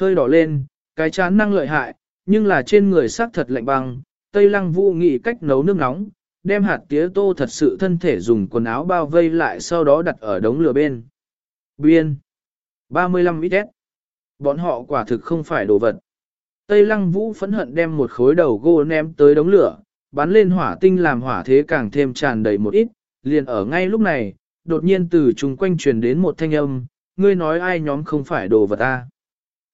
hơi đỏ lên, cái chán năng lợi hại, nhưng là trên người xác thật lạnh băng, Tây Lăng Vũ nghĩ cách nấu nước nóng, đem hạt tía tô thật sự thân thể dùng quần áo bao vây lại sau đó đặt ở đống lửa bên. Biên 35 ít Bọn họ quả thực không phải đồ vật. Tây Lăng Vũ phẫn hận đem một khối đầu gỗ ném tới đống lửa, bắn lên hỏa tinh làm hỏa thế càng thêm tràn đầy một ít, liền ở ngay lúc này, đột nhiên từ chung quanh truyền đến một thanh âm, ngươi nói ai nhóm không phải đồ vật ta.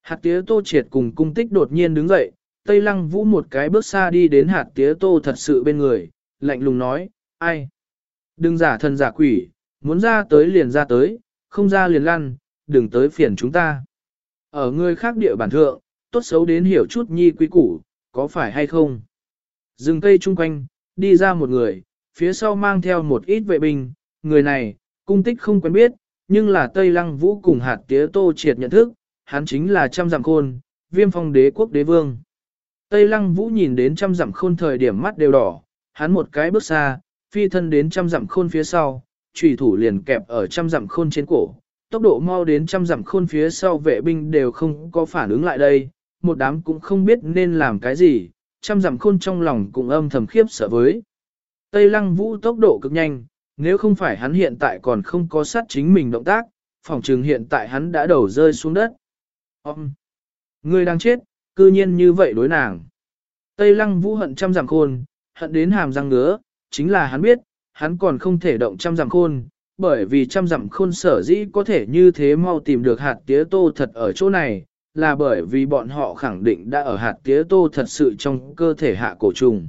Hạt tía tô triệt cùng cung tích đột nhiên đứng dậy, Tây Lăng Vũ một cái bước xa đi đến hạt tía tô thật sự bên người, lạnh lùng nói, ai? Đừng giả thần giả quỷ, muốn ra tới liền ra tới, không ra liền lăn, đừng tới phiền chúng ta. Ở người khác địa bản thượng, tốt xấu đến hiểu chút nhi quý củ, có phải hay không? Dừng cây chung quanh, đi ra một người, phía sau mang theo một ít vệ binh, người này, cung tích không quen biết, nhưng là Tây Lăng Vũ cùng hạt tía tô triệt nhận thức, hắn chính là trăm dặm khôn, viêm phong đế quốc đế vương. Tây Lăng Vũ nhìn đến trăm dặm khôn thời điểm mắt đều đỏ, hắn một cái bước xa, phi thân đến trăm dặm khôn phía sau, trùy thủ liền kẹp ở trăm dặm khôn trên cổ. Tốc độ mau đến trăm dặm khôn phía sau vệ binh đều không có phản ứng lại đây, một đám cũng không biết nên làm cái gì, trăm dặm khôn trong lòng cũng âm thầm khiếp sợ với. Tây Lăng Vũ tốc độ cực nhanh, nếu không phải hắn hiện tại còn không có sát chính mình động tác, phòng trường hiện tại hắn đã đầu rơi xuống đất. Ông! Người đang chết, cư nhiên như vậy đối nàng. Tây Lăng Vũ hận trăm dặm khôn, hận đến hàm răng ngứa, chính là hắn biết, hắn còn không thể động trăm dặm khôn, bởi vì trăm dặm khôn sở dĩ có thể như thế mau tìm được hạt tía tô thật ở chỗ này, là bởi vì bọn họ khẳng định đã ở hạt tía tô thật sự trong cơ thể hạ cổ trùng.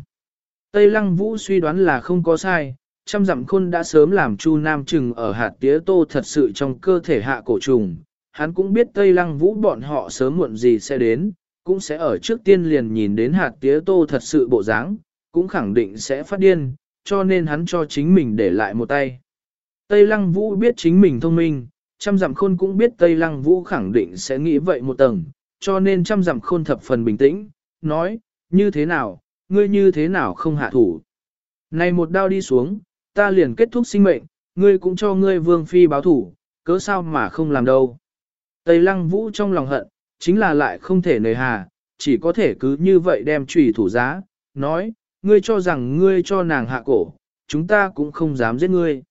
Tây Lăng Vũ suy đoán là không có sai, trăm dặm khôn đã sớm làm Chu Nam Trừng ở hạt tía tô thật sự trong cơ thể hạ cổ trùng. Hắn cũng biết Tây Lăng Vũ bọn họ sớm muộn gì sẽ đến, cũng sẽ ở trước tiên liền nhìn đến hạt tía tô thật sự bộ dáng, cũng khẳng định sẽ phát điên, cho nên hắn cho chính mình để lại một tay. Tây Lăng Vũ biết chính mình thông minh, trăm dặm khôn cũng biết Tây Lăng Vũ khẳng định sẽ nghĩ vậy một tầng, cho nên trăm dặm khôn thập phần bình tĩnh, nói, như thế nào, ngươi như thế nào không hạ thủ. Này một đao đi xuống, ta liền kết thúc sinh mệnh, ngươi cũng cho ngươi vương phi báo thủ, cớ sao mà không làm đâu. Tây Lăng Vũ trong lòng hận, chính là lại không thể nề hà, chỉ có thể cứ như vậy đem trùy thủ giá, nói, ngươi cho rằng ngươi cho nàng hạ cổ, chúng ta cũng không dám giết ngươi.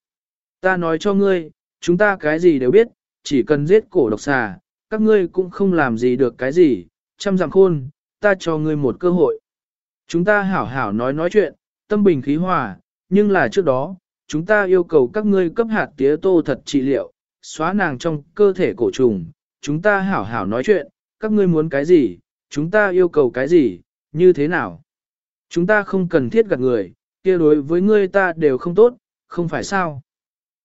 Ta nói cho ngươi, chúng ta cái gì đều biết, chỉ cần giết cổ độc xà, các ngươi cũng không làm gì được cái gì, chăm dặm khôn, ta cho ngươi một cơ hội. Chúng ta hảo hảo nói nói chuyện, tâm bình khí hòa, nhưng là trước đó, chúng ta yêu cầu các ngươi cấp hạt tía tô thật trị liệu, xóa nàng trong cơ thể cổ trùng, chúng ta hảo hảo nói chuyện, các ngươi muốn cái gì, chúng ta yêu cầu cái gì, như thế nào. Chúng ta không cần thiết gạt người, kia đối với ngươi ta đều không tốt, không phải sao.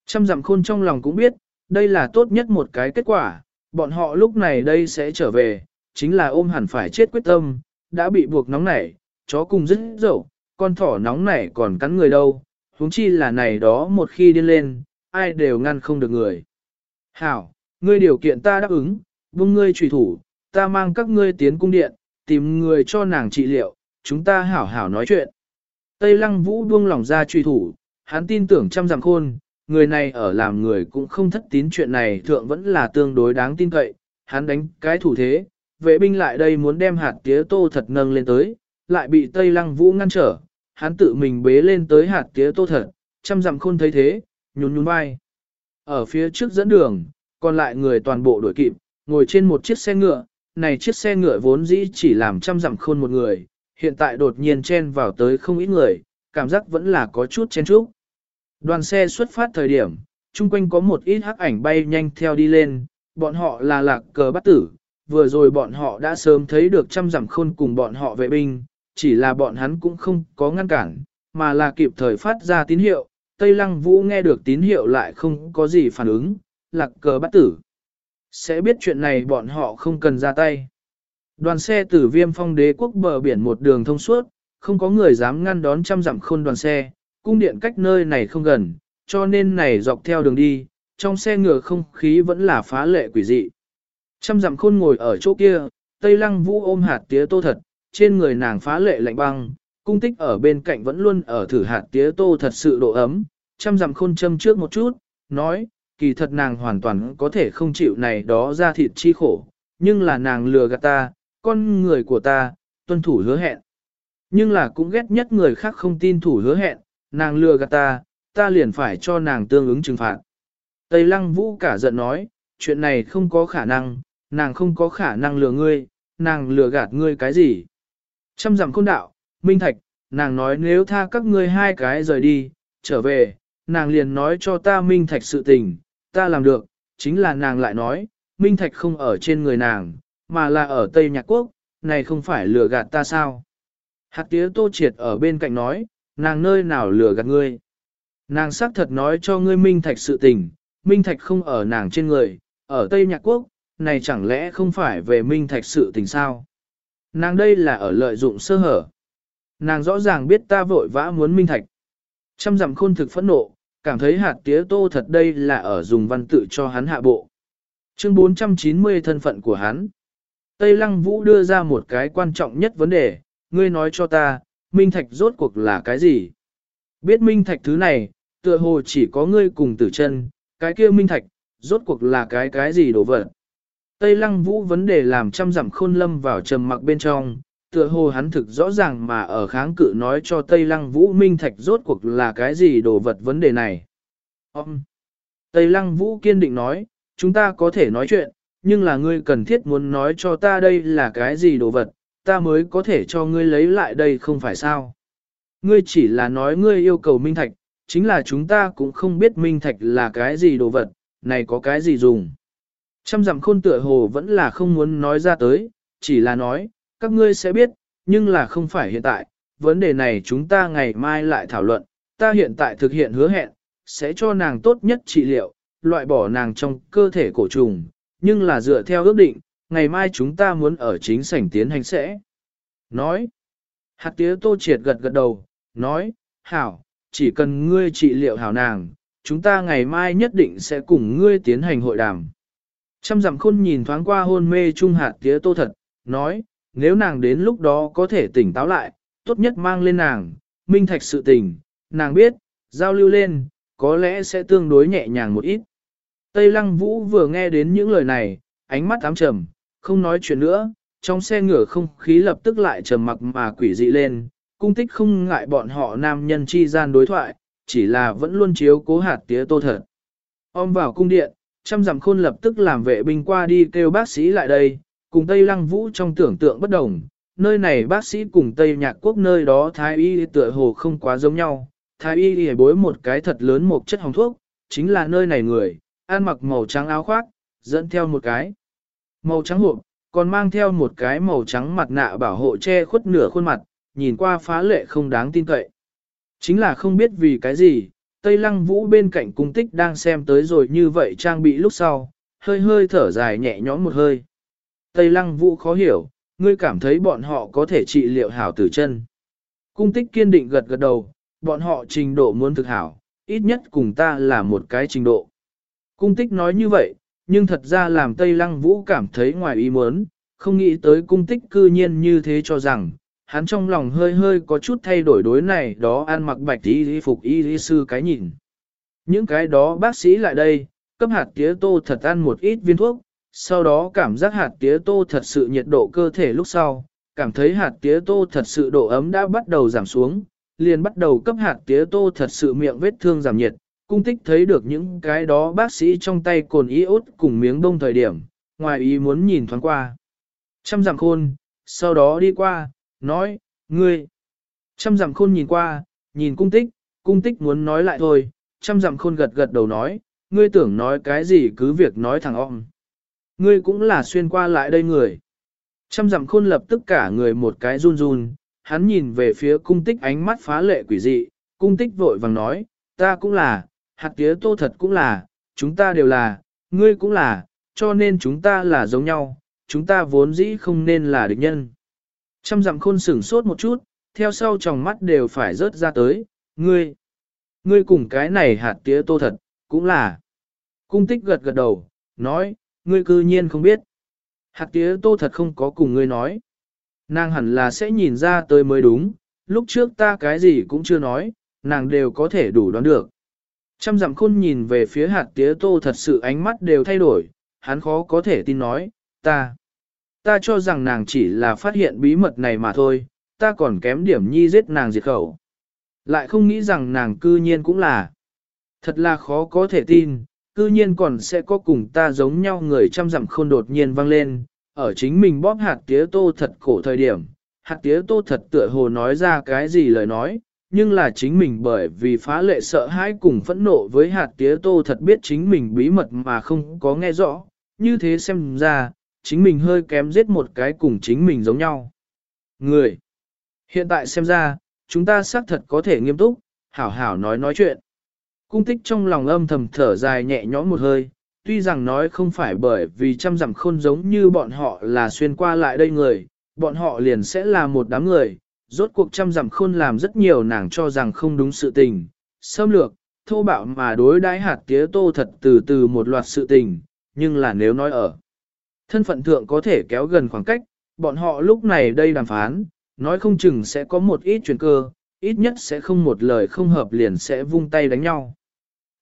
Trăm dặm khôn trong lòng cũng biết, đây là tốt nhất một cái kết quả, bọn họ lúc này đây sẽ trở về, chính là ôm hẳn phải chết quyết tâm, đã bị buộc nóng nảy, chó cùng rất dậu, con thỏ nóng nảy còn cắn người đâu, huống chi là này đó một khi điên lên, ai đều ngăn không được người. Hảo, ngươi điều kiện ta đáp ứng, buông ngươi trùy thủ, ta mang các ngươi tiến cung điện, tìm người cho nàng trị liệu, chúng ta hảo hảo nói chuyện. Tây lăng vũ buông lòng ra truy thủ, hắn tin tưởng trăm dặm khôn, người này ở làm người cũng không thất tín chuyện này thượng vẫn là tương đối đáng tin cậy, hắn đánh cái thủ thế, vệ binh lại đây muốn đem hạt tía tô thật nâng lên tới, lại bị Tây lăng vũ ngăn trở, hắn tự mình bế lên tới hạt tía tô thật, trăm dặm khôn thấy thế, nhún nhún vai. Ở phía trước dẫn đường, còn lại người toàn bộ đuổi kịp, ngồi trên một chiếc xe ngựa, này chiếc xe ngựa vốn dĩ chỉ làm trăm dặm khôn một người, hiện tại đột nhiên chen vào tới không ít người, cảm giác vẫn là có chút chen chúc. Đoàn xe xuất phát thời điểm, chung quanh có một ít hắc ảnh bay nhanh theo đi lên, bọn họ là lạc cờ bắt tử, vừa rồi bọn họ đã sớm thấy được trăm dặm khôn cùng bọn họ vệ binh, chỉ là bọn hắn cũng không có ngăn cản, mà là kịp thời phát ra tín hiệu, Tây Lăng Vũ nghe được tín hiệu lại không có gì phản ứng, lạc cờ bắt tử. Sẽ biết chuyện này bọn họ không cần ra tay. Đoàn xe từ viêm phong đế quốc bờ biển một đường thông suốt, không có người dám ngăn đón trăm dặm khôn đoàn xe, cung điện cách nơi này không gần, cho nên này dọc theo đường đi, trong xe ngựa không khí vẫn là phá lệ quỷ dị. Trăm dặm khôn ngồi ở chỗ kia, tây lăng vũ ôm hạt tía tô thật, trên người nàng phá lệ lạnh băng, cung tích ở bên cạnh vẫn luôn ở thử hạt tía tô thật sự độ ấm, trăm dặm khôn châm trước một chút, nói, kỳ thật nàng hoàn toàn có thể không chịu này đó ra thịt chi khổ, nhưng là nàng lừa gạt ta, con người của ta, tuân thủ hứa hẹn. Nhưng là cũng ghét nhất người khác không tin thủ hứa hẹn, nàng lừa gạt ta, ta liền phải cho nàng tương ứng trừng phạt. Tây lăng vũ cả giận nói, chuyện này không có khả năng, nàng không có khả năng lừa ngươi, nàng lừa gạt ngươi cái gì. Trăm dặm khôn đạo, minh thạch, nàng nói nếu tha các ngươi hai cái rời đi, trở về, nàng liền nói cho ta minh thạch sự tình, ta làm được, chính là nàng lại nói, minh thạch không ở trên người nàng, mà là ở Tây Nhạc Quốc, này không phải lừa gạt ta sao. Hạt tía tô triệt ở bên cạnh nói, nàng nơi nào lừa gạt ngươi. Nàng xác thật nói cho ngươi minh thạch sự tình, minh thạch không ở nàng trên người, ở Tây Nhạc Quốc, này chẳng lẽ không phải về minh thạch sự tình sao? Nàng đây là ở lợi dụng sơ hở. Nàng rõ ràng biết ta vội vã muốn minh thạch. Trăm dặm khôn thực phẫn nộ, cảm thấy hạt tía tô thật đây là ở dùng văn tự cho hắn hạ bộ. Chương 490 thân phận của hắn. Tây Lăng Vũ đưa ra một cái quan trọng nhất vấn đề, ngươi nói cho ta, minh thạch rốt cuộc là cái gì? Biết minh thạch thứ này, tựa hồ chỉ có ngươi cùng tử chân, cái kia minh thạch, rốt cuộc là cái cái gì đồ vật? Tây Lăng Vũ vấn đề làm trăm dặm khôn lâm vào trầm mặc bên trong, tựa hồ hắn thực rõ ràng mà ở kháng cự nói cho Tây Lăng Vũ Minh Thạch rốt cuộc là cái gì đồ vật vấn đề này. Ông! Tây Lăng Vũ kiên định nói, chúng ta có thể nói chuyện, nhưng là ngươi cần thiết muốn nói cho ta đây là cái gì đồ vật, ta mới có thể cho ngươi lấy lại đây không phải sao. Ngươi chỉ là nói ngươi yêu cầu Minh Thạch, chính là chúng ta cũng không biết Minh Thạch là cái gì đồ vật, này có cái gì dùng. Trăm dặm khôn tựa hồ vẫn là không muốn nói ra tới, chỉ là nói, các ngươi sẽ biết, nhưng là không phải hiện tại, vấn đề này chúng ta ngày mai lại thảo luận, ta hiện tại thực hiện hứa hẹn, sẽ cho nàng tốt nhất trị liệu, loại bỏ nàng trong cơ thể cổ trùng, nhưng là dựa theo ước định, ngày mai chúng ta muốn ở chính sảnh tiến hành sẽ. Nói, hạt tía tô triệt gật gật đầu, nói, hảo, chỉ cần ngươi trị liệu hảo nàng, chúng ta ngày mai nhất định sẽ cùng ngươi tiến hành hội đàm. Trăm dặm khôn nhìn thoáng qua hôn mê trung hạt tía tô thật, nói, nếu nàng đến lúc đó có thể tỉnh táo lại, tốt nhất mang lên nàng, minh thạch sự tình, nàng biết, giao lưu lên, có lẽ sẽ tương đối nhẹ nhàng một ít. Tây Lăng Vũ vừa nghe đến những lời này, ánh mắt ám trầm, không nói chuyện nữa, trong xe ngửa không khí lập tức lại trầm mặc mà quỷ dị lên, cung tích không ngại bọn họ nam nhân chi gian đối thoại, chỉ là vẫn luôn chiếu cố hạt tía tô thật. Om vào cung điện, trăm dặm khôn lập tức làm vệ binh qua đi kêu bác sĩ lại đây, cùng Tây Lăng Vũ trong tưởng tượng bất đồng, nơi này bác sĩ cùng Tây Nhạc Quốc nơi đó Thái Y tựa hồ không quá giống nhau. Thái Y hề bối một cái thật lớn một chất hồng thuốc, chính là nơi này người, ăn mặc màu trắng áo khoác, dẫn theo một cái màu trắng hộp, còn mang theo một cái màu trắng mặt nạ bảo hộ che khuất nửa khuôn mặt, nhìn qua phá lệ không đáng tin cậy. Chính là không biết vì cái gì, Tây Lăng Vũ bên cạnh cung tích đang xem tới rồi như vậy trang bị lúc sau, hơi hơi thở dài nhẹ nhõm một hơi. Tây Lăng Vũ khó hiểu, ngươi cảm thấy bọn họ có thể trị liệu hảo tử chân. Cung tích kiên định gật gật đầu, bọn họ trình độ muốn thực hảo, ít nhất cùng ta là một cái trình độ. Cung tích nói như vậy, nhưng thật ra làm Tây Lăng Vũ cảm thấy ngoài ý muốn, không nghĩ tới cung tích cư nhiên như thế cho rằng, hắn trong lòng hơi hơi có chút thay đổi đối này đó ăn mặc bạch y y phục y y sư cái nhìn. Những cái đó bác sĩ lại đây, cấp hạt tía tô thật ăn một ít viên thuốc, sau đó cảm giác hạt tía tô thật sự nhiệt độ cơ thể lúc sau, cảm thấy hạt tía tô thật sự độ ấm đã bắt đầu giảm xuống, liền bắt đầu cấp hạt tía tô thật sự miệng vết thương giảm nhiệt, cung tích thấy được những cái đó bác sĩ trong tay cồn iốt cùng miếng bông thời điểm, ngoài ý muốn nhìn thoáng qua. Trăm dặm khôn, sau đó đi qua, nói, ngươi. Trăm dặm khôn nhìn qua, nhìn cung tích, cung tích muốn nói lại thôi, trăm dặm khôn gật gật đầu nói, ngươi tưởng nói cái gì cứ việc nói thẳng om. Ngươi cũng là xuyên qua lại đây người. Trăm dặm khôn lập tức cả người một cái run run, hắn nhìn về phía cung tích ánh mắt phá lệ quỷ dị, cung tích vội vàng nói, ta cũng là, hạt tía tô thật cũng là, chúng ta đều là, ngươi cũng là, cho nên chúng ta là giống nhau, chúng ta vốn dĩ không nên là địch nhân. Trăm dặm khôn sửng sốt một chút, theo sau tròng mắt đều phải rớt ra tới, ngươi, ngươi cùng cái này hạt tía tô thật, cũng là. Cung tích gật gật đầu, nói, ngươi cư nhiên không biết. Hạt tía tô thật không có cùng ngươi nói. Nàng hẳn là sẽ nhìn ra tới mới đúng, lúc trước ta cái gì cũng chưa nói, nàng đều có thể đủ đoán được. Trăm dặm khôn nhìn về phía hạt tía tô thật sự ánh mắt đều thay đổi, hắn khó có thể tin nói, ta, Ta cho rằng nàng chỉ là phát hiện bí mật này mà thôi, ta còn kém điểm nhi giết nàng diệt khẩu. Lại không nghĩ rằng nàng cư nhiên cũng là. Thật là khó có thể tin, cư nhiên còn sẽ có cùng ta giống nhau người trăm dặm khôn đột nhiên vang lên, ở chính mình bóp hạt tía tô thật cổ thời điểm, hạt tía tô thật tựa hồ nói ra cái gì lời nói, nhưng là chính mình bởi vì phá lệ sợ hãi cùng phẫn nộ với hạt tía tô thật biết chính mình bí mật mà không có nghe rõ, như thế xem ra, chính mình hơi kém giết một cái cùng chính mình giống nhau. Người, hiện tại xem ra, chúng ta xác thật có thể nghiêm túc, hảo hảo nói nói chuyện. Cung tích trong lòng âm thầm thở dài nhẹ nhõm một hơi, tuy rằng nói không phải bởi vì trăm dặm khôn giống như bọn họ là xuyên qua lại đây người, bọn họ liền sẽ là một đám người, rốt cuộc trăm dặm khôn làm rất nhiều nàng cho rằng không đúng sự tình, xâm lược, thô bạo mà đối đãi hạt tía tô thật từ từ một loạt sự tình, nhưng là nếu nói ở thân phận thượng có thể kéo gần khoảng cách, bọn họ lúc này đây đàm phán, nói không chừng sẽ có một ít chuyển cơ, ít nhất sẽ không một lời không hợp liền sẽ vung tay đánh nhau.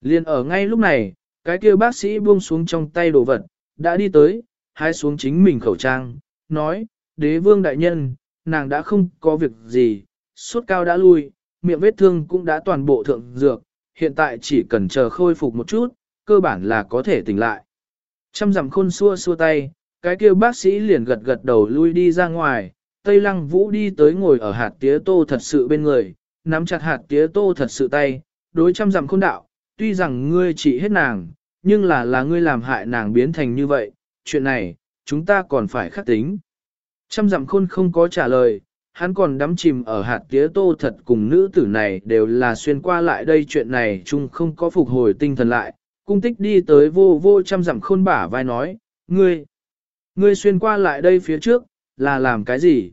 Liền ở ngay lúc này, cái kia bác sĩ buông xuống trong tay đồ vật, đã đi tới, hái xuống chính mình khẩu trang, nói, đế vương đại nhân, nàng đã không có việc gì, sốt cao đã lui, miệng vết thương cũng đã toàn bộ thượng dược, hiện tại chỉ cần chờ khôi phục một chút, cơ bản là có thể tỉnh lại. Trăm dặm khôn xua xua tay, cái kia bác sĩ liền gật gật đầu lui đi ra ngoài, Tây Lăng Vũ đi tới ngồi ở hạt tía tô thật sự bên người, nắm chặt hạt tía tô thật sự tay, đối trăm dặm khôn đạo, tuy rằng ngươi chỉ hết nàng, nhưng là là ngươi làm hại nàng biến thành như vậy, chuyện này, chúng ta còn phải khắc tính. Trăm dặm khôn không có trả lời, hắn còn đắm chìm ở hạt tía tô thật cùng nữ tử này đều là xuyên qua lại đây chuyện này chung không có phục hồi tinh thần lại. Cung tích đi tới vô vô trăm dặm khôn bả vai nói, ngươi, ngươi xuyên qua lại đây phía trước, là làm cái gì?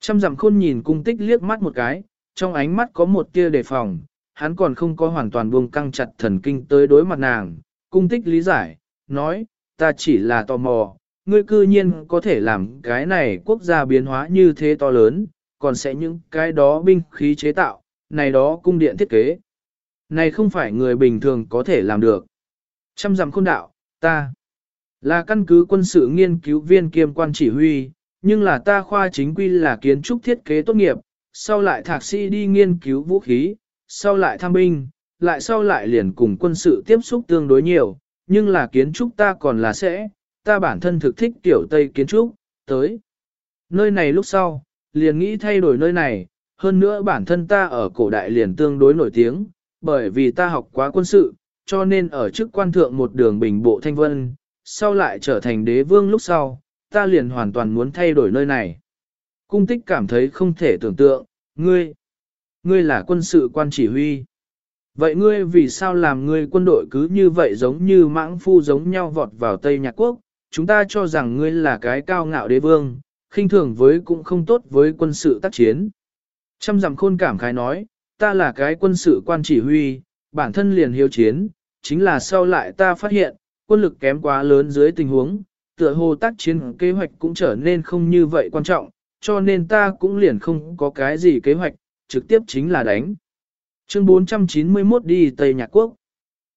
Trăm dặm khôn nhìn cung tích liếc mắt một cái, trong ánh mắt có một tia đề phòng, hắn còn không có hoàn toàn buông căng chặt thần kinh tới đối mặt nàng. Cung tích lý giải, nói, ta chỉ là tò mò, ngươi cư nhiên có thể làm cái này quốc gia biến hóa như thế to lớn, còn sẽ những cái đó binh khí chế tạo, này đó cung điện thiết kế. Này không phải người bình thường có thể làm được. Trăm dặm khôn đạo, ta là căn cứ quân sự nghiên cứu viên kiêm quan chỉ huy, nhưng là ta khoa chính quy là kiến trúc thiết kế tốt nghiệp, sau lại thạc sĩ đi nghiên cứu vũ khí, sau lại tham binh, lại sau lại liền cùng quân sự tiếp xúc tương đối nhiều, nhưng là kiến trúc ta còn là sẽ, ta bản thân thực thích tiểu Tây kiến trúc, tới. Nơi này lúc sau, liền nghĩ thay đổi nơi này, hơn nữa bản thân ta ở cổ đại liền tương đối nổi tiếng, bởi vì ta học quá quân sự, cho nên ở chức quan thượng một đường bình bộ thanh vân, sau lại trở thành đế vương lúc sau, ta liền hoàn toàn muốn thay đổi nơi này. Cung tích cảm thấy không thể tưởng tượng, ngươi, ngươi là quân sự quan chỉ huy. Vậy ngươi vì sao làm ngươi quân đội cứ như vậy giống như mãng phu giống nhau vọt vào Tây Nhạc Quốc, chúng ta cho rằng ngươi là cái cao ngạo đế vương, khinh thường với cũng không tốt với quân sự tác chiến. Trăm dặm khôn cảm khái nói, ta là cái quân sự quan chỉ huy, bản thân liền hiếu chiến, chính là sau lại ta phát hiện, quân lực kém quá lớn dưới tình huống, tựa hồ tác chiến kế hoạch cũng trở nên không như vậy quan trọng, cho nên ta cũng liền không có cái gì kế hoạch, trực tiếp chính là đánh. Chương 491 đi Tây Nhạc Quốc.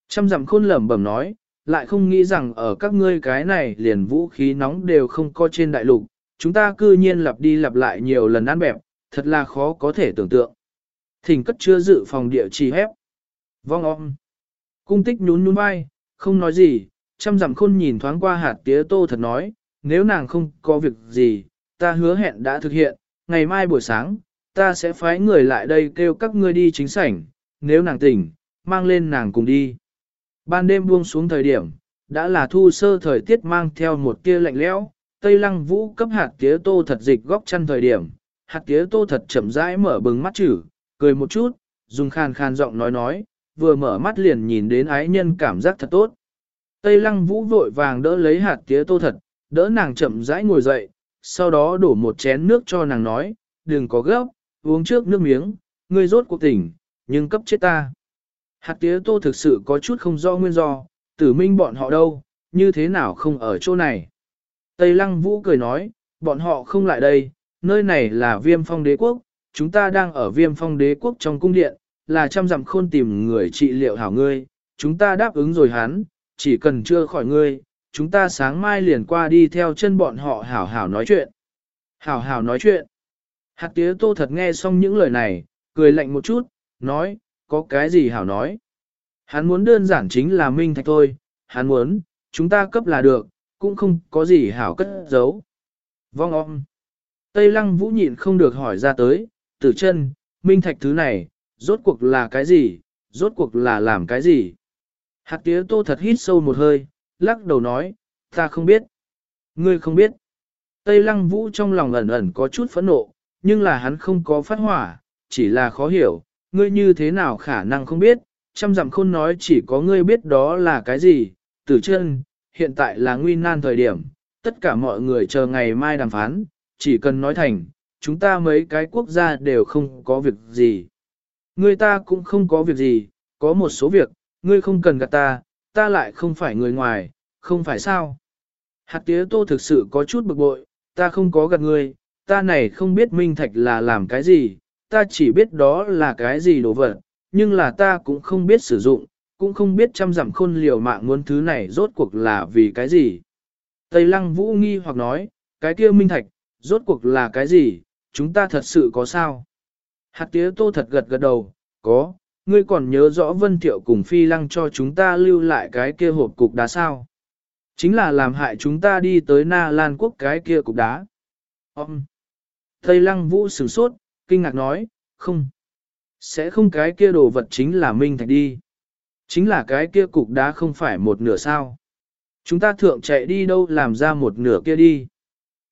Trăm dặm khôn lẩm bẩm nói, lại không nghĩ rằng ở các ngươi cái này liền vũ khí nóng đều không có trên đại lục, chúng ta cư nhiên lặp đi lặp lại nhiều lần ăn bẹp, thật là khó có thể tưởng tượng. Thỉnh cất chưa dự phòng địa chỉ hép. Vong om. Cung tích nhún nhún vai, không nói gì, trăm dặm khôn nhìn thoáng qua hạt tía tô thật nói, nếu nàng không có việc gì, ta hứa hẹn đã thực hiện, ngày mai buổi sáng, ta sẽ phái người lại đây kêu các ngươi đi chính sảnh, nếu nàng tỉnh, mang lên nàng cùng đi. Ban đêm buông xuống thời điểm, đã là thu sơ thời tiết mang theo một tia lạnh lẽo, Tây Lăng Vũ cấp hạt tía tô thật dịch góc chăn thời điểm, hạt tía tô thật chậm rãi mở bừng mắt chữ, cười một chút, dùng khan khan giọng nói nói, vừa mở mắt liền nhìn đến ái nhân cảm giác thật tốt. Tây Lăng Vũ vội vàng đỡ lấy hạt tía tô thật, đỡ nàng chậm rãi ngồi dậy, sau đó đổ một chén nước cho nàng nói, đừng có gấp, uống trước nước miếng, ngươi rốt cuộc tỉnh, nhưng cấp chết ta. Hạt tía tô thực sự có chút không do nguyên do, tử minh bọn họ đâu, như thế nào không ở chỗ này. Tây Lăng Vũ cười nói, bọn họ không lại đây, nơi này là viêm phong đế quốc, chúng ta đang ở viêm phong đế quốc trong cung điện, là trăm dặm khôn tìm người trị liệu hảo ngươi, chúng ta đáp ứng rồi hắn, chỉ cần chưa khỏi ngươi, chúng ta sáng mai liền qua đi theo chân bọn họ hảo hảo nói chuyện. Hảo hảo nói chuyện. Hạt tía tô thật nghe xong những lời này, cười lạnh một chút, nói, có cái gì hảo nói. Hắn muốn đơn giản chính là minh thạch thôi, hắn muốn, chúng ta cấp là được, cũng không có gì hảo cất giấu. Vong om. Tây lăng vũ nhịn không được hỏi ra tới, tử chân, minh thạch thứ này, rốt cuộc là cái gì, rốt cuộc là làm cái gì. Hạt tía tô thật hít sâu một hơi, lắc đầu nói, ta không biết. Ngươi không biết. Tây lăng vũ trong lòng ẩn ẩn có chút phẫn nộ, nhưng là hắn không có phát hỏa, chỉ là khó hiểu, ngươi như thế nào khả năng không biết, trăm dặm khôn nói chỉ có ngươi biết đó là cái gì, tử chân, hiện tại là nguy nan thời điểm, tất cả mọi người chờ ngày mai đàm phán, chỉ cần nói thành, chúng ta mấy cái quốc gia đều không có việc gì. Ngươi ta cũng không có việc gì, có một số việc, ngươi không cần gạt ta, ta lại không phải người ngoài, không phải sao. Hạt tía tô thực sự có chút bực bội, ta không có gạt ngươi, ta này không biết minh thạch là làm cái gì, ta chỉ biết đó là cái gì đồ vật, nhưng là ta cũng không biết sử dụng, cũng không biết chăm dặm khôn liều mạng muốn thứ này rốt cuộc là vì cái gì. Tây lăng vũ nghi hoặc nói, cái kia minh thạch, rốt cuộc là cái gì, chúng ta thật sự có sao? Hạt tía tô thật gật gật đầu, có, ngươi còn nhớ rõ vân thiệu cùng phi lăng cho chúng ta lưu lại cái kia hộp cục đá sao? Chính là làm hại chúng ta đi tới Na Lan quốc cái kia cục đá. Ông! Tây lăng vũ sửng sốt, kinh ngạc nói, không. Sẽ không cái kia đồ vật chính là minh thạch đi. Chính là cái kia cục đá không phải một nửa sao. Chúng ta thượng chạy đi đâu làm ra một nửa kia đi.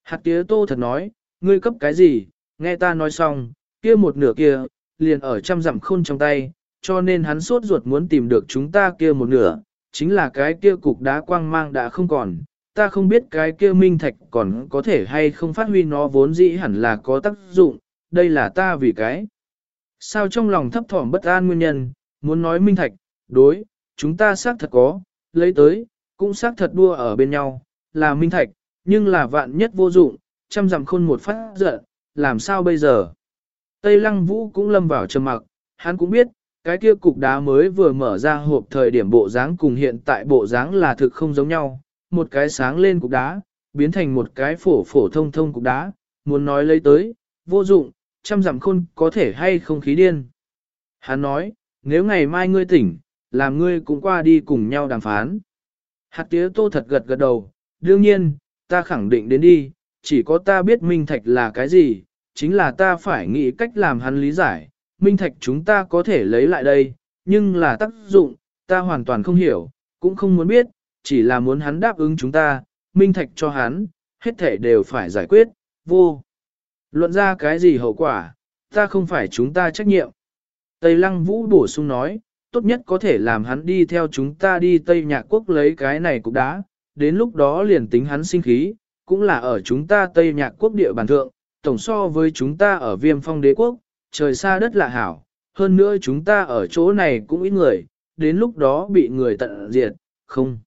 Hạt tía tô thật nói, ngươi cấp cái gì, nghe ta nói xong, kia một nửa kia, liền ở trăm dặm khôn trong tay, cho nên hắn sốt ruột muốn tìm được chúng ta kia một nửa, chính là cái kia cục đá quang mang đã không còn, ta không biết cái kia minh thạch còn có thể hay không phát huy nó vốn dĩ hẳn là có tác dụng, đây là ta vì cái. Sao trong lòng thấp thỏm bất an nguyên nhân, muốn nói minh thạch, đối, chúng ta xác thật có, lấy tới, cũng xác thật đua ở bên nhau, là minh thạch, nhưng là vạn nhất vô dụng, trăm dặm khôn một phát giận, làm sao bây giờ? Tây lăng vũ cũng lâm vào trầm mặc, hắn cũng biết, cái kia cục đá mới vừa mở ra hộp thời điểm bộ dáng cùng hiện tại bộ dáng là thực không giống nhau, một cái sáng lên cục đá, biến thành một cái phổ phổ thông thông cục đá, muốn nói lấy tới, vô dụng, trăm dặm khôn có thể hay không khí điên. Hắn nói, nếu ngày mai ngươi tỉnh, làm ngươi cũng qua đi cùng nhau đàm phán. Hạt tía tô thật gật gật đầu, đương nhiên, ta khẳng định đến đi, chỉ có ta biết minh thạch là cái gì, chính là ta phải nghĩ cách làm hắn lý giải, minh thạch chúng ta có thể lấy lại đây, nhưng là tác dụng, ta hoàn toàn không hiểu, cũng không muốn biết, chỉ là muốn hắn đáp ứng chúng ta, minh thạch cho hắn, hết thể đều phải giải quyết, vô. Luận ra cái gì hậu quả, ta không phải chúng ta trách nhiệm. Tây Lăng Vũ bổ sung nói, tốt nhất có thể làm hắn đi theo chúng ta đi Tây Nhạc Quốc lấy cái này cũng đã, đến lúc đó liền tính hắn sinh khí, cũng là ở chúng ta Tây Nhạc Quốc địa bàn thượng, tổng so với chúng ta ở viêm phong đế quốc, trời xa đất lạ hảo, hơn nữa chúng ta ở chỗ này cũng ít người, đến lúc đó bị người tận diệt, không,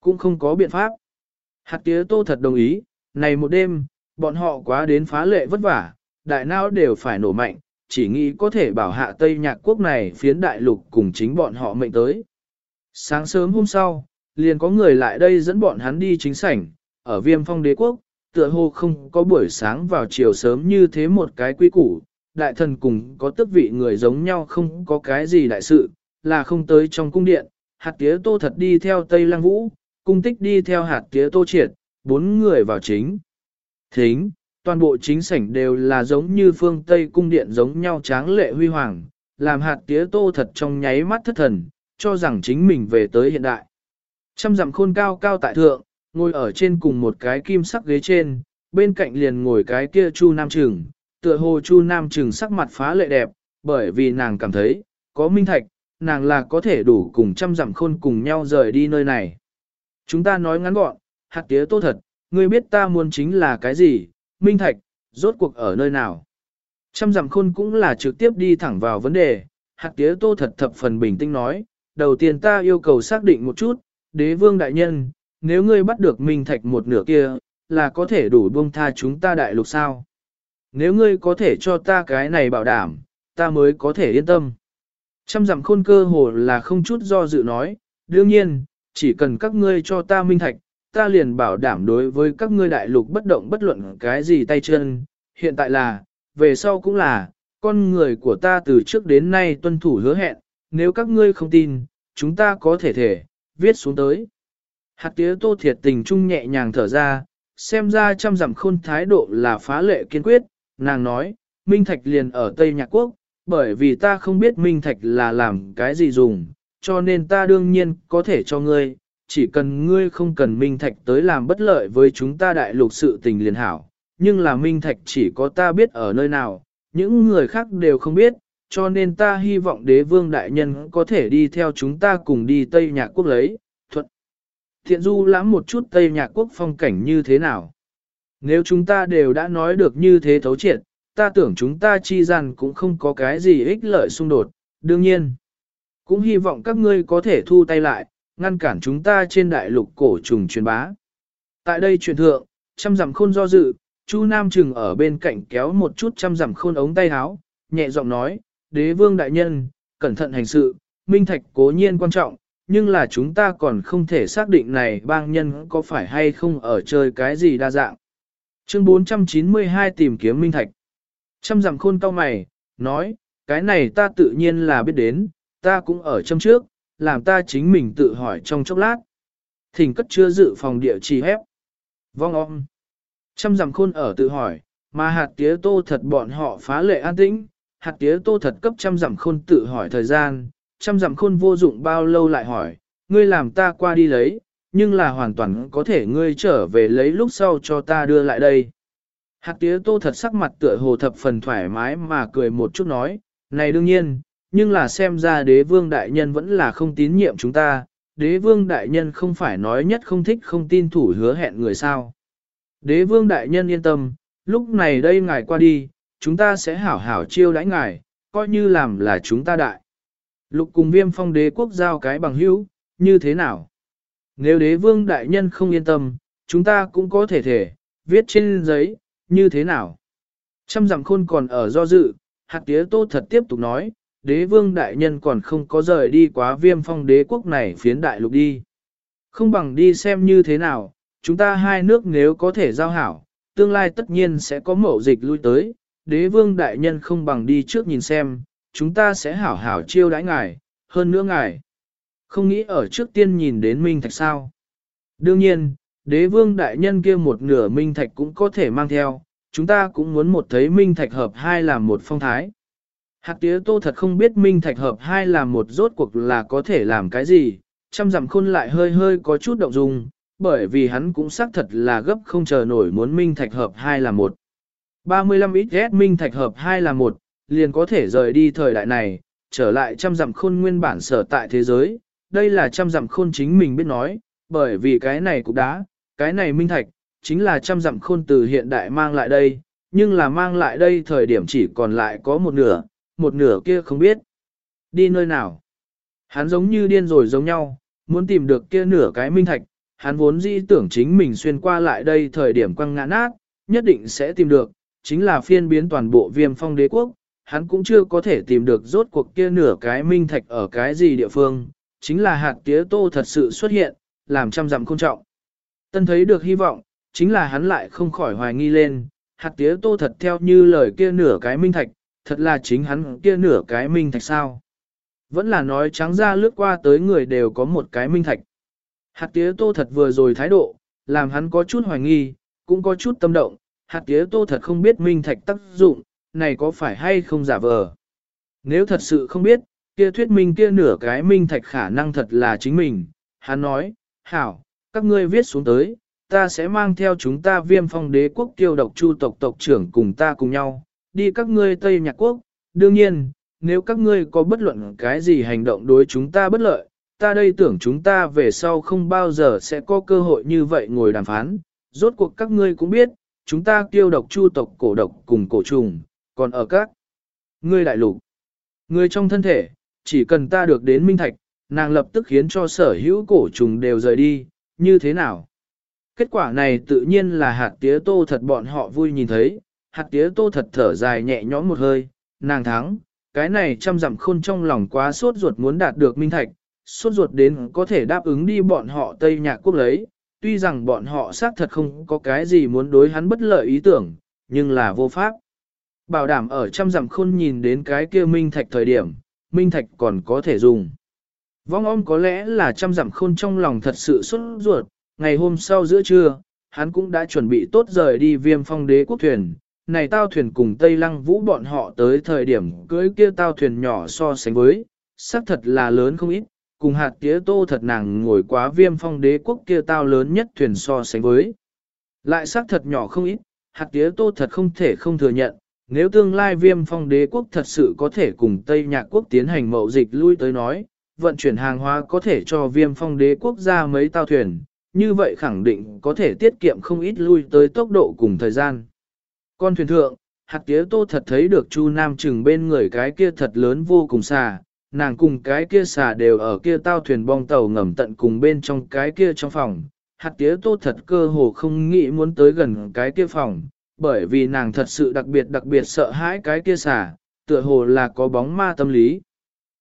cũng không có biện pháp. Hạt tía tô thật đồng ý, này một đêm, bọn họ quá đến phá lệ vất vả, đại não đều phải nổ mạnh, chỉ nghĩ có thể bảo hạ Tây Nhạc Quốc này phiến đại lục cùng chính bọn họ mệnh tới. Sáng sớm hôm sau, liền có người lại đây dẫn bọn hắn đi chính sảnh, ở viêm phong đế quốc, tựa hồ không có buổi sáng vào chiều sớm như thế một cái quy củ, đại thần cùng có tước vị người giống nhau không có cái gì đại sự, là không tới trong cung điện, hạt tía tô thật đi theo Tây Lăng Vũ, cung tích đi theo hạt tía tô triệt, bốn người vào chính. Thính, toàn bộ chính sảnh đều là giống như phương Tây cung điện giống nhau tráng lệ huy hoàng, làm hạt tía tô thật trong nháy mắt thất thần, cho rằng chính mình về tới hiện đại. Trăm dặm khôn cao cao tại thượng, ngồi ở trên cùng một cái kim sắc ghế trên, bên cạnh liền ngồi cái kia Chu Nam Trừng, tựa hồ Chu Nam Trừng sắc mặt phá lệ đẹp, bởi vì nàng cảm thấy, có minh thạch, nàng là có thể đủ cùng trăm dặm khôn cùng nhau rời đi nơi này. Chúng ta nói ngắn gọn, hạt tía tô thật, ngươi biết ta muốn chính là cái gì, minh thạch, rốt cuộc ở nơi nào. Trăm dặm khôn cũng là trực tiếp đi thẳng vào vấn đề, hạt tía tô thật thập phần bình tĩnh nói, đầu tiên ta yêu cầu xác định một chút, đế vương đại nhân, nếu ngươi bắt được minh thạch một nửa kia, là có thể đủ buông tha chúng ta đại lục sao. Nếu ngươi có thể cho ta cái này bảo đảm, ta mới có thể yên tâm. Trăm dặm khôn cơ hồ là không chút do dự nói, đương nhiên, chỉ cần các ngươi cho ta minh thạch, ta liền bảo đảm đối với các ngươi đại lục bất động bất luận cái gì tay chân, hiện tại là, về sau cũng là, con người của ta từ trước đến nay tuân thủ hứa hẹn, nếu các ngươi không tin, chúng ta có thể thể, viết xuống tới. Hạt tía tô thiệt tình trung nhẹ nhàng thở ra, xem ra trăm dặm khôn thái độ là phá lệ kiên quyết, nàng nói, Minh Thạch liền ở Tây Nhạc Quốc, bởi vì ta không biết Minh Thạch là làm cái gì dùng, cho nên ta đương nhiên có thể cho ngươi, chỉ cần ngươi không cần Minh Thạch tới làm bất lợi với chúng ta đại lục sự tình liền hảo, nhưng là Minh Thạch chỉ có ta biết ở nơi nào, những người khác đều không biết, cho nên ta hy vọng đế vương đại nhân có thể đi theo chúng ta cùng đi Tây Nhạc Quốc lấy, thuận. Thiện du lãm một chút Tây Nhạc Quốc phong cảnh như thế nào? Nếu chúng ta đều đã nói được như thế thấu triệt, ta tưởng chúng ta chi rằng cũng không có cái gì ích lợi xung đột, đương nhiên. Cũng hy vọng các ngươi có thể thu tay lại, ngăn cản chúng ta trên đại lục cổ trùng truyền bá. Tại đây truyền thượng, trăm dặm khôn do dự, Chu Nam Trừng ở bên cạnh kéo một chút trăm dặm khôn ống tay áo, nhẹ giọng nói, đế vương đại nhân, cẩn thận hành sự, minh thạch cố nhiên quan trọng, nhưng là chúng ta còn không thể xác định này bang nhân có phải hay không ở chơi cái gì đa dạng. Chương 492 tìm kiếm minh thạch. Trăm dặm khôn cao mày, nói, cái này ta tự nhiên là biết đến, ta cũng ở trong trước, làm ta chính mình tự hỏi trong chốc lát. Thỉnh cất chưa dự phòng địa chỉ hép. Vong om. Trăm dặm khôn ở tự hỏi, mà hạt tía tô thật bọn họ phá lệ an tĩnh, hạt tía tô thật cấp trăm dặm khôn tự hỏi thời gian, trăm dặm khôn vô dụng bao lâu lại hỏi, ngươi làm ta qua đi lấy, nhưng là hoàn toàn có thể ngươi trở về lấy lúc sau cho ta đưa lại đây. Hạt tía tô thật sắc mặt tựa hồ thập phần thoải mái mà cười một chút nói, này đương nhiên, nhưng là xem ra đế vương đại nhân vẫn là không tín nhiệm chúng ta, đế vương đại nhân không phải nói nhất không thích không tin thủ hứa hẹn người sao. Đế vương đại nhân yên tâm, lúc này đây ngài qua đi, chúng ta sẽ hảo hảo chiêu đãi ngài, coi như làm là chúng ta đại. Lục cùng viêm phong đế quốc giao cái bằng hữu, như thế nào? Nếu đế vương đại nhân không yên tâm, chúng ta cũng có thể thể, viết trên giấy, như thế nào? Trăm dặm khôn còn ở do dự, hạt tía tô thật tiếp tục nói, đế vương đại nhân còn không có rời đi quá viêm phong đế quốc này phiến đại lục đi. Không bằng đi xem như thế nào, chúng ta hai nước nếu có thể giao hảo, tương lai tất nhiên sẽ có mẫu dịch lui tới, đế vương đại nhân không bằng đi trước nhìn xem, chúng ta sẽ hảo hảo chiêu đãi ngài, hơn nữa ngài. Không nghĩ ở trước tiên nhìn đến Minh Thạch sao. Đương nhiên, đế vương đại nhân kia một nửa Minh Thạch cũng có thể mang theo, chúng ta cũng muốn một thấy Minh Thạch hợp hai làm một phong thái. Hạt tía tô thật không biết Minh Thạch hợp hai làm một rốt cuộc là có thể làm cái gì, chăm dặm khôn lại hơi hơi có chút động dung, bởi vì hắn cũng xác thật là gấp không chờ nổi muốn Minh Thạch hợp hai là một. 35 ít ghét Minh Thạch hợp hai là một, liền có thể rời đi thời đại này, trở lại trăm dặm khôn nguyên bản sở tại thế giới. Đây là trăm dặm khôn chính mình biết nói, bởi vì cái này cũng đã, cái này Minh Thạch, chính là trăm dặm khôn từ hiện đại mang lại đây, nhưng là mang lại đây thời điểm chỉ còn lại có một nửa, một nửa kia không biết. Đi nơi nào? Hắn giống như điên rồi giống nhau, muốn tìm được kia nửa cái Minh Thạch, hắn vốn dĩ tưởng chính mình xuyên qua lại đây thời điểm quăng ngã nát, nhất định sẽ tìm được, chính là phiên biến toàn bộ viêm phong đế quốc, hắn cũng chưa có thể tìm được rốt cuộc kia nửa cái minh thạch ở cái gì địa phương, chính là hạt tía tô thật sự xuất hiện, làm trăm dặm không trọng. Tân thấy được hy vọng, chính là hắn lại không khỏi hoài nghi lên, hạt tía tô thật theo như lời kia nửa cái minh thạch, thật là chính hắn kia nửa cái minh thạch sao. Vẫn là nói trắng ra lướt qua tới người đều có một cái minh thạch. Hạt tía tô thật vừa rồi thái độ, làm hắn có chút hoài nghi, cũng có chút tâm động, hạt tía tô thật không biết minh thạch tác dụng, này có phải hay không giả vờ. Nếu thật sự không biết, kia thuyết minh kia nửa cái minh thạch khả năng thật là chính mình, hắn nói, hảo, các ngươi viết xuống tới, ta sẽ mang theo chúng ta viêm phong đế quốc tiêu độc chu tộc tộc trưởng cùng ta cùng nhau, đi các ngươi Tây Nhạc Quốc, đương nhiên, nếu các ngươi có bất luận cái gì hành động đối chúng ta bất lợi, ta đây tưởng chúng ta về sau không bao giờ sẽ có cơ hội như vậy ngồi đàm phán, rốt cuộc các ngươi cũng biết, chúng ta tiêu độc chu tộc cổ độc cùng cổ trùng, còn ở các ngươi đại lục. Người trong thân thể, chỉ cần ta được đến minh thạch, nàng lập tức khiến cho sở hữu cổ trùng đều rời đi, như thế nào? Kết quả này tự nhiên là hạt tía tô thật bọn họ vui nhìn thấy, hạt tía tô thật thở dài nhẹ nhõm một hơi, nàng thắng, cái này trăm dặm khôn trong lòng quá sốt ruột muốn đạt được minh thạch, sốt ruột đến có thể đáp ứng đi bọn họ Tây Nhạc Quốc lấy, tuy rằng bọn họ xác thật không có cái gì muốn đối hắn bất lợi ý tưởng, nhưng là vô pháp. Bảo đảm ở trăm dặm khôn nhìn đến cái kia minh thạch thời điểm, minh thạch còn có thể dùng. Vong om có lẽ là trăm dặm khôn trong lòng thật sự xuất ruột, ngày hôm sau giữa trưa, hắn cũng đã chuẩn bị tốt rời đi viêm phong đế quốc thuyền. Này tao thuyền cùng Tây Lăng Vũ bọn họ tới thời điểm cưới kia tao thuyền nhỏ so sánh với, xác thật là lớn không ít, cùng hạt tía tô thật nàng ngồi quá viêm phong đế quốc kia tao lớn nhất thuyền so sánh với. Lại xác thật nhỏ không ít, hạt tía tô thật không thể không thừa nhận, nếu tương lai viêm phong đế quốc thật sự có thể cùng Tây Nhạc quốc tiến hành mậu dịch lui tới nói, vận chuyển hàng hóa có thể cho viêm phong đế quốc ra mấy tao thuyền, như vậy khẳng định có thể tiết kiệm không ít lui tới tốc độ cùng thời gian. Con thuyền thượng, hạt tía tô thật thấy được Chu Nam chừng bên người cái kia thật lớn vô cùng xa, nàng cùng cái kia xà đều ở kia tao thuyền bong tàu ngầm tận cùng bên trong cái kia trong phòng. Hạt tía tô thật cơ hồ không nghĩ muốn tới gần cái kia phòng, bởi vì nàng thật sự đặc biệt đặc biệt sợ hãi cái kia xà, tựa hồ là có bóng ma tâm lý.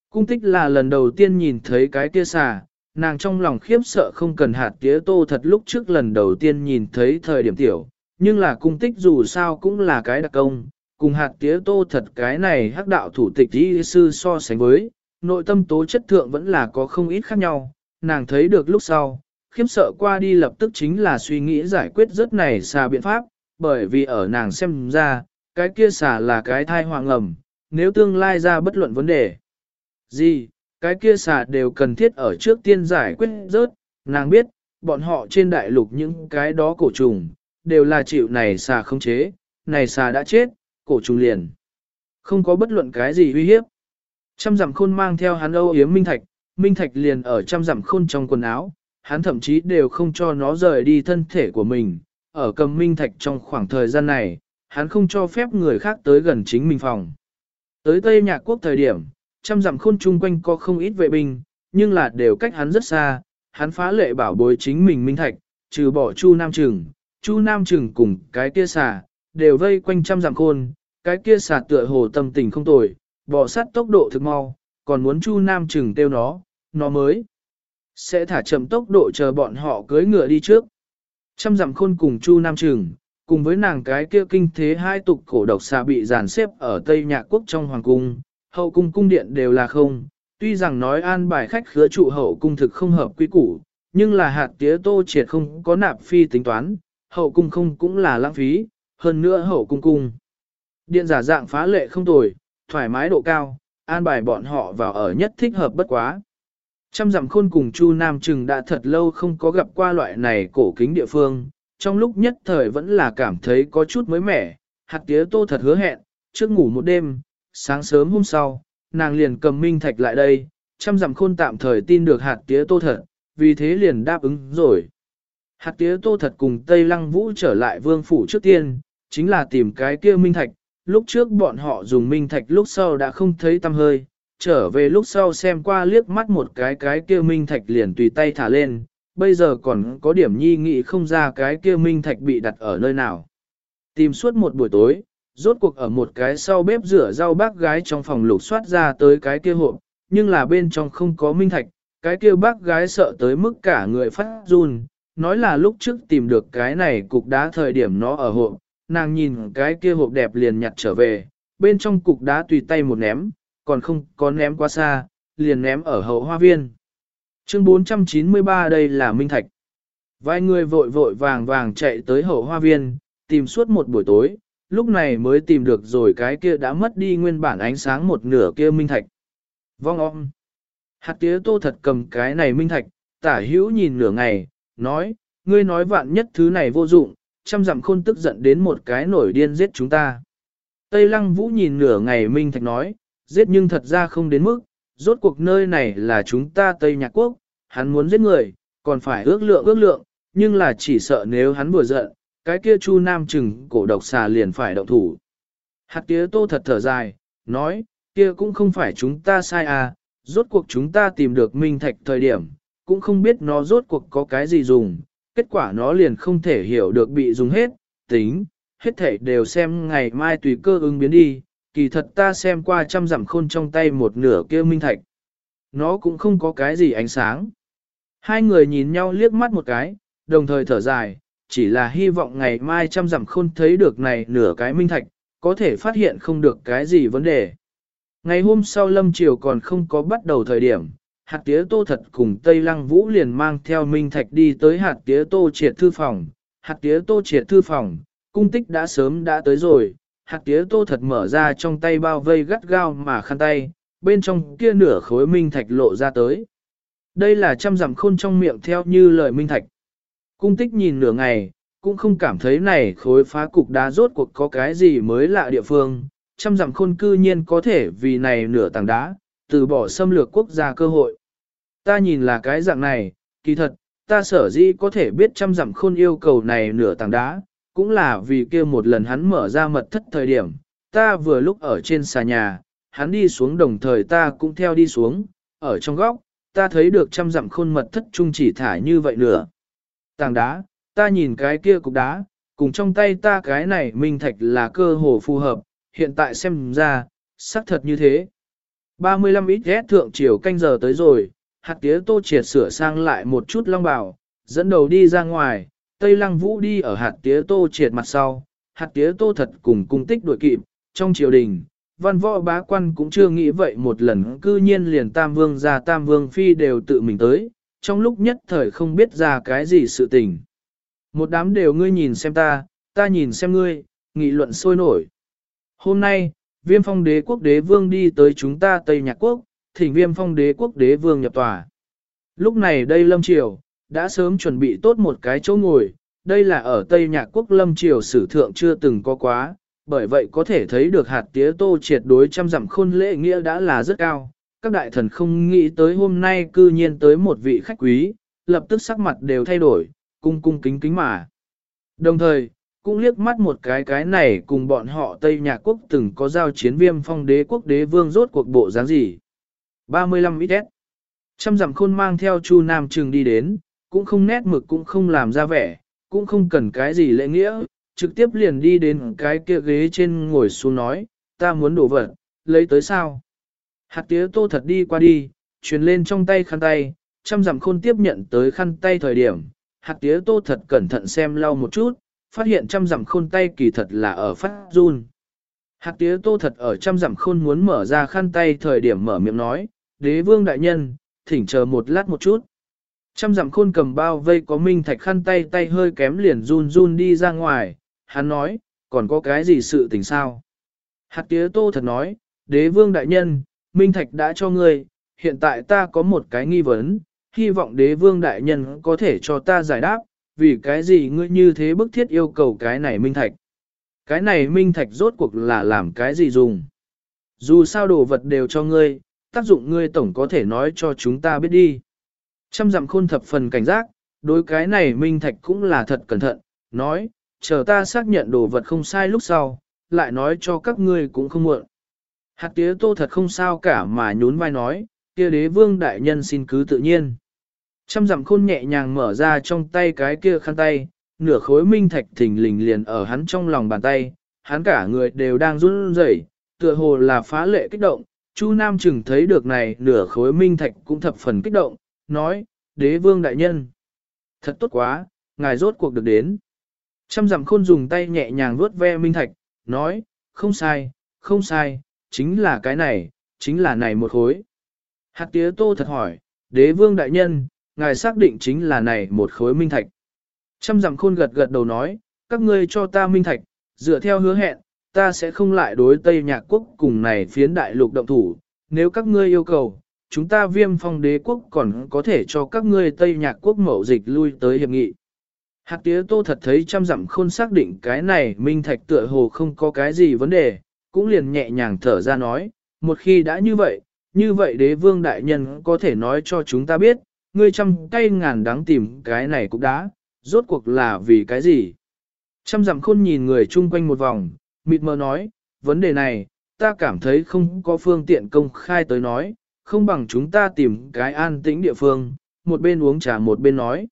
Cung tích là lần đầu tiên nhìn thấy cái kia xà, nàng trong lòng khiếp sợ không cần hạt tía tô thật lúc trước lần đầu tiên nhìn thấy thời điểm tiểu, nhưng là cung tích dù sao cũng là cái đặc công, cùng hạt tía tô thật cái này hắc đạo thủ tịch y sư so sánh với, nội tâm tố chất thượng vẫn là có không ít khác nhau, nàng thấy được lúc sau, khiếm sợ qua đi lập tức chính là suy nghĩ giải quyết rất này xà biện pháp, bởi vì ở nàng xem ra, cái kia xà là cái thai hoàng ngầm, nếu tương lai ra bất luận vấn đề. Gì, cái kia xà đều cần thiết ở trước tiên giải quyết rớt, nàng biết, bọn họ trên đại lục những cái đó cổ trùng, đều là chịu này xà không chế, này xà đã chết, cổ trùng liền. Không có bất luận cái gì uy hiếp. Trăm dặm khôn mang theo hắn âu yếm minh thạch, minh thạch liền ở trăm dặm khôn trong quần áo, hắn thậm chí đều không cho nó rời đi thân thể của mình. Ở cầm minh thạch trong khoảng thời gian này, hắn không cho phép người khác tới gần chính mình phòng. Tới Tây Nhạc Quốc thời điểm, trăm dặm khôn chung quanh có không ít vệ binh, nhưng là đều cách hắn rất xa, hắn phá lệ bảo bối chính mình minh thạch, trừ bỏ Chu Nam Trừng, Chu Nam Trừng cùng cái kia xà, đều vây quanh trăm dặm khôn, cái kia xà tựa hồ tâm tình không tồi, bỏ sát tốc độ thực mau, còn muốn Chu Nam Trừng tiêu nó, nó mới sẽ thả chậm tốc độ chờ bọn họ cưới ngựa đi trước. Trăm dặm khôn cùng Chu Nam Trừng, cùng với nàng cái kia kinh thế hai tục cổ độc xà bị dàn xếp ở Tây Nhạc Quốc trong Hoàng Cung, hậu cung cung điện đều là không, tuy rằng nói an bài khách khứa trụ hậu cung thực không hợp quy củ, nhưng là hạt tía tô triệt không có nạp phi tính toán, hậu cung không cũng là lãng phí, hơn nữa hậu cung cung. Điện giả dạng phá lệ không tồi, thoải mái độ cao, an bài bọn họ vào ở nhất thích hợp bất quá. Trăm dặm khôn cùng Chu Nam Trừng đã thật lâu không có gặp qua loại này cổ kính địa phương, trong lúc nhất thời vẫn là cảm thấy có chút mới mẻ, hạt tía tô thật hứa hẹn, trước ngủ một đêm, sáng sớm hôm sau, nàng liền cầm minh thạch lại đây, trăm dặm khôn tạm thời tin được hạt tía tô thật, vì thế liền đáp ứng rồi. Hạt tía tô thật cùng Tây Lăng Vũ trở lại vương phủ trước tiên, chính là tìm cái kia minh thạch, lúc trước bọn họ dùng minh thạch lúc sau đã không thấy tâm hơi, trở về lúc sau xem qua liếc mắt một cái cái kia minh thạch liền tùy tay thả lên, bây giờ còn có điểm nhi nghị không ra cái kia minh thạch bị đặt ở nơi nào. Tìm suốt một buổi tối, rốt cuộc ở một cái sau bếp rửa rau bác gái trong phòng lục soát ra tới cái kia hộp, nhưng là bên trong không có minh thạch, cái kia bác gái sợ tới mức cả người phát run, nói là lúc trước tìm được cái này cục đá thời điểm nó ở hộp, nàng nhìn cái kia hộp đẹp liền nhặt trở về, bên trong cục đá tùy tay một ném, còn không có ném quá xa, liền ném ở hậu hoa viên. Chương 493 đây là Minh Thạch. Vài người vội vội vàng vàng chạy tới hậu hoa viên, tìm suốt một buổi tối, lúc này mới tìm được rồi cái kia đã mất đi nguyên bản ánh sáng một nửa kia Minh Thạch. Vong om. Hạt tía tô thật cầm cái này Minh Thạch, tả hữu nhìn nửa ngày, nói, ngươi nói vạn nhất thứ này vô dụng, trăm dặm khôn tức giận đến một cái nổi điên giết chúng ta. Tây lăng vũ nhìn nửa ngày Minh Thạch nói, giết nhưng thật ra không đến mức, rốt cuộc nơi này là chúng ta Tây Nhạc Quốc, hắn muốn giết người, còn phải ước lượng ước lượng, nhưng là chỉ sợ nếu hắn vừa giận, cái kia chu nam chừng cổ độc xà liền phải động thủ. Hạt tía tô thật thở dài, nói, kia cũng không phải chúng ta sai à, rốt cuộc chúng ta tìm được Minh Thạch thời điểm, cũng không biết nó rốt cuộc có cái gì dùng, kết quả nó liền không thể hiểu được bị dùng hết, tính, hết thể đều xem ngày mai tùy cơ ứng biến đi, kỳ thật ta xem qua trăm dặm khôn trong tay một nửa kia minh thạch. Nó cũng không có cái gì ánh sáng. Hai người nhìn nhau liếc mắt một cái, đồng thời thở dài, chỉ là hy vọng ngày mai trăm dặm khôn thấy được này nửa cái minh thạch, có thể phát hiện không được cái gì vấn đề. Ngày hôm sau Lâm Triều còn không có bắt đầu thời điểm, hạt tía tô thật cùng Tây Lăng Vũ liền mang theo Minh Thạch đi tới hạt tía tô triệt thư phòng. Hạt tía tô triệt thư phòng, cung tích đã sớm đã tới rồi, hạt tía tô thật mở ra trong tay bao vây gắt gao mà khăn tay, bên trong kia nửa khối Minh Thạch lộ ra tới. Đây là trăm dặm khôn trong miệng theo như lời Minh Thạch. Cung tích nhìn nửa ngày, cũng không cảm thấy này khối phá cục đá rốt cuộc có cái gì mới lạ địa phương, trăm dặm khôn cư nhiên có thể vì này nửa tảng đá, từ bỏ xâm lược quốc gia cơ hội. Ta nhìn là cái dạng này, kỳ thật, ta sở dĩ có thể biết trăm dặm khôn yêu cầu này nửa tảng đá, cũng là vì kia một lần hắn mở ra mật thất thời điểm, ta vừa lúc ở trên xà nhà, hắn đi xuống đồng thời ta cũng theo đi xuống, ở trong góc, ta thấy được trăm dặm khôn mật thất trung chỉ thả như vậy nửa. Tảng đá, ta nhìn cái kia cục đá, cùng trong tay ta cái này minh thạch là cơ hồ phù hợp, hiện tại xem ra, xác thật như thế. 35 ít ghét thượng chiều canh giờ tới rồi, hạt tía tô triệt sửa sang lại một chút long bào, dẫn đầu đi ra ngoài, Tây Lăng Vũ đi ở hạt tía tô triệt mặt sau, hạt tía tô thật cùng cung tích đuổi kịp, trong triều đình, văn võ bá quan cũng chưa nghĩ vậy một lần cư nhiên liền Tam Vương ra Tam Vương Phi đều tự mình tới, trong lúc nhất thời không biết ra cái gì sự tình. Một đám đều ngươi nhìn xem ta, ta nhìn xem ngươi, nghị luận sôi nổi. Hôm nay, viêm phong đế quốc đế vương đi tới chúng ta Tây Nhạc Quốc, thỉnh viêm phong đế quốc đế vương nhập tòa. Lúc này đây Lâm Triều, đã sớm chuẩn bị tốt một cái chỗ ngồi, đây là ở Tây Nhạc Quốc Lâm Triều sử thượng chưa từng có quá, bởi vậy có thể thấy được hạt tía tô triệt đối trăm dặm khôn lễ nghĩa đã là rất cao. Các đại thần không nghĩ tới hôm nay cư nhiên tới một vị khách quý, lập tức sắc mặt đều thay đổi, cung cung kính kính mà. Đồng thời, cũng liếc mắt một cái cái này cùng bọn họ Tây Nhạc Quốc từng có giao chiến viêm phong đế quốc đế vương rốt cuộc bộ dáng gì. 35 ít Trăm dặm khôn mang theo Chu Nam Trừng đi đến, cũng không nét mực cũng không làm ra vẻ, cũng không cần cái gì lễ nghĩa, trực tiếp liền đi đến cái kia ghế trên ngồi xuống nói, ta muốn đổ vật, lấy tới sao. Hạt tía tô thật đi qua đi, truyền lên trong tay khăn tay, trăm dặm khôn tiếp nhận tới khăn tay thời điểm, hạt tía tô thật cẩn thận xem lau một chút, phát hiện trăm dặm khôn tay kỳ thật là ở phát run. Hạt tía tô thật ở trăm dặm khôn muốn mở ra khăn tay thời điểm mở miệng nói, đế vương đại nhân, thỉnh chờ một lát một chút. Trăm dặm khôn cầm bao vây có minh thạch khăn tay tay hơi kém liền run run đi ra ngoài, hắn nói, còn có cái gì sự tình sao? Hạt tía tô thật nói, đế vương đại nhân, minh thạch đã cho ngươi, hiện tại ta có một cái nghi vấn, hy vọng đế vương đại nhân có thể cho ta giải đáp, vì cái gì ngươi như thế bức thiết yêu cầu cái này minh thạch. Cái này minh thạch rốt cuộc là làm cái gì dùng. Dù sao đồ vật đều cho ngươi, tác dụng ngươi tổng có thể nói cho chúng ta biết đi. Trăm dặm khôn thập phần cảnh giác, đối cái này minh thạch cũng là thật cẩn thận, nói, chờ ta xác nhận đồ vật không sai lúc sau, lại nói cho các ngươi cũng không muộn. Hạt tía tô thật không sao cả mà nhún vai nói, kia đế vương đại nhân xin cứ tự nhiên. Trăm dặm khôn nhẹ nhàng mở ra trong tay cái kia khăn tay, nửa khối minh thạch thình lình liền ở hắn trong lòng bàn tay, hắn cả người đều đang run rẩy, tựa hồ là phá lệ kích động. Chu Nam chừng thấy được này nửa khối minh thạch cũng thập phần kích động, nói, đế vương đại nhân. Thật tốt quá, ngài rốt cuộc được đến. Trăm dặm khôn dùng tay nhẹ nhàng vuốt ve minh thạch, nói, không sai, không sai, chính là cái này, chính là này một khối. Hạt tía tô thật hỏi, đế vương đại nhân, ngài xác định chính là này một khối minh thạch. Trăm dặm khôn gật gật đầu nói, các ngươi cho ta minh thạch, dựa theo hứa hẹn, ta sẽ không lại đối Tây Nhạc Quốc cùng này phiến đại lục động thủ, nếu các ngươi yêu cầu, chúng ta viêm phong đế quốc còn có thể cho các ngươi Tây Nhạc Quốc mậu dịch lui tới hiệp nghị. Hạt tía tô thật thấy trăm dặm khôn xác định cái này minh thạch tựa hồ không có cái gì vấn đề, cũng liền nhẹ nhàng thở ra nói, một khi đã như vậy, như vậy đế vương đại nhân có thể nói cho chúng ta biết, ngươi trăm cây ngàn đáng tìm cái này cũng đã, rốt cuộc là vì cái gì? Trăm dặm khôn nhìn người chung quanh một vòng, mịt mờ nói, vấn đề này, ta cảm thấy không có phương tiện công khai tới nói, không bằng chúng ta tìm cái an tĩnh địa phương, một bên uống trà một bên nói.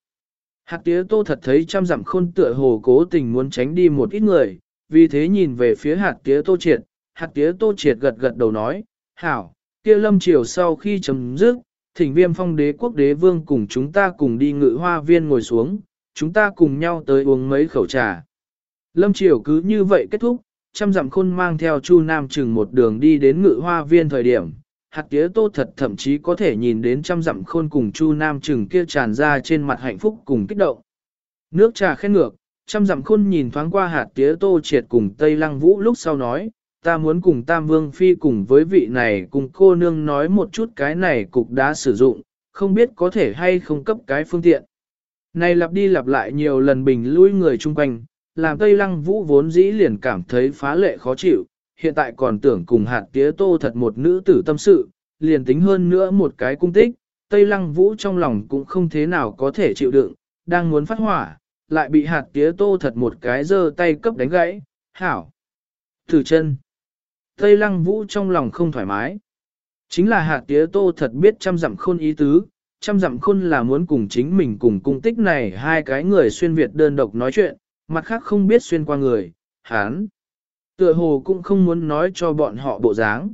Hạt tía tô thật thấy trăm dặm khôn tựa hồ cố tình muốn tránh đi một ít người, vì thế nhìn về phía hạt tía tô triệt, hạt tía tô triệt gật gật đầu nói, hảo, kia lâm chiều sau khi chấm dứt, thỉnh viêm phong đế quốc đế vương cùng chúng ta cùng đi ngự hoa viên ngồi xuống, chúng ta cùng nhau tới uống mấy khẩu trà. Lâm Triều cứ như vậy kết thúc, trăm dặm khôn mang theo Chu Nam Trừng một đường đi đến ngự hoa viên thời điểm. Hạt tía tô thật thậm chí có thể nhìn đến trăm dặm khôn cùng Chu Nam Trừng kia tràn ra trên mặt hạnh phúc cùng kích động. Nước trà khen ngược, trăm dặm khôn nhìn thoáng qua hạt tía tô triệt cùng Tây Lăng Vũ lúc sau nói, ta muốn cùng Tam Vương Phi cùng với vị này cùng cô nương nói một chút cái này cục đã sử dụng, không biết có thể hay không cấp cái phương tiện. Này lặp đi lặp lại nhiều lần bình lui người chung quanh, làm Tây Lăng Vũ vốn dĩ liền cảm thấy phá lệ khó chịu, hiện tại còn tưởng cùng hạt tía tô thật một nữ tử tâm sự, liền tính hơn nữa một cái cung tích, Tây Lăng Vũ trong lòng cũng không thế nào có thể chịu đựng, đang muốn phát hỏa, lại bị hạt tía tô thật một cái giơ tay cấp đánh gãy, hảo. Thử chân. Tây Lăng Vũ trong lòng không thoải mái. Chính là hạt tía tô thật biết trăm dặm khôn ý tứ, trăm dặm khôn là muốn cùng chính mình cùng cung tích này hai cái người xuyên Việt đơn độc nói chuyện, mặt khác không biết xuyên qua người, hán. Tựa hồ cũng không muốn nói cho bọn họ bộ dáng.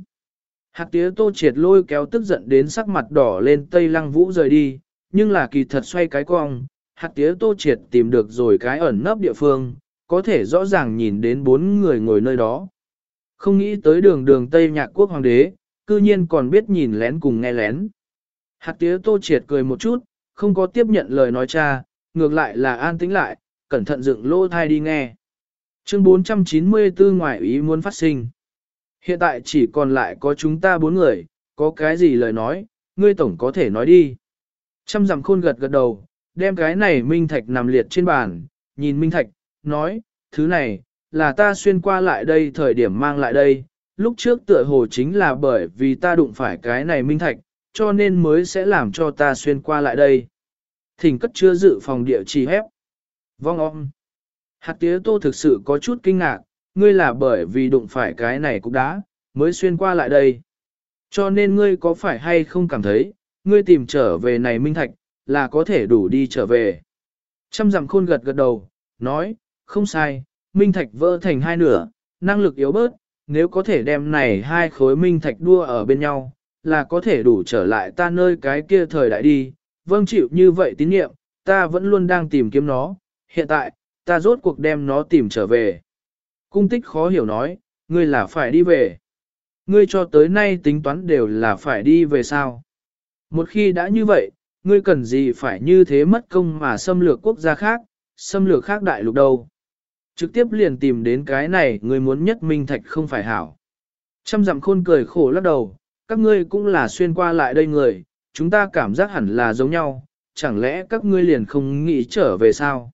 Hạt tía tô triệt lôi kéo tức giận đến sắc mặt đỏ lên Tây Lăng Vũ rời đi, nhưng là kỳ thật xoay cái cong, hạt tía tô triệt tìm được rồi cái ẩn nấp địa phương, có thể rõ ràng nhìn đến bốn người ngồi nơi đó. Không nghĩ tới đường đường Tây Nhạc Quốc Hoàng đế, cư nhiên còn biết nhìn lén cùng nghe lén. Hạt tía tô triệt cười một chút, không có tiếp nhận lời nói cha, ngược lại là an tĩnh lại, cẩn thận dựng lô thai đi nghe. Chương 494 ngoại ý muốn phát sinh. Hiện tại chỉ còn lại có chúng ta bốn người, có cái gì lời nói, ngươi tổng có thể nói đi. Trăm dặm khôn gật gật đầu, đem cái này minh thạch nằm liệt trên bàn, nhìn minh thạch, nói, thứ này, là ta xuyên qua lại đây thời điểm mang lại đây, lúc trước tựa hồ chính là bởi vì ta đụng phải cái này minh thạch, cho nên mới sẽ làm cho ta xuyên qua lại đây. Thỉnh cất chưa dự phòng địa chỉ hép. Vong om. Hạt tía tô thực sự có chút kinh ngạc, ngươi là bởi vì đụng phải cái này cũng đã, mới xuyên qua lại đây. Cho nên ngươi có phải hay không cảm thấy, ngươi tìm trở về này minh thạch, là có thể đủ đi trở về. Trăm dặm khôn gật gật đầu, nói, không sai, minh thạch vỡ thành hai nửa, năng lực yếu bớt, nếu có thể đem này hai khối minh thạch đua ở bên nhau, là có thể đủ trở lại ta nơi cái kia thời đại đi, vâng chịu như vậy tín nhiệm, ta vẫn luôn đang tìm kiếm nó, hiện tại, ta rốt cuộc đem nó tìm trở về. Cung tích khó hiểu nói, ngươi là phải đi về. Ngươi cho tới nay tính toán đều là phải đi về sao. Một khi đã như vậy, ngươi cần gì phải như thế mất công mà xâm lược quốc gia khác, xâm lược khác đại lục đâu. Trực tiếp liền tìm đến cái này người muốn nhất minh thạch không phải hảo. Trăm dặm khôn cười khổ lắc đầu, các ngươi cũng là xuyên qua lại đây người, chúng ta cảm giác hẳn là giống nhau, chẳng lẽ các ngươi liền không nghĩ trở về sao?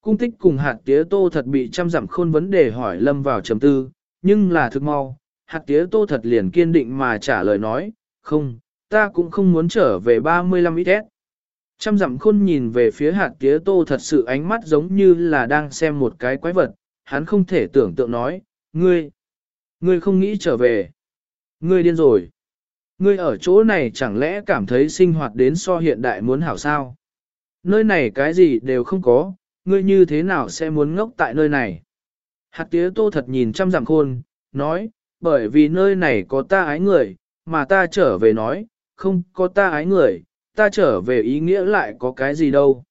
Cung tích cùng hạt tía tô thật bị trăm dặm khôn vấn đề hỏi lâm vào trầm tư, nhưng là thực mau, hạt tía tô thật liền kiên định mà trả lời nói, không, ta cũng không muốn trở về 35 ít Trăm dặm khôn nhìn về phía hạt tía tô thật sự ánh mắt giống như là đang xem một cái quái vật, hắn không thể tưởng tượng nói, ngươi, ngươi không nghĩ trở về, ngươi điên rồi. Ngươi ở chỗ này chẳng lẽ cảm thấy sinh hoạt đến so hiện đại muốn hảo sao? Nơi này cái gì đều không có, ngươi như thế nào sẽ muốn ngốc tại nơi này? Hạt tía tô thật nhìn trăm dặm khôn, nói, bởi vì nơi này có ta ái người, mà ta trở về nói, không có ta ái người, ta trở về ý nghĩa lại có cái gì đâu.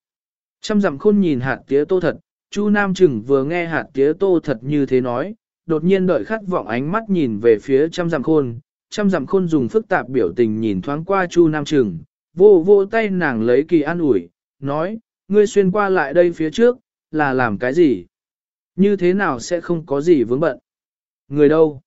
Trăm dặm khôn nhìn hạt tía tô thật, Chu Nam Trừng vừa nghe hạt tía tô thật như thế nói, đột nhiên đợi khát vọng ánh mắt nhìn về phía trăm dặm khôn, trăm dặm khôn dùng phức tạp biểu tình nhìn thoáng qua Chu Nam Trừng, vô vô tay nàng lấy kỳ an ủi, nói, ngươi xuyên qua lại đây phía trước, là làm cái gì? Như thế nào sẽ không có gì vướng bận? Người đâu?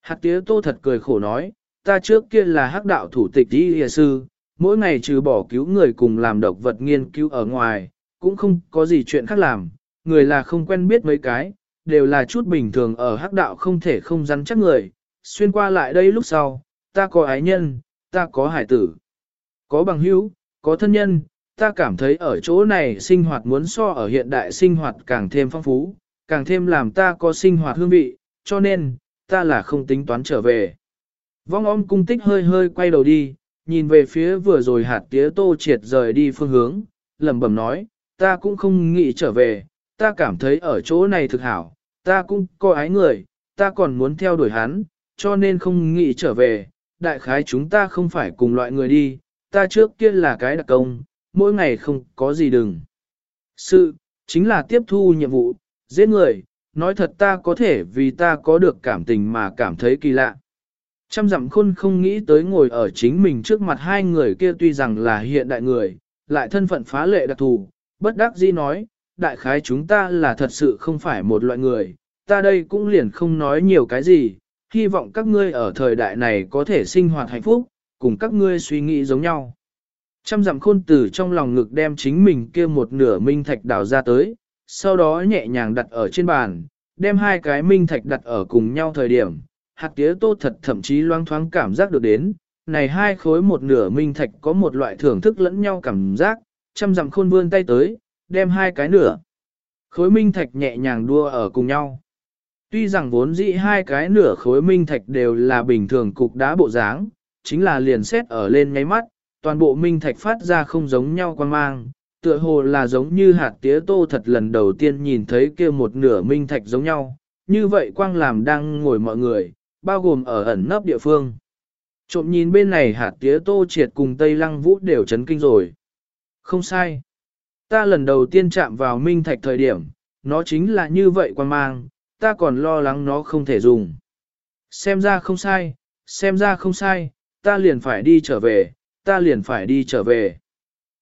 Hạt tía tô thật cười khổ nói, ta trước kia là hắc đạo thủ tịch đi hìa sư, mỗi ngày trừ bỏ cứu người cùng làm độc vật nghiên cứu ở ngoài, cũng không có gì chuyện khác làm, người là không quen biết mấy cái, đều là chút bình thường ở hắc đạo không thể không rắn chắc người, xuyên qua lại đây lúc sau, ta có ái nhân, ta có hải tử, có bằng hữu, có thân nhân, ta cảm thấy ở chỗ này sinh hoạt muốn so ở hiện đại sinh hoạt càng thêm phong phú, càng thêm làm ta có sinh hoạt hương vị, cho nên, ta là không tính toán trở về. Vong om cung tích hơi hơi quay đầu đi, nhìn về phía vừa rồi hạt tía tô triệt rời đi phương hướng, lẩm bẩm nói, ta cũng không nghĩ trở về, ta cảm thấy ở chỗ này thực hảo, ta cũng có ái người, ta còn muốn theo đuổi hắn, cho nên không nghĩ trở về, đại khái chúng ta không phải cùng loại người đi, ta trước kia là cái đặc công, mỗi ngày không có gì đừng. Sự, chính là tiếp thu nhiệm vụ, giết người, nói thật ta có thể vì ta có được cảm tình mà cảm thấy kỳ lạ. Trăm dặm khôn không nghĩ tới ngồi ở chính mình trước mặt hai người kia tuy rằng là hiện đại người, lại thân phận phá lệ đặc thù, bất đắc dĩ nói, đại khái chúng ta là thật sự không phải một loại người, ta đây cũng liền không nói nhiều cái gì, hy vọng các ngươi ở thời đại này có thể sinh hoạt hạnh phúc, cùng các ngươi suy nghĩ giống nhau. Trăm dặm khôn từ trong lòng ngực đem chính mình kia một nửa minh thạch đào ra tới, sau đó nhẹ nhàng đặt ở trên bàn, đem hai cái minh thạch đặt ở cùng nhau thời điểm, hạt tía tô thật thậm chí loang thoáng cảm giác được đến, này hai khối một nửa minh thạch có một loại thưởng thức lẫn nhau cảm giác, chăm dặm khôn vươn tay tới, đem hai cái nửa. Khối minh thạch nhẹ nhàng đua ở cùng nhau. Tuy rằng vốn dĩ hai cái nửa khối minh thạch đều là bình thường cục đá bộ dáng, chính là liền xét ở lên nháy mắt, toàn bộ minh thạch phát ra không giống nhau quan mang, tựa hồ là giống như hạt tía tô thật lần đầu tiên nhìn thấy kia một nửa minh thạch giống nhau, như vậy quang làm đang ngồi mọi người, bao gồm ở ẩn nấp địa phương. Trộm nhìn bên này hạt tía tô triệt cùng Tây Lăng Vũ đều chấn kinh rồi. Không sai. Ta lần đầu tiên chạm vào minh thạch thời điểm, nó chính là như vậy quan mang, ta còn lo lắng nó không thể dùng. Xem ra không sai, xem ra không sai, ta liền phải đi trở về, ta liền phải đi trở về.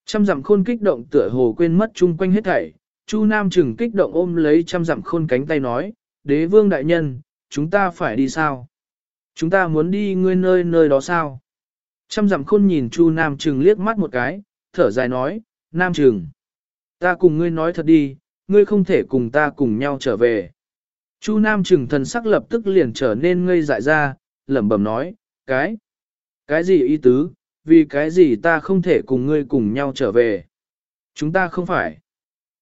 Trăm dặm khôn kích động tựa hồ quên mất chung quanh hết thảy, Chu Nam Trừng kích động ôm lấy trăm dặm khôn cánh tay nói, đế vương đại nhân, chúng ta phải đi sao? Chúng ta muốn đi ngươi nơi nơi đó sao? Trăm dặm khôn nhìn Chu Nam Trừng liếc mắt một cái, thở dài nói, Nam Trừng, ta cùng ngươi nói thật đi, ngươi không thể cùng ta cùng nhau trở về. Chu Nam Trừng thần sắc lập tức liền trở nên ngây dại ra, lẩm bẩm nói, cái, cái gì ý tứ, vì cái gì ta không thể cùng ngươi cùng nhau trở về. Chúng ta không phải,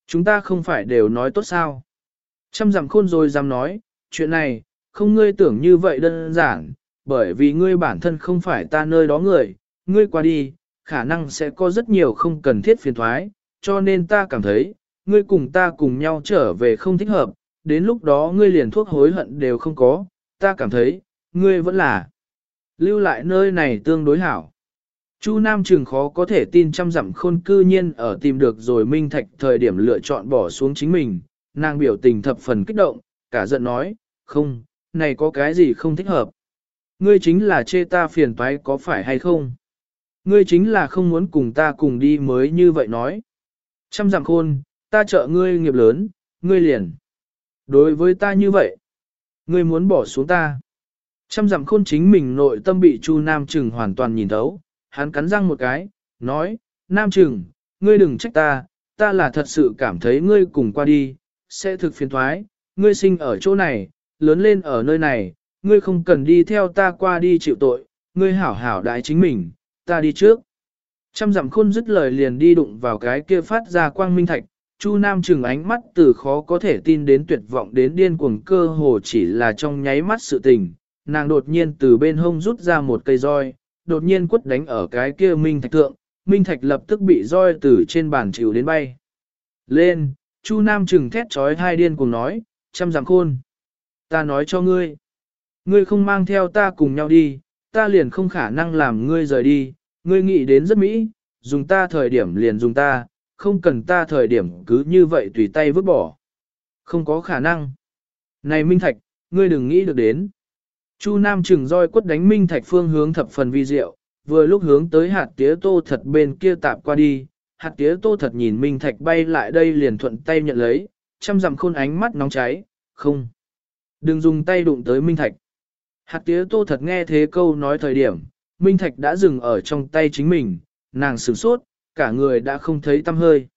chúng ta không phải đều nói tốt sao. Trăm dặm khôn rồi dám nói, chuyện này, không ngươi tưởng như vậy đơn giản, bởi vì ngươi bản thân không phải ta nơi đó người, ngươi qua đi, khả năng sẽ có rất nhiều không cần thiết phiền thoái, cho nên ta cảm thấy, ngươi cùng ta cùng nhau trở về không thích hợp, đến lúc đó ngươi liền thuốc hối hận đều không có, ta cảm thấy, ngươi vẫn là lưu lại nơi này tương đối hảo. Chu Nam Trường khó có thể tin trăm dặm khôn cư nhiên ở tìm được rồi Minh Thạch thời điểm lựa chọn bỏ xuống chính mình, nàng biểu tình thập phần kích động, cả giận nói, không, này có cái gì không thích hợp. Ngươi chính là chê ta phiền toái có phải hay không? Ngươi chính là không muốn cùng ta cùng đi mới như vậy nói. Trăm dặm khôn, ta trợ ngươi nghiệp lớn, ngươi liền. Đối với ta như vậy, ngươi muốn bỏ xuống ta. Trăm dặm khôn chính mình nội tâm bị Chu Nam Trừng hoàn toàn nhìn thấu, hắn cắn răng một cái, nói, Nam Trừng, ngươi đừng trách ta, ta là thật sự cảm thấy ngươi cùng qua đi, sẽ thực phiền thoái, ngươi sinh ở chỗ này, lớn lên ở nơi này, ngươi không cần đi theo ta qua đi chịu tội, ngươi hảo hảo đại chính mình, ta đi trước. Trăm dặm khôn dứt lời liền đi đụng vào cái kia phát ra quang minh thạch, Chu Nam trừng ánh mắt từ khó có thể tin đến tuyệt vọng đến điên cuồng cơ hồ chỉ là trong nháy mắt sự tình, nàng đột nhiên từ bên hông rút ra một cây roi, đột nhiên quất đánh ở cái kia minh thạch thượng, minh thạch lập tức bị roi từ trên bàn chịu đến bay. Lên, Chu Nam trừng thét trói hai điên cuồng nói, trăm dặm khôn. Ta nói cho ngươi, ngươi không mang theo ta cùng nhau đi, ta liền không khả năng làm ngươi rời đi, ngươi nghĩ đến rất mỹ, dùng ta thời điểm liền dùng ta, không cần ta thời điểm cứ như vậy tùy tay vứt bỏ. Không có khả năng. Này Minh Thạch, ngươi đừng nghĩ được đến. Chu Nam chừng roi quất đánh Minh Thạch phương hướng thập phần vi diệu, vừa lúc hướng tới hạt tía tô thật bên kia tạp qua đi, hạt tía tô thật nhìn Minh Thạch bay lại đây liền thuận tay nhận lấy, chăm dặm khôn ánh mắt nóng cháy, không. Đừng dùng tay đụng tới Minh Thạch. Hạt tía tô thật nghe thế câu nói thời điểm, Minh Thạch đã dừng ở trong tay chính mình, nàng sửng sốt, cả người đã không thấy tâm hơi.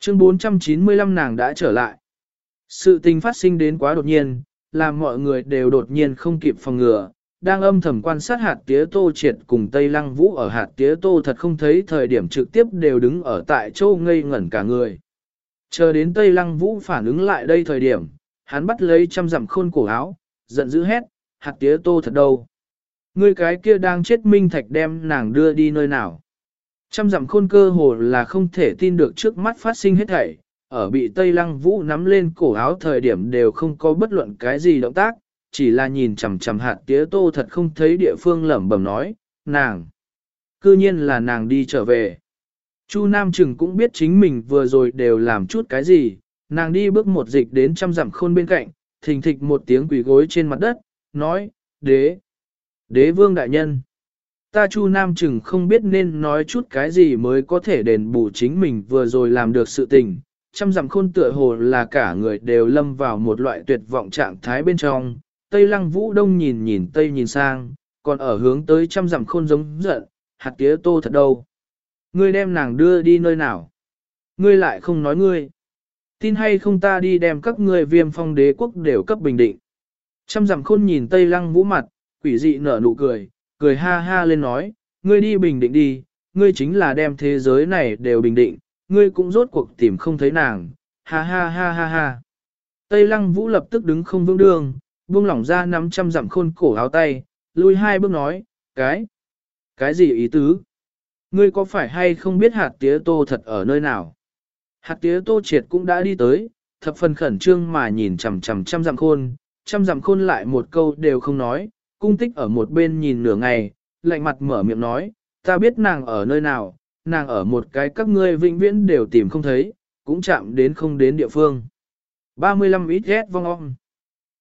Chương 495 nàng đã trở lại. Sự tình phát sinh đến quá đột nhiên, làm mọi người đều đột nhiên không kịp phòng ngừa, đang âm thầm quan sát hạt tía tô triệt cùng Tây Lăng Vũ ở hạt tía tô thật không thấy thời điểm trực tiếp đều đứng ở tại chỗ ngây ngẩn cả người. Chờ đến Tây Lăng Vũ phản ứng lại đây thời điểm, hắn bắt lấy trăm dặm khôn cổ áo, giận dữ hét, hạt tía tô thật đâu. Người cái kia đang chết minh thạch đem nàng đưa đi nơi nào. Trăm dặm khôn cơ hồ là không thể tin được trước mắt phát sinh hết thảy, ở bị Tây Lăng Vũ nắm lên cổ áo thời điểm đều không có bất luận cái gì động tác, chỉ là nhìn chằm chằm hạt tía tô thật không thấy địa phương lẩm bẩm nói, nàng. Cư nhiên là nàng đi trở về. Chu Nam Trừng cũng biết chính mình vừa rồi đều làm chút cái gì, nàng đi bước một dịch đến trăm dặm khôn bên cạnh, thình thịch một tiếng quỳ gối trên mặt đất, nói, đế, đế vương đại nhân. Ta Chu Nam Trừng không biết nên nói chút cái gì mới có thể đền bù chính mình vừa rồi làm được sự tình. Trăm dặm khôn tựa hồ là cả người đều lâm vào một loại tuyệt vọng trạng thái bên trong. Tây lăng vũ đông nhìn nhìn Tây nhìn sang, còn ở hướng tới trăm dặm khôn giống giận, hạt tía tô thật đâu. Ngươi đem nàng đưa đi nơi nào? Ngươi lại không nói ngươi. Tin hay không ta đi đem các ngươi viêm phong đế quốc đều cấp bình định. Trăm dặm khôn nhìn Tây lăng vũ mặt, quỷ dị nở nụ cười, cười ha ha lên nói, ngươi đi bình định đi, ngươi chính là đem thế giới này đều bình định, ngươi cũng rốt cuộc tìm không thấy nàng, ha ha ha ha ha. Tây lăng vũ lập tức đứng không vững đường, buông lỏng ra nắm trăm dặm khôn cổ áo tay, lui hai bước nói, cái, cái gì ý tứ? Ngươi có phải hay không biết hạt tía tô thật ở nơi nào? Hạt tía tô triệt cũng đã đi tới, thập phần khẩn trương mà nhìn chằm chằm trăm dặm khôn, trăm dặm khôn lại một câu đều không nói, cung tích ở một bên nhìn nửa ngày, lạnh mặt mở miệng nói, ta biết nàng ở nơi nào, nàng ở một cái các ngươi vĩnh viễn đều tìm không thấy, cũng chạm đến không đến địa phương. 35 ít ghét vong ong.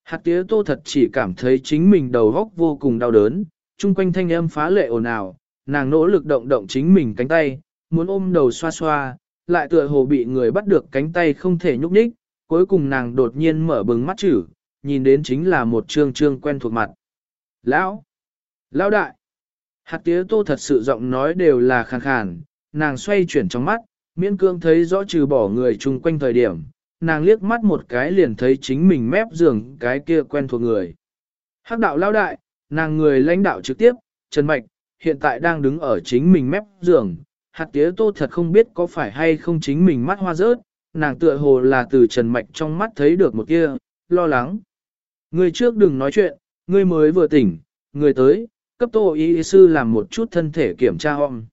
Hạt tía tô thật chỉ cảm thấy chính mình đầu góc vô cùng đau đớn, chung quanh thanh âm phá lệ ồn ào, nàng nỗ lực động động chính mình cánh tay, muốn ôm đầu xoa xoa, lại tựa hồ bị người bắt được cánh tay không thể nhúc nhích, cuối cùng nàng đột nhiên mở bừng mắt chữ, nhìn đến chính là một trương trương quen thuộc mặt. Lão! Lão đại! Hạt tía tô thật sự giọng nói đều là khàn khàn, nàng xoay chuyển trong mắt, miễn cương thấy rõ trừ bỏ người chung quanh thời điểm, nàng liếc mắt một cái liền thấy chính mình mép giường cái kia quen thuộc người. Hắc đạo lão đại, nàng người lãnh đạo trực tiếp, Trần Mạch, hiện tại đang đứng ở chính mình mép giường, hạt tía tô thật không biết có phải hay không chính mình mắt hoa rớt, nàng tựa hồ là từ Trần Mạch trong mắt thấy được một kia, lo lắng. Người trước đừng nói chuyện, người mới vừa tỉnh, người tới, cấp tô y sư làm một chút thân thể kiểm tra hom.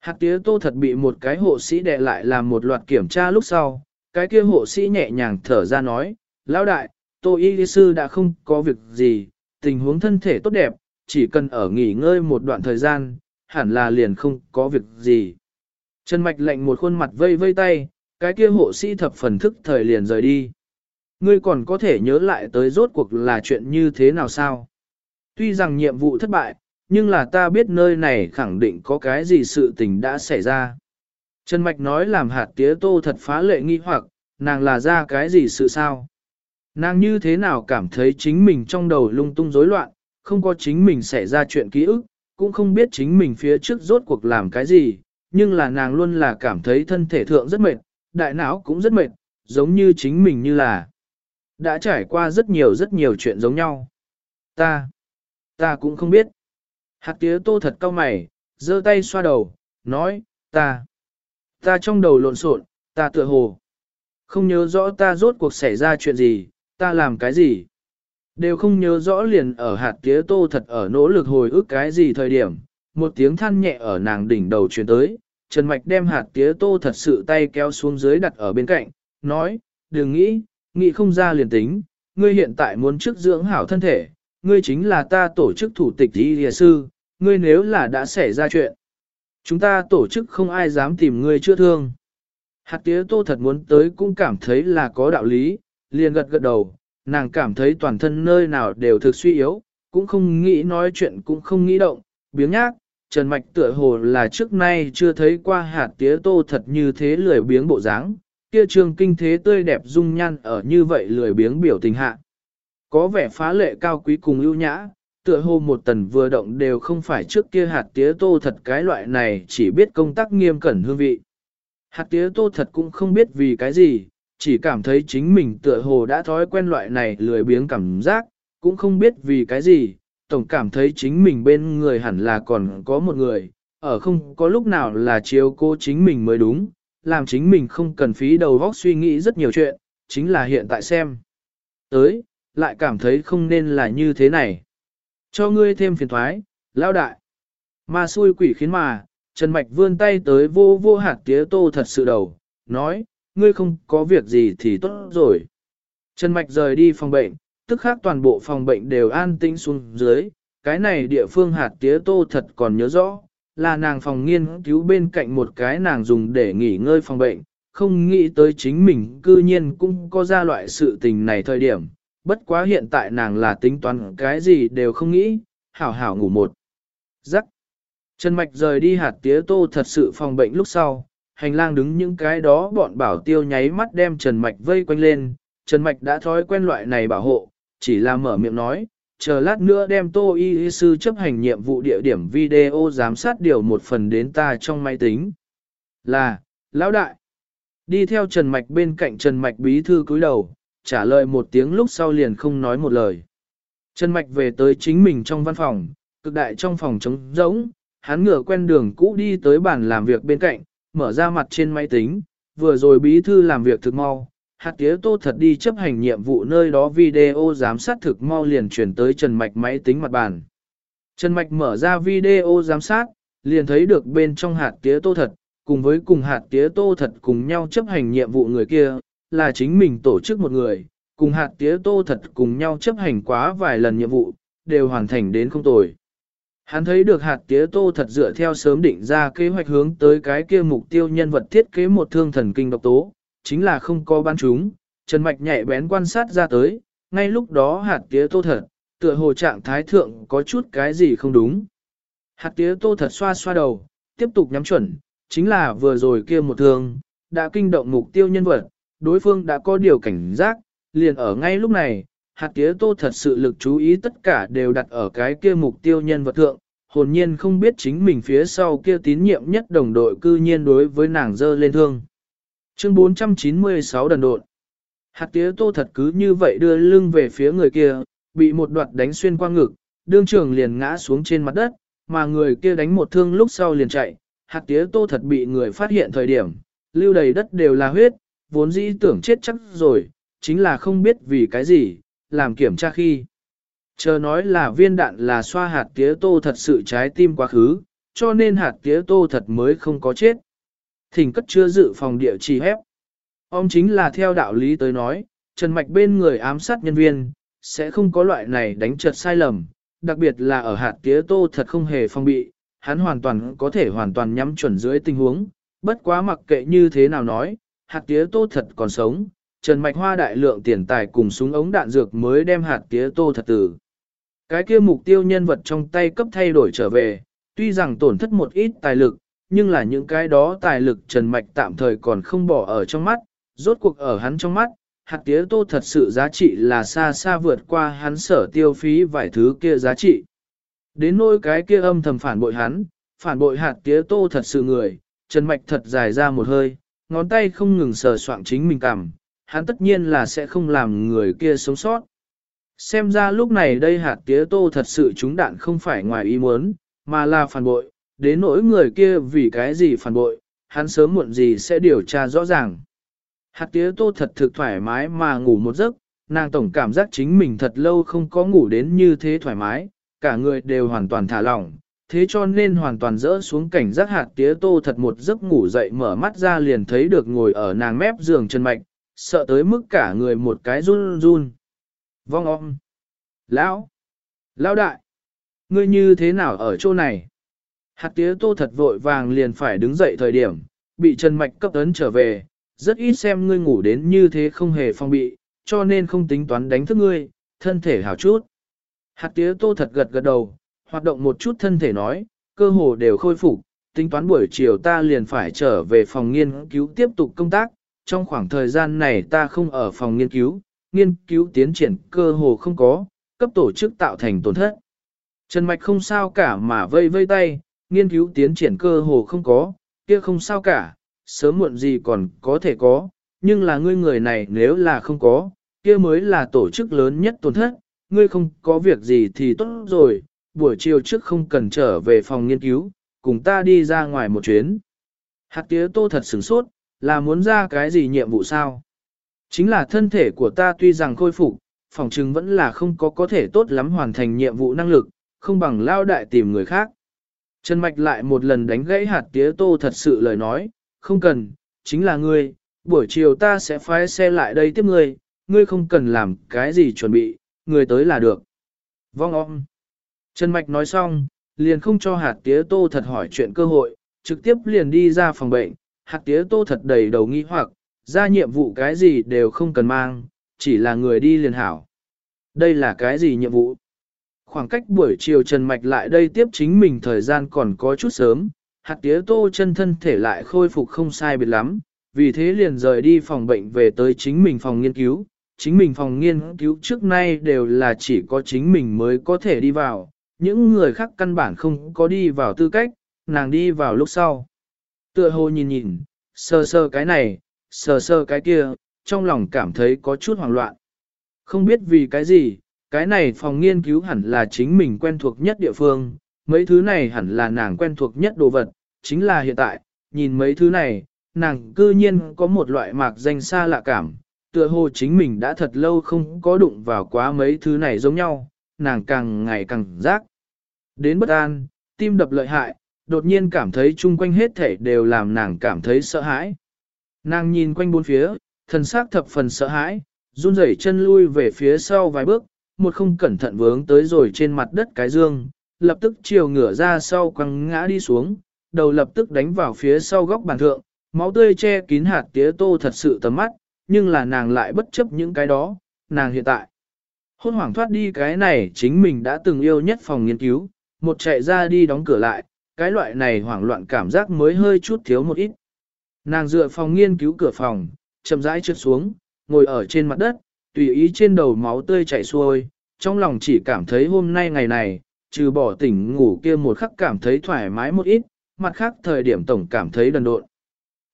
Hạt tía tô thật bị một cái hộ sĩ đè lại làm một loạt kiểm tra lúc sau, cái kia hộ sĩ nhẹ nhàng thở ra nói, lão đại, tô y sư đã không có việc gì, tình huống thân thể tốt đẹp, chỉ cần ở nghỉ ngơi một đoạn thời gian, hẳn là liền không có việc gì. Trần Mạch lệnh một khuôn mặt vây vây tay, cái kia hộ sĩ thập phần thức thời liền rời đi. Ngươi còn có thể nhớ lại tới rốt cuộc là chuyện như thế nào sao? Tuy rằng nhiệm vụ thất bại, nhưng là ta biết nơi này khẳng định có cái gì sự tình đã xảy ra. Trần Mạch nói làm hạt tía tô thật phá lệ nghi hoặc, nàng là ra cái gì sự sao? Nàng như thế nào cảm thấy chính mình trong đầu lung tung rối loạn, không có chính mình xảy ra chuyện ký ức, cũng không biết chính mình phía trước rốt cuộc làm cái gì, nhưng là nàng luôn là cảm thấy thân thể thượng rất mệt, đại não cũng rất mệt, giống như chính mình như là đã trải qua rất nhiều rất nhiều chuyện giống nhau. Ta, ta cũng không biết. Hạt tía tô thật cao mày, giơ tay xoa đầu, nói, ta, ta trong đầu lộn xộn, ta tựa hồ. Không nhớ rõ ta rốt cuộc xảy ra chuyện gì, ta làm cái gì. Đều không nhớ rõ liền ở hạt tía tô thật ở nỗ lực hồi ức cái gì thời điểm, một tiếng than nhẹ ở nàng đỉnh đầu truyền tới, Trần Mạch đem hạt tía tô thật sự tay kéo xuống dưới đặt ở bên cạnh, nói, đừng nghĩ, nghĩ không ra liền tính, ngươi hiện tại muốn trước dưỡng hảo thân thể, ngươi chính là ta tổ chức thủ tịch y lìa sư, ngươi nếu là đã xảy ra chuyện. Chúng ta tổ chức không ai dám tìm ngươi chữa thương. Hạt tía tô thật muốn tới cũng cảm thấy là có đạo lý, liền gật gật đầu, nàng cảm thấy toàn thân nơi nào đều thực suy yếu, cũng không nghĩ nói chuyện cũng không nghĩ động, biếng nhác, Trần Mạch tựa hồ là trước nay chưa thấy qua hạt tía tô thật như thế lười biếng bộ dáng, kia trường kinh thế tươi đẹp dung nhan ở như vậy lười biếng biểu tình hạ. Có vẻ phá lệ cao quý cùng ưu nhã, tựa hồ một tần vừa động đều không phải trước kia hạt tía tô thật cái loại này chỉ biết công tác nghiêm cẩn hương vị. Hạt tía tô thật cũng không biết vì cái gì, chỉ cảm thấy chính mình tựa hồ đã thói quen loại này lười biếng cảm giác, cũng không biết vì cái gì, tổng cảm thấy chính mình bên người hẳn là còn có một người, ở không có lúc nào là chiếu cô chính mình mới đúng, làm chính mình không cần phí đầu óc suy nghĩ rất nhiều chuyện, chính là hiện tại xem. Tới, lại cảm thấy không nên là như thế này. Cho ngươi thêm phiền thoái, lão đại. Mà xui quỷ khiến mà, Trần Mạch vươn tay tới vô vô hạt tía tô thật sự đầu, nói, ngươi không có việc gì thì tốt rồi. Trần Mạch rời đi phòng bệnh, tức khác toàn bộ phòng bệnh đều an tĩnh xuống dưới, cái này địa phương hạt tía tô thật còn nhớ rõ, là nàng phòng nghiên cứu bên cạnh một cái nàng dùng để nghỉ ngơi phòng bệnh, không nghĩ tới chính mình cư nhiên cũng có ra loại sự tình này thời điểm, bất quá hiện tại nàng là tính toán cái gì đều không nghĩ, hảo hảo ngủ một. Giắc. Trần Mạch rời đi hạt tía tô thật sự phòng bệnh lúc sau, hành lang đứng những cái đó bọn bảo tiêu nháy mắt đem Trần Mạch vây quanh lên, Trần Mạch đã thói quen loại này bảo hộ, chỉ là mở miệng nói, chờ lát nữa đem tô y sư chấp hành nhiệm vụ địa điểm video giám sát điều một phần đến ta trong máy tính. Là, lão đại, đi theo Trần Mạch bên cạnh Trần Mạch bí thư cúi đầu, trả lời một tiếng lúc sau liền không nói một lời. Trần Mạch về tới chính mình trong văn phòng, cực đại trong phòng trống rỗng, hắn ngửa quen đường cũ đi tới bàn làm việc bên cạnh, mở ra mặt trên máy tính, vừa rồi bí thư làm việc thực mau, hạt tía tô thật đi chấp hành nhiệm vụ nơi đó video giám sát thực mau liền chuyển tới Trần Mạch máy tính mặt bàn. Trần Mạch mở ra video giám sát, liền thấy được bên trong hạt tía tô thật, cùng với cùng hạt tía tô thật cùng nhau chấp hành nhiệm vụ người kia, là chính mình tổ chức một người, cùng hạt tía tô thật cùng nhau chấp hành quá vài lần nhiệm vụ, đều hoàn thành đến không tồi. Hắn thấy được hạt tía tô thật dựa theo sớm định ra kế hoạch hướng tới cái kia mục tiêu nhân vật thiết kế một thương thần kinh độc tố, chính là không có ban chúng, Trần Mạch nhạy bén quan sát ra tới, ngay lúc đó hạt tía tô thật, tựa hồ trạng thái thượng có chút cái gì không đúng. Hạt tía tô thật xoa xoa đầu, tiếp tục nhắm chuẩn, chính là vừa rồi kia một thương, đã kinh động mục tiêu nhân vật, đối phương đã có điều cảnh giác, liền ở ngay lúc này, hạt tía tô thật sự lực chú ý tất cả đều đặt ở cái kia mục tiêu nhân vật thượng, hồn nhiên không biết chính mình phía sau kia tín nhiệm nhất đồng đội cư nhiên đối với nàng dơ lên thương. Chương 496 đần độn. Hạt tía tô thật cứ như vậy đưa lưng về phía người kia, bị một đoạn đánh xuyên qua ngực, đương trường liền ngã xuống trên mặt đất, mà người kia đánh một thương lúc sau liền chạy. Hạt tía tô thật bị người phát hiện thời điểm, lưu đầy đất đều là huyết, vốn dĩ tưởng chết chắc rồi, chính là không biết vì cái gì, làm kiểm tra khi. Chờ nói là viên đạn là xoa hạt tía tô thật sự trái tim quá khứ, cho nên hạt tía tô thật mới không có chết. Thỉnh cất chưa dự phòng địa chỉ hép. Ông chính là theo đạo lý tới nói, Trần Mạch bên người ám sát nhân viên, sẽ không có loại này đánh trật sai lầm, đặc biệt là ở hạt tía tô thật không hề phong bị, hắn hoàn toàn có thể hoàn toàn nhắm chuẩn dưới tình huống, bất quá mặc kệ như thế nào nói, hạt tía tô thật còn sống, Trần Mạch Hoa đại lượng tiền tài cùng súng ống đạn dược mới đem hạt tía tô thật tử. Cái kia mục tiêu nhân vật trong tay cấp thay đổi trở về, tuy rằng tổn thất một ít tài lực, nhưng là những cái đó tài lực Trần Mạch tạm thời còn không bỏ ở trong mắt, rốt cuộc ở hắn trong mắt, hạt tía tô thật sự giá trị là xa xa vượt qua hắn sở tiêu phí vài thứ kia giá trị. Đến nỗi cái kia âm thầm phản bội hắn, phản bội hạt tía tô thật sự người, Trần Mạch thật dài ra một hơi, ngón tay không ngừng sờ soạng chính mình cảm, hắn tất nhiên là sẽ không làm người kia sống sót. Xem ra lúc này đây hạt tía tô thật sự chúng đạn không phải ngoài ý muốn, mà là phản bội, đến nỗi người kia vì cái gì phản bội, hắn sớm muộn gì sẽ điều tra rõ ràng. Hạt tía tô thật thực thoải mái mà ngủ một giấc, nàng tổng cảm giác chính mình thật lâu không có ngủ đến như thế thoải mái, cả người đều hoàn toàn thả lỏng, thế cho nên hoàn toàn rỡ xuống cảnh giác hạt tía tô thật một giấc ngủ dậy mở mắt ra liền thấy được ngồi ở nàng mép giường chân mạch, sợ tới mức cả người một cái run run. Vong om. Lão. Lão đại. Ngươi như thế nào ở chỗ này? Hạt tía tô thật vội vàng liền phải đứng dậy thời điểm, bị Trần Mạch cấp ấn trở về, rất ít xem ngươi ngủ đến như thế không hề phong bị, cho nên không tính toán đánh thức ngươi, thân thể hảo chút. Hạt tía tô thật gật gật đầu, hoạt động một chút thân thể nói, cơ hồ đều khôi phục, tính toán buổi chiều ta liền phải trở về phòng nghiên cứu tiếp tục công tác, trong khoảng thời gian này ta không ở phòng nghiên cứu, nghiên cứu tiến triển cơ hồ không có, cấp tổ chức tạo thành tổn thất. Trần Mạch không sao cả mà vây vây tay, nghiên cứu tiến triển cơ hồ không có, kia không sao cả, sớm muộn gì còn có thể có, nhưng là ngươi người này nếu là không có, kia mới là tổ chức lớn nhất tổn thất, ngươi không có việc gì thì tốt rồi, buổi chiều trước không cần trở về phòng nghiên cứu, cùng ta đi ra ngoài một chuyến. Hạt tía tô thật sửng sốt, là muốn ra cái gì nhiệm vụ sao? Chính là thân thể của ta tuy rằng khôi phục, phòng trừng vẫn là không có có thể tốt lắm hoàn thành nhiệm vụ năng lực, không bằng lao đại tìm người khác. Trần Mạch lại một lần đánh gãy hạt tía tô thật sự lời nói, không cần, chính là ngươi, buổi chiều ta sẽ phái xe lại đây tiếp ngươi, ngươi không cần làm cái gì chuẩn bị, ngươi tới là được. Vong om. Trần Mạch nói xong, liền không cho hạt tía tô thật hỏi chuyện cơ hội, trực tiếp liền đi ra phòng bệnh, hạt tía tô thật đầy đầu nghi hoặc, ra nhiệm vụ cái gì đều không cần mang, chỉ là người đi liền hảo. Đây là cái gì nhiệm vụ? Khoảng cách buổi chiều Trần Mạch lại đây tiếp chính mình thời gian còn có chút sớm, hạt tía tô chân thân thể lại khôi phục không sai biệt lắm, vì thế liền rời đi phòng bệnh về tới chính mình phòng nghiên cứu. Chính mình phòng nghiên cứu trước nay đều là chỉ có chính mình mới có thể đi vào, những người khác căn bản không có đi vào tư cách, nàng đi vào lúc sau. Tựa hồ nhìn nhìn, sờ sờ cái này, sờ sờ cái kia, trong lòng cảm thấy có chút hoảng loạn. Không biết vì cái gì, cái này phòng nghiên cứu hẳn là chính mình quen thuộc nhất địa phương, mấy thứ này hẳn là nàng quen thuộc nhất đồ vật, chính là hiện tại, nhìn mấy thứ này, nàng cư nhiên có một loại mạc danh xa lạ cảm, tựa hồ chính mình đã thật lâu không có đụng vào quá mấy thứ này giống nhau, nàng càng ngày càng giác. Đến bất an, tim đập lợi hại, đột nhiên cảm thấy chung quanh hết thể đều làm nàng cảm thấy sợ hãi. Nàng nhìn quanh bốn phía, thần xác thập phần sợ hãi, run rẩy chân lui về phía sau vài bước, một không cẩn thận vướng tới rồi trên mặt đất cái dương, lập tức chiều ngửa ra sau quăng ngã đi xuống, đầu lập tức đánh vào phía sau góc bàn thượng, máu tươi che kín hạt tía tô thật sự tầm mắt, nhưng là nàng lại bất chấp những cái đó, nàng hiện tại. Hôn hoảng thoát đi cái này chính mình đã từng yêu nhất phòng nghiên cứu, một chạy ra đi đóng cửa lại, cái loại này hoảng loạn cảm giác mới hơi chút thiếu một ít. Nàng dựa phòng nghiên cứu cửa phòng, chậm rãi trượt xuống, ngồi ở trên mặt đất, tùy ý trên đầu máu tươi chảy xuôi, trong lòng chỉ cảm thấy hôm nay ngày này, trừ bỏ tỉnh ngủ kia một khắc cảm thấy thoải mái một ít, mặt khác thời điểm tổng cảm thấy đần độn.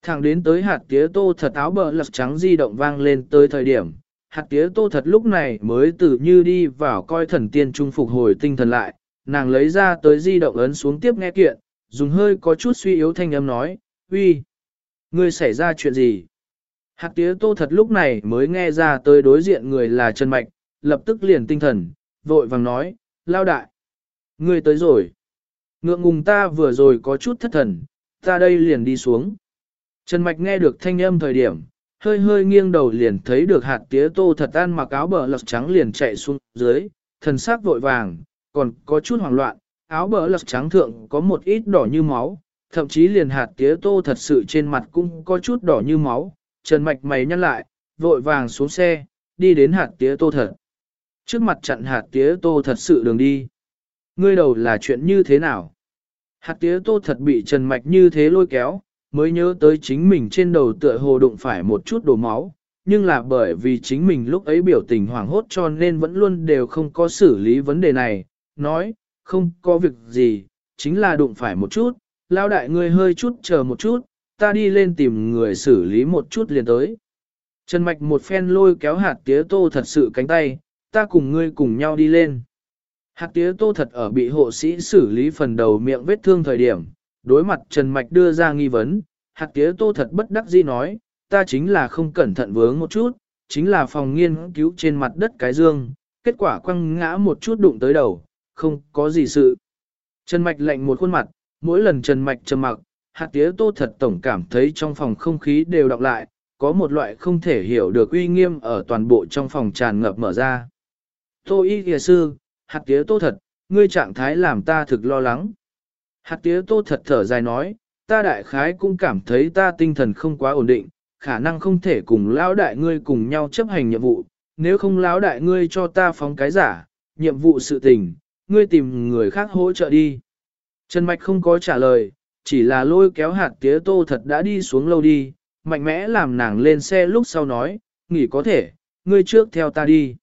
Thẳng đến tới hạt tía tô thật áo bờ lật trắng di động vang lên tới thời điểm, hạt tía tô thật lúc này mới tự như đi vào coi thần tiên trung phục hồi tinh thần lại, nàng lấy ra tới di động ấn xuống tiếp nghe kiện, dùng hơi có chút suy yếu thanh âm nói, uy, Ngươi xảy ra chuyện gì? Hạt tía tô thật lúc này mới nghe ra tới đối diện người là Trần Mạch, lập tức liền tinh thần, vội vàng nói, lao đại. Ngươi tới rồi. Ngượng ngùng ta vừa rồi có chút thất thần, ta đây liền đi xuống. Trần Mạch nghe được thanh âm thời điểm, hơi hơi nghiêng đầu liền thấy được hạt tía tô thật ăn mặc áo bờ lọc trắng liền chạy xuống dưới, thần sắc vội vàng, còn có chút hoảng loạn, áo bờ lật trắng thượng có một ít đỏ như máu, thậm chí liền hạt tía tô thật sự trên mặt cũng có chút đỏ như máu, trần mạch mày nhăn lại, vội vàng xuống xe, đi đến hạt tía tô thật. Trước mặt chặn hạt tía tô thật sự đường đi. Ngươi đầu là chuyện như thế nào? Hạt tía tô thật bị trần mạch như thế lôi kéo, mới nhớ tới chính mình trên đầu tựa hồ đụng phải một chút đổ máu, nhưng là bởi vì chính mình lúc ấy biểu tình hoảng hốt cho nên vẫn luôn đều không có xử lý vấn đề này, nói, không có việc gì, chính là đụng phải một chút, lao đại ngươi hơi chút chờ một chút, ta đi lên tìm người xử lý một chút liền tới. Trần Mạch một phen lôi kéo hạt tía tô thật sự cánh tay, ta cùng ngươi cùng nhau đi lên. Hạt tía tô thật ở bị hộ sĩ xử lý phần đầu miệng vết thương thời điểm, đối mặt Trần Mạch đưa ra nghi vấn, hạt tía tô thật bất đắc dĩ nói, ta chính là không cẩn thận vướng một chút, chính là phòng nghiên cứu trên mặt đất cái dương, kết quả quăng ngã một chút đụng tới đầu, không có gì sự. Trần Mạch lạnh một khuôn mặt, Mỗi lần Trần Mạch trầm mặc, hạt tía tô thật tổng cảm thấy trong phòng không khí đều đọc lại, có một loại không thể hiểu được uy nghiêm ở toàn bộ trong phòng tràn ngập mở ra. Tô y kìa sư, hạt tía tô thật, ngươi trạng thái làm ta thực lo lắng. Hạt tía tô thật thở dài nói, ta đại khái cũng cảm thấy ta tinh thần không quá ổn định, khả năng không thể cùng lão đại ngươi cùng nhau chấp hành nhiệm vụ, nếu không lão đại ngươi cho ta phóng cái giả, nhiệm vụ sự tình, ngươi tìm người khác hỗ trợ đi. Trần Mạch không có trả lời, chỉ là lôi kéo hạt tía tô thật đã đi xuống lâu đi, mạnh mẽ làm nàng lên xe lúc sau nói, nghỉ có thể, ngươi trước theo ta đi.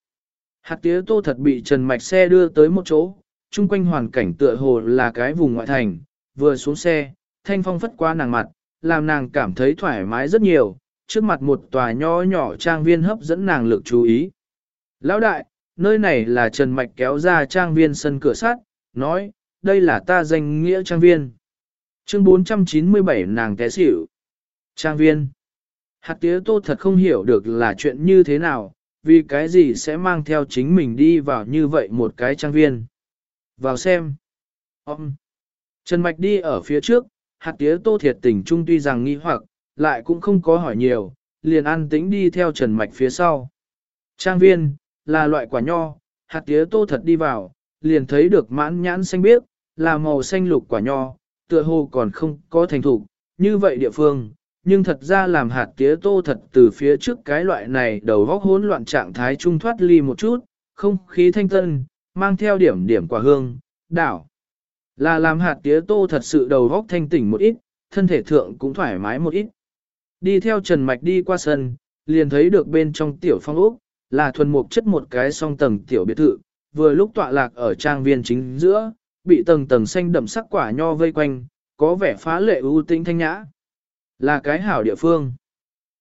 Hạt tía tô thật bị Trần Mạch xe đưa tới một chỗ, chung quanh hoàn cảnh tựa hồ là cái vùng ngoại thành, vừa xuống xe, thanh phong phất qua nàng mặt, làm nàng cảm thấy thoải mái rất nhiều, trước mặt một tòa nho nhỏ trang viên hấp dẫn nàng lực chú ý. Lão đại, nơi này là Trần Mạch kéo ra trang viên sân cửa sắt, nói, đây là ta danh nghĩa trang viên. Chương 497 nàng té xỉu. Trang viên. Hạt tía tô thật không hiểu được là chuyện như thế nào, vì cái gì sẽ mang theo chính mình đi vào như vậy một cái trang viên. Vào xem. Ông. Trần Mạch đi ở phía trước, hạt tía tô thiệt tình trung tuy rằng nghi hoặc, lại cũng không có hỏi nhiều, liền an tĩnh đi theo Trần Mạch phía sau. Trang viên, là loại quả nho, hạt tía tô thật đi vào, liền thấy được mãn nhãn xanh biếc, là màu xanh lục quả nho, tựa hồ còn không có thành thục, như vậy địa phương, nhưng thật ra làm hạt tía tô thật từ phía trước cái loại này đầu góc hỗn loạn trạng thái trung thoát ly một chút, không khí thanh tân, mang theo điểm điểm quả hương, đảo. Là làm hạt tía tô thật sự đầu góc thanh tỉnh một ít, thân thể thượng cũng thoải mái một ít. Đi theo Trần Mạch đi qua sân, liền thấy được bên trong tiểu phong ốc, là thuần mục chất một cái song tầng tiểu biệt thự, vừa lúc tọa lạc ở trang viên chính giữa, bị tầng tầng xanh đậm sắc quả nho vây quanh, có vẻ phá lệ ưu tĩnh thanh nhã. Là cái hảo địa phương.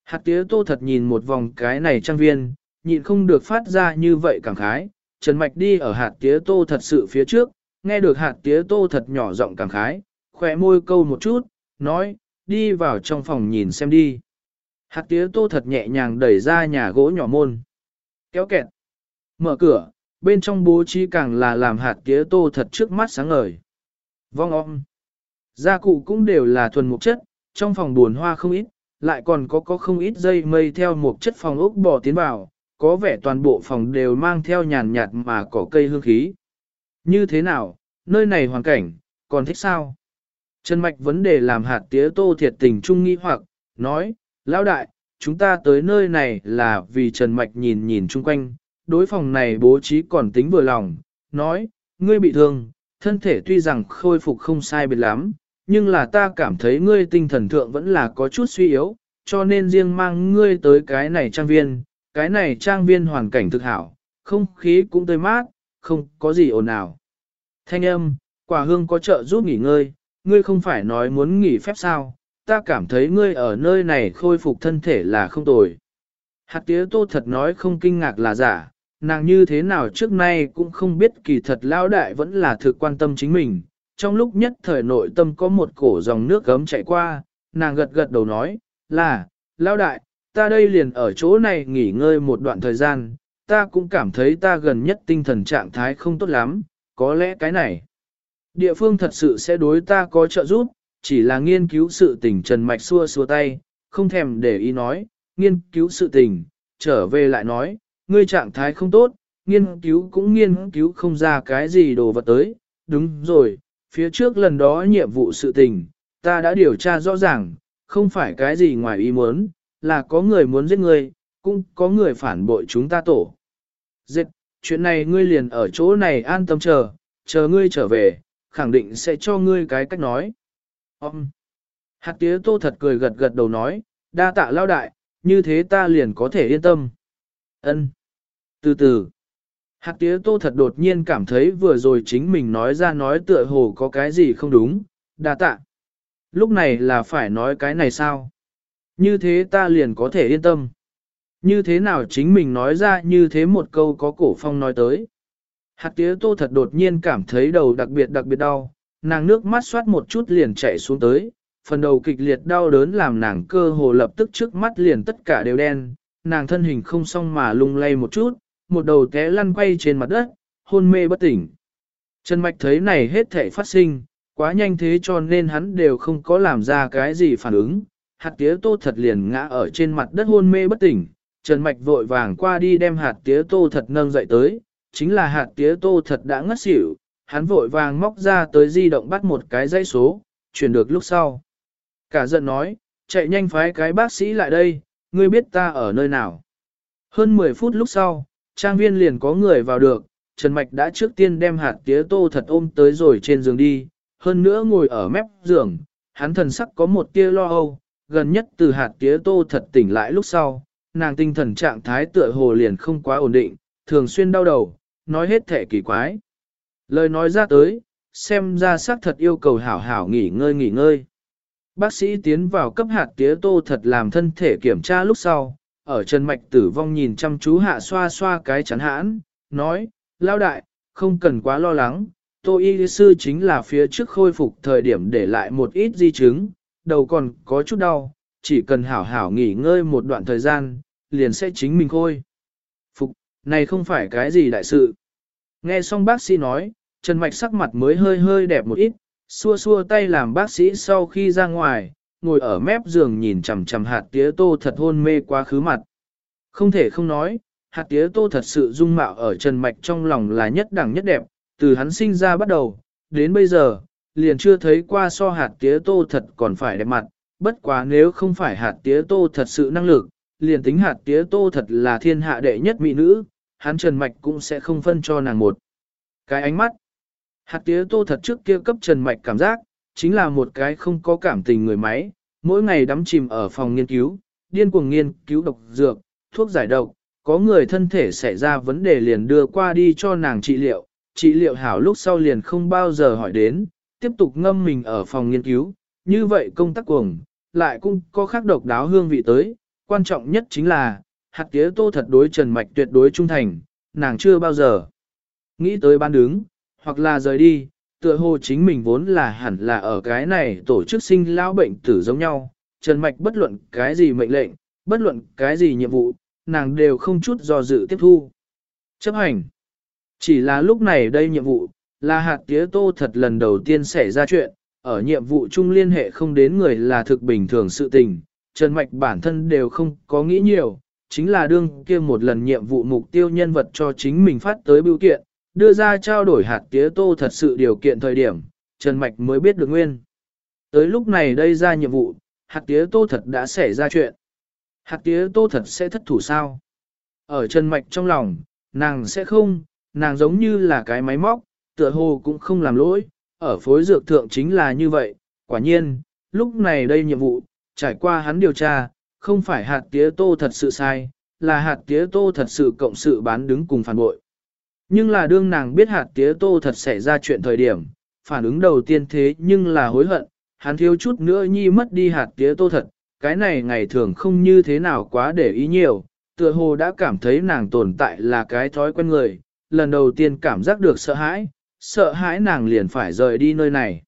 Hạt tía tô thật nhìn một vòng cái này trang viên, nhịn không được phát ra như vậy cảm khái. Trần Mạch đi ở hạt tía tô thật sự phía trước, nghe được hạt tía tô thật nhỏ giọng cảm khái, khỏe môi câu một chút, nói, đi vào trong phòng nhìn xem đi. Hạt tía tô thật nhẹ nhàng đẩy ra nhà gỗ nhỏ môn. Kéo kẹt. Mở cửa, bên trong bố trí càng là làm hạt tía tô thật trước mắt sáng ngời. Vong om. Gia cụ cũng đều là thuần mục chất, trong phòng buồn hoa không ít, lại còn có có không ít dây mây theo một chất phòng ốc bò tiến vào, có vẻ toàn bộ phòng đều mang theo nhàn nhạt mà có cây hương khí. Như thế nào, nơi này hoàn cảnh, còn thích sao? Trần Mạch vấn đề làm hạt tía tô thiệt tình trung nghi hoặc, nói, lão đại, chúng ta tới nơi này là vì Trần Mạch nhìn nhìn chung quanh, đối phòng này bố trí còn tính vừa lòng, nói, ngươi bị thương, thân thể tuy rằng khôi phục không sai biệt lắm, nhưng là ta cảm thấy ngươi tinh thần thượng vẫn là có chút suy yếu, cho nên riêng mang ngươi tới cái này trang viên, cái này trang viên hoàn cảnh thực hảo, không khí cũng tươi mát, không có gì ồn ào. Thanh âm, quả hương có trợ giúp nghỉ ngơi, ngươi không phải nói muốn nghỉ phép sao, ta cảm thấy ngươi ở nơi này khôi phục thân thể là không tồi. Hạt tía tô thật nói không kinh ngạc là giả, nàng như thế nào trước nay cũng không biết kỳ thật lao đại vẫn là thực quan tâm chính mình. Trong lúc nhất thời nội tâm có một cổ dòng nước gấm chạy qua, nàng gật gật đầu nói, là, lao đại, ta đây liền ở chỗ này nghỉ ngơi một đoạn thời gian, ta cũng cảm thấy ta gần nhất tinh thần trạng thái không tốt lắm, có lẽ cái này. Địa phương thật sự sẽ đối ta có trợ giúp, chỉ là nghiên cứu sự tình Trần Mạch xua xua tay, không thèm để ý nói, nghiên cứu sự tình, trở về lại nói, ngươi trạng thái không tốt, nghiên cứu cũng nghiên cứu không ra cái gì đồ vật tới, đúng rồi, phía trước lần đó nhiệm vụ sự tình, ta đã điều tra rõ ràng, không phải cái gì ngoài ý muốn, là có người muốn giết ngươi, cũng có người phản bội chúng ta tổ. Giết, chuyện này ngươi liền ở chỗ này an tâm chờ, chờ ngươi trở về, khẳng định sẽ cho ngươi cái cách nói. Ông! Hạt tía tô thật cười gật gật đầu nói, đa tạ lao đại, như thế ta liền có thể yên tâm. Ân. Từ từ, hạt tía tô thật đột nhiên cảm thấy vừa rồi chính mình nói ra nói tựa hồ có cái gì không đúng, đa tạ. Lúc này là phải nói cái này sao? Như thế ta liền có thể yên tâm. Như thế nào chính mình nói ra như thế một câu có cổ phong nói tới. Hạt tía tô thật đột nhiên cảm thấy đầu đặc biệt đặc biệt đau, nàng nước mắt xoát một chút liền chạy xuống tới, phần đầu kịch liệt đau đớn làm nàng cơ hồ lập tức trước mắt liền tất cả đều đen, nàng thân hình không xong mà lung lay một chút, một đầu té lăn quay trên mặt đất, hôn mê bất tỉnh. Trần Mạch thấy này hết thể phát sinh, quá nhanh thế cho nên hắn đều không có làm ra cái gì phản ứng. Hạt tía tô thật liền ngã ở trên mặt đất hôn mê bất tỉnh. Trần Mạch vội vàng qua đi đem hạt tía tô thật nâng dậy tới, chính là hạt tía tô thật đã ngất xỉu. Hắn vội vàng móc ra tới di động bắt một cái dãy số, chuyển được lúc sau. Cả giận nói, chạy nhanh phái cái bác sĩ lại đây, ngươi biết ta ở nơi nào. Hơn 10 phút lúc sau, trang viên liền có người vào được, Trần Mạch đã trước tiên đem hạt tía tô thật ôm tới rồi trên giường đi, hơn nữa ngồi ở mép giường, hắn thần sắc có một tia lo âu, gần nhất từ hạt tía tô thật tỉnh lại lúc sau, nàng tinh thần trạng thái tựa hồ liền không quá ổn định, thường xuyên đau đầu, nói hết thể kỳ quái. Lời nói ra tới, xem ra xác thật yêu cầu hảo hảo nghỉ ngơi nghỉ ngơi. Bác sĩ tiến vào cấp hạt tía tô thật làm thân thể kiểm tra lúc sau, ở chân Mạch tử vong nhìn chăm chú hạ xoa xoa cái chắn hãn, nói, lao đại, không cần quá lo lắng, tô y sư chính là phía trước khôi phục thời điểm để lại một ít di chứng, đầu còn có chút đau, chỉ cần hảo hảo nghỉ ngơi một đoạn thời gian, liền sẽ chính mình khôi. Phục, này không phải cái gì đại sự. Nghe xong bác sĩ nói, Trần Mạch sắc mặt mới hơi hơi đẹp một ít, xua xua tay làm bác sĩ sau khi ra ngoài, ngồi ở mép giường nhìn chằm chằm hạt tía tô thật hôn mê quá khứ mặt. Không thể không nói, hạt tía tô thật sự dung mạo ở Trần Mạch trong lòng là nhất đẳng nhất đẹp, từ hắn sinh ra bắt đầu, đến bây giờ, liền chưa thấy qua so hạt tía tô thật còn phải đẹp mặt, bất quá nếu không phải hạt tía tô thật sự năng lực, liền tính hạt tía tô thật là thiên hạ đệ nhất mỹ nữ, hắn Trần Mạch cũng sẽ không phân cho nàng một. Cái ánh mắt, hạt tía tô thật trước kia cấp Trần Mạch cảm giác, chính là một cái không có cảm tình người máy, mỗi ngày đắm chìm ở phòng nghiên cứu, điên cuồng nghiên cứu độc dược, thuốc giải độc, có người thân thể xảy ra vấn đề liền đưa qua đi cho nàng trị liệu, trị liệu hảo lúc sau liền không bao giờ hỏi đến, tiếp tục ngâm mình ở phòng nghiên cứu, như vậy công tác cuồng, lại cũng có khác độc đáo hương vị tới, quan trọng nhất chính là, hạt tía tô thật đối Trần Mạch tuyệt đối trung thành, nàng chưa bao giờ nghĩ tới ban đứng, hoặc là rời đi, tựa hồ chính mình vốn là hẳn là ở cái này tổ chức sinh lão bệnh tử giống nhau, Trần Mạch bất luận cái gì mệnh lệnh, bất luận cái gì nhiệm vụ, nàng đều không chút do dự tiếp thu. Chấp hành. Chỉ là lúc này đây nhiệm vụ, là hạt tía tô thật lần đầu tiên xảy ra chuyện, ở nhiệm vụ chung liên hệ không đến người là thực bình thường sự tình, Trần Mạch bản thân đều không có nghĩ nhiều, chính là đương kia một lần nhiệm vụ mục tiêu nhân vật cho chính mình phát tới biểu kiện, đưa ra trao đổi hạt tía tô thật sự điều kiện thời điểm, Trần Mạch mới biết được nguyên. Tới lúc này đây ra nhiệm vụ, hạt tía tô thật đã xảy ra chuyện. Hạt tía tô thật sẽ thất thủ sao? Ở Trần Mạch trong lòng, nàng sẽ không, nàng giống như là cái máy móc, tựa hồ cũng không làm lỗi, ở phối dược thượng chính là như vậy, quả nhiên, lúc này đây nhiệm vụ, trải qua hắn điều tra, không phải hạt tía tô thật sự sai, là hạt tía tô thật sự cộng sự bán đứng cùng phản bội. Nhưng là đương nàng biết hạt tía tô thật xảy ra chuyện thời điểm, phản ứng đầu tiên thế nhưng là hối hận, hắn thiếu chút nữa nhi mất đi hạt tía tô thật, cái này ngày thường không như thế nào quá để ý nhiều, tựa hồ đã cảm thấy nàng tồn tại là cái thói quen người, lần đầu tiên cảm giác được sợ hãi, sợ hãi nàng liền phải rời đi nơi này.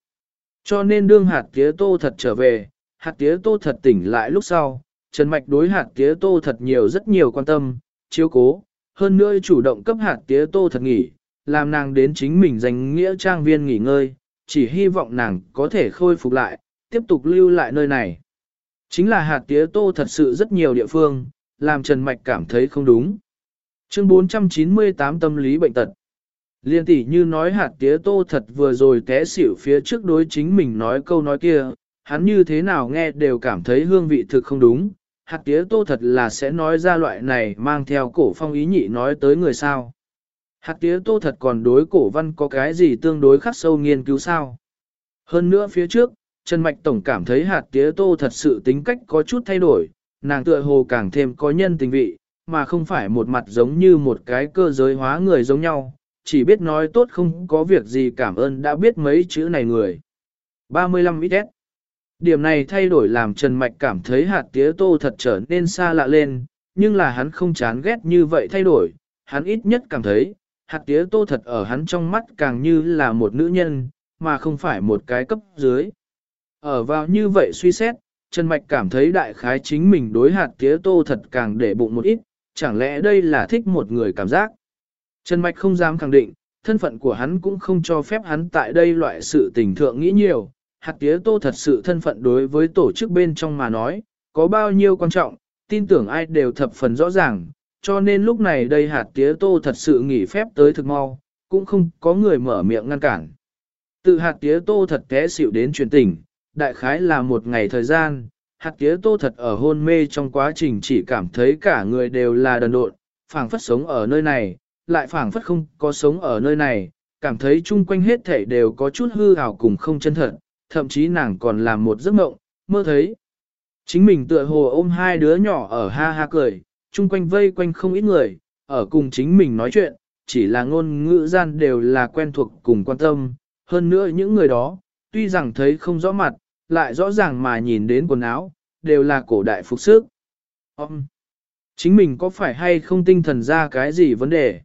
Cho nên đương hạt tía tô thật trở về, hạt tía tô thật tỉnh lại lúc sau, Trần Mạch đối hạt tía tô thật nhiều rất nhiều quan tâm, chiếu cố, hơn nữa chủ động cấp hạt tía tô thật nghỉ, làm nàng đến chính mình dành nghĩa trang viên nghỉ ngơi, chỉ hy vọng nàng có thể khôi phục lại, tiếp tục lưu lại nơi này. Chính là hạt tía tô thật sự rất nhiều địa phương, làm Trần Mạch cảm thấy không đúng. Chương 498 tâm lý bệnh tật. Liên tỷ như nói hạt tía tô thật vừa rồi té xỉu phía trước đối chính mình nói câu nói kia, hắn như thế nào nghe đều cảm thấy hương vị thực không đúng. Hạt tía tô thật là sẽ nói ra loại này mang theo cổ phong ý nhị nói tới người sao. Hạt tía tô thật còn đối cổ văn có cái gì tương đối khắc sâu nghiên cứu sao. Hơn nữa phía trước, Trần Mạch Tổng cảm thấy hạt tía tô thật sự tính cách có chút thay đổi, nàng tựa hồ càng thêm có nhân tình vị, mà không phải một mặt giống như một cái cơ giới hóa người giống nhau, chỉ biết nói tốt không có việc gì cảm ơn đã biết mấy chữ này người. 35 ít Điểm này thay đổi làm Trần Mạch cảm thấy hạt tía tô thật trở nên xa lạ lên, nhưng là hắn không chán ghét như vậy thay đổi, hắn ít nhất cảm thấy, hạt tía tô thật ở hắn trong mắt càng như là một nữ nhân, mà không phải một cái cấp dưới. Ở vào như vậy suy xét, Trần Mạch cảm thấy đại khái chính mình đối hạt tía tô thật càng để bụng một ít, chẳng lẽ đây là thích một người cảm giác. Trần Mạch không dám khẳng định, thân phận của hắn cũng không cho phép hắn tại đây loại sự tình thượng nghĩ nhiều. Hạt tía tô thật sự thân phận đối với tổ chức bên trong mà nói, có bao nhiêu quan trọng, tin tưởng ai đều thập phần rõ ràng, cho nên lúc này đây hạt tía tô thật sự nghỉ phép tới thực mau, cũng không có người mở miệng ngăn cản. Tự hạt tía tô thật té xịu đến truyền tỉnh, đại khái là một ngày thời gian, hạt tía tô thật ở hôn mê trong quá trình chỉ cảm thấy cả người đều là đần độn, phảng phất sống ở nơi này, lại phảng phất không có sống ở nơi này, cảm thấy chung quanh hết thể đều có chút hư ảo cùng không chân thật, thậm chí nàng còn làm một giấc mộng, mơ thấy. Chính mình tựa hồ ôm hai đứa nhỏ ở ha ha cười, chung quanh vây quanh không ít người, ở cùng chính mình nói chuyện, chỉ là ngôn ngữ gian đều là quen thuộc cùng quan tâm, hơn nữa những người đó, tuy rằng thấy không rõ mặt, lại rõ ràng mà nhìn đến quần áo, đều là cổ đại phục sức. Ông, chính mình có phải hay không tinh thần ra cái gì vấn đề?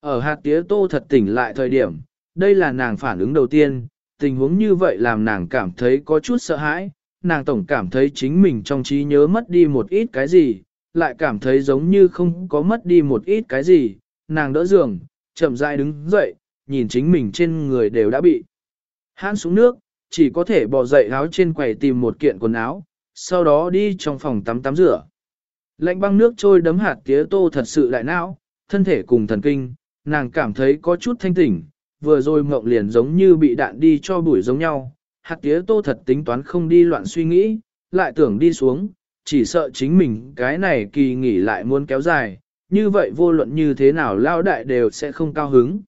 Ở hạt tía tô thật tỉnh lại thời điểm, đây là nàng phản ứng đầu tiên, tình huống như vậy làm nàng cảm thấy có chút sợ hãi, nàng tổng cảm thấy chính mình trong trí nhớ mất đi một ít cái gì, lại cảm thấy giống như không có mất đi một ít cái gì, nàng đỡ giường, chậm rãi đứng dậy, nhìn chính mình trên người đều đã bị hãn xuống nước, chỉ có thể bỏ dậy áo trên quầy tìm một kiện quần áo, sau đó đi trong phòng tắm tắm rửa. Lạnh băng nước trôi đấm hạt tía tô thật sự đại não, thân thể cùng thần kinh, nàng cảm thấy có chút thanh tỉnh, vừa rồi mộng liền giống như bị đạn đi cho bụi giống nhau. Hạt tía tô thật tính toán không đi loạn suy nghĩ, lại tưởng đi xuống, chỉ sợ chính mình cái này kỳ nghỉ lại muốn kéo dài, như vậy vô luận như thế nào lao đại đều sẽ không cao hứng.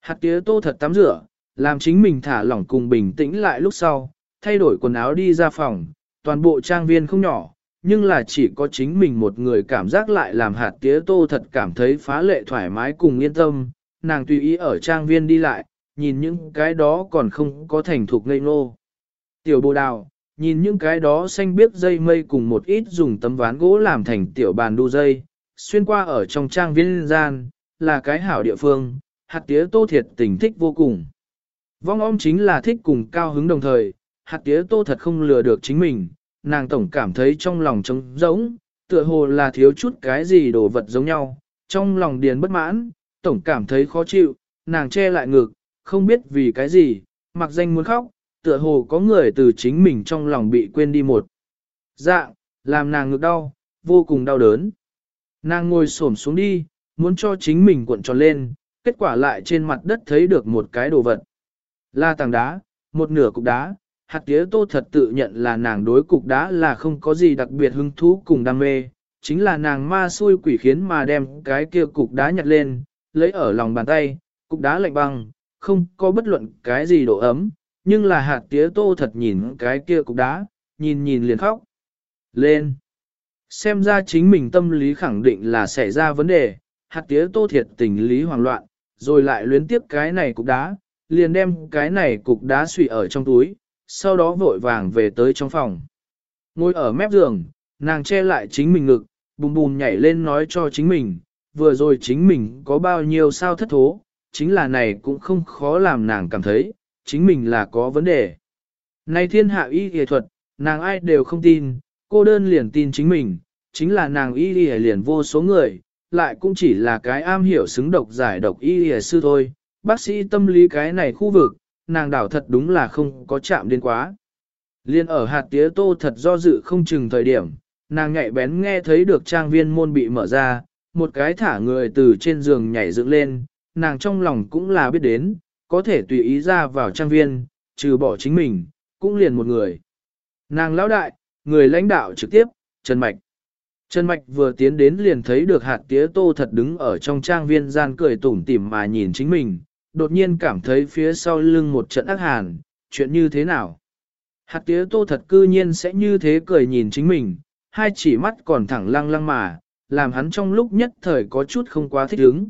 Hạt tía tô thật tắm rửa, làm chính mình thả lỏng cùng bình tĩnh lại lúc sau, thay đổi quần áo đi ra phòng, toàn bộ trang viên không nhỏ, nhưng là chỉ có chính mình một người cảm giác lại làm hạt tía tô thật cảm thấy phá lệ thoải mái cùng yên tâm, nàng tùy ý ở trang viên đi lại, nhìn những cái đó còn không có thành thục ngây ngô. Tiểu bồ đào, nhìn những cái đó xanh biếc dây mây cùng một ít dùng tấm ván gỗ làm thành tiểu bàn đu dây, xuyên qua ở trong trang viên gian, là cái hảo địa phương, hạt tía tô thiệt tình thích vô cùng. Vong om chính là thích cùng cao hứng đồng thời, hạt tía tô thật không lừa được chính mình, nàng tổng cảm thấy trong lòng trống rỗng, tựa hồ là thiếu chút cái gì đồ vật giống nhau, trong lòng điền bất mãn, tổng cảm thấy khó chịu, nàng che lại ngực, không biết vì cái gì, mặc danh muốn khóc, tựa hồ có người từ chính mình trong lòng bị quên đi một. Dạ, làm nàng ngực đau, vô cùng đau đớn. Nàng ngồi xổm xuống đi, muốn cho chính mình cuộn tròn lên, kết quả lại trên mặt đất thấy được một cái đồ vật. Là tảng đá, một nửa cục đá, hạt tía tô thật tự nhận là nàng đối cục đá là không có gì đặc biệt hứng thú cùng đam mê, chính là nàng ma xui quỷ khiến mà đem cái kia cục đá nhặt lên, lấy ở lòng bàn tay, cục đá lạnh băng, không có bất luận cái gì độ ấm, nhưng là hạt tía tô thật nhìn cái kia cục đá, nhìn nhìn liền khóc. Lên! Xem ra chính mình tâm lý khẳng định là xảy ra vấn đề, hạt tía tô thiệt tình lý hoảng loạn, rồi lại luyến tiếp cái này cục đá, liền đem cái này cục đá xùy ở trong túi, sau đó vội vàng về tới trong phòng. Ngồi ở mép giường, nàng che lại chính mình ngực, bùm bùm nhảy lên nói cho chính mình, vừa rồi chính mình có bao nhiêu sao thất thố, chính là này cũng không khó làm nàng cảm thấy, chính mình là có vấn đề. Này thiên hạ y y thuật, nàng ai đều không tin, cô đơn liền tin chính mình, chính là nàng y y liền vô số người, lại cũng chỉ là cái am hiểu xứng độc giải độc y y sư thôi. Bác sĩ tâm lý cái này khu vực, nàng đảo thật đúng là không có chạm đến quá. Liên ở hạt tía tô thật do dự không chừng thời điểm, nàng nhạy bén nghe thấy được trang viên môn bị mở ra, một cái thả người từ trên giường nhảy dựng lên, nàng trong lòng cũng là biết đến, có thể tùy ý ra vào trang viên, trừ bỏ chính mình, cũng liền một người. Nàng lão đại, người lãnh đạo trực tiếp, Trần Mạch. Trần Mạch vừa tiến đến liền thấy được hạt tía tô thật đứng ở trong trang viên gian cười tủm tỉm mà nhìn chính mình, đột nhiên cảm thấy phía sau lưng một trận ác hàn, chuyện như thế nào? Hạt tía tô thật cư nhiên sẽ như thế cười nhìn chính mình, hai chỉ mắt còn thẳng lăng lăng mà, làm hắn trong lúc nhất thời có chút không quá thích ứng.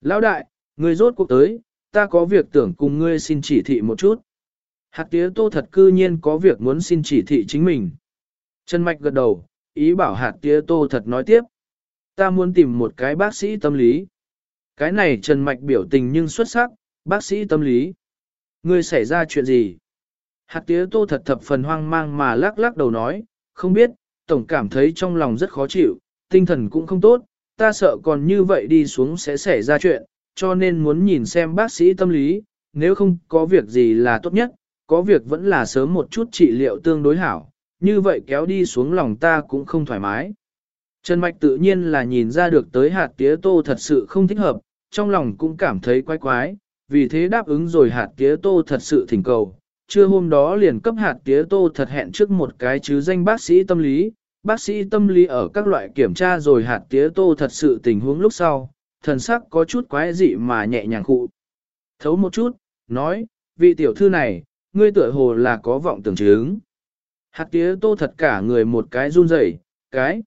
Lão đại, người rốt cuộc tới, ta có việc tưởng cùng ngươi xin chỉ thị một chút. Hạt tía tô thật cư nhiên có việc muốn xin chỉ thị chính mình. Trần Mạch gật đầu, ý bảo hạt tía tô thật nói tiếp. Ta muốn tìm một cái bác sĩ tâm lý. Cái này Trần Mạch biểu tình nhưng xuất sắc, bác sĩ tâm lý. Ngươi xảy ra chuyện gì? Hạt tía tô thật thập phần hoang mang mà lắc lắc đầu nói, không biết, tổng cảm thấy trong lòng rất khó chịu, tinh thần cũng không tốt, ta sợ còn như vậy đi xuống sẽ xảy ra chuyện, cho nên muốn nhìn xem bác sĩ tâm lý, nếu không có việc gì là tốt nhất, có việc vẫn là sớm một chút trị liệu tương đối hảo, như vậy kéo đi xuống lòng ta cũng không thoải mái. Trần Mạch tự nhiên là nhìn ra được tới hạt tía tô thật sự không thích hợp, trong lòng cũng cảm thấy quái quái, vì thế đáp ứng rồi hạt tía tô thật sự thỉnh cầu. Trưa hôm đó liền cấp hạt tía tô thật hẹn trước một cái chứ danh bác sĩ tâm lý, bác sĩ tâm lý ở các loại kiểm tra rồi hạt tía tô thật sự tình huống lúc sau, thần sắc có chút quái dị mà nhẹ nhàng khụ. Thấu một chút, nói, vị tiểu thư này, ngươi tựa hồ là có vọng tưởng chứng. Hạt tía tô thật cả người một cái run rẩy, cái,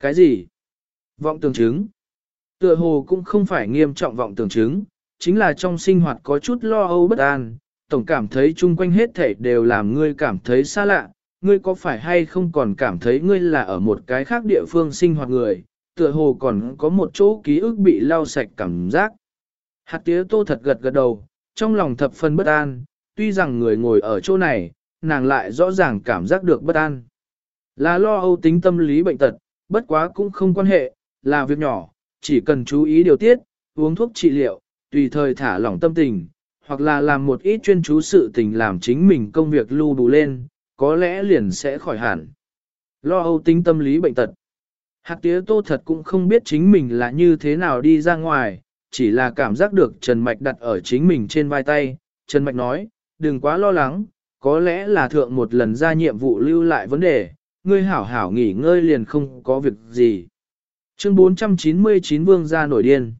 cái gì? Vọng tưởng chứng. Tựa hồ cũng không phải nghiêm trọng vọng tưởng chứng, chính là trong sinh hoạt có chút lo âu bất an, tổng cảm thấy chung quanh hết thảy đều làm ngươi cảm thấy xa lạ, ngươi có phải hay không còn cảm thấy ngươi là ở một cái khác địa phương sinh hoạt người, tựa hồ còn có một chỗ ký ức bị lau sạch cảm giác. Hạt tía tô thật gật gật đầu, trong lòng thập phân bất an, tuy rằng người ngồi ở chỗ này, nàng lại rõ ràng cảm giác được bất an. Là lo âu tính tâm lý bệnh tật, bất quá cũng không quan hệ, là việc nhỏ, chỉ cần chú ý điều tiết, uống thuốc trị liệu, tùy thời thả lỏng tâm tình, hoặc là làm một ít chuyên chú sự tình làm chính mình công việc lưu đủ lên, có lẽ liền sẽ khỏi hẳn. Lo âu tính tâm lý bệnh tật. Hạt tía tô thật cũng không biết chính mình là như thế nào đi ra ngoài, chỉ là cảm giác được Trần Mạch đặt ở chính mình trên vai tay. Trần Mạch nói, đừng quá lo lắng, có lẽ là thượng một lần ra nhiệm vụ lưu lại vấn đề, ngươi hảo hảo nghỉ ngơi liền không có việc gì. Chương 499 Vương ra nổi điên.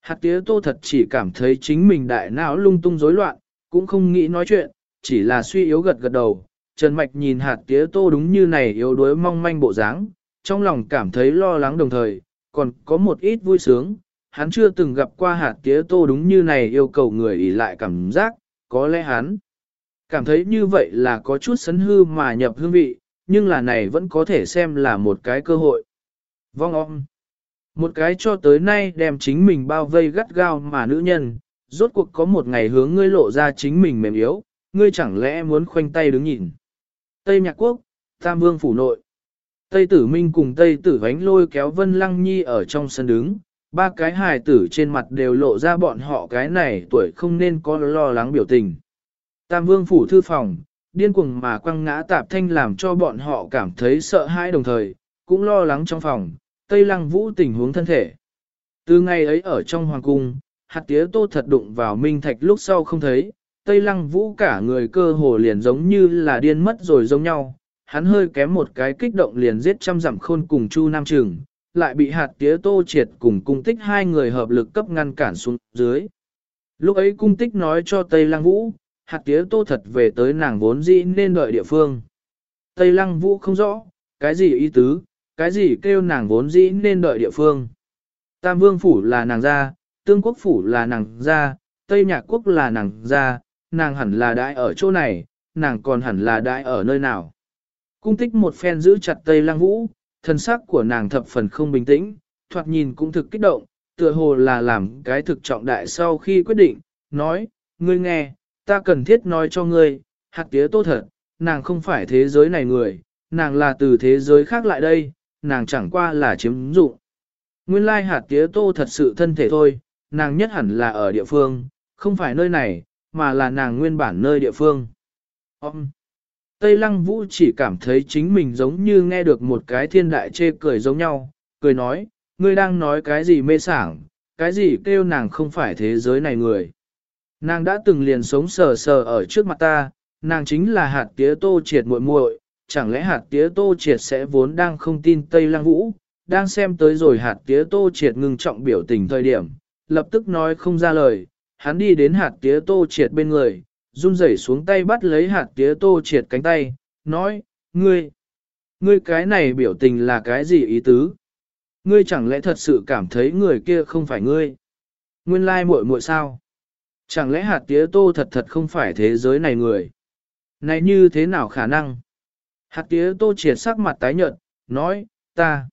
Hạt tía tô thật chỉ cảm thấy chính mình đại não lung tung rối loạn, cũng không nghĩ nói chuyện, chỉ là suy yếu gật gật đầu. Trần Mạch nhìn hạt tía tô đúng như này yếu đuối mong manh bộ dáng, trong lòng cảm thấy lo lắng đồng thời, còn có một ít vui sướng. Hắn chưa từng gặp qua hạt tía tô đúng như này yêu cầu người ý lại cảm giác, có lẽ hắn cảm thấy như vậy là có chút sấn hư mà nhập hương vị, nhưng là này vẫn có thể xem là một cái cơ hội. Vong om. Một cái cho tới nay đem chính mình bao vây gắt gao mà nữ nhân, rốt cuộc có một ngày hướng ngươi lộ ra chính mình mềm yếu, ngươi chẳng lẽ muốn khoanh tay đứng nhìn. Tây Nhạc Quốc, Tam Vương Phủ Nội. Tây Tử Minh cùng Tây Tử Vánh lôi kéo Vân Lăng Nhi ở trong sân đứng, ba cái hài tử trên mặt đều lộ ra bọn họ cái này tuổi không nên có lo lắng biểu tình. Tam Vương Phủ Thư Phòng, điên cuồng mà quăng ngã tạp thanh làm cho bọn họ cảm thấy sợ hãi đồng thời, cũng lo lắng trong phòng, Tây Lăng Vũ tình huống thân thể. Từ ngày ấy ở trong hoàng cung, hạt tía tô thật đụng vào minh thạch lúc sau không thấy, Tây Lăng Vũ cả người cơ hồ liền giống như là điên mất rồi giống nhau, hắn hơi kém một cái kích động liền giết trăm dặm khôn cùng Chu Nam Trừng, lại bị hạt tía tô triệt cùng cung tích hai người hợp lực cấp ngăn cản xuống dưới. Lúc ấy cung tích nói cho Tây Lăng Vũ, hạt tía tô thật về tới nàng vốn dĩ nên đợi địa phương. Tây Lăng Vũ không rõ, cái gì ý tứ, cái gì kêu nàng vốn dĩ nên đợi địa phương. Tam Vương Phủ là nàng ra, Tương Quốc Phủ là nàng ra, Tây Nhạc Quốc là nàng ra, nàng hẳn là đại ở chỗ này, nàng còn hẳn là đại ở nơi nào. Cung tích một phen giữ chặt Tây Lăng Vũ, thân sắc của nàng thập phần không bình tĩnh, thoạt nhìn cũng thực kích động, tựa hồ là làm cái thực trọng đại sau khi quyết định, nói, ngươi nghe, ta cần thiết nói cho ngươi, hạt tía tốt thật, nàng không phải thế giới này người, nàng là từ thế giới khác lại đây, nàng chẳng qua là chiếm dụng. Nguyên lai hạt tía tô thật sự thân thể thôi, nàng nhất hẳn là ở địa phương, không phải nơi này, mà là nàng nguyên bản nơi địa phương. Ông! Tây Lăng Vũ chỉ cảm thấy chính mình giống như nghe được một cái thiên đại chê cười giống nhau, cười nói, ngươi đang nói cái gì mê sảng, cái gì kêu nàng không phải thế giới này người. Nàng đã từng liền sống sờ sờ ở trước mặt ta, nàng chính là hạt tía tô triệt muội muội, chẳng lẽ hạt tía tô triệt sẽ vốn đang không tin Tây Lăng Vũ, đang xem tới rồi hạt tía tô triệt ngừng trọng biểu tình thời điểm, lập tức nói không ra lời, hắn đi đến hạt tía tô triệt bên người, run rẩy xuống tay bắt lấy hạt tía tô triệt cánh tay, nói, ngươi, ngươi cái này biểu tình là cái gì ý tứ? Ngươi chẳng lẽ thật sự cảm thấy người kia không phải ngươi? Nguyên lai muội muội sao? Chẳng lẽ hạt tía tô thật thật không phải thế giới này người? Này như thế nào khả năng? Hạt tía tô triệt sắc mặt tái nhợt, nói, ta,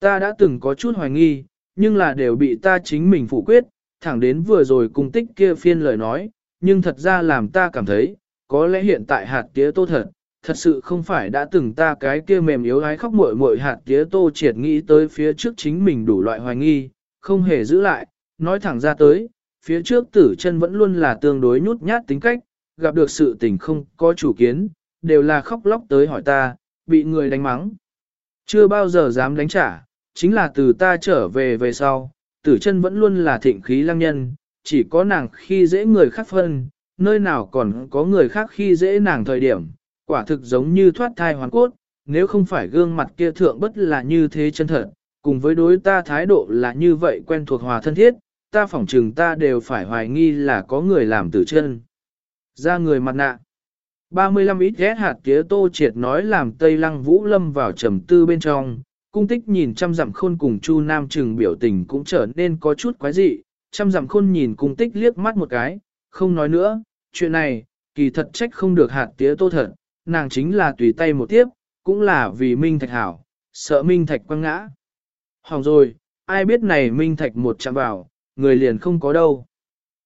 ta đã từng có chút hoài nghi, nhưng là đều bị ta chính mình phủ quyết, thẳng đến vừa rồi cung tích kia phiên lời nói, nhưng thật ra làm ta cảm thấy, có lẽ hiện tại hạt tía tô thật, thật sự không phải đã từng ta cái kia mềm yếu ái khóc muội muội hạt tía tô triệt nghĩ tới phía trước chính mình đủ loại hoài nghi, không hề giữ lại, nói thẳng ra tới, phía trước tử chân vẫn luôn là tương đối nhút nhát tính cách, gặp được sự tình không có chủ kiến, đều là khóc lóc tới hỏi ta, bị người đánh mắng. Chưa bao giờ dám đánh trả, chính là từ ta trở về về sau, tử chân vẫn luôn là thịnh khí lăng nhân, chỉ có nàng khi dễ người khác phân, nơi nào còn có người khác khi dễ nàng thời điểm, quả thực giống như thoát thai hoàn cốt, nếu không phải gương mặt kia thượng bất là như thế chân thật, cùng với đối ta thái độ là như vậy quen thuộc hòa thân thiết, ta phỏng trừng ta đều phải hoài nghi là có người làm tử chân. Ra người mặt nạ. 35 ít ghét hạt tía tô triệt nói làm Tây Lăng Vũ Lâm vào trầm tư bên trong, cung tích nhìn trăm dặm khôn cùng Chu Nam Trừng biểu tình cũng trở nên có chút quái dị, trăm dặm khôn nhìn cung tích liếc mắt một cái, không nói nữa, chuyện này, kỳ thật trách không được hạt tía tô thật, nàng chính là tùy tay một tiếp, cũng là vì Minh Thạch hảo, sợ Minh Thạch quăng ngã. Hỏng rồi, ai biết này Minh Thạch một chạm vào, người liền không có đâu.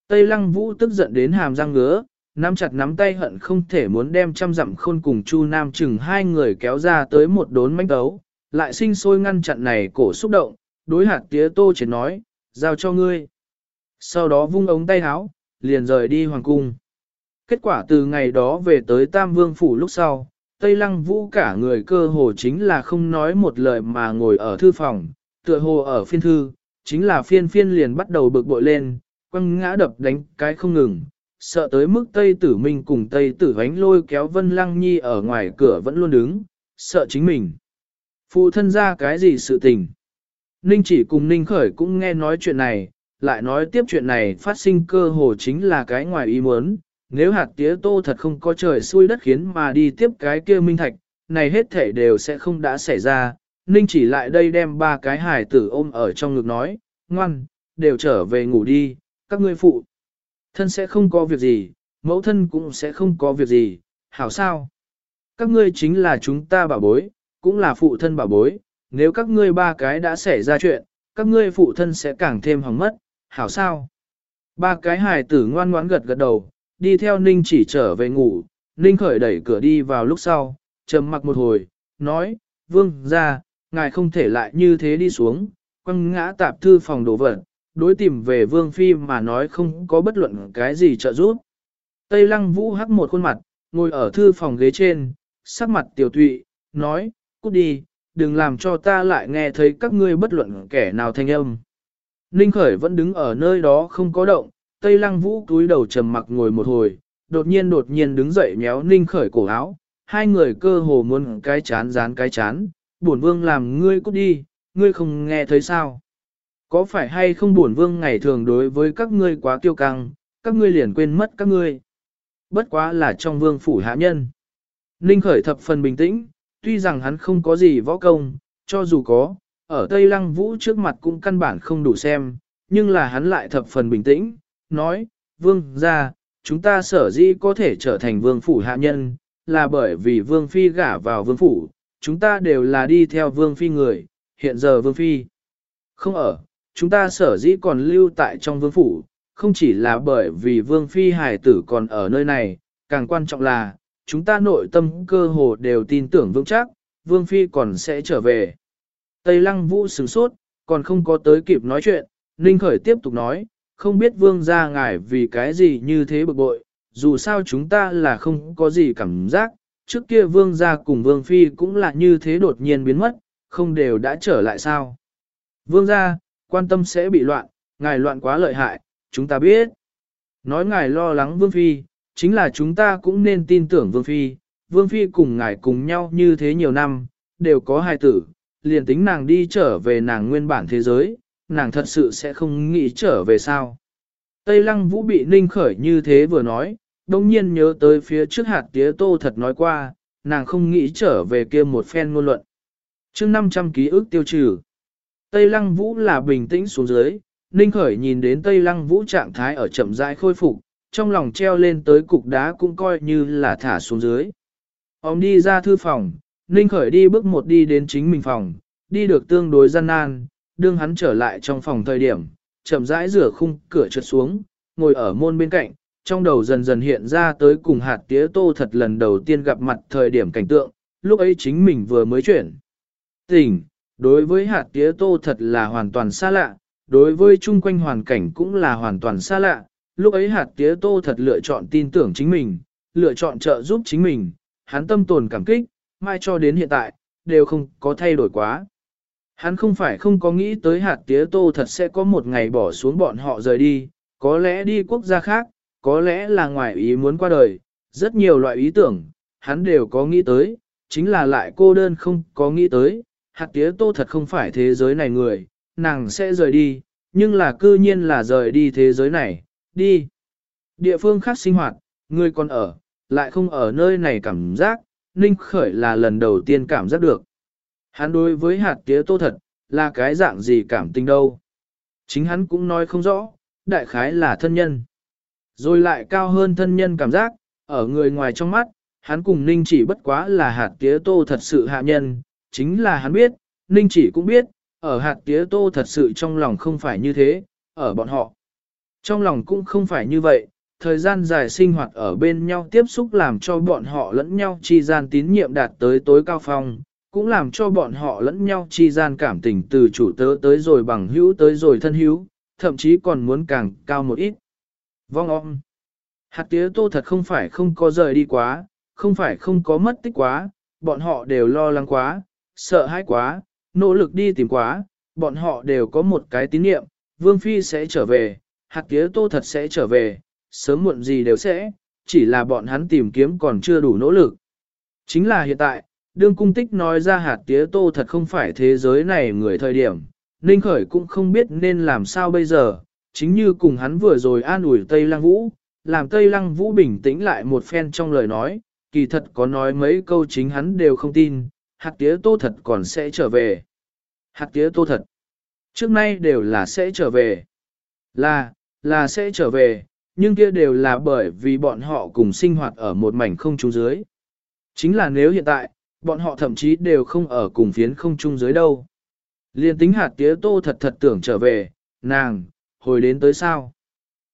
Tây Lăng Vũ tức giận đến hàm răng ngứa, nắm chặt nắm tay hận không thể muốn đem trăm dặm khôn cùng Chu Nam chừng hai người kéo ra tới một đốn manh tấu, lại sinh sôi ngăn chặn này cổ xúc động, đối hạt tía tô chỉ nói, giao cho ngươi. Sau đó vung ống tay háo, liền rời đi hoàng cung. Kết quả từ ngày đó về tới Tam Vương Phủ lúc sau, Tây Lăng Vũ cả người cơ hồ chính là không nói một lời mà ngồi ở thư phòng, tựa hồ ở phiên thư, chính là phiên phiên liền bắt đầu bực bội lên, quăng ngã đập đánh cái không ngừng, sợ tới mức Tây Tử Minh cùng Tây Tử Vánh lôi kéo Vân Lăng Nhi ở ngoài cửa vẫn luôn đứng, sợ chính mình. Phụ thân ra cái gì sự tình? Ninh chỉ cùng Ninh khởi cũng nghe nói chuyện này, lại nói tiếp chuyện này phát sinh cơ hồ chính là cái ngoài ý muốn. Nếu hạt tía tô thật không có trời xui đất khiến mà đi tiếp cái kia minh thạch, này hết thể đều sẽ không đã xảy ra. Ninh chỉ lại đây đem ba cái hài tử ôm ở trong ngực nói, ngoan, đều trở về ngủ đi, các ngươi phụ. Thân sẽ không có việc gì, mẫu thân cũng sẽ không có việc gì, hảo sao? Các ngươi chính là chúng ta bảo bối, cũng là phụ thân bảo bối, nếu các ngươi ba cái đã xảy ra chuyện, các ngươi phụ thân sẽ càng thêm hỏng mất, hảo sao? Ba cái hài tử ngoan ngoãn gật gật đầu, đi theo Ninh chỉ trở về ngủ, Ninh khởi đẩy cửa đi vào lúc sau, trầm mặc một hồi, nói, vương ra, ngài không thể lại như thế đi xuống, quăng ngã tạp thư phòng đồ vật, đối tìm về vương phi mà nói không có bất luận cái gì trợ giúp. Tây lăng vũ hắc một khuôn mặt, ngồi ở thư phòng ghế trên, sắc mặt tiểu tụy, nói, cút đi, đừng làm cho ta lại nghe thấy các ngươi bất luận kẻ nào thanh âm. Ninh khởi vẫn đứng ở nơi đó không có động, Tây lăng vũ túi đầu trầm mặc ngồi một hồi, đột nhiên đột nhiên đứng dậy méo Ninh khởi cổ áo, hai người cơ hồ muốn cái chán dán cái chán, bổn vương làm ngươi cút đi, ngươi không nghe thấy sao. Có phải hay không bổn vương ngày thường đối với các ngươi quá kiêu căng, các ngươi liền quên mất các ngươi. Bất quá là trong vương phủ hạ nhân. Ninh khởi thập phần bình tĩnh, tuy rằng hắn không có gì võ công, cho dù có, ở Tây Lăng Vũ trước mặt cũng căn bản không đủ xem, nhưng là hắn lại thập phần bình tĩnh, nói, vương ra, chúng ta sở dĩ có thể trở thành vương phủ hạ nhân, là bởi vì vương phi gả vào vương phủ, chúng ta đều là đi theo vương phi người, hiện giờ vương phi không ở, chúng ta sở dĩ còn lưu tại trong vương phủ, không chỉ là bởi vì vương phi hài tử còn ở nơi này, càng quan trọng là, chúng ta nội tâm cơ hồ đều tin tưởng vững chắc, vương phi còn sẽ trở về. Tây lăng vũ sửng sốt, còn không có tới kịp nói chuyện, Ninh Khởi tiếp tục nói, không biết vương gia ngài vì cái gì như thế bực bội, dù sao chúng ta là không có gì cảm giác, trước kia vương gia cùng vương phi cũng là như thế đột nhiên biến mất, không đều đã trở lại sao. Vương gia, quan tâm sẽ bị loạn, ngài loạn quá lợi hại, chúng ta biết. Nói ngài lo lắng Vương Phi, chính là chúng ta cũng nên tin tưởng Vương Phi. Vương Phi cùng ngài cùng nhau như thế nhiều năm, đều có hai tử, liền tính nàng đi trở về nàng nguyên bản thế giới, nàng thật sự sẽ không nghĩ trở về sao. Tây Lăng Vũ bị ninh khởi như thế vừa nói, đồng nhiên nhớ tới phía trước hạt tía tô thật nói qua, nàng không nghĩ trở về kia một phen ngôn luận. chương 500 ký ức tiêu trừ. Tây Lăng Vũ là bình tĩnh xuống dưới, Ninh Khởi nhìn đến Tây Lăng Vũ trạng thái ở chậm rãi khôi phục, trong lòng treo lên tới cục đá cũng coi như là thả xuống dưới. Ông đi ra thư phòng, Ninh Khởi đi bước một đi đến chính mình phòng, đi được tương đối gian nan, đương hắn trở lại trong phòng thời điểm, chậm rãi rửa khung cửa trượt xuống, ngồi ở môn bên cạnh, trong đầu dần dần hiện ra tới cùng hạt tía tô thật lần đầu tiên gặp mặt thời điểm cảnh tượng, lúc ấy chính mình vừa mới chuyển. Tỉnh, đối với hạt tía tô thật là hoàn toàn xa lạ, đối với chung quanh hoàn cảnh cũng là hoàn toàn xa lạ, lúc ấy hạt tía tô thật lựa chọn tin tưởng chính mình, lựa chọn trợ giúp chính mình, hắn tâm tồn cảm kích, mai cho đến hiện tại, đều không có thay đổi quá. Hắn không phải không có nghĩ tới hạt tía tô thật sẽ có một ngày bỏ xuống bọn họ rời đi, có lẽ đi quốc gia khác, có lẽ là ngoài ý muốn qua đời, rất nhiều loại ý tưởng, hắn đều có nghĩ tới, chính là lại cô đơn không có nghĩ tới, hạt tía tô thật không phải thế giới này người, nàng sẽ rời đi, nhưng là cư nhiên là rời đi thế giới này, đi. Địa phương khác sinh hoạt, người còn ở, lại không ở nơi này cảm giác, Ninh Khởi là lần đầu tiên cảm giác được. Hắn đối với hạt tía tô thật, là cái dạng gì cảm tình đâu. Chính hắn cũng nói không rõ, đại khái là thân nhân. Rồi lại cao hơn thân nhân cảm giác, ở người ngoài trong mắt, hắn cùng Ninh chỉ bất quá là hạt tía tô thật sự hạ nhân, chính là hắn biết, Ninh chỉ cũng biết, ở hạt tía tô thật sự trong lòng không phải như thế, ở bọn họ. Trong lòng cũng không phải như vậy, thời gian dài sinh hoạt ở bên nhau tiếp xúc làm cho bọn họ lẫn nhau chi gian tín nhiệm đạt tới tối cao phong, cũng làm cho bọn họ lẫn nhau chi gian cảm tình từ chủ tớ tới rồi bằng hữu tới rồi thân hữu, thậm chí còn muốn càng cao một ít. Vong om. Hạt tía tô thật không phải không có rời đi quá, không phải không có mất tích quá, bọn họ đều lo lắng quá, sợ hãi quá, nỗ lực đi tìm quá, bọn họ đều có một cái tín niệm, Vương Phi sẽ trở về, hạt tía tô thật sẽ trở về, sớm muộn gì đều sẽ, chỉ là bọn hắn tìm kiếm còn chưa đủ nỗ lực. Chính là hiện tại, đương cung tích nói ra hạt tía tô thật không phải thế giới này người thời điểm, Ninh Khởi cũng không biết nên làm sao bây giờ, chính như cùng hắn vừa rồi an ủi Tây Lăng Vũ, làm Tây Lăng Vũ bình tĩnh lại một phen trong lời nói, kỳ thật có nói mấy câu chính hắn đều không tin, hạt tía tô thật còn sẽ trở về. Hạt tía tô thật, trước nay đều là sẽ trở về. Là, là sẽ trở về, nhưng kia đều là bởi vì bọn họ cùng sinh hoạt ở một mảnh không trung dưới. Chính là nếu hiện tại, bọn họ thậm chí đều không ở cùng phiến không trung dưới đâu. Liên tính hạt tía tô thật thật tưởng trở về, nàng, hồi đến tới sao.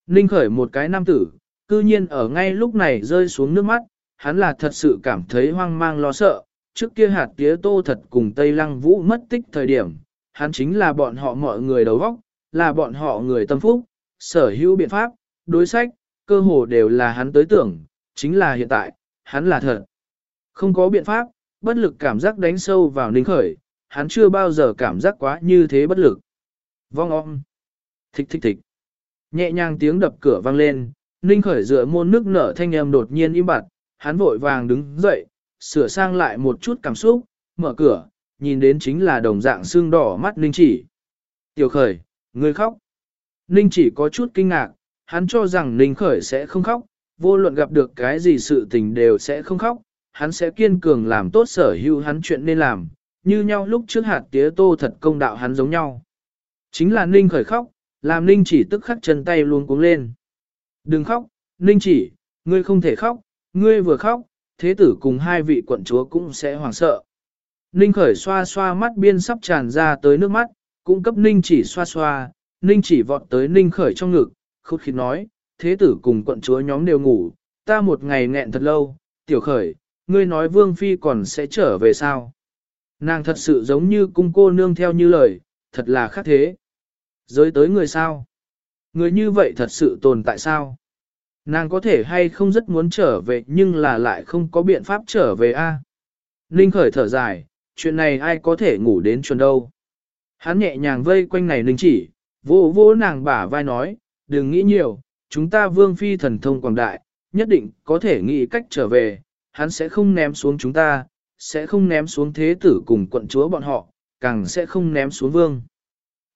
Ninh khởi một cái nam tử, cư nhiên ở ngay lúc này rơi xuống nước mắt, hắn là thật sự cảm thấy hoang mang lo sợ. Trước kia hạt tía tô thật cùng Tây Lăng Vũ mất tích thời điểm, hắn chính là bọn họ mọi người đầu vóc, là bọn họ người tâm phúc, sở hữu biện pháp, đối sách, cơ hồ đều là hắn tới tưởng, chính là hiện tại, hắn là thật. Không có biện pháp, bất lực cảm giác đánh sâu vào ninh khởi, hắn chưa bao giờ cảm giác quá như thế bất lực. Vong om. Thích thích thích. Nhẹ nhàng tiếng đập cửa vang lên, ninh khởi dựa môn nước nở thanh âm đột nhiên im bặt, hắn vội vàng đứng dậy, sửa sang lại một chút cảm xúc, mở cửa, nhìn đến chính là đồng dạng xương đỏ mắt ninh chỉ. Tiểu khởi, ngươi khóc. Ninh chỉ có chút kinh ngạc, hắn cho rằng ninh khởi sẽ không khóc, vô luận gặp được cái gì sự tình đều sẽ không khóc, hắn sẽ kiên cường làm tốt sở hữu hắn chuyện nên làm, như nhau lúc trước hạt tía tô thật công đạo hắn giống nhau. Chính là Ninh khởi khóc, làm Ninh chỉ tức khắc chân tay luôn cuống lên. Đừng khóc, Ninh chỉ, ngươi không thể khóc, ngươi vừa khóc, thế tử cùng hai vị quận chúa cũng sẽ hoảng sợ. Ninh khởi xoa xoa mắt biên sắp tràn ra tới nước mắt, cũng cấp Ninh chỉ xoa xoa, Ninh chỉ vọt tới Ninh khởi trong ngực, khút khít nói, thế tử cùng quận chúa nhóm đều ngủ, ta một ngày nghẹn thật lâu, tiểu khởi, ngươi nói vương phi còn sẽ trở về sao? Nàng thật sự giống như cung cô nương theo như lời, thật là khác thế. Giới tới người sao? Người như vậy thật sự tồn tại sao? Nàng có thể hay không rất muốn trở về nhưng là lại không có biện pháp trở về a. Ninh khởi thở dài, chuyện này ai có thể ngủ đến chuẩn đâu. Hắn nhẹ nhàng vây quanh này Ninh chỉ, vô vô nàng bả vai nói, đừng nghĩ nhiều, chúng ta vương phi thần thông quảng đại, nhất định có thể nghĩ cách trở về, hắn sẽ không ném xuống chúng ta, sẽ không ném xuống thế tử cùng quận chúa bọn họ, càng sẽ không ném xuống vương.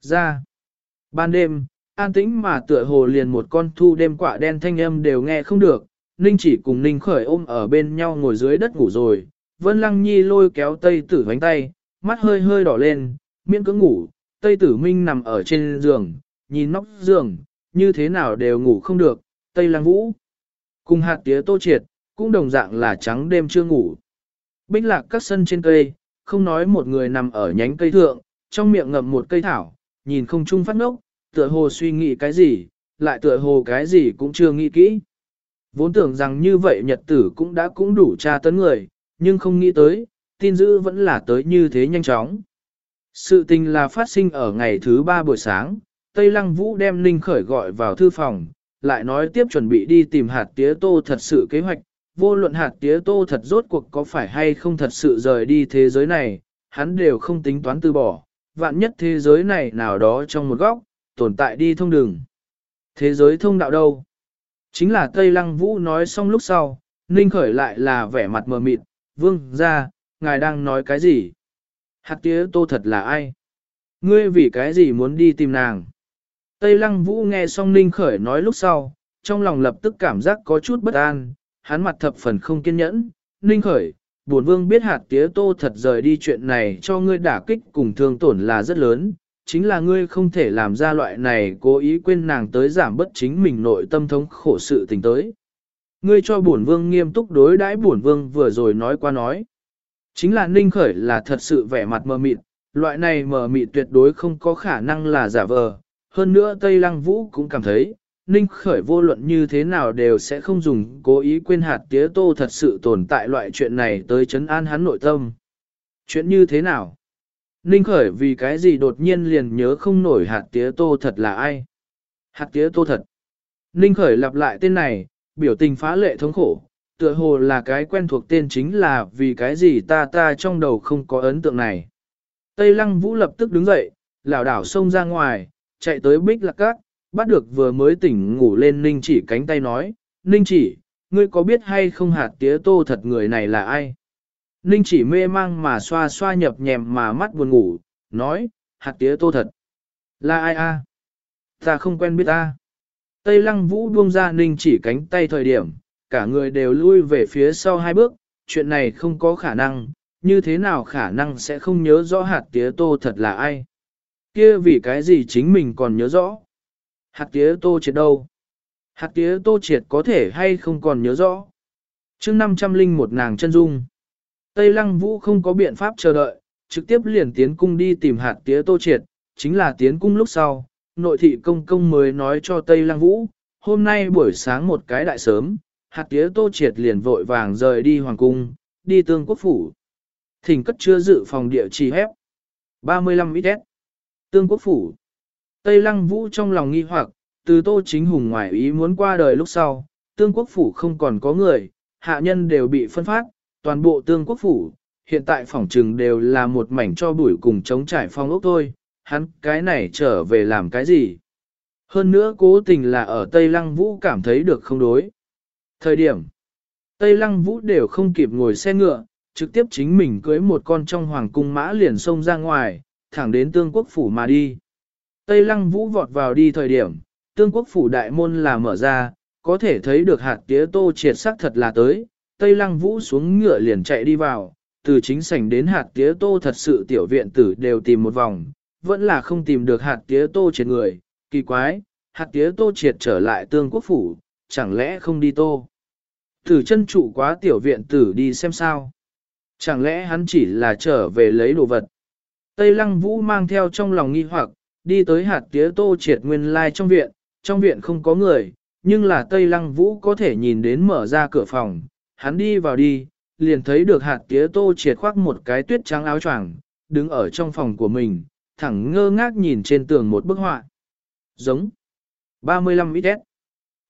Ra. Ban đêm, an tĩnh mà tựa hồ liền một con thu đêm quả đen thanh âm đều nghe không được, Ninh chỉ cùng Ninh khởi ôm ở bên nhau ngồi dưới đất ngủ rồi, Vân Lăng Nhi lôi kéo Tây Tử vánh tay, mắt hơi hơi đỏ lên, miễn cưỡng ngủ, Tây Tử Minh nằm ở trên giường, nhìn nóc giường, như thế nào đều ngủ không được, Tây Lăng Vũ. Cùng hạt tía tô triệt, cũng đồng dạng là trắng đêm chưa ngủ. Bích lạc các sân trên cây, không nói một người nằm ở nhánh cây thượng, trong miệng ngậm một cây thảo, nhìn không trung phát ngốc, tựa hồ suy nghĩ cái gì, lại tựa hồ cái gì cũng chưa nghĩ kỹ. Vốn tưởng rằng như vậy nhật tử cũng đã cũng đủ tra tấn người, nhưng không nghĩ tới, tin dữ vẫn là tới như thế nhanh chóng. Sự tình là phát sinh ở ngày thứ ba buổi sáng, Tây Lăng Vũ đem Ninh Khởi gọi vào thư phòng, lại nói tiếp chuẩn bị đi tìm hạt tía tô thật sự kế hoạch, vô luận hạt tía tô thật rốt cuộc có phải hay không thật sự rời đi thế giới này, hắn đều không tính toán từ bỏ, vạn nhất thế giới này nào đó trong một góc, tồn tại đi thông đường. Thế giới thông đạo đâu? Chính là Tây Lăng Vũ nói xong lúc sau, Ninh khởi lại là vẻ mặt mờ mịt, vương ra, ngài đang nói cái gì? Hạt tía tô thật là ai? Ngươi vì cái gì muốn đi tìm nàng? Tây Lăng Vũ nghe xong Ninh khởi nói lúc sau, trong lòng lập tức cảm giác có chút bất an, hắn mặt thập phần không kiên nhẫn, ninh khởi, bổn vương biết hạt tía tô thật rời đi chuyện này cho ngươi đả kích cùng thương tổn là rất lớn, chính là ngươi không thể làm ra loại này cố ý quên nàng tới giảm bất chính mình nội tâm thống khổ sự tình tới. Ngươi cho bổn vương nghiêm túc đối đãi bổn vương vừa rồi nói qua nói. Chính là ninh khởi là thật sự vẻ mặt mờ mịt, loại này mờ mịt tuyệt đối không có khả năng là giả vờ. Hơn nữa Tây Lăng Vũ cũng cảm thấy, Ninh Khởi vô luận như thế nào đều sẽ không dùng cố ý quên hạt tía tô thật sự tồn tại loại chuyện này tới chấn an hắn nội tâm. Chuyện như thế nào? Ninh Khởi vì cái gì đột nhiên liền nhớ không nổi hạt tía tô thật là ai? Hạt tía tô thật. Ninh Khởi lặp lại tên này, biểu tình phá lệ thống khổ, tựa hồ là cái quen thuộc tên chính là vì cái gì ta ta trong đầu không có ấn tượng này. Tây Lăng Vũ lập tức đứng dậy, lảo đảo xông ra ngoài, chạy tới bích lạc cát, bắt được vừa mới tỉnh ngủ lên ninh chỉ cánh tay nói, ninh chỉ, ngươi có biết hay không hạt tía tô thật người này là ai? Ninh chỉ mê mang mà xoa xoa nhập nhèm mà mắt buồn ngủ, nói, hạt tía tô thật. Là ai a? Ta không quen biết ta. Tây lăng vũ buông ra ninh chỉ cánh tay thời điểm, cả người đều lui về phía sau hai bước, chuyện này không có khả năng, như thế nào khả năng sẽ không nhớ rõ hạt tía tô thật là ai. Kia vì cái gì chính mình còn nhớ rõ. Hạt tía tô triệt đâu? Hạt tía tô triệt có thể hay không còn nhớ rõ. chương 500 linh một nàng chân dung. Tây lăng vũ không có biện pháp chờ đợi, trực tiếp liền tiến cung đi tìm hạt tía tô triệt, chính là tiến cung lúc sau. Nội thị công công mới nói cho Tây lăng vũ, hôm nay buổi sáng một cái đại sớm, hạt tía tô triệt liền vội vàng rời đi hoàng cung, đi tương quốc phủ. Thỉnh cất chưa dự phòng địa chỉ hép. 35 XS. Tương quốc phủ. Tây lăng vũ trong lòng nghi hoặc, từ tô chính hùng ngoài ý muốn qua đời lúc sau, tương quốc phủ không còn có người, hạ nhân đều bị phân phát, toàn bộ tương quốc phủ, hiện tại phòng trừng đều là một mảnh cho bụi cùng chống trải phong ốc thôi, hắn cái này trở về làm cái gì. Hơn nữa cố tình là ở Tây Lăng Vũ cảm thấy được không đối. Thời điểm, Tây Lăng Vũ đều không kịp ngồi xe ngựa, trực tiếp chính mình cưới một con trong hoàng cung mã liền xông ra ngoài, thẳng đến tương quốc phủ mà đi. Tây Lăng Vũ vọt vào đi thời điểm, tương quốc phủ đại môn là mở ra, có thể thấy được hạt tía tô triệt sắc thật là tới, Tây Lăng Vũ xuống ngựa liền chạy đi vào, từ chính sảnh đến hạt tía tô thật sự tiểu viện tử đều tìm một vòng, vẫn là không tìm được hạt tía tô triệt người, kỳ quái, hạt tía tô triệt trở lại tương quốc phủ, chẳng lẽ không đi tô. Tử chân trụ quá tiểu viện tử đi xem sao. Chẳng lẽ hắn chỉ là trở về lấy đồ vật. Tây Lăng Vũ mang theo trong lòng nghi hoặc, đi tới hạt tía tô triệt nguyên lai trong viện, trong viện không có người, nhưng là Tây Lăng Vũ có thể nhìn đến mở ra cửa phòng, hắn đi vào đi, liền thấy được hạt tía tô triệt khoác một cái tuyết trắng áo choàng, đứng ở trong phòng của mình, thẳng ngơ ngác nhìn trên tường một bức họa. Giống 35 ít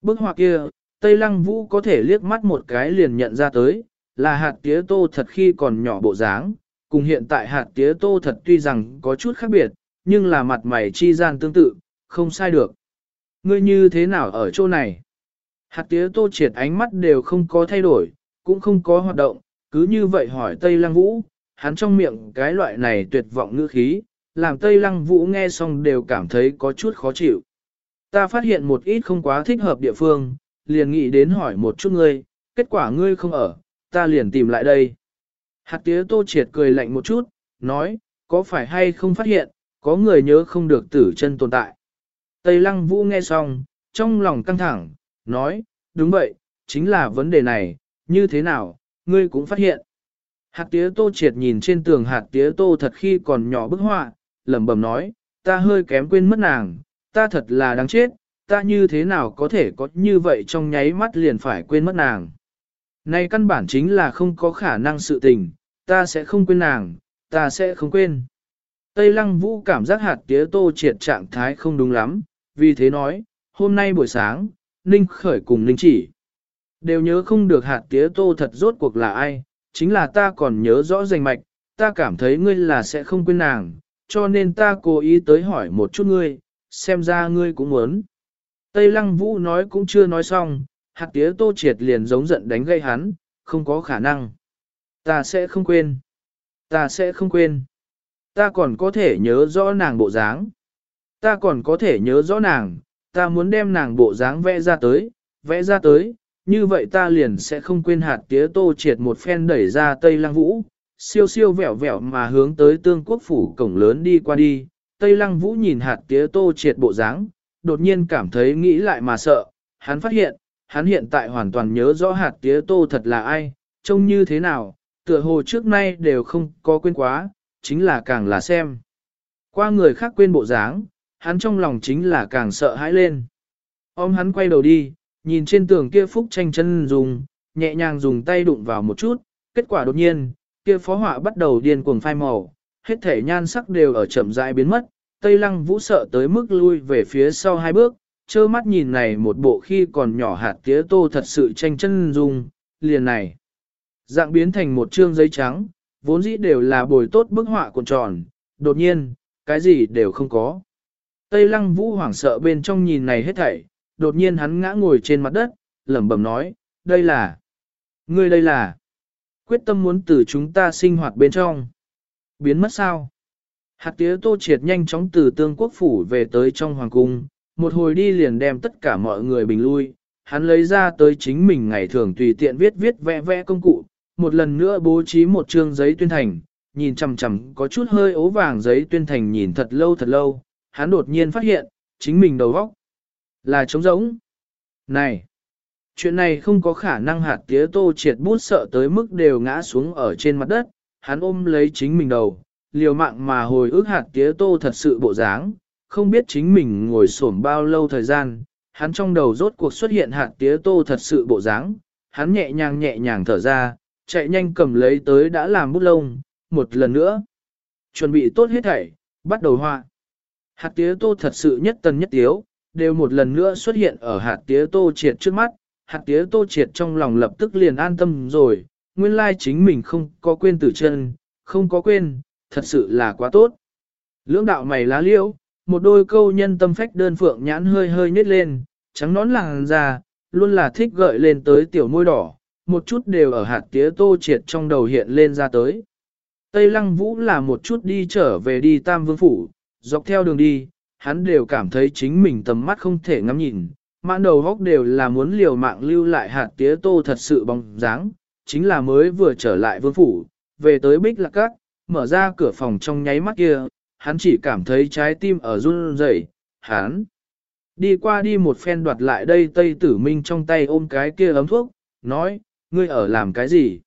Bức họa kia, Tây Lăng Vũ có thể liếc mắt một cái liền nhận ra tới, là hạt tía tô thật khi còn nhỏ bộ dáng, cùng hiện tại hạt tía tô thật tuy rằng có chút khác biệt, nhưng là mặt mày chi gian tương tự, không sai được. Ngươi như thế nào ở chỗ này? Hạt tía tô triệt ánh mắt đều không có thay đổi, cũng không có hoạt động, cứ như vậy hỏi Tây Lăng Vũ, hắn trong miệng cái loại này tuyệt vọng ngữ khí, làm Tây Lăng Vũ nghe xong đều cảm thấy có chút khó chịu. Ta phát hiện một ít không quá thích hợp địa phương, liền nghĩ đến hỏi một chút ngươi, kết quả ngươi không ở, ta liền tìm lại đây. Hạt tía tô triệt cười lạnh một chút, nói, có phải hay không phát hiện, có người nhớ không được tử chân tồn tại. Tây lăng vũ nghe xong, trong lòng căng thẳng, nói, đúng vậy, chính là vấn đề này, như thế nào, ngươi cũng phát hiện. Hạt tía tô triệt nhìn trên tường hạt tía tô thật khi còn nhỏ bức họa, lẩm bẩm nói, ta hơi kém quên mất nàng, ta thật là đáng chết, ta như thế nào có thể có như vậy trong nháy mắt liền phải quên mất nàng. Này căn bản chính là không có khả năng sự tình, ta sẽ không quên nàng, ta sẽ không quên. Tây Lăng Vũ cảm giác hạt tía tô triệt trạng thái không đúng lắm, vì thế nói, hôm nay buổi sáng, Ninh Khởi cùng Ninh chỉ. Đều nhớ không được hạt tía tô thật rốt cuộc là ai, chính là ta còn nhớ rõ danh mạch, ta cảm thấy ngươi là sẽ không quên nàng, cho nên ta cố ý tới hỏi một chút ngươi, xem ra ngươi cũng muốn. Tây Lăng Vũ nói cũng chưa nói xong, hạt tía tô triệt liền giống giận đánh gây hắn, không có khả năng. Ta sẽ không quên. Ta sẽ không quên. Ta còn có thể nhớ rõ nàng bộ dáng. Ta còn có thể nhớ rõ nàng, ta muốn đem nàng bộ dáng vẽ ra tới, vẽ ra tới, như vậy ta liền sẽ không quên hạt tía tô triệt một phen đẩy ra Tây Lăng Vũ, siêu siêu vẹo vẹo mà hướng tới tương quốc phủ cổng lớn đi qua đi. Tây Lăng Vũ nhìn hạt tía tô triệt bộ dáng, đột nhiên cảm thấy nghĩ lại mà sợ, hắn phát hiện, hắn hiện tại hoàn toàn nhớ rõ hạt tía tô thật là ai, trông như thế nào, tựa hồ trước nay đều không có quên quá, chính là càng là xem. Qua người khác quên bộ dáng, hắn trong lòng chính là càng sợ hãi lên. Ôm hắn quay đầu đi, nhìn trên tường kia phúc tranh chân dùng, nhẹ nhàng dùng tay đụng vào một chút, kết quả đột nhiên, kia phó họa bắt đầu điên cuồng phai màu, hết thể nhan sắc đều ở chậm rãi biến mất, Tây Lăng Vũ sợ tới mức lui về phía sau hai bước, trơ mắt nhìn này một bộ khi còn nhỏ hạt tía tô thật sự tranh chân dung, liền này. Dạng biến thành một trương giấy trắng, vốn dĩ đều là bồi tốt bức họa cuộn tròn, đột nhiên, cái gì đều không có. Tây lăng vũ hoảng sợ bên trong nhìn này hết thảy, đột nhiên hắn ngã ngồi trên mặt đất, lẩm bẩm nói, đây là, ngươi đây là, quyết tâm muốn từ chúng ta sinh hoạt bên trong. Biến mất sao? Hạt tía tô triệt nhanh chóng từ tương quốc phủ về tới trong hoàng cung, một hồi đi liền đem tất cả mọi người bình lui, hắn lấy ra tới chính mình ngày thường tùy tiện viết viết vẽ vẽ công cụ, một lần nữa bố trí một chương giấy tuyên thành, nhìn chằm chằm có chút hơi ố vàng giấy tuyên thành nhìn thật lâu thật lâu, hắn đột nhiên phát hiện, chính mình đầu vóc là trống rỗng. Này, chuyện này không có khả năng hạt tía tô triệt bút sợ tới mức đều ngã xuống ở trên mặt đất, hắn ôm lấy chính mình đầu, liều mạng mà hồi ức hạt tía tô thật sự bộ dáng, không biết chính mình ngồi xổm bao lâu thời gian, hắn trong đầu rốt cuộc xuất hiện hạt tía tô thật sự bộ dáng, hắn nhẹ nhàng nhẹ nhàng thở ra, chạy nhanh cầm lấy tới đã làm bút lông, một lần nữa. Chuẩn bị tốt hết thảy, bắt đầu họa. Hạt tía tô thật sự nhất tần nhất tiếu, đều một lần nữa xuất hiện ở hạt tía tô triệt trước mắt, hạt tía tô triệt trong lòng lập tức liền an tâm rồi, nguyên lai chính mình không có quên tử chân, không có quên, thật sự là quá tốt. Lưỡng đạo mày lá liễu, một đôi câu nhân tâm phách đơn phượng nhãn hơi hơi nhếch lên, trắng nón làng ra, luôn là thích gợi lên tới tiểu môi đỏ, một chút đều ở hạt tía tô triệt trong đầu hiện lên ra tới. Tây Lăng Vũ là một chút đi trở về đi Tam Vương Phủ, dọc theo đường đi, hắn đều cảm thấy chính mình tầm mắt không thể ngắm nhìn, mãn đầu góc đều là muốn liều mạng lưu lại hạt tía tô thật sự bóng dáng, chính là mới vừa trở lại Vương Phủ, về tới Bích Lạc Các, mở ra cửa phòng trong nháy mắt kia, hắn chỉ cảm thấy trái tim ở run rẩy, hắn đi qua đi một phen đoạt lại đây Tây Tử Minh trong tay ôm cái kia ấm thuốc, nói, ngươi ở làm cái gì?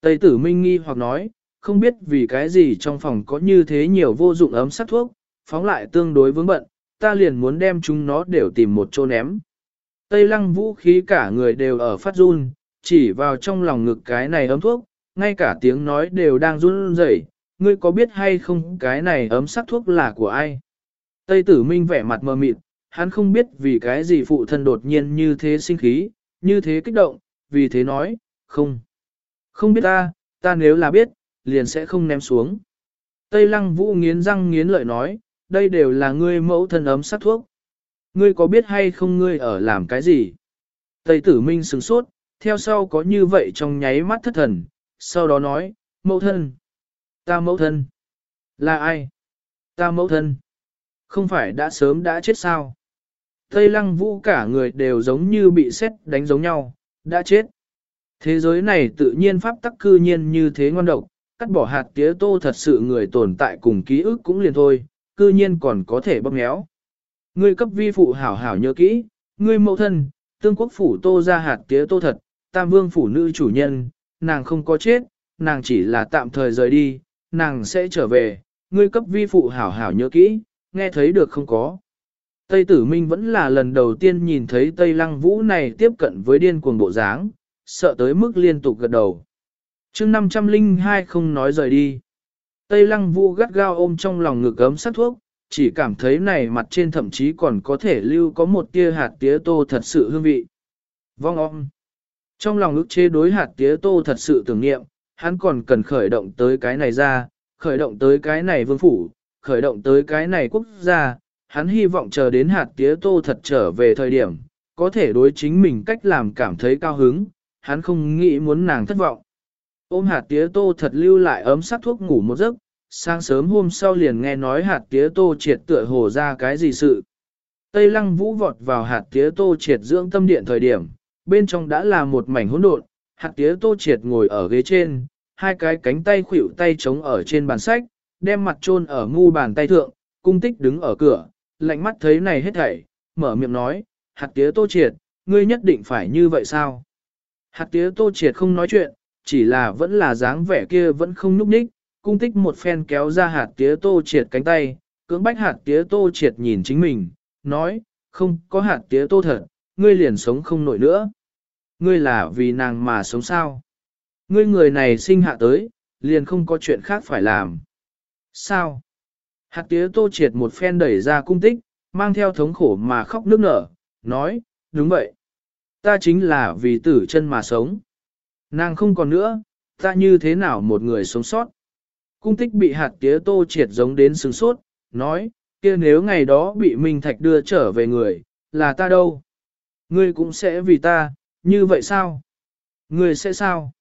Tây Tử Minh nghi hoặc nói, không biết vì cái gì trong phòng có như thế nhiều vô dụng ấm sắc thuốc, phóng lại tương đối vướng bận, ta liền muốn đem chúng nó đều tìm một chỗ ném. Tây lăng vũ khí cả người đều ở phát run, chỉ vào trong lòng ngực cái này ấm thuốc, ngay cả tiếng nói đều đang run rẩy. ngươi có biết hay không cái này ấm sắc thuốc là của ai? Tây tử minh vẻ mặt mờ mịt, hắn không biết vì cái gì phụ thân đột nhiên như thế sinh khí, như thế kích động, vì thế nói, không. Không biết ta, ta nếu là biết, liền sẽ không ném xuống. Tây lăng vũ nghiến răng nghiến lợi nói, đây đều là ngươi mẫu thân ấm sắc thuốc. Ngươi có biết hay không ngươi ở làm cái gì? Tây tử minh sừng sốt, theo sau có như vậy trong nháy mắt thất thần, sau đó nói, mẫu thân. Ta mẫu thân. Là ai? Ta mẫu thân. Không phải đã sớm đã chết sao? Tây lăng vũ cả người đều giống như bị xét đánh giống nhau, đã chết. Thế giới này tự nhiên pháp tắc cư nhiên như thế ngon độc, cắt bỏ hạt tía tô thật sự người tồn tại cùng ký ức cũng liền thôi, cư nhiên còn có thể bóp méo. Ngươi cấp vi phụ hảo hảo nhớ kỹ, ngươi mẫu thân, tương quốc phủ tô ra hạt tía tô thật, tam vương phủ nữ chủ nhân, nàng không có chết, nàng chỉ là tạm thời rời đi, nàng sẽ trở về, ngươi cấp vi phụ hảo hảo nhớ kỹ, nghe thấy được không có. Tây Tử Minh vẫn là lần đầu tiên nhìn thấy Tây Lăng Vũ này tiếp cận với điên cuồng bộ dáng, sợ tới mức liên tục gật đầu. chương 502 không nói rời đi. Tây Lăng Vũ gắt gao ôm trong lòng ngực ấm sát thuốc, chỉ cảm thấy này mặt trên thậm chí còn có thể lưu có một tia hạt tía tô thật sự hương vị. Vong ong. Trong lòng ức chế đối hạt tía tô thật sự tưởng niệm, hắn còn cần khởi động tới cái này ra, khởi động tới cái này vương phủ, khởi động tới cái này quốc gia, hắn hy vọng chờ đến hạt tía tô thật trở về thời điểm, có thể đối chính mình cách làm cảm thấy cao hứng, hắn không nghĩ muốn nàng thất vọng. Ôm hạt tía tô thật lưu lại ấm sắc thuốc ngủ một giấc, sáng sớm hôm sau liền nghe nói hạt tía tô triệt tựa hồ ra cái gì sự. Tây lăng vũ vọt vào hạt tía tô triệt dưỡng tâm điện thời điểm, bên trong đã là một mảnh hỗn độn, hạt tía tô triệt ngồi ở ghế trên, hai cái cánh tay khuỷu tay chống ở trên bàn sách, đem mặt chôn ở ngu bàn tay thượng, cung tích đứng ở cửa, lạnh mắt thấy này hết thảy, mở miệng nói, hạt tía tô triệt, ngươi nhất định phải như vậy sao? Hạt tía tô triệt không nói chuyện, chỉ là vẫn là dáng vẻ kia vẫn không núp ních, cung tích một phen kéo ra hạt tía tô triệt cánh tay, cưỡng bách hạt tía tô triệt nhìn chính mình, nói, không có hạt tía tô thật, ngươi liền sống không nổi nữa. Ngươi là vì nàng mà sống sao? Ngươi người này sinh hạ tới, liền không có chuyện khác phải làm. Sao? Hạt tía tô triệt một phen đẩy ra cung tích, mang theo thống khổ mà khóc nước nở, nói, đúng vậy. Ta chính là vì tử chân mà sống. Nàng không còn nữa, ta như thế nào một người sống sót. Cung tích bị hạt tía tô triệt giống đến sừng sốt, nói, kia nếu ngày đó bị Minh Thạch đưa trở về người, là ta đâu? Ngươi cũng sẽ vì ta, như vậy sao? Ngươi sẽ sao?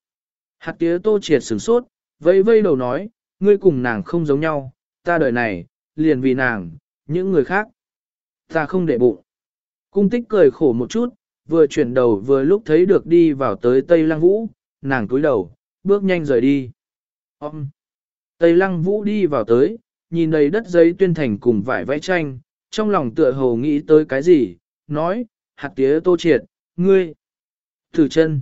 Hạt tía tô triệt sửng sốt, vây vây đầu nói, ngươi cùng nàng không giống nhau, ta đời này, liền vì nàng, những người khác. Ta không để bụng. Cung tích cười khổ một chút, vừa chuyển đầu vừa lúc thấy được đi vào tới Tây Lăng Vũ, nàng cúi đầu, bước nhanh rời đi. Ông! Tây Lăng Vũ đi vào tới, nhìn đầy đất giấy tuyên thành cùng vải vẽ tranh, trong lòng tựa hồ nghĩ tới cái gì, nói, hạt tía tô triệt, ngươi. Tử chân.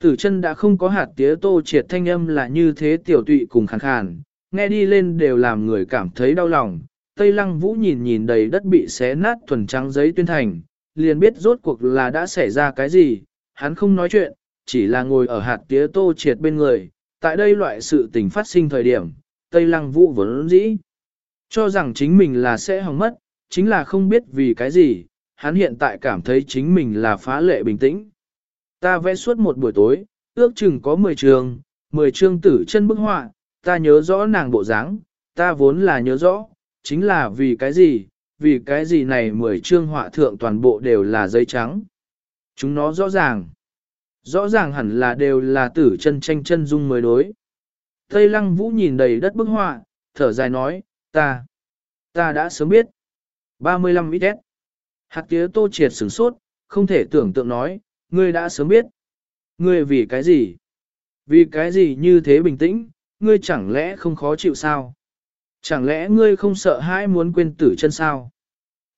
Tử chân đã không có hạt tía tô triệt thanh âm là như thế tiểu tụy cùng khàn khàn, nghe đi lên đều làm người cảm thấy đau lòng. Tây lăng vũ nhìn nhìn đầy đất bị xé nát thuần trắng giấy tuyên thành, liền biết rốt cuộc là đã xảy ra cái gì, hắn không nói chuyện, chỉ là ngồi ở hạt tía tô triệt bên người. Tại đây loại sự tình phát sinh thời điểm, Tây lăng vũ vốn dĩ. Cho rằng chính mình là sẽ hỏng mất, chính là không biết vì cái gì, hắn hiện tại cảm thấy chính mình là phá lệ bình tĩnh. Ta vẽ suốt một buổi tối, ước chừng có 10 trường, 10 chương tử chân bức họa, ta nhớ rõ nàng bộ dáng, ta vốn là nhớ rõ, chính là vì cái gì, vì cái gì này 10 chương họa thượng toàn bộ đều là giấy trắng. Chúng nó rõ ràng. Rõ ràng hẳn là đều là tử chân tranh chân dung mới đối. Tây lăng vũ nhìn đầy đất bức họa, thở dài nói, ta, ta đã sớm biết. 35 ít Hạt tía tô triệt sửng sốt, không thể tưởng tượng nói, ngươi đã sớm biết. Ngươi vì cái gì? Vì cái gì như thế bình tĩnh, ngươi chẳng lẽ không khó chịu sao? Chẳng lẽ ngươi không sợ hãi muốn quên tử chân sao?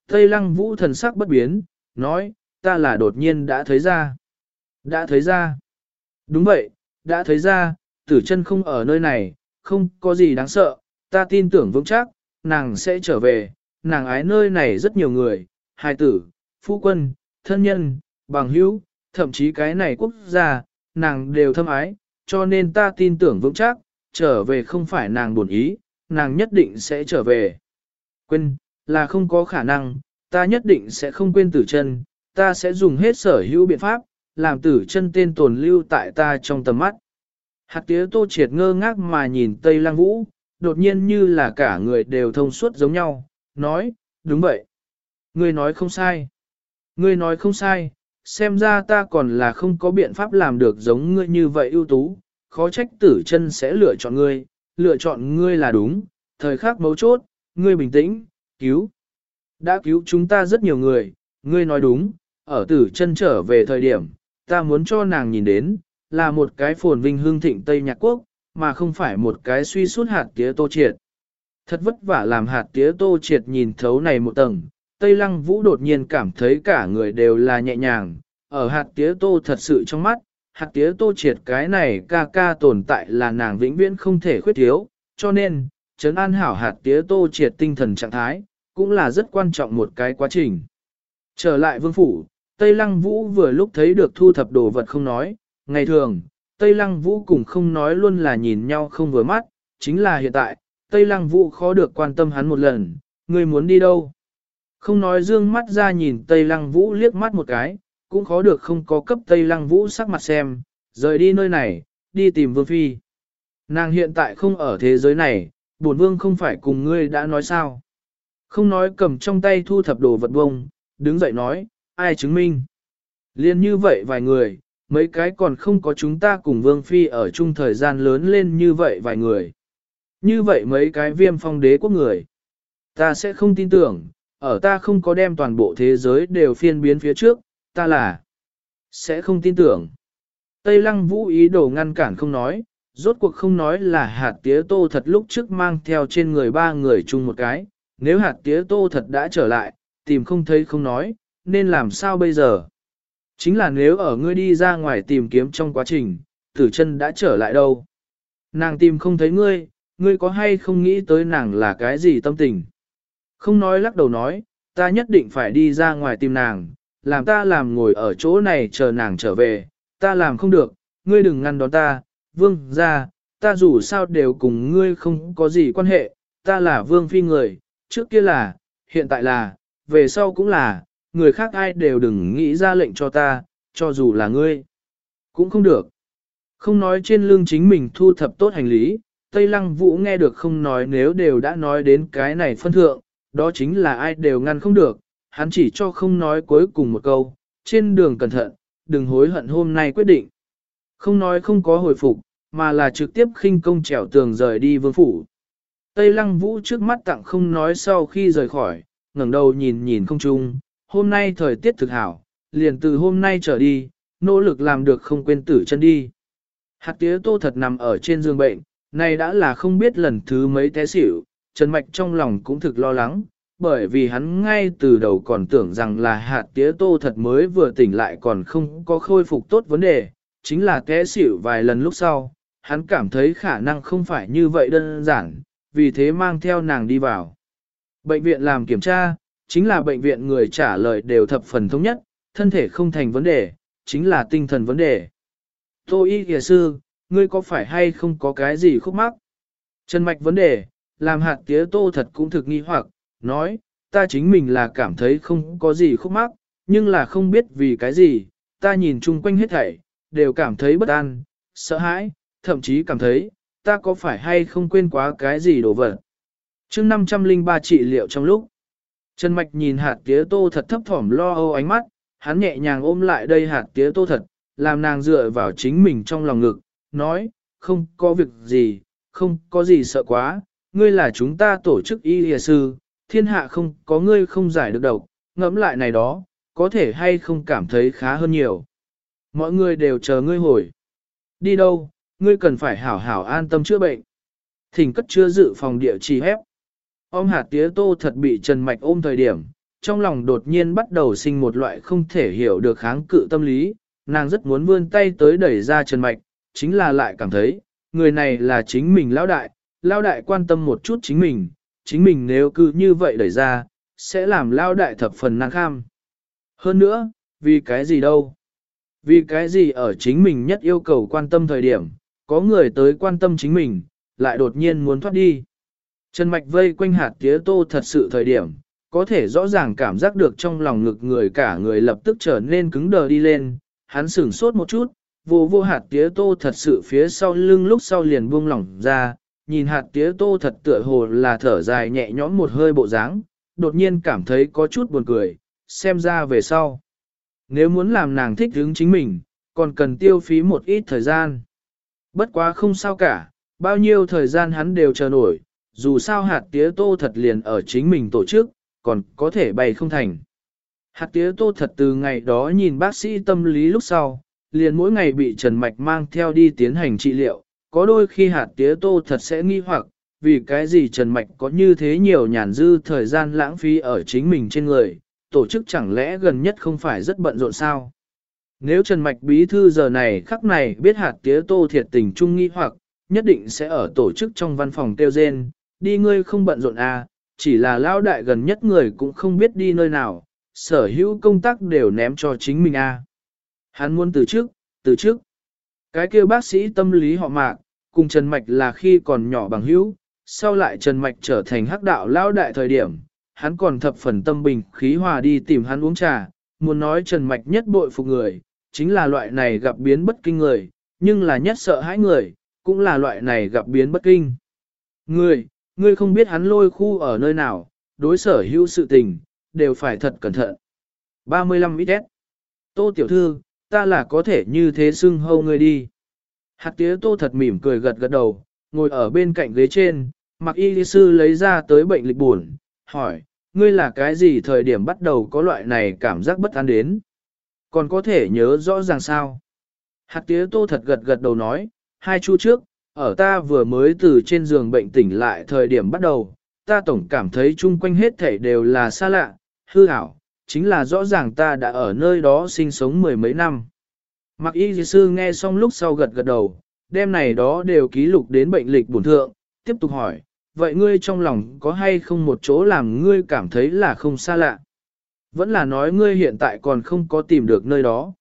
Tây lăng vũ thần sắc bất biến, nói, ta là đột nhiên đã thấy ra. Đã thấy ra. Đúng vậy, đã thấy ra, tử chân không ở nơi này, không có gì đáng sợ, ta tin tưởng vững chắc, nàng sẽ trở về, nàng ái nơi này rất nhiều người, hài tử, phu quân, thân nhân, bằng hữu, thậm chí cái này quốc gia, nàng đều thâm ái, cho nên ta tin tưởng vững chắc, trở về không phải nàng buồn ý, nàng nhất định sẽ trở về. Quên, là không có khả năng, ta nhất định sẽ không quên tử chân, ta sẽ dùng hết sở hữu biện pháp, làm tử chân tên tồn lưu tại ta trong tầm mắt. Hạt tía tô triệt ngơ ngác mà nhìn Tây Lang Vũ, đột nhiên như là cả người đều thông suốt giống nhau, nói, đúng vậy. Ngươi nói không sai. Ngươi nói không sai, xem ra ta còn là không có biện pháp làm được giống ngươi như vậy ưu tú, khó trách tử chân sẽ lựa chọn ngươi, lựa chọn ngươi là đúng, thời khắc mấu chốt, ngươi bình tĩnh, cứu. Đã cứu chúng ta rất nhiều người, ngươi nói đúng, ở tử chân trở về thời điểm, ta muốn cho nàng nhìn đến, là một cái phồn vinh hương thịnh Tây Nhạc Quốc, mà không phải một cái suy suốt hạt tía tô triệt. Thật vất vả làm hạt tía tô triệt nhìn thấu này một tầng, Tây Lăng Vũ đột nhiên cảm thấy cả người đều là nhẹ nhàng, ở hạt tía tô thật sự trong mắt, hạt tía tô triệt cái này ca ca tồn tại là nàng vĩnh viễn không thể khuyết thiếu, cho nên, chấn an hảo hạt tía tô triệt tinh thần trạng thái, cũng là rất quan trọng một cái quá trình. Trở lại vương phủ, Tây Lăng Vũ vừa lúc thấy được thu thập đồ vật không nói, ngày thường, Tây Lăng Vũ cùng không nói luôn là nhìn nhau không vừa mắt, chính là hiện tại, Tây Lăng Vũ khó được quan tâm hắn một lần, người muốn đi đâu? Không nói dương mắt ra nhìn Tây Lăng Vũ liếc mắt một cái, cũng khó được không có cấp Tây Lăng Vũ sắc mặt xem, rời đi nơi này, đi tìm Vương Phi. Nàng hiện tại không ở thế giới này, bổn Vương không phải cùng ngươi đã nói sao. Không nói cầm trong tay thu thập đồ vật bông, đứng dậy nói, ai chứng minh. Liên như vậy vài người, mấy cái còn không có chúng ta cùng Vương Phi ở chung thời gian lớn lên như vậy vài người. Như vậy mấy cái viêm phong đế quốc người. Ta sẽ không tin tưởng, ở ta không có đem toàn bộ thế giới đều phiên biến phía trước, ta là sẽ không tin tưởng. Tây lăng vũ ý đồ ngăn cản không nói, rốt cuộc không nói là hạt tía tô thật lúc trước mang theo trên người ba người chung một cái, nếu hạt tía tô thật đã trở lại, tìm không thấy không nói, nên làm sao bây giờ? Chính là nếu ở ngươi đi ra ngoài tìm kiếm trong quá trình, tử chân đã trở lại đâu? Nàng tìm không thấy ngươi, ngươi có hay không nghĩ tới nàng là cái gì tâm tình? Không nói lắc đầu nói, ta nhất định phải đi ra ngoài tìm nàng, làm ta làm ngồi ở chỗ này chờ nàng trở về, ta làm không được, ngươi đừng ngăn đón ta, vương ra, ta dù sao đều cùng ngươi không có gì quan hệ, ta là vương phi người, trước kia là, hiện tại là, về sau cũng là, người khác ai đều đừng nghĩ ra lệnh cho ta, cho dù là ngươi, cũng không được. Không nói trên lưng chính mình thu thập tốt hành lý, Tây Lăng Vũ nghe được không nói nếu đều đã nói đến cái này phân thượng, đó chính là ai đều ngăn không được, hắn chỉ cho không nói cuối cùng một câu, trên đường cẩn thận, đừng hối hận hôm nay quyết định. Không nói không có hồi phục, mà là trực tiếp khinh công trèo tường rời đi vương phủ. Tây Lăng Vũ trước mắt tặng không nói sau khi rời khỏi, ngẩng đầu nhìn nhìn không trung, hôm nay thời tiết thực hảo, liền từ hôm nay trở đi, nỗ lực làm được không quên tử chân đi. Hạt tía tô thật nằm ở trên giường bệnh, này đã là không biết lần thứ mấy té xỉu, Trần Mạch trong lòng cũng thực lo lắng, bởi vì hắn ngay từ đầu còn tưởng rằng là hạt tía tô thật mới vừa tỉnh lại còn không có khôi phục tốt vấn đề, chính là té xỉu vài lần lúc sau, hắn cảm thấy khả năng không phải như vậy đơn giản, vì thế mang theo nàng đi vào. Bệnh viện làm kiểm tra, chính là bệnh viện người trả lời đều thập phần thống nhất, thân thể không thành vấn đề, chính là tinh thần vấn đề. Tô y kìa sư, ngươi có phải hay không có cái gì khúc mắc? Trần mạch vấn đề, làm hạt tía tô thật cũng thực nghi hoặc, nói, ta chính mình là cảm thấy không có gì khúc mắc, nhưng là không biết vì cái gì, ta nhìn chung quanh hết thảy, đều cảm thấy bất an, sợ hãi, thậm chí cảm thấy, ta có phải hay không quên quá cái gì đồ vật. chương 503 trị liệu trong lúc, Trần Mạch nhìn hạt tía tô thật thấp thỏm lo âu ánh mắt, hắn nhẹ nhàng ôm lại đây hạt tía tô thật, làm nàng dựa vào chính mình trong lòng ngực, nói, không có việc gì, không có gì sợ quá, ngươi là chúng ta tổ chức y lìa sư, thiên hạ không có ngươi không giải được độc, ngẫm lại này đó, có thể hay không cảm thấy khá hơn nhiều. Mọi người đều chờ ngươi hồi. Đi đâu, ngươi cần phải hảo hảo an tâm chữa bệnh. Thỉnh cất chưa dự phòng địa chỉ hép. Ông hạt tía tô thật bị Trần Mạch ôm thời điểm, trong lòng đột nhiên bắt đầu sinh một loại không thể hiểu được kháng cự tâm lý, nàng rất muốn vươn tay tới đẩy ra Trần Mạch, chính là lại cảm thấy, người này là chính mình lão đại, lão đại quan tâm một chút chính mình, chính mình nếu cứ như vậy đẩy ra, sẽ làm lão đại thập phần năng kham. Hơn nữa, vì cái gì đâu? Vì cái gì ở chính mình nhất yêu cầu quan tâm thời điểm, có người tới quan tâm chính mình, lại đột nhiên muốn thoát đi. Trần Mạch vây quanh hạt tía tô thật sự thời điểm, có thể rõ ràng cảm giác được trong lòng ngực người cả người lập tức trở nên cứng đờ đi lên, hắn sửng sốt một chút, vô vô hạt tía tô thật sự phía sau lưng lúc sau liền buông lỏng ra, nhìn hạt tía tô thật tựa hồ là thở dài nhẹ nhõm một hơi bộ dáng, đột nhiên cảm thấy có chút buồn cười, xem ra về sau. Nếu muốn làm nàng thích hứng chính mình, còn cần tiêu phí một ít thời gian. Bất quá không sao cả, bao nhiêu thời gian hắn đều chờ nổi, dù sao hạt tía tô thật liền ở chính mình tổ chức, còn có thể bày không thành. Hạt tía tô thật từ ngày đó nhìn bác sĩ tâm lý lúc sau, liền mỗi ngày bị Trần Mạch mang theo đi tiến hành trị liệu, có đôi khi hạt tía tô thật sẽ nghi hoặc, vì cái gì Trần Mạch có như thế nhiều nhàn dư thời gian lãng phí ở chính mình trên người, tổ chức chẳng lẽ gần nhất không phải rất bận rộn sao? Nếu Trần Mạch bí thư giờ này khắc này biết hạt tía tô thiệt tình trung nghi hoặc, nhất định sẽ ở tổ chức trong văn phòng tiêu gen, đi ngươi không bận rộn à, chỉ là lao đại gần nhất người cũng không biết đi nơi nào, sở hữu công tác đều ném cho chính mình à. Hắn muốn từ trước, từ trước. Cái kêu bác sĩ tâm lý họ mạc, cùng Trần Mạch là khi còn nhỏ bằng hữu, sau lại Trần Mạch trở thành hắc đạo lao đại thời điểm, hắn còn thập phần tâm bình khí hòa đi tìm hắn uống trà, muốn nói Trần Mạch nhất bội phục người, chính là loại này gặp biến bất kinh người, nhưng là nhất sợ hãi người, cũng là loại này gặp biến bất kinh. Người, ngươi không biết hắn lôi khu ở nơi nào, đối sở hữu sự tình, đều phải thật cẩn thận. 35 ít Tô tiểu thư, ta là có thể như thế xưng hâu ngươi đi. Hạt tía tô thật mỉm cười gật gật đầu, ngồi ở bên cạnh ghế trên, mặc y sư lấy ra tới bệnh lịch buồn, hỏi, ngươi là cái gì thời điểm bắt đầu có loại này cảm giác bất an đến? Còn có thể nhớ rõ ràng sao? Hạt tía tô thật gật gật đầu nói, hai chu trước, ở ta vừa mới từ trên giường bệnh tỉnh lại thời điểm bắt đầu, ta tổng cảm thấy chung quanh hết thảy đều là xa lạ, hư ảo, chính là rõ ràng ta đã ở nơi đó sinh sống mười mấy năm. Mặc y sư nghe xong lúc sau gật gật đầu, đêm này đó đều ký lục đến bệnh lịch bổn thượng, tiếp tục hỏi, vậy ngươi trong lòng có hay không một chỗ làm ngươi cảm thấy là không xa lạ? Vẫn là nói ngươi hiện tại còn không có tìm được nơi đó.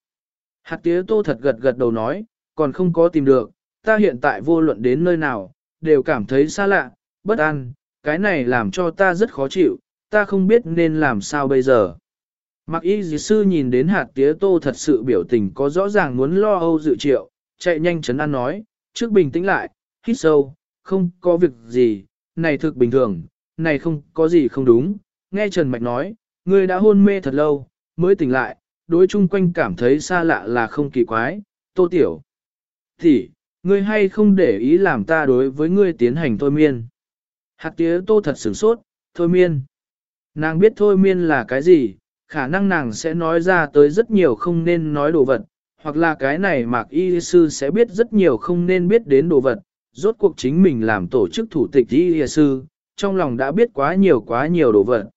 Hạt tía tô thật gật gật đầu nói, còn không có tìm được, ta hiện tại vô luận đến nơi nào, đều cảm thấy xa lạ, bất an, cái này làm cho ta rất khó chịu, ta không biết nên làm sao bây giờ. Mặc y dì sư nhìn đến hạt tía tô thật sự biểu tình có rõ ràng muốn lo âu dự triệu, chạy nhanh chấn an nói, trước bình tĩnh lại, hít sâu, không có việc gì, này thực bình thường, này không có gì không đúng. Nghe Trần Mạch nói, ngươi đã hôn mê thật lâu, mới tỉnh lại, đối chung quanh cảm thấy xa lạ là không kỳ quái, tô tiểu. Thì, ngươi hay không để ý làm ta đối với ngươi tiến hành thôi miên. Hạt tía tô thật sửng sốt, thôi miên. Nàng biết thôi miên là cái gì, khả năng nàng sẽ nói ra tới rất nhiều không nên nói đồ vật, hoặc là cái này mạc y sư sẽ biết rất nhiều không nên biết đến đồ vật, rốt cuộc chính mình làm tổ chức thủ tịch y sư, trong lòng đã biết quá nhiều quá nhiều đồ vật.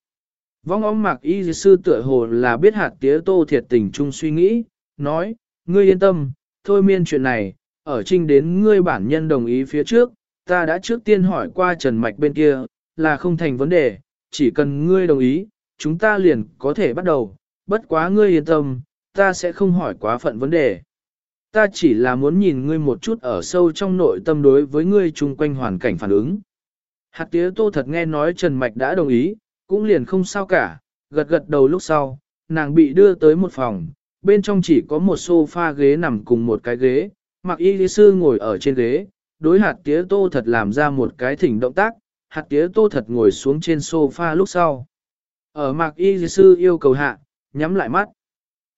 Vong óng mạc y sư tựa hồ là biết hạt tía tô thiệt tình chung suy nghĩ, nói, ngươi yên tâm, thôi miên chuyện này, ở trinh đến ngươi bản nhân đồng ý phía trước, ta đã trước tiên hỏi qua Trần Mạch bên kia, là không thành vấn đề, chỉ cần ngươi đồng ý, chúng ta liền có thể bắt đầu, bất quá ngươi yên tâm, ta sẽ không hỏi quá phận vấn đề. Ta chỉ là muốn nhìn ngươi một chút ở sâu trong nội tâm đối với ngươi chung quanh hoàn cảnh phản ứng. Hạt tía tô thật nghe nói Trần Mạch đã đồng ý, cũng liền không sao cả, gật gật đầu lúc sau, nàng bị đưa tới một phòng, bên trong chỉ có một sofa ghế nằm cùng một cái ghế, mặc y lý sư ngồi ở trên ghế, đối hạt tía tô thật làm ra một cái thỉnh động tác, hạt tía tô thật ngồi xuống trên sofa lúc sau. Ở mạc y sư yêu cầu hạ, nhắm lại mắt.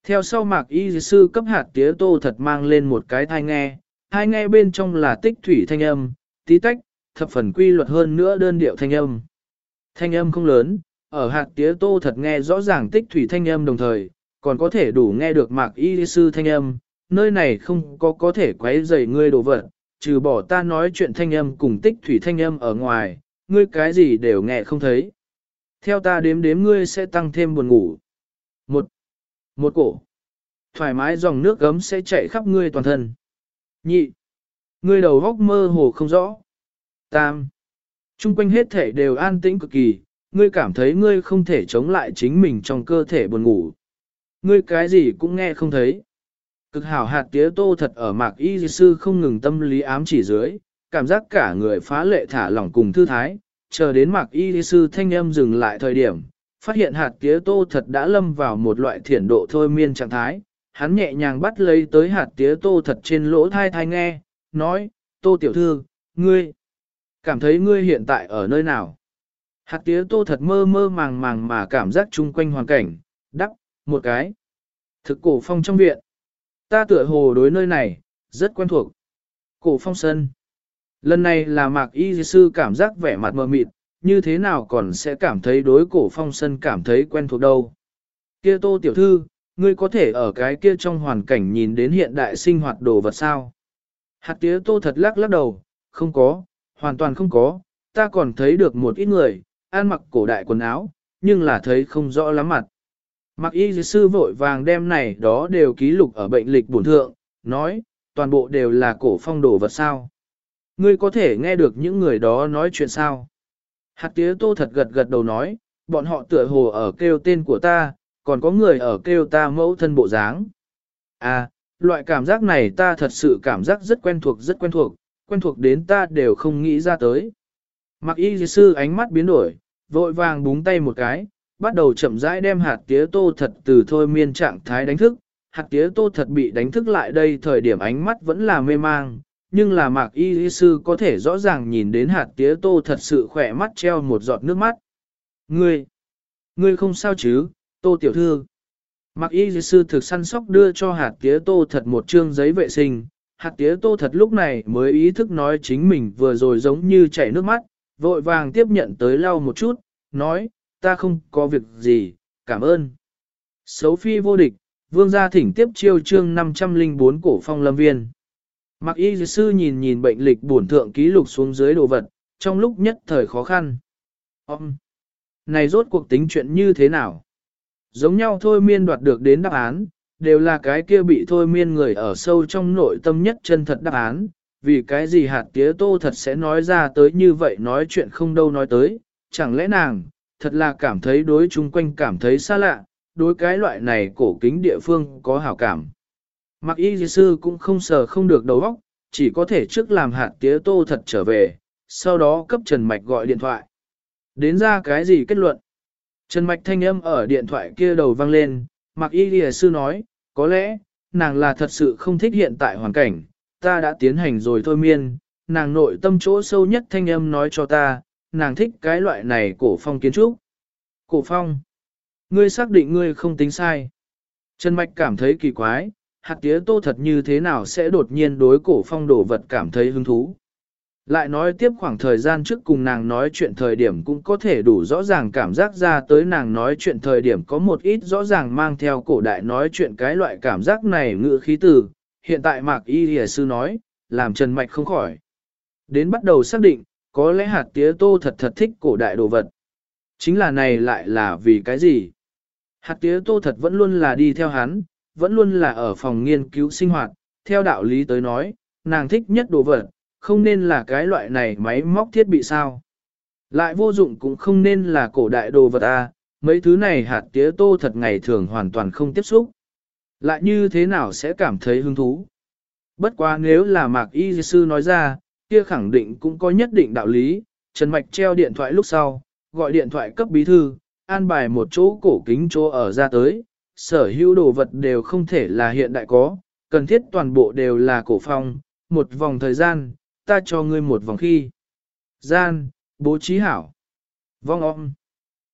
Theo sau mạc y sư cấp hạt tía tô thật mang lên một cái thai nghe, thai nghe bên trong là tích thủy thanh âm, tí tách, thập phần quy luật hơn nữa đơn điệu thanh âm. Thanh âm không lớn, ở hạt tía tô thật nghe rõ ràng tích thủy thanh âm đồng thời, còn có thể đủ nghe được mạc y sư thanh âm, nơi này không có có thể quấy rầy ngươi đồ vật, trừ bỏ ta nói chuyện thanh âm cùng tích thủy thanh âm ở ngoài, ngươi cái gì đều nghe không thấy. Theo ta đếm đếm ngươi sẽ tăng thêm buồn ngủ. Một, một cổ. Thoải mái dòng nước gấm sẽ chạy khắp ngươi toàn thân. Nhị, ngươi đầu góc mơ hồ không rõ. Tam, chung quanh hết thể đều an tĩnh cực kỳ, ngươi cảm thấy ngươi không thể chống lại chính mình trong cơ thể buồn ngủ. Ngươi cái gì cũng nghe không thấy. Cực hảo hạt tía tô thật ở mạc y sư không ngừng tâm lý ám chỉ dưới, cảm giác cả người phá lệ thả lỏng cùng thư thái, chờ đến mạc y sư thanh âm dừng lại thời điểm, phát hiện hạt tía tô thật đã lâm vào một loại thiển độ thôi miên trạng thái, hắn nhẹ nhàng bắt lấy tới hạt tía tô thật trên lỗ thai thai nghe, nói, tô tiểu thư, ngươi, cảm thấy ngươi hiện tại ở nơi nào? Hạt tía tô thật mơ mơ màng màng mà cảm giác chung quanh hoàn cảnh, đắp, một cái. Thực cổ phong trong viện. Ta tựa hồ đối nơi này, rất quen thuộc. Cổ phong sân. Lần này là mạc y sư cảm giác vẻ mặt mờ mịt, như thế nào còn sẽ cảm thấy đối cổ phong sân cảm thấy quen thuộc đâu. Kia tô tiểu thư, ngươi có thể ở cái kia trong hoàn cảnh nhìn đến hiện đại sinh hoạt đồ vật sao? Hạt tía tô thật lắc lắc đầu, không có, hoàn toàn không có, ta còn thấy được một ít người, ăn mặc cổ đại quần áo, nhưng là thấy không rõ lắm mặt. Mặc y sư vội vàng đem này đó đều ký lục ở bệnh lịch bổn thượng, nói, toàn bộ đều là cổ phong đồ vật sao. Ngươi có thể nghe được những người đó nói chuyện sao? Hạt tía tô thật gật gật đầu nói, bọn họ tựa hồ ở kêu tên của ta, còn có người ở kêu ta mẫu thân bộ dáng. À, loại cảm giác này ta thật sự cảm giác rất quen thuộc rất quen thuộc, quen thuộc đến ta đều không nghĩ ra tới. Mặc y sư ánh mắt biến đổi, vội vàng búng tay một cái, bắt đầu chậm rãi đem hạt tía tô thật từ thôi miên trạng thái đánh thức. Hạt tía tô thật bị đánh thức lại đây thời điểm ánh mắt vẫn là mê mang, nhưng là mạc y Y sư có thể rõ ràng nhìn đến hạt tía tô thật sự khỏe mắt treo một giọt nước mắt. Ngươi, ngươi không sao chứ, tô tiểu thư. Mạc y sư thực săn sóc đưa cho hạt tía tô thật một chương giấy vệ sinh, hạt tía tô thật lúc này mới ý thức nói chính mình vừa rồi giống như chảy nước mắt, vội vàng tiếp nhận tới lau một chút, nói, ta không có việc gì, cảm ơn. Xấu phi vô địch, vương gia thỉnh tiếp chiêu chương 504 cổ phong lâm viên. Mặc y sư nhìn nhìn bệnh lịch bổn thượng ký lục xuống dưới đồ vật, trong lúc nhất thời khó khăn. Ông! Này rốt cuộc tính chuyện như thế nào? Giống nhau thôi miên đoạt được đến đáp án, đều là cái kia bị thôi miên người ở sâu trong nội tâm nhất chân thật đáp án, vì cái gì hạt tía tô thật sẽ nói ra tới như vậy nói chuyện không đâu nói tới, chẳng lẽ nàng, thật là cảm thấy đối chung quanh cảm thấy xa lạ, đối cái loại này cổ kính địa phương có hảo cảm. Mặc y sư cũng không sờ không được đầu óc, chỉ có thể trước làm hạt tía tô thật trở về, sau đó cấp Trần Mạch gọi điện thoại. Đến ra cái gì kết luận? Trần Mạch thanh âm ở điện thoại kia đầu vang lên, mặc y sư nói, có lẽ, nàng là thật sự không thích hiện tại hoàn cảnh, ta đã tiến hành rồi thôi miên, nàng nội tâm chỗ sâu nhất thanh âm nói cho ta, nàng thích cái loại này cổ phong kiến trúc. Cổ phong, ngươi xác định ngươi không tính sai. Trần Mạch cảm thấy kỳ quái, hạt tía tô thật như thế nào sẽ đột nhiên đối cổ phong đồ vật cảm thấy hứng thú. Lại nói tiếp khoảng thời gian trước cùng nàng nói chuyện thời điểm cũng có thể đủ rõ ràng cảm giác ra tới nàng nói chuyện thời điểm có một ít rõ ràng mang theo cổ đại nói chuyện cái loại cảm giác này ngữ khí từ, hiện tại Mạc Y Lìa Sư nói, làm Trần Mạch không khỏi. Đến bắt đầu xác định, có lẽ hạt tía tô thật thật thích cổ đại đồ vật. Chính là này lại là vì cái gì? Hạt tía tô thật vẫn luôn là đi theo hắn, vẫn luôn là ở phòng nghiên cứu sinh hoạt, theo đạo lý tới nói, nàng thích nhất đồ vật, không nên là cái loại này máy móc thiết bị sao. Lại vô dụng cũng không nên là cổ đại đồ vật à, mấy thứ này hạt tía tô thật ngày thường hoàn toàn không tiếp xúc. Lại như thế nào sẽ cảm thấy hứng thú? Bất quá nếu là mạc y sư nói ra, kia khẳng định cũng có nhất định đạo lý, Trần Mạch treo điện thoại lúc sau, gọi điện thoại cấp bí thư, an bài một chỗ cổ kính chỗ ở ra tới, sở hữu đồ vật đều không thể là hiện đại có, cần thiết toàn bộ đều là cổ phong, một vòng thời gian, ta cho ngươi một vòng khi. Gian, bố trí hảo. Vong om.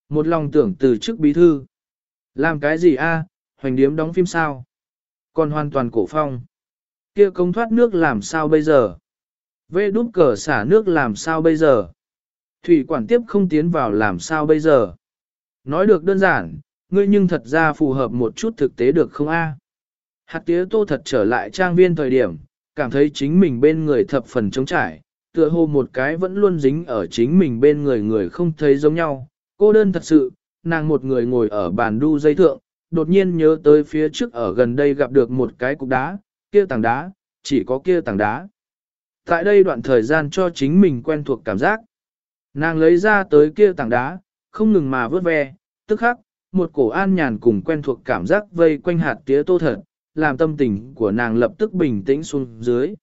Một lòng tưởng từ chức bí thư. Làm cái gì a? hoành điếm đóng phim sao? Còn hoàn toàn cổ phong. kia công thoát nước làm sao bây giờ? Vê đút cờ xả nước làm sao bây giờ? Thủy quản tiếp không tiến vào làm sao bây giờ? Nói được đơn giản, ngươi nhưng thật ra phù hợp một chút thực tế được không a? Hạt tía tô thật trở lại trang viên thời điểm, cảm thấy chính mình bên người thập phần trống trải, tựa hồ một cái vẫn luôn dính ở chính mình bên người người không thấy giống nhau. Cô đơn thật sự, nàng một người ngồi ở bàn đu dây thượng, đột nhiên nhớ tới phía trước ở gần đây gặp được một cái cục đá, kia tảng đá, chỉ có kia tảng đá. Tại đây đoạn thời gian cho chính mình quen thuộc cảm giác. Nàng lấy ra tới kia tảng đá, không ngừng mà vớt ve, tức khắc, một cổ an nhàn cùng quen thuộc cảm giác vây quanh hạt tía tô thật, làm tâm tình của nàng lập tức bình tĩnh xuống dưới.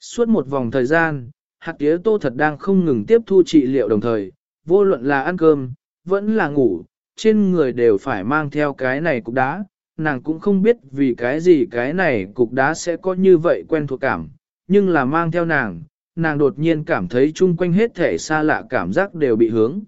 Suốt một vòng thời gian, hạt tía tô thật đang không ngừng tiếp thu trị liệu đồng thời, vô luận là ăn cơm, vẫn là ngủ, trên người đều phải mang theo cái này cục đá, nàng cũng không biết vì cái gì cái này cục đá sẽ có như vậy quen thuộc cảm, nhưng là mang theo nàng, nàng đột nhiên cảm thấy chung quanh hết thể xa lạ cảm giác đều bị hướng.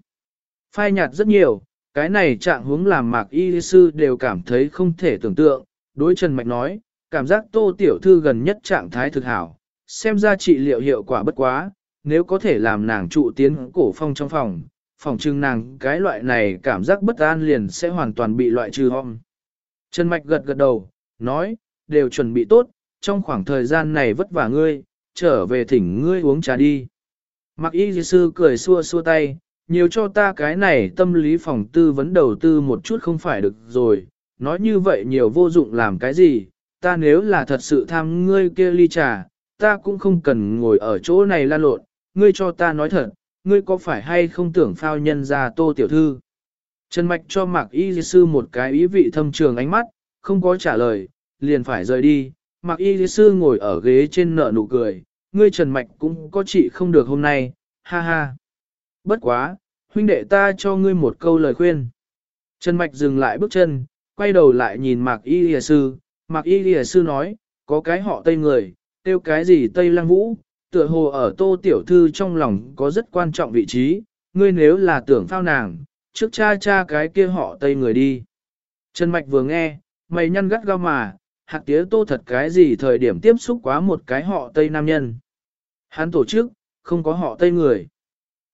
Phai nhạt rất nhiều, cái này trạng hướng làm mạc y sư đều cảm thấy không thể tưởng tượng, đối Trần Mạch nói, cảm giác tô tiểu thư gần nhất trạng thái thực hảo, xem ra trị liệu hiệu quả bất quá, nếu có thể làm nàng trụ tiến cổ phong trong phòng, phòng trưng nàng cái loại này cảm giác bất an liền sẽ hoàn toàn bị loại trừ hom. Trần Mạch gật gật đầu, nói, đều chuẩn bị tốt, trong khoảng thời gian này vất vả ngươi, trở về thỉnh ngươi uống trà đi. Mặc y sư cười xua xua tay, nhiều cho ta cái này tâm lý phòng tư vấn đầu tư một chút không phải được rồi, nói như vậy nhiều vô dụng làm cái gì, ta nếu là thật sự tham ngươi kia ly trà, ta cũng không cần ngồi ở chỗ này lan lộn, ngươi cho ta nói thật, ngươi có phải hay không tưởng phao nhân ra tô tiểu thư. Trần Mạch cho Mạc Y Sư một cái ý vị thâm trường ánh mắt, không có trả lời, liền phải rời đi. Mạc Y Sư ngồi ở ghế trên nợ nụ cười, ngươi Trần Mạch cũng có chị không được hôm nay, ha ha. Bất quá, huynh đệ ta cho ngươi một câu lời khuyên. Trần Mạch dừng lại bước chân, quay đầu lại nhìn Mạc Y Lìa Sư, Mạc Y Lìa Sư nói, có cái họ Tây người, tiêu cái gì Tây Lăng Vũ, tựa hồ ở tô tiểu thư trong lòng có rất quan trọng vị trí, ngươi nếu là tưởng phao nàng, trước cha cha cái kia họ Tây người đi. Trần Mạch vừa nghe, mày nhăn gắt gao mà, hạt tía tô thật cái gì thời điểm tiếp xúc quá một cái họ Tây nam nhân. Hắn tổ chức, không có họ Tây người.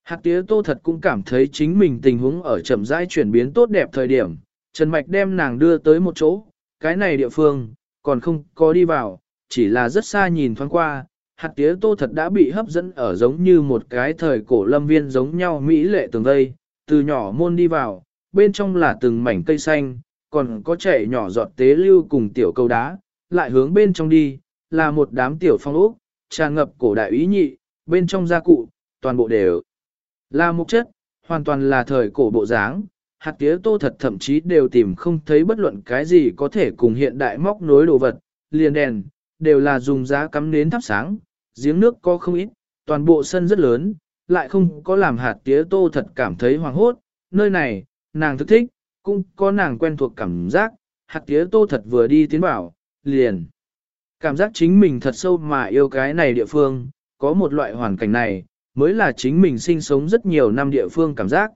Hạt tía tô thật cũng cảm thấy chính mình tình huống ở chậm rãi chuyển biến tốt đẹp thời điểm, Trần Mạch đem nàng đưa tới một chỗ, cái này địa phương, còn không có đi vào, chỉ là rất xa nhìn thoáng qua, hạt tía tô thật đã bị hấp dẫn ở giống như một cái thời cổ lâm viên giống nhau mỹ lệ tường vây, từ nhỏ môn đi vào, bên trong là từng mảnh cây xanh, còn có chảy nhỏ giọt tế lưu cùng tiểu câu đá, lại hướng bên trong đi, là một đám tiểu phong ốc, tràn ngập cổ đại ý nhị, bên trong gia cụ, toàn bộ đều là mục chất, hoàn toàn là thời cổ bộ dáng, hạt tía tô thật thậm chí đều tìm không thấy bất luận cái gì có thể cùng hiện đại móc nối đồ vật, liền đèn, đều là dùng giá cắm nến thắp sáng, giếng nước có không ít, toàn bộ sân rất lớn, lại không có làm hạt tía tô thật cảm thấy hoàng hốt, nơi này, nàng thức thích, cũng có nàng quen thuộc cảm giác, hạt tía tô thật vừa đi tiến bảo, liền. Cảm giác chính mình thật sâu mà yêu cái này địa phương, có một loại hoàn cảnh này, mới là chính mình sinh sống rất nhiều năm địa phương cảm giác.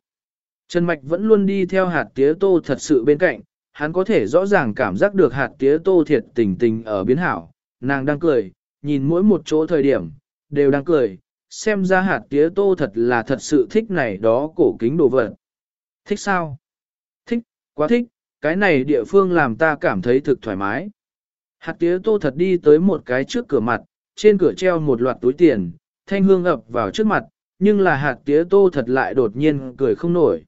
Trần Mạch vẫn luôn đi theo hạt tía tô thật sự bên cạnh, hắn có thể rõ ràng cảm giác được hạt tía tô thiệt tình tình ở biến hảo, nàng đang cười, nhìn mỗi một chỗ thời điểm, đều đang cười, xem ra hạt tía tô thật là thật sự thích này đó cổ kính đồ vật. Thích sao? Thích, quá thích, cái này địa phương làm ta cảm thấy thực thoải mái. Hạt tía tô thật đi tới một cái trước cửa mặt, trên cửa treo một loạt túi tiền, thanh hương ập vào trước mặt, nhưng là hạt tía tô thật lại đột nhiên cười không nổi.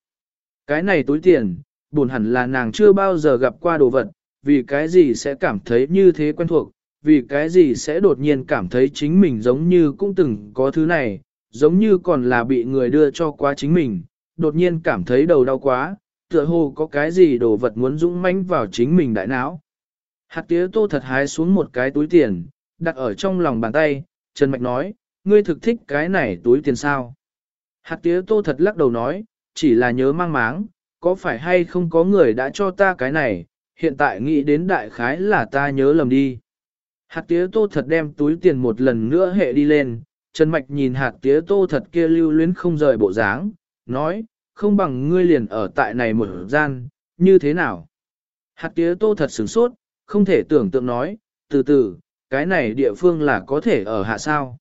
Cái này túi tiền, buồn hẳn là nàng chưa bao giờ gặp qua đồ vật, vì cái gì sẽ cảm thấy như thế quen thuộc, vì cái gì sẽ đột nhiên cảm thấy chính mình giống như cũng từng có thứ này, giống như còn là bị người đưa cho quá chính mình, đột nhiên cảm thấy đầu đau quá, tựa hồ có cái gì đồ vật muốn dũng mãnh vào chính mình đại não. Hạt tía tô thật hái xuống một cái túi tiền, đặt ở trong lòng bàn tay, Trần Mạch nói, ngươi thực thích cái này túi tiền sao? Hạt tía tô thật lắc đầu nói, chỉ là nhớ mang máng, có phải hay không có người đã cho ta cái này, hiện tại nghĩ đến đại khái là ta nhớ lầm đi. Hạt tía tô thật đem túi tiền một lần nữa hệ đi lên, Trần Mạch nhìn hạt tía tô thật kia lưu luyến không rời bộ dáng, nói, không bằng ngươi liền ở tại này một gian, như thế nào? Hạt tía tô thật sửng sốt, không thể tưởng tượng nói, từ từ, cái này địa phương là có thể ở hạ sao.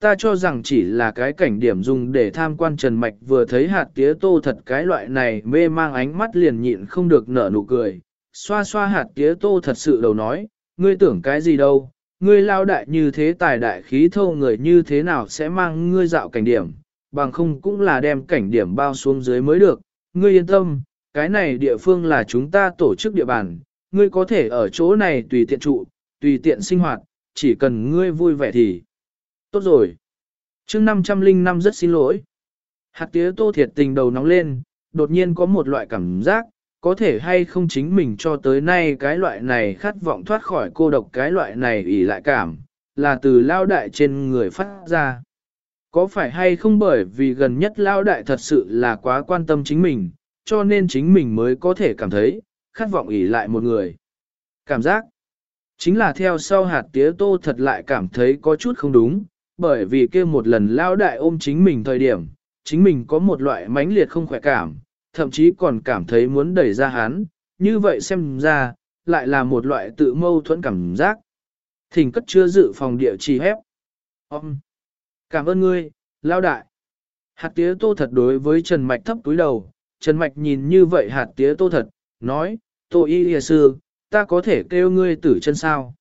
Ta cho rằng chỉ là cái cảnh điểm dùng để tham quan Trần Mạch vừa thấy hạt tía tô thật cái loại này mê mang ánh mắt liền nhịn không được nở nụ cười. Xoa xoa hạt tía tô thật sự đầu nói, ngươi tưởng cái gì đâu, ngươi lao đại như thế tài đại khí thô người như thế nào sẽ mang ngươi dạo cảnh điểm, bằng không cũng là đem cảnh điểm bao xuống dưới mới được. Ngươi yên tâm, cái này địa phương là chúng ta tổ chức địa bàn, ngươi có thể ở chỗ này tùy tiện trụ, tùy tiện sinh hoạt, chỉ cần ngươi vui vẻ thì. Tốt rồi. chương 505 rất xin lỗi. Hạt tía tô thiệt tình đầu nóng lên, đột nhiên có một loại cảm giác, có thể hay không chính mình cho tới nay cái loại này khát vọng thoát khỏi cô độc cái loại này ỉ lại cảm, là từ lao đại trên người phát ra. Có phải hay không bởi vì gần nhất lao đại thật sự là quá quan tâm chính mình, cho nên chính mình mới có thể cảm thấy, khát vọng ỉ lại một người. Cảm giác, chính là theo sau hạt tía tô thật lại cảm thấy có chút không đúng, bởi vì kia một lần Lão đại ôm chính mình thời điểm, chính mình có một loại mãnh liệt không khỏe cảm, thậm chí còn cảm thấy muốn đẩy ra hắn, như vậy xem ra, lại là một loại tự mâu thuẫn cảm giác. Thỉnh cất chưa dự phòng địa chỉ hép. Ông! Cảm ơn ngươi, Lão đại. Hạt tía tô thật đối với Trần Mạch thấp túi đầu, Trần Mạch nhìn như vậy hạt tía tô thật, nói, tô y hìa sư, ta có thể kêu ngươi tử chân sao.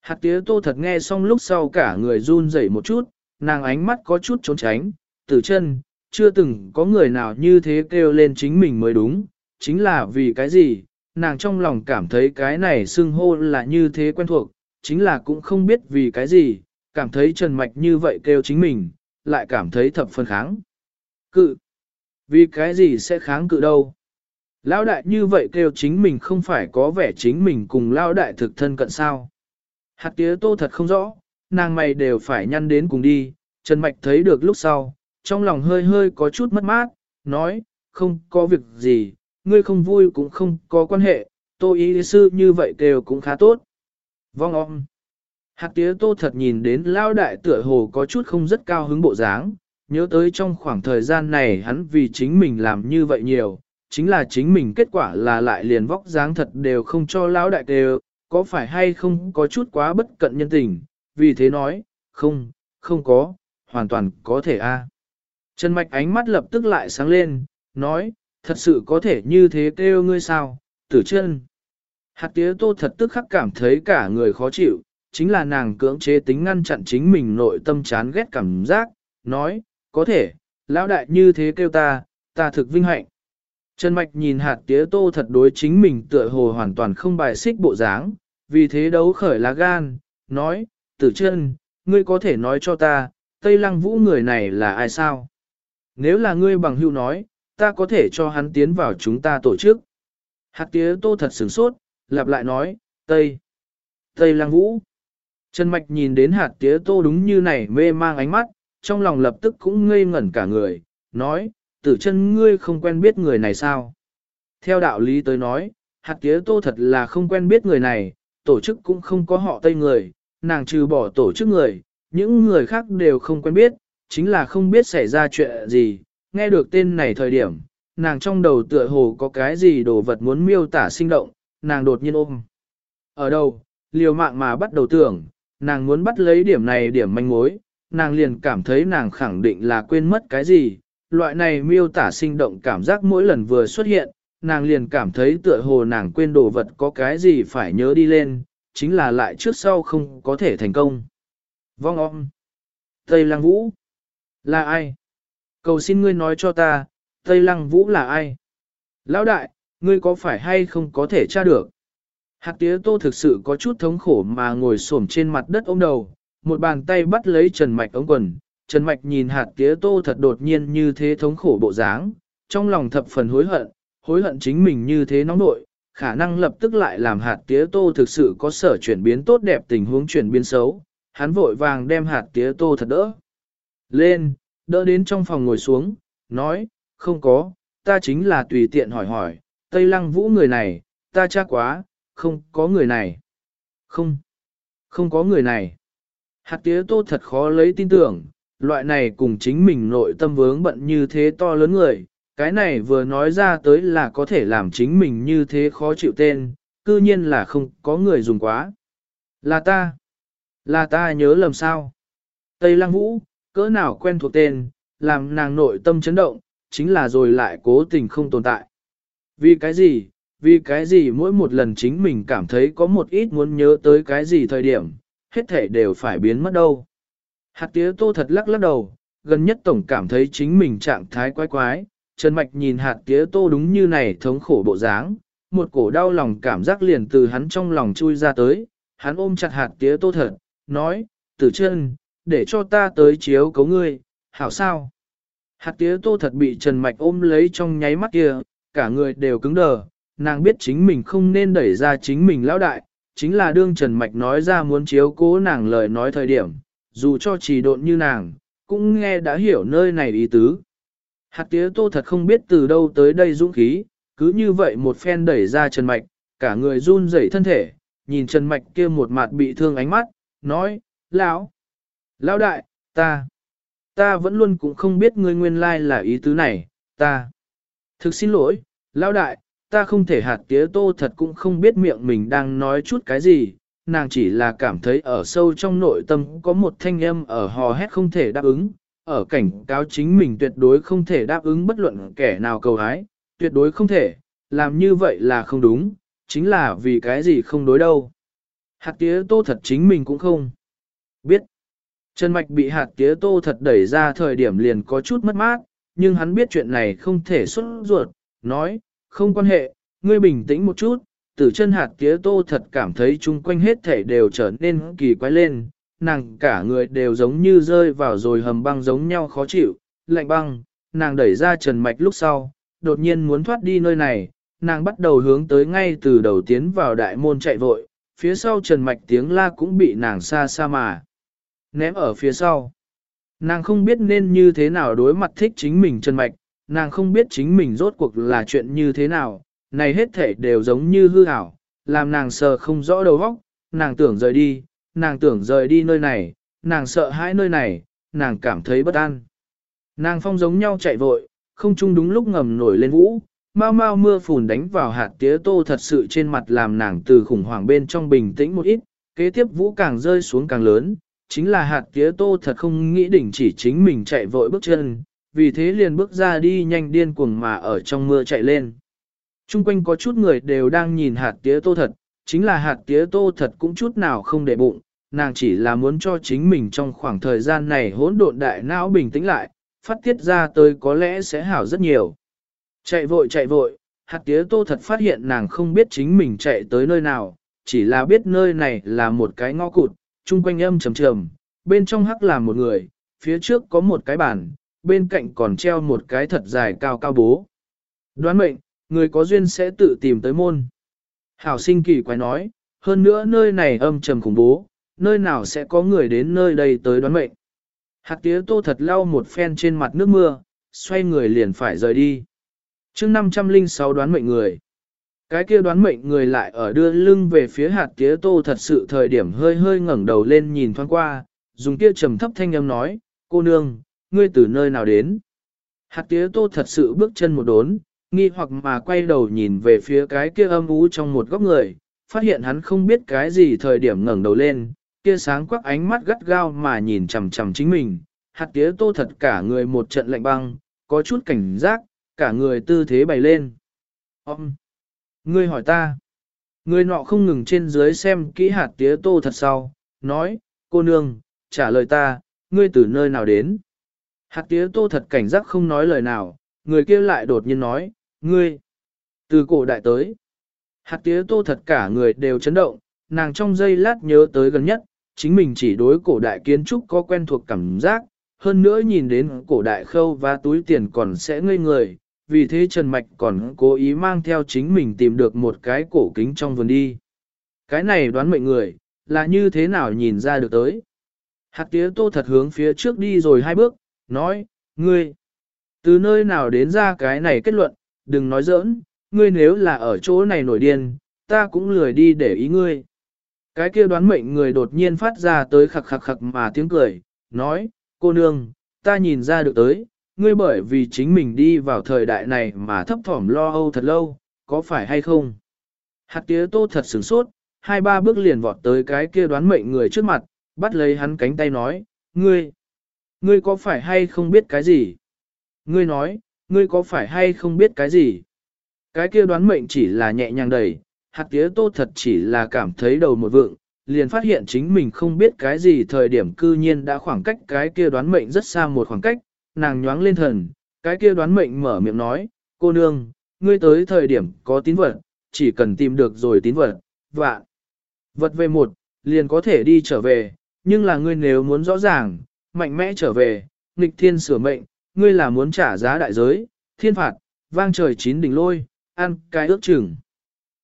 Hạt tía tô thật nghe xong lúc sau cả người run rẩy một chút, nàng ánh mắt có chút trốn tránh, Từ chân, chưa từng có người nào như thế kêu lên chính mình mới đúng, chính là vì cái gì, nàng trong lòng cảm thấy cái này xưng hô là như thế quen thuộc, chính là cũng không biết vì cái gì, cảm thấy Trần Mạch như vậy kêu chính mình, lại cảm thấy thập phân kháng. Cự. Vì cái gì sẽ kháng cự đâu? Lão đại như vậy kêu chính mình không phải có vẻ chính mình cùng lão đại thực thân cận sao. Hạt tía tô thật không rõ, nàng mày đều phải nhăn đến cùng đi, Trần Mạch thấy được lúc sau, trong lòng hơi hơi có chút mất mát, nói, không có việc gì, ngươi không vui cũng không có quan hệ, tô ý sư như vậy kêu cũng khá tốt. Vong om. Hạt tía tô thật nhìn đến lao đại tựa hồ có chút không rất cao hứng bộ dáng, nhớ tới trong khoảng thời gian này hắn vì chính mình làm như vậy nhiều, chính là chính mình kết quả là lại liền vóc dáng thật đều không cho lão đại đều, có phải hay không có chút quá bất cận nhân tình, vì thế nói, không, không có, hoàn toàn có thể a. Trần Mạch ánh mắt lập tức lại sáng lên, nói, thật sự có thể như thế kêu ngươi sao, tử chân. Hạt tía tô thật tức khắc cảm thấy cả người khó chịu, chính là nàng cưỡng chế tính ngăn chặn chính mình nội tâm chán ghét cảm giác, nói, có thể, lão đại như thế kêu ta, ta thực vinh hạnh. Trần Mạch nhìn hạt tía tô thật đối chính mình tựa hồ hoàn toàn không bài xích bộ dáng, vì thế đấu khởi lá gan, nói, tử chân, ngươi có thể nói cho ta, Tây Lăng Vũ người này là ai sao? Nếu là ngươi bằng hữu nói, ta có thể cho hắn tiến vào chúng ta tổ chức. Hạt tía tô thật sửng sốt, lặp lại nói, Tây, Tây Lăng Vũ. Trần Mạch nhìn đến hạt tía tô đúng như này mê mang ánh mắt, trong lòng lập tức cũng ngây ngẩn cả người, nói, tử chân ngươi không quen biết người này sao? Theo đạo lý tới nói, hạt tía tô thật là không quen biết người này, tổ chức cũng không có họ tây người, nàng trừ bỏ tổ chức người, những người khác đều không quen biết, chính là không biết xảy ra chuyện gì, nghe được tên này thời điểm, nàng trong đầu tựa hồ có cái gì đồ vật muốn miêu tả sinh động, nàng đột nhiên ôm. Ở đâu, liều mạng mà bắt đầu tưởng, nàng muốn bắt lấy điểm này điểm manh mối, nàng liền cảm thấy nàng khẳng định là quên mất cái gì, loại này miêu tả sinh động cảm giác mỗi lần vừa xuất hiện, nàng liền cảm thấy tựa hồ nàng quên đồ vật có cái gì phải nhớ đi lên, chính là lại trước sau không có thể thành công. Vong om. Tây Lăng Vũ. Là ai? Cầu xin ngươi nói cho ta, Tây Lăng Vũ là ai? Lão đại, ngươi có phải hay không có thể tra được? Hạc tía tô thực sự có chút thống khổ mà ngồi xổm trên mặt đất ôm đầu, một bàn tay bắt lấy Trần Mạch ống quần. Trần Mạch nhìn hạt tía tô thật đột nhiên như thế thống khổ bộ dáng, trong lòng thập phần hối hận, hối hận chính mình như thế nóng nội, khả năng lập tức lại làm hạt tía tô thực sự có sở chuyển biến tốt đẹp tình huống chuyển biến xấu. Hắn vội vàng đem hạt tía tô thật đỡ. Lên, đỡ đến trong phòng ngồi xuống, nói, không có, ta chính là tùy tiện hỏi hỏi, Tây Lăng Vũ người này, ta chắc quá, không có người này. Không, không có người này. Hạt tía tô thật khó lấy tin tưởng, loại này cùng chính mình nội tâm vướng bận như thế to lớn người, cái này vừa nói ra tới là có thể làm chính mình như thế khó chịu tên, cư nhiên là không có người dùng quá. Là ta. Là ta nhớ lầm sao. Tây Lăng Vũ, cỡ nào quen thuộc tên, làm nàng nội tâm chấn động, chính là rồi lại cố tình không tồn tại. Vì cái gì, vì cái gì mỗi một lần chính mình cảm thấy có một ít muốn nhớ tới cái gì thời điểm, hết thể đều phải biến mất đâu. Hạt tía tô thật lắc lắc đầu, gần nhất tổng cảm thấy chính mình trạng thái quái quái, Trần Mạch nhìn hạt tía tô đúng như này thống khổ bộ dáng, một cổ đau lòng cảm giác liền từ hắn trong lòng chui ra tới, hắn ôm chặt hạt tía tô thật, nói, tử chân, để cho ta tới chiếu cấu ngươi, hảo sao? Hạt tía tô thật bị Trần Mạch ôm lấy trong nháy mắt kia, cả người đều cứng đờ, nàng biết chính mình không nên đẩy ra chính mình lão đại, chính là đương Trần Mạch nói ra muốn chiếu cố nàng lời nói thời điểm, dù cho chỉ độn như nàng, cũng nghe đã hiểu nơi này ý tứ. Hạt tía tô thật không biết từ đâu tới đây dũng khí, cứ như vậy một phen đẩy ra Trần Mạch, cả người run rẩy thân thể, nhìn Trần Mạch kia một mặt bị thương ánh mắt, nói, lão, lão đại, ta, ta vẫn luôn cũng không biết ngươi nguyên lai là ý tứ này, ta, thực xin lỗi, lão đại, ta không thể hạt tía tô thật cũng không biết miệng mình đang nói chút cái gì, nàng chỉ là cảm thấy ở sâu trong nội tâm có một thanh âm ở hò hét không thể đáp ứng, ở cảnh cáo chính mình tuyệt đối không thể đáp ứng bất luận kẻ nào cầu hái, tuyệt đối không thể, làm như vậy là không đúng, chính là vì cái gì không đối đâu. Hạt tía tô thật chính mình cũng không biết. Trần Mạch bị hạt tía tô thật đẩy ra thời điểm liền có chút mất mát, nhưng hắn biết chuyện này không thể xuất ruột, nói, không quan hệ, ngươi bình tĩnh một chút, tử chân hạt tía tô thật cảm thấy chung quanh hết thể đều trở nên kỳ quái lên, nàng cả người đều giống như rơi vào rồi hầm băng giống nhau khó chịu, lạnh băng, nàng đẩy ra trần mạch lúc sau, đột nhiên muốn thoát đi nơi này, nàng bắt đầu hướng tới ngay từ đầu tiến vào đại môn chạy vội, phía sau trần mạch tiếng la cũng bị nàng xa xa mà ném ở phía sau. Nàng không biết nên như thế nào đối mặt thích chính mình trần mạch, nàng không biết chính mình rốt cuộc là chuyện như thế nào, này hết thể đều giống như hư ảo, làm nàng sợ không rõ đầu óc, nàng tưởng rời đi, nàng tưởng rời đi nơi này, nàng sợ hãi nơi này, nàng cảm thấy bất an. Nàng phong giống nhau chạy vội, không chung đúng lúc ngầm nổi lên vũ, mau mau mưa phùn đánh vào hạt tía tô thật sự trên mặt làm nàng từ khủng hoảng bên trong bình tĩnh một ít, kế tiếp vũ càng rơi xuống càng lớn, chính là hạt tía tô thật không nghĩ đỉnh chỉ chính mình chạy vội bước chân, vì thế liền bước ra đi nhanh điên cuồng mà ở trong mưa chạy lên. Trung quanh có chút người đều đang nhìn hạt tía tô thật, chính là hạt tía tô thật cũng chút nào không để bụng, nàng chỉ là muốn cho chính mình trong khoảng thời gian này hỗn độn đại não bình tĩnh lại, phát tiết ra tới có lẽ sẽ hảo rất nhiều. Chạy vội chạy vội, hạt tía tô thật phát hiện nàng không biết chính mình chạy tới nơi nào, chỉ là biết nơi này là một cái ngõ cụt, chung quanh âm trầm trầm, bên trong hắc là một người, phía trước có một cái bàn, bên cạnh còn treo một cái thật dài cao cao bố. Đoán mệnh, người có duyên sẽ tự tìm tới môn. Hảo sinh kỳ quái nói, hơn nữa nơi này âm trầm khủng bố, nơi nào sẽ có người đến nơi đây tới đoán mệnh. Hạt tía tô thật lau một phen trên mặt nước mưa, xoay người liền phải rời đi. chương 506 đoán mệnh người. Cái kia đoán mệnh người lại ở đưa lưng về phía hạt tía tô thật sự thời điểm hơi hơi ngẩng đầu lên nhìn thoáng qua, dùng kia trầm thấp thanh âm nói, cô nương, ngươi từ nơi nào đến? Hạt tía tô thật sự bước chân một đốn, nghi hoặc mà quay đầu nhìn về phía cái kia âm ú trong một góc người, phát hiện hắn không biết cái gì thời điểm ngẩng đầu lên, kia sáng quắc ánh mắt gắt gao mà nhìn chằm chằm chính mình, hạt tía tô thật cả người một trận lạnh băng, có chút cảnh giác, cả người tư thế bày lên. Ông! Ngươi hỏi ta! Người nọ không ngừng trên dưới xem kỹ hạt tía tô thật sau, nói, cô nương, trả lời ta, ngươi từ nơi nào đến? Hạt tía tô thật cảnh giác không nói lời nào, người kia lại đột nhiên nói, ngươi, từ cổ đại tới. Hạt tía tô thật cả người đều chấn động, nàng trong giây lát nhớ tới gần nhất, chính mình chỉ đối cổ đại kiến trúc có quen thuộc cảm giác, hơn nữa nhìn đến cổ đại khâu và túi tiền còn sẽ ngây người, vì thế Trần Mạch còn cố ý mang theo chính mình tìm được một cái cổ kính trong vườn đi. Cái này đoán mệnh người, là như thế nào nhìn ra được tới. Hạt tía tô thật hướng phía trước đi rồi hai bước, nói, ngươi, từ nơi nào đến ra cái này kết luận, đừng nói giỡn, ngươi nếu là ở chỗ này nổi điên, ta cũng lười đi để ý ngươi. Cái kia đoán mệnh người đột nhiên phát ra tới khặc khặc khặc mà tiếng cười, nói, cô nương, ta nhìn ra được tới, ngươi bởi vì chính mình đi vào thời đại này mà thấp thỏm lo âu thật lâu, có phải hay không? Hạt tía tô thật sửng sốt, hai ba bước liền vọt tới cái kia đoán mệnh người trước mặt, bắt lấy hắn cánh tay nói, ngươi, ngươi có phải hay không biết cái gì? Ngươi nói, ngươi có phải hay không biết cái gì? Cái kia đoán mệnh chỉ là nhẹ nhàng đầy. hạt tía tô thật chỉ là cảm thấy đầu một vượng, liền phát hiện chính mình không biết cái gì thời điểm cư nhiên đã khoảng cách cái kia đoán mệnh rất xa một khoảng cách, nàng nhoáng lên thần, cái kia đoán mệnh mở miệng nói, cô nương, ngươi tới thời điểm có tín vật, chỉ cần tìm được rồi tín vật, vạn. Vật về một, liền có thể đi trở về, nhưng là ngươi nếu muốn rõ ràng, mạnh mẽ trở về, nghịch thiên sửa mệnh, ngươi là muốn trả giá đại giới, thiên phạt, vang trời chín đỉnh lôi, ăn cái ước chừng.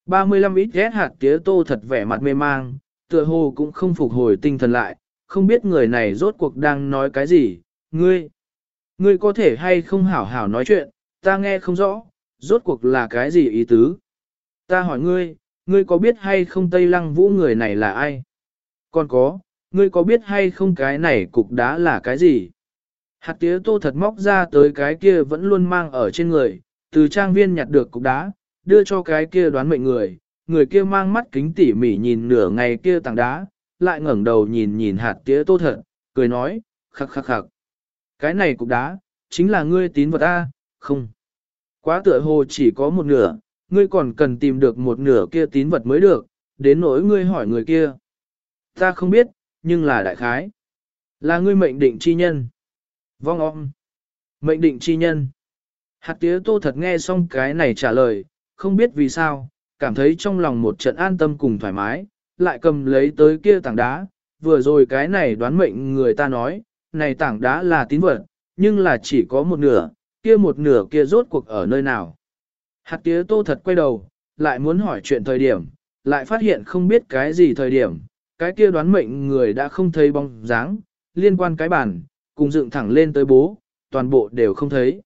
35 ít ghét hạt tía tô thật vẻ mặt mê mang, tựa hồ cũng không phục hồi tinh thần lại, không biết người này rốt cuộc đang nói cái gì, ngươi. Ngươi có thể hay không hảo hảo nói chuyện, ta nghe không rõ, rốt cuộc là cái gì ý tứ. Ta hỏi ngươi, ngươi có biết hay không Tây Lăng Vũ người này là ai? Còn có, ngươi có biết hay không cái này cục đá là cái gì? Hạt tía tô thật móc ra tới cái kia vẫn luôn mang ở trên người, từ trang viên nhặt được cục đá, đưa cho cái kia đoán mệnh người, người kia mang mắt kính tỉ mỉ nhìn nửa ngày kia tảng đá, lại ngẩng đầu nhìn nhìn hạt tía tô thật, cười nói, khắc khắc khắc. Cái này cục đá, chính là ngươi tín vật A, không. Quá tựa hồ chỉ có một nửa, ngươi còn cần tìm được một nửa kia tín vật mới được, đến nỗi ngươi hỏi người kia. Ta không biết, nhưng là đại khái. Là ngươi mệnh định chi nhân. Vong om. Mệnh định chi nhân. Hạt tía tô thật nghe xong cái này trả lời, không biết vì sao, cảm thấy trong lòng một trận an tâm cùng thoải mái, lại cầm lấy tới kia tảng đá, vừa rồi cái này đoán mệnh người ta nói, này tảng đá là tín vật, nhưng là chỉ có một nửa, kia một nửa kia rốt cuộc ở nơi nào. Hạt tía tô thật quay đầu, lại muốn hỏi chuyện thời điểm, lại phát hiện không biết cái gì thời điểm, cái kia đoán mệnh người đã không thấy bóng dáng, liên quan cái bản, cùng dựng thẳng lên tới bố, toàn bộ đều không thấy.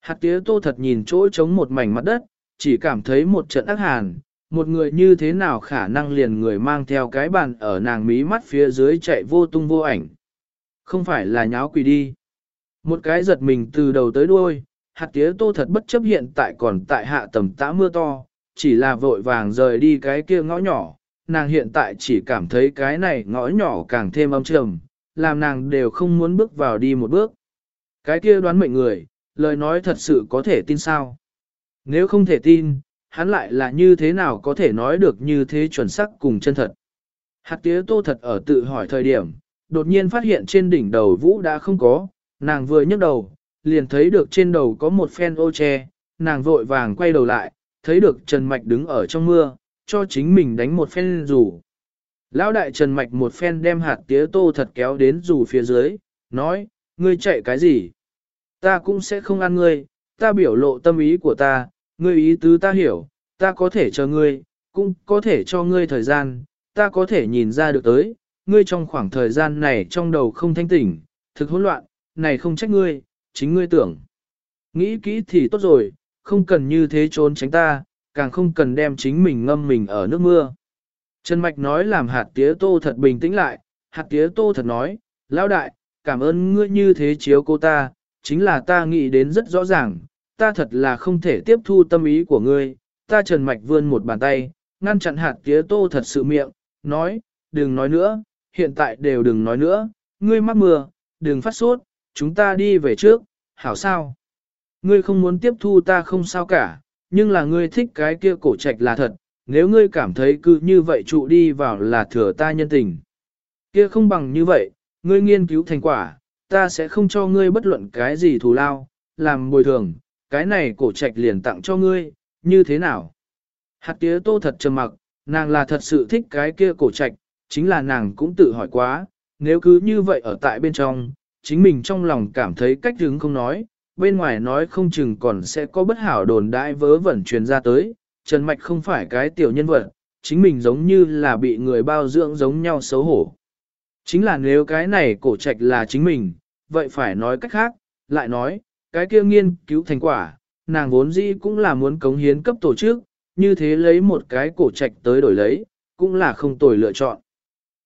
Hạt tía tô thật nhìn chỗ trống một mảnh mặt đất, chỉ cảm thấy một trận ác hàn, một người như thế nào khả năng liền người mang theo cái bàn ở nàng mí mắt phía dưới chạy vô tung vô ảnh. Không phải là nháo quỷ đi. Một cái giật mình từ đầu tới đuôi, hạt tía tô thật bất chấp hiện tại còn tại hạ tầm tã mưa to, chỉ là vội vàng rời đi cái kia ngõ nhỏ, nàng hiện tại chỉ cảm thấy cái này ngõ nhỏ càng thêm âm trầm, làm nàng đều không muốn bước vào đi một bước. Cái kia đoán mệnh người, lời nói thật sự có thể tin sao? Nếu không thể tin, hắn lại là như thế nào có thể nói được như thế chuẩn xác cùng chân thật? Hạt tía tô thật ở tự hỏi thời điểm, đột nhiên phát hiện trên đỉnh đầu vũ đã không có, nàng vừa nhấc đầu, liền thấy được trên đầu có một phen ô che, nàng vội vàng quay đầu lại, thấy được Trần Mạch đứng ở trong mưa, cho chính mình đánh một phen rủ. Lão đại Trần Mạch một phen đem hạt tía tô thật kéo đến rủ phía dưới, nói, ngươi chạy cái gì? Ta cũng sẽ không ăn ngươi, ta biểu lộ tâm ý của ta, ngươi ý tứ ta hiểu, ta có thể cho ngươi, cũng có thể cho ngươi thời gian, ta có thể nhìn ra được tới, ngươi trong khoảng thời gian này trong đầu không thanh tỉnh, thực hỗn loạn, này không trách ngươi, chính ngươi tưởng. Nghĩ kỹ thì tốt rồi, không cần như thế trốn tránh ta, càng không cần đem chính mình ngâm mình ở nước mưa. Trần Mạch nói làm hạt tía tô thật bình tĩnh lại, hạt tía tô thật nói, Lão đại, cảm ơn ngươi như thế chiếu cô ta, chính là ta nghĩ đến rất rõ ràng, ta thật là không thể tiếp thu tâm ý của ngươi, ta trần mạch vươn một bàn tay, ngăn chặn hạt tía tô thật sự miệng, nói, đừng nói nữa, hiện tại đều đừng nói nữa, ngươi mắc mưa, đừng phát sốt, chúng ta đi về trước, hảo sao? Ngươi không muốn tiếp thu ta không sao cả, nhưng là ngươi thích cái kia cổ trạch là thật, nếu ngươi cảm thấy cứ như vậy trụ đi vào là thừa ta nhân tình. Kia không bằng như vậy, ngươi nghiên cứu thành quả, ta sẽ không cho ngươi bất luận cái gì thù lao, làm bồi thường, cái này cổ trạch liền tặng cho ngươi, như thế nào? Hạt tía tô thật trầm mặc, nàng là thật sự thích cái kia cổ trạch, chính là nàng cũng tự hỏi quá, nếu cứ như vậy ở tại bên trong, chính mình trong lòng cảm thấy cách đứng không nói, bên ngoài nói không chừng còn sẽ có bất hảo đồn đại vớ vẩn truyền ra tới, Trần Mạch không phải cái tiểu nhân vật, chính mình giống như là bị người bao dưỡng giống nhau xấu hổ. Chính là nếu cái này cổ trạch là chính mình, vậy phải nói cách khác, lại nói, cái kia nghiên cứu thành quả, nàng vốn dĩ cũng là muốn cống hiến cấp tổ chức, như thế lấy một cái cổ trạch tới đổi lấy, cũng là không tồi lựa chọn.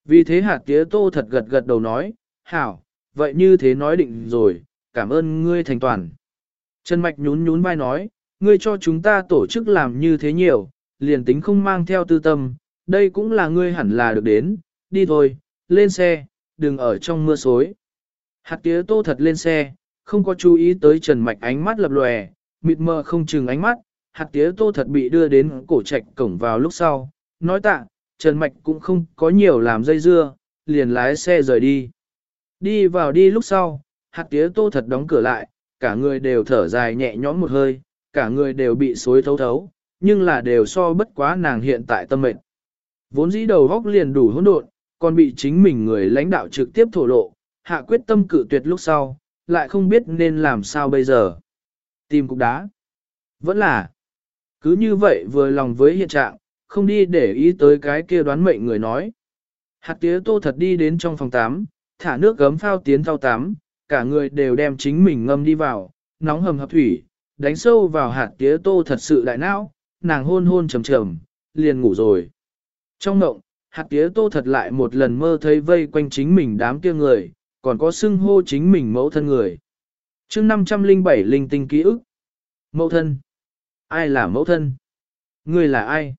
Vì thế hạt tía tô thật gật gật đầu nói, hảo, vậy như thế nói định rồi, cảm ơn ngươi thành toàn. Trần Mạch nhún nhún vai nói, ngươi cho chúng ta tổ chức làm như thế nhiều, liền tính không mang theo tư tâm, đây cũng là ngươi hẳn là được đến, đi thôi, lên xe, đừng ở trong mưa xối. Hạt tía tô thật lên xe, không có chú ý tới Trần Mạch ánh mắt lập lòe, mịt mờ không chừng ánh mắt, hạt tía tô thật bị đưa đến cổ trạch cổng vào lúc sau, nói tạ, Trần Mạch cũng không có nhiều làm dây dưa, liền lái xe rời đi. Đi vào đi lúc sau, hạt tía tô thật đóng cửa lại, cả người đều thở dài nhẹ nhõm một hơi, cả người đều bị xối thấu thấu, nhưng là đều so bất quá nàng hiện tại tâm mệnh. Vốn dĩ đầu góc liền đủ hỗn độn, còn bị chính mình người lãnh đạo trực tiếp thổ lộ, hạ quyết tâm cự tuyệt lúc sau, lại không biết nên làm sao bây giờ. Tìm cục đá. Vẫn là. Cứ như vậy vừa lòng với hiện trạng, không đi để ý tới cái kia đoán mệnh người nói. Hạt tía tô thật đi đến trong phòng 8, thả nước gấm phao tiến thao tắm, cả người đều đem chính mình ngâm đi vào, nóng hầm hập thủy, đánh sâu vào hạt tía tô thật sự đại não, nàng hôn hôn trầm trầm, liền ngủ rồi. Trong ngộng, hạt tía tô thật lại một lần mơ thấy vây quanh chính mình đám kia người, còn có xưng hô chính mình mẫu thân người. chương 507 linh tinh ký ức. Mẫu thân. Ai là mẫu thân? Người là ai?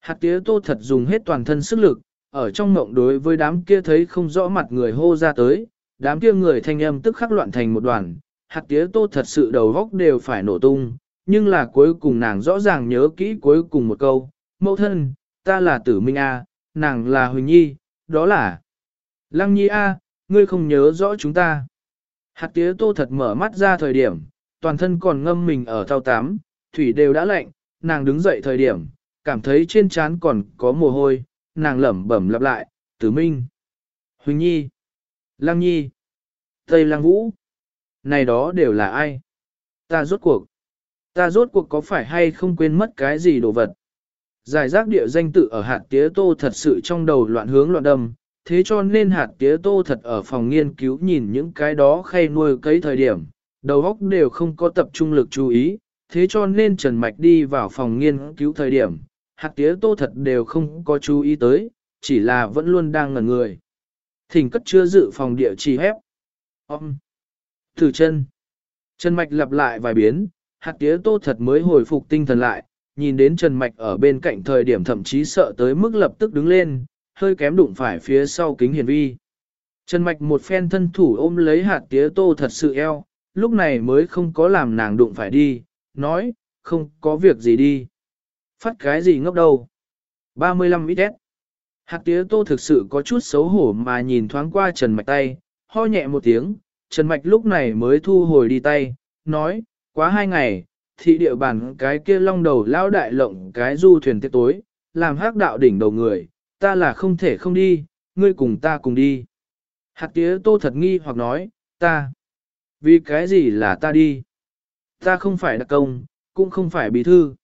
Hạt tía tô thật dùng hết toàn thân sức lực, ở trong ngộng đối với đám kia thấy không rõ mặt người hô ra tới, đám kia người thanh âm tức khắc loạn thành một đoàn, hạt tía tô thật sự đầu góc đều phải nổ tung, nhưng là cuối cùng nàng rõ ràng nhớ kỹ cuối cùng một câu, mẫu thân, ta là tử minh A, nàng là Huỳnh Nhi, đó là Lăng Nhi A, ngươi không nhớ rõ chúng ta. Hạt tía tô thật mở mắt ra thời điểm, toàn thân còn ngâm mình ở thao tám, thủy đều đã lạnh, nàng đứng dậy thời điểm, cảm thấy trên trán còn có mồ hôi, nàng lẩm bẩm lặp lại, tử minh, Huỳnh Nhi, Lăng Nhi, Tây Lăng Vũ, này đó đều là ai? Ta rốt cuộc, ta rốt cuộc có phải hay không quên mất cái gì đồ vật? Giải rác địa danh tự ở hạt tía tô thật sự trong đầu loạn hướng loạn đâm, thế cho nên hạt tía tô thật ở phòng nghiên cứu nhìn những cái đó khay nuôi cấy thời điểm, đầu óc đều không có tập trung lực chú ý, thế cho nên Trần Mạch đi vào phòng nghiên cứu thời điểm, hạt tía tô thật đều không có chú ý tới, chỉ là vẫn luôn đang ngẩn người. Thỉnh cất chưa dự phòng địa chỉ hép. Ông. Thử chân. Trần Mạch lặp lại vài biến, hạt tía tô thật mới hồi phục tinh thần lại, nhìn đến Trần Mạch ở bên cạnh thời điểm thậm chí sợ tới mức lập tức đứng lên, hơi kém đụng phải phía sau kính hiển vi. Trần Mạch một phen thân thủ ôm lấy hạt tía tô thật sự eo, lúc này mới không có làm nàng đụng phải đi, nói, không có việc gì đi. Phát cái gì ngốc đâu. 35 ít Hạt tía tô thực sự có chút xấu hổ mà nhìn thoáng qua Trần Mạch tay, ho nhẹ một tiếng, Trần Mạch lúc này mới thu hồi đi tay, nói, quá hai ngày, thị địa bàn cái kia long đầu lao đại lộng cái du thuyền tiết tối, làm hắc đạo đỉnh đầu người, ta là không thể không đi, ngươi cùng ta cùng đi. Hạt tía tô thật nghi hoặc nói, ta, vì cái gì là ta đi? Ta không phải đặc công, cũng không phải bí thư.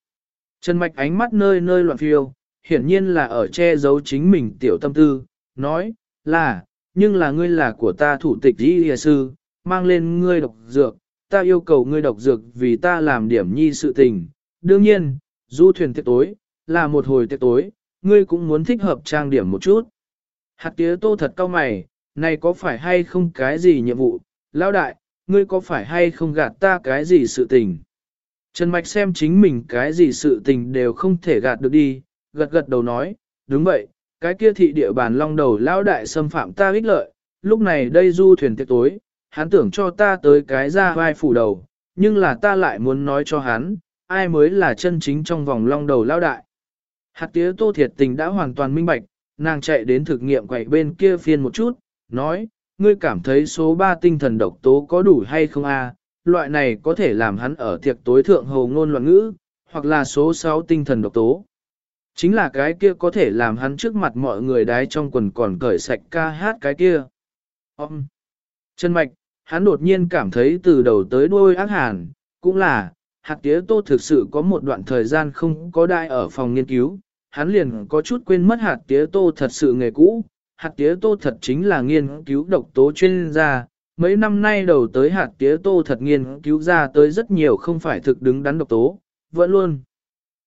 Trần Mạch ánh mắt nơi nơi loạn phiêu, hiển nhiên là ở che giấu chính mình tiểu tâm tư, nói, là, nhưng là ngươi là của ta thủ tịch y sư, mang lên ngươi độc dược, ta yêu cầu ngươi độc dược vì ta làm điểm nhi sự tình. Đương nhiên, du thuyền tiệc tối, là một hồi tiệc tối, ngươi cũng muốn thích hợp trang điểm một chút. Hạt tía tô thật cao mày, này có phải hay không cái gì nhiệm vụ, lão đại, ngươi có phải hay không gạt ta cái gì sự tình. Trần Mạch xem chính mình cái gì sự tình đều không thể gạt được đi, gật gật đầu nói, đúng vậy, cái kia thị địa bàn long đầu lão đại xâm phạm ta ích lợi, lúc này đây du thuyền tiệc tối, hắn tưởng cho ta tới cái ra vai phủ đầu, nhưng là ta lại muốn nói cho hắn, ai mới là chân chính trong vòng long đầu lão đại. Hạt tía tô thiệt tình đã hoàn toàn minh bạch, nàng chạy đến thực nghiệm quậy bên kia phiên một chút, nói, ngươi cảm thấy số 3 tinh thần độc tố có đủ hay không a? loại này có thể làm hắn ở tiệc tối thượng hầu ngôn loạn ngữ, hoặc là số 6 tinh thần độc tố. Chính là cái kia có thể làm hắn trước mặt mọi người đái trong quần còn cởi sạch ca hát cái kia. Ông! Chân mạch, hắn đột nhiên cảm thấy từ đầu tới đuôi ác hàn, cũng là, hạt tía tô thực sự có một đoạn thời gian không có đai ở phòng nghiên cứu, hắn liền có chút quên mất hạt tía tô thật sự nghề cũ, hạt tía tô thật chính là nghiên cứu độc tố chuyên gia, mấy năm nay đầu tới hạt tía tô thật nghiên cứu ra tới rất nhiều không phải thực đứng đắn độc tố, vẫn luôn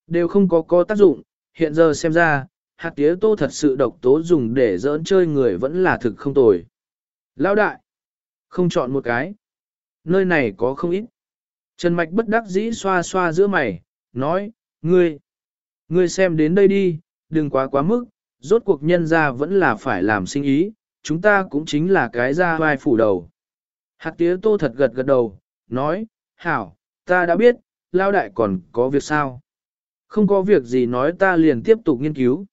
đều không có có tác dụng, hiện giờ xem ra, hạt tía tô thật sự độc tố dùng để dỡn chơi người vẫn là thực không tồi. Lão đại, không chọn một cái, nơi này có không ít. Trần Mạch bất đắc dĩ xoa xoa giữa mày, nói, ngươi, ngươi xem đến đây đi, đừng quá quá mức, rốt cuộc nhân ra vẫn là phải làm sinh ý, chúng ta cũng chính là cái ra vai phủ đầu. Hạt tía tô thật gật gật đầu, nói, hảo, ta đã biết, lao đại còn có việc sao. Không có việc gì nói ta liền tiếp tục nghiên cứu.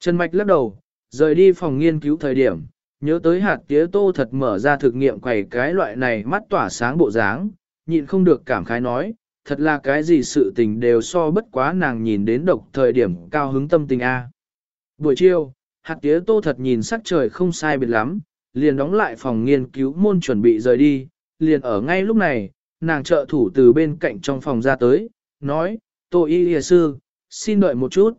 Trần Mạch lắc đầu, rời đi phòng nghiên cứu thời điểm, nhớ tới hạt tía tô thật mở ra thực nghiệm quầy cái loại này mắt tỏa sáng bộ dáng, nhịn không được cảm khái nói, thật là cái gì sự tình đều so bất quá nàng nhìn đến độc thời điểm cao hứng tâm tình A. Buổi chiều, hạt tía tô thật nhìn sắc trời không sai biệt lắm, liền đóng lại phòng nghiên cứu môn chuẩn bị rời đi, liền ở ngay lúc này, nàng trợ thủ từ bên cạnh trong phòng ra tới, nói, tô y lìa sư, xin đợi một chút.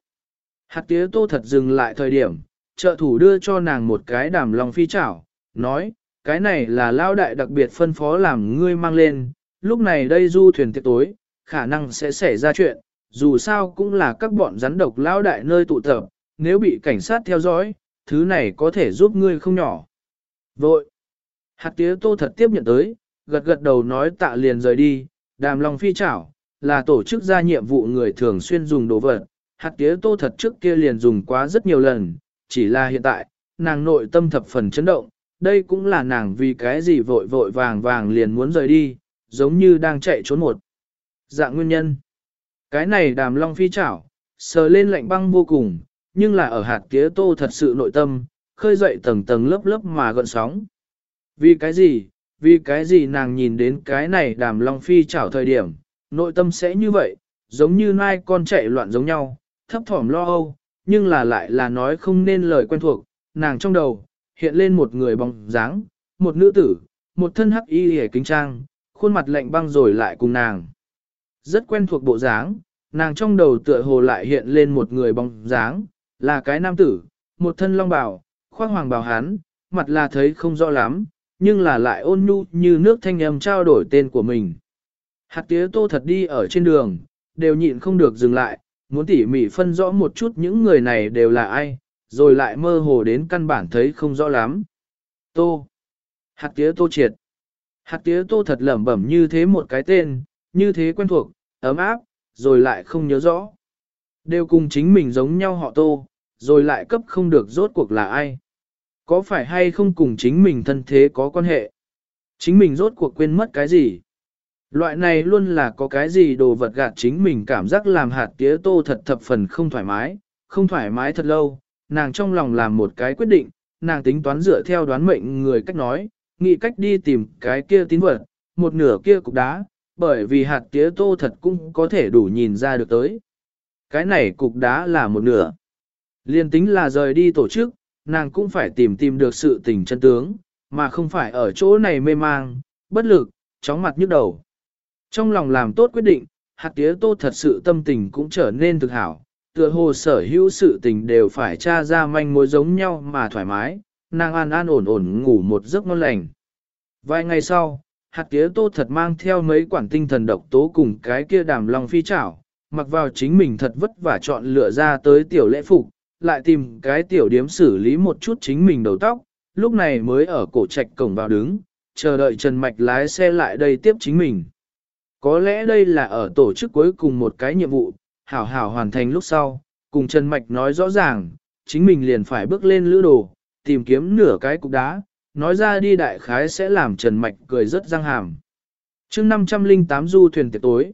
Hạt tía tô thật dừng lại thời điểm, trợ thủ đưa cho nàng một cái đàm lòng phi chảo, nói, cái này là lao đại đặc biệt phân phó làm ngươi mang lên, lúc này đây du thuyền tiệc tối, khả năng sẽ xảy ra chuyện, dù sao cũng là các bọn rắn độc lao đại nơi tụ tập, nếu bị cảnh sát theo dõi, thứ này có thể giúp ngươi không nhỏ. Vội! Hạt tía tô thật tiếp nhận tới, gật gật đầu nói tạ liền rời đi, đàm lòng phi chảo, là tổ chức ra nhiệm vụ người thường xuyên dùng đồ vật. Hạt tía tô thật trước kia liền dùng quá rất nhiều lần, chỉ là hiện tại, nàng nội tâm thập phần chấn động, đây cũng là nàng vì cái gì vội vội vàng vàng liền muốn rời đi, giống như đang chạy trốn một. Dạng nguyên nhân. Cái này đàm long phi chảo, sờ lên lạnh băng vô cùng, nhưng là ở hạt tía tô thật sự nội tâm, khơi dậy tầng tầng lớp lớp mà gợn sóng. Vì cái gì, vì cái gì nàng nhìn đến cái này đàm long phi chảo thời điểm, nội tâm sẽ như vậy, giống như nai con chạy loạn giống nhau, thấp thỏm lo âu, nhưng là lại là nói không nên lời quen thuộc, nàng trong đầu, hiện lên một người bóng dáng, một nữ tử, một thân hắc y hề kính trang, khuôn mặt lạnh băng rồi lại cùng nàng. Rất quen thuộc bộ dáng, nàng trong đầu tựa hồ lại hiện lên một người bóng dáng, là cái nam tử, một thân long bào, khoác hoàng bào hán, mặt là thấy không rõ lắm, nhưng là lại ôn nhu như nước thanh âm trao đổi tên của mình. Hạt tía tô thật đi ở trên đường, đều nhịn không được dừng lại, muốn tỉ mỉ phân rõ một chút những người này đều là ai, rồi lại mơ hồ đến căn bản thấy không rõ lắm. Tô. Hạt tía tô triệt. Hạt tía tô thật lẩm bẩm như thế một cái tên, như thế quen thuộc, ấm áp, rồi lại không nhớ rõ. Đều cùng chính mình giống nhau họ tô, rồi lại cấp không được rốt cuộc là ai. Có phải hay không cùng chính mình thân thế có quan hệ? Chính mình rốt cuộc quên mất cái gì? Loại này luôn là có cái gì đồ vật gạt chính mình cảm giác làm hạt tía tô thật thập phần không thoải mái, không thoải mái thật lâu, nàng trong lòng làm một cái quyết định, nàng tính toán dựa theo đoán mệnh người cách nói, nghĩ cách đi tìm cái kia tín vật, một nửa kia cục đá, bởi vì hạt tía tô thật cũng có thể đủ nhìn ra được tới. Cái này cục đá là một nửa. Liên tính là rời đi tổ chức, nàng cũng phải tìm tìm được sự tình chân tướng, mà không phải ở chỗ này mê mang, bất lực, chóng mặt nhức đầu. Trong lòng làm tốt quyết định, hạt tía tô thật sự tâm tình cũng trở nên thực hảo, tựa hồ sở hữu sự tình đều phải tra ra manh mối giống nhau mà thoải mái, nàng an an ổn ổn ngủ một giấc ngon lành. Vài ngày sau, hạt tía tô thật mang theo mấy quản tinh thần độc tố cùng cái kia đàm lòng phi chảo, mặc vào chính mình thật vất vả chọn lựa ra tới tiểu lễ phục, lại tìm cái tiểu điếm xử lý một chút chính mình đầu tóc, lúc này mới ở cổ trạch cổng vào đứng, chờ đợi Trần Mạch lái xe lại đây tiếp chính mình. Có lẽ đây là ở tổ chức cuối cùng một cái nhiệm vụ, hảo hảo hoàn thành lúc sau, cùng Trần Mạch nói rõ ràng, chính mình liền phải bước lên lữ đồ, tìm kiếm nửa cái cục đá, nói ra đi đại khái sẽ làm Trần Mạch cười rất răng hàm. chương 508 du thuyền tiệc tối,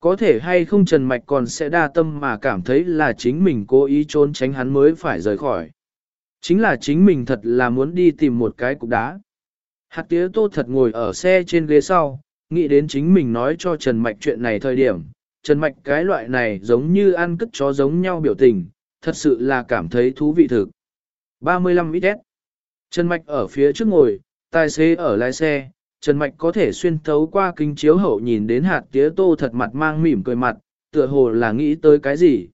có thể hay không Trần Mạch còn sẽ đa tâm mà cảm thấy là chính mình cố ý trốn tránh hắn mới phải rời khỏi. Chính là chính mình thật là muốn đi tìm một cái cục đá. Hạt tía tô thật ngồi ở xe trên ghế sau, nghĩ đến chính mình nói cho Trần Mạch chuyện này thời điểm. Trần Mạch cái loại này giống như ăn cất chó giống nhau biểu tình, thật sự là cảm thấy thú vị thực. 35 ít Trần Mạch ở phía trước ngồi, tài xế ở lái xe, Trần Mạch có thể xuyên thấu qua kính chiếu hậu nhìn đến hạt tía tô thật mặt mang mỉm cười mặt, tựa hồ là nghĩ tới cái gì.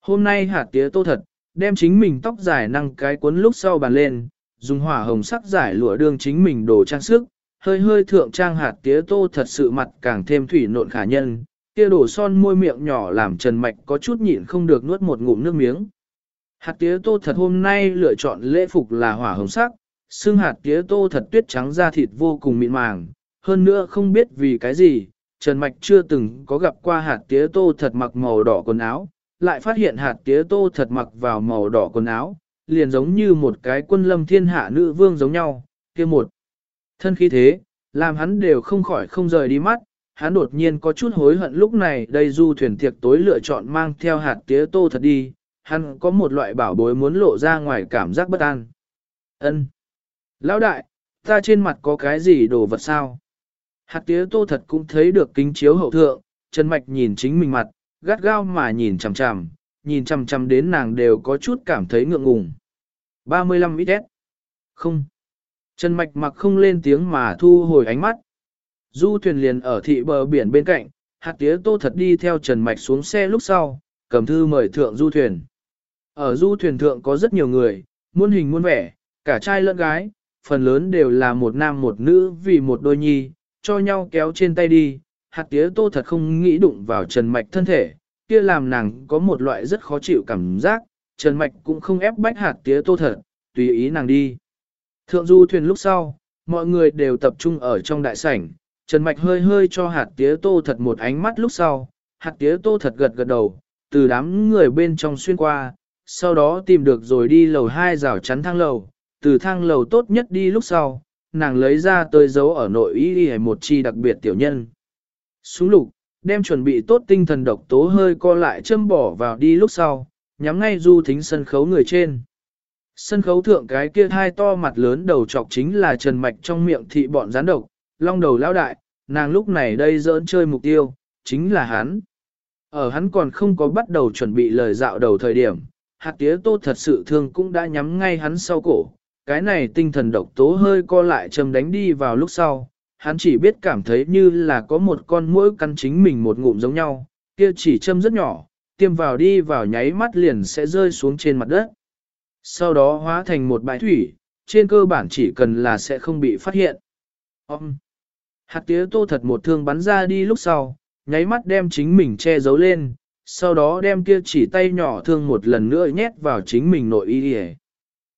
Hôm nay hạt tía tô thật, đem chính mình tóc dài năng cái cuốn lúc sau bàn lên, dùng hỏa hồng sắc giải lụa đương chính mình đồ trang sức, hơi hơi thượng trang hạt tía tô thật sự mặt càng thêm thủy nộn khả nhân, kia đổ son môi miệng nhỏ làm Trần Mạch có chút nhịn không được nuốt một ngụm nước miếng. Hạt tía tô thật hôm nay lựa chọn lễ phục là hỏa hồng sắc, xương hạt tía tô thật tuyết trắng da thịt vô cùng mịn màng, hơn nữa không biết vì cái gì, Trần Mạch chưa từng có gặp qua hạt tía tô thật mặc màu đỏ quần áo, lại phát hiện hạt tía tô thật mặc vào màu đỏ quần áo, liền giống như một cái quân lâm thiên hạ nữ vương giống nhau, kia một. Thân khí thế, làm hắn đều không khỏi không rời đi mắt, hắn đột nhiên có chút hối hận lúc này đây du thuyền tiệc tối lựa chọn mang theo hạt tía tô thật đi, hắn có một loại bảo bối muốn lộ ra ngoài cảm giác bất an. ân Lão đại, ta trên mặt có cái gì đồ vật sao? Hạt tía tô thật cũng thấy được kính chiếu hậu thượng, Trần Mạch nhìn chính mình mặt, gắt gao mà nhìn chằm chằm, nhìn chằm chằm đến nàng đều có chút cảm thấy ngượng ngùng. 35 ít Không. Trần Mạch mặc không lên tiếng mà thu hồi ánh mắt. Du thuyền liền ở thị bờ biển bên cạnh, hạt tía tô thật đi theo Trần Mạch xuống xe lúc sau, cầm thư mời thượng du thuyền. Ở du thuyền thượng có rất nhiều người, muôn hình muôn vẻ, cả trai lẫn gái, phần lớn đều là một nam một nữ vì một đôi nhi, cho nhau kéo trên tay đi. Hạt tía tô thật không nghĩ đụng vào Trần Mạch thân thể, kia làm nàng có một loại rất khó chịu cảm giác, Trần Mạch cũng không ép bách hạt tía tô thật, tùy ý nàng đi. Thượng du thuyền lúc sau, mọi người đều tập trung ở trong đại sảnh, Trần Mạch hơi hơi cho hạt tía tô thật một ánh mắt lúc sau, hạt tía tô thật gật gật đầu, từ đám người bên trong xuyên qua, sau đó tìm được rồi đi lầu hai rào chắn thang lầu, từ thang lầu tốt nhất đi lúc sau, nàng lấy ra tới dấu ở nội ý đi một chi đặc biệt tiểu nhân. xuống lục, đem chuẩn bị tốt tinh thần độc tố hơi co lại châm bỏ vào đi lúc sau, nhắm ngay du thính sân khấu người trên. Sân khấu thượng cái kia hai to mặt lớn đầu trọc chính là Trần Mạch trong miệng thị bọn gián độc, long đầu lao đại, nàng lúc này đây dỡn chơi mục tiêu, chính là hắn. Ở hắn còn không có bắt đầu chuẩn bị lời dạo đầu thời điểm, hạt tía tô thật sự thương cũng đã nhắm ngay hắn sau cổ. Cái này tinh thần độc tố hơi co lại châm đánh đi vào lúc sau, hắn chỉ biết cảm thấy như là có một con mũi căn chính mình một ngụm giống nhau, kia chỉ châm rất nhỏ, tiêm vào đi vào nháy mắt liền sẽ rơi xuống trên mặt đất. Sau đó hóa thành một bãi thủy, trên cơ bản chỉ cần là sẽ không bị phát hiện. Ông! Hạt tía tô thật một thương bắn ra đi lúc sau, nháy mắt đem chính mình che giấu lên, sau đó đem kia chỉ tay nhỏ thương một lần nữa nhét vào chính mình nội y đi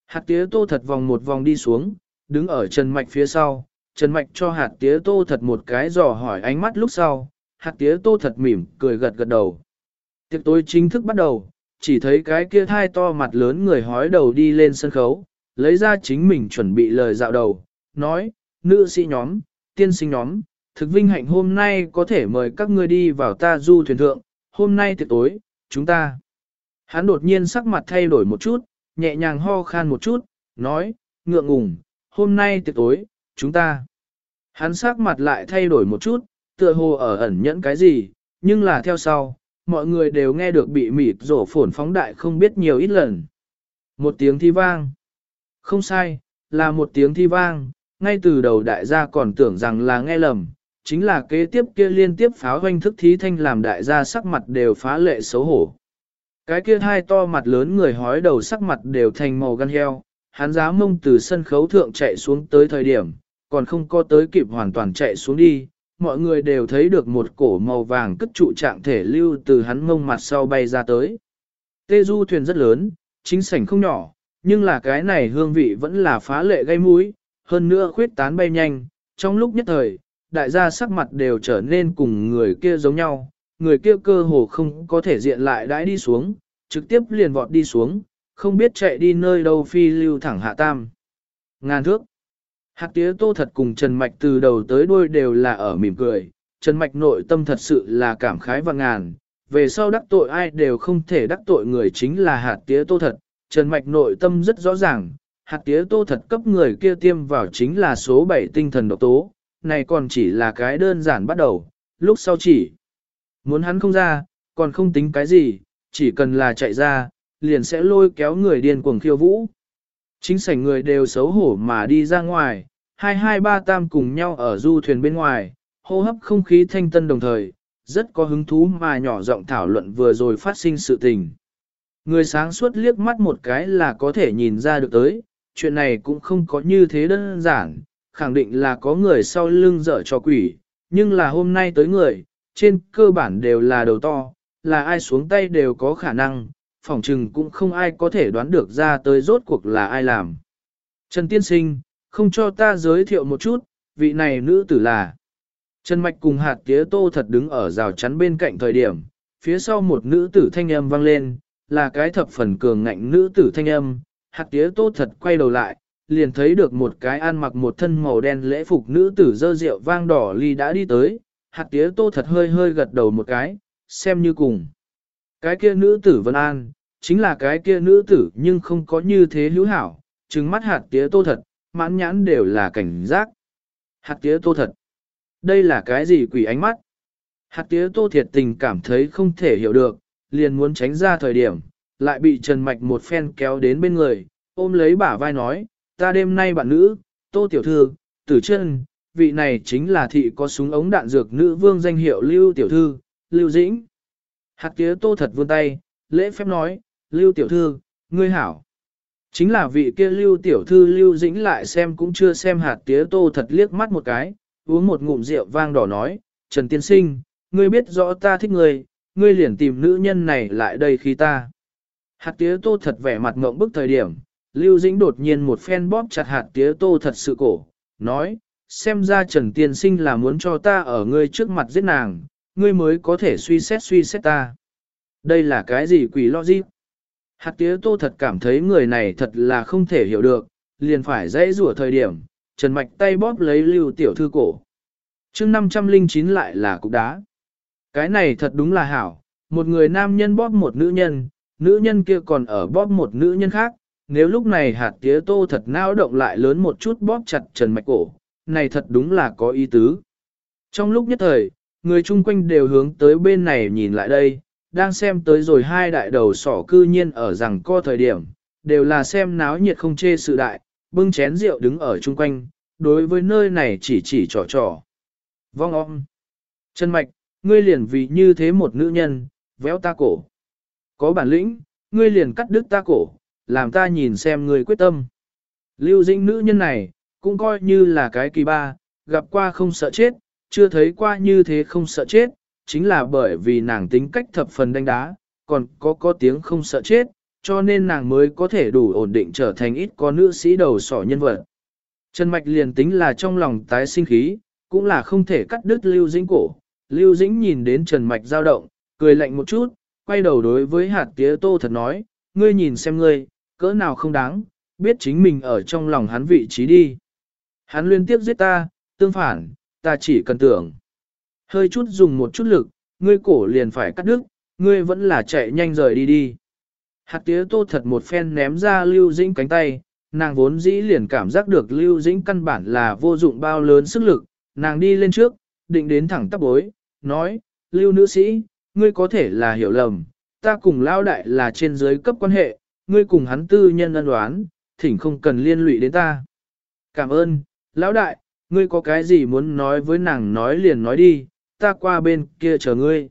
Hạt tía tô thật vòng một vòng đi xuống, đứng ở Trần Mạch phía sau, Trần Mạch cho hạt tía tô thật một cái dò hỏi ánh mắt lúc sau, hạt tía tô thật mỉm, cười gật gật đầu. Tiệc tối chính thức bắt đầu, chỉ thấy cái kia thai to mặt lớn người hói đầu đi lên sân khấu, lấy ra chính mình chuẩn bị lời dạo đầu, nói, nữ sĩ nhóm, tiên sinh nhóm, thực vinh hạnh hôm nay có thể mời các ngươi đi vào ta du thuyền thượng, hôm nay tiệc tối, chúng ta. Hắn đột nhiên sắc mặt thay đổi một chút, nhẹ nhàng ho khan một chút, nói, ngượng ngùng, hôm nay tiệc tối, chúng ta. Hắn sắc mặt lại thay đổi một chút, tựa hồ ở ẩn nhẫn cái gì, nhưng là theo sau, mọi người đều nghe được bị mịt rổ phổn phóng đại không biết nhiều ít lần. Một tiếng thi vang. Không sai, là một tiếng thi vang, ngay từ đầu đại gia còn tưởng rằng là nghe lầm, chính là kế tiếp kia liên tiếp pháo hoanh thức thí thanh làm đại gia sắc mặt đều phá lệ xấu hổ. Cái kia hai to mặt lớn người hói đầu sắc mặt đều thành màu gan heo, hắn giá mông từ sân khấu thượng chạy xuống tới thời điểm, còn không có tới kịp hoàn toàn chạy xuống đi, mọi người đều thấy được một cổ màu vàng cất trụ trạng thể lưu từ hắn mông mặt sau bay ra tới. Tê du thuyền rất lớn, chính sảnh không nhỏ, nhưng là cái này hương vị vẫn là phá lệ gây mũi, hơn nữa khuyết tán bay nhanh, trong lúc nhất thời, đại gia sắc mặt đều trở nên cùng người kia giống nhau, người kia cơ hồ không có thể diện lại đãi đi xuống, trực tiếp liền vọt đi xuống, không biết chạy đi nơi đâu phi lưu thẳng hạ tam. Ngàn thước. Hạt tía tô thật cùng Trần Mạch từ đầu tới đuôi đều là ở mỉm cười, Trần Mạch nội tâm thật sự là cảm khái và ngàn, về sau đắc tội ai đều không thể đắc tội người chính là hạt tía tô thật, Trần Mạch nội tâm rất rõ ràng, hạt tía tô thật cấp người kia tiêm vào chính là số 7 tinh thần độc tố, này còn chỉ là cái đơn giản bắt đầu, lúc sau chỉ. Muốn hắn không ra, còn không tính cái gì, chỉ cần là chạy ra, liền sẽ lôi kéo người điên cuồng khiêu vũ. Chính sảnh người đều xấu hổ mà đi ra ngoài, hai hai ba tam cùng nhau ở du thuyền bên ngoài, hô hấp không khí thanh tân đồng thời, rất có hứng thú mà nhỏ giọng thảo luận vừa rồi phát sinh sự tình. Người sáng suốt liếc mắt một cái là có thể nhìn ra được tới, chuyện này cũng không có như thế đơn giản, khẳng định là có người sau lưng dở cho quỷ, nhưng là hôm nay tới người, trên cơ bản đều là đầu to, là ai xuống tay đều có khả năng, phỏng chừng cũng không ai có thể đoán được ra tới rốt cuộc là ai làm. Trần Tiên Sinh, không cho ta giới thiệu một chút, vị này nữ tử là. Trần Mạch cùng hạt tía tô thật đứng ở rào chắn bên cạnh thời điểm, phía sau một nữ tử thanh âm vang lên, là cái thập phần cường ngạnh nữ tử thanh âm, hạt tía tô thật quay đầu lại, liền thấy được một cái ăn mặc một thân màu đen lễ phục nữ tử dơ rượu vang đỏ ly đã đi tới, hạt tía tô thật hơi hơi gật đầu một cái, xem như cùng. Cái kia nữ tử Vân An, chính là cái kia nữ tử nhưng không có như thế hữu hảo, trừng mắt hạt tía tô thật, mãn nhãn đều là cảnh giác. Hạt tía tô thật. Đây là cái gì quỷ ánh mắt? Hạt tía tô thiệt tình cảm thấy không thể hiểu được, liền muốn tránh ra thời điểm, lại bị Trần Mạch một phen kéo đến bên người, ôm lấy bả vai nói, ta đêm nay bạn nữ, tô tiểu thư, tử chân, vị này chính là thị có súng ống đạn dược nữ vương danh hiệu Lưu Tiểu Thư, Lưu Dĩnh. Hạt tía tô thật vươn tay, lễ phép nói, Lưu Tiểu Thư, ngươi hảo. Chính là vị kia Lưu Tiểu Thư Lưu Dĩnh lại xem cũng chưa xem hạt tía tô thật liếc mắt một cái, uống một ngụm rượu vang đỏ nói, Trần Tiên Sinh, ngươi biết rõ ta thích ngươi, ngươi liền tìm nữ nhân này lại đây khi ta. Hạt tía tô thật vẻ mặt ngộng bức thời điểm, Lưu Dĩnh đột nhiên một phen bóp chặt hạt tía tô thật sự cổ, nói, xem ra Trần Tiên Sinh là muốn cho ta ở ngươi trước mặt giết nàng, ngươi mới có thể suy xét suy xét ta. Đây là cái gì quỷ logic? Hạt tía tô thật cảm thấy người này thật là không thể hiểu được, liền phải dãy rủa thời điểm, Trần Mạch tay bóp lấy lưu tiểu thư cổ. chương 509 lại là cục đá. Cái này thật đúng là hảo, một người nam nhân bóp một nữ nhân, nữ nhân kia còn ở bóp một nữ nhân khác, nếu lúc này hạt tía tô thật nao động lại lớn một chút bóp chặt Trần Mạch cổ, này thật đúng là có ý tứ. Trong lúc nhất thời, người chung quanh đều hướng tới bên này nhìn lại đây, đang xem tới rồi hai đại đầu sỏ cư nhiên ở rằng co thời điểm, đều là xem náo nhiệt không chê sự đại, bưng chén rượu đứng ở chung quanh, đối với nơi này chỉ chỉ trò trò. Vong om. Chân mạch, ngươi liền vì như thế một nữ nhân, véo ta cổ. Có bản lĩnh, ngươi liền cắt đứt ta cổ, làm ta nhìn xem ngươi quyết tâm. Lưu dĩnh nữ nhân này, cũng coi như là cái kỳ ba, gặp qua không sợ chết, chưa thấy qua như thế không sợ chết, chính là bởi vì nàng tính cách thập phần đánh đá, còn có có tiếng không sợ chết, cho nên nàng mới có thể đủ ổn định trở thành ít có nữ sĩ đầu sỏ nhân vật. Trần Mạch liền tính là trong lòng tái sinh khí, cũng là không thể cắt đứt Lưu Dĩnh cổ. Lưu Dĩnh nhìn đến Trần Mạch dao động, cười lạnh một chút, quay đầu đối với hạt tía tô thật nói, ngươi nhìn xem ngươi, cỡ nào không đáng, biết chính mình ở trong lòng hắn vị trí đi. Hắn liên tiếp giết ta, tương phản, ta chỉ cần tưởng. Hơi chút dùng một chút lực, ngươi cổ liền phải cắt đứt, ngươi vẫn là chạy nhanh rời đi đi. Hạt tía tô thật một phen ném ra lưu dĩnh cánh tay, nàng vốn dĩ liền cảm giác được lưu dĩnh căn bản là vô dụng bao lớn sức lực, nàng đi lên trước, định đến thẳng tắp bối, nói, lưu nữ sĩ, ngươi có thể là hiểu lầm, ta cùng lao đại là trên dưới cấp quan hệ, ngươi cùng hắn tư nhân ân đoán, thỉnh không cần liên lụy đến ta. Cảm ơn, lão đại, ngươi có cái gì muốn nói với nàng nói liền nói đi, ta qua bên kia chờ ngươi.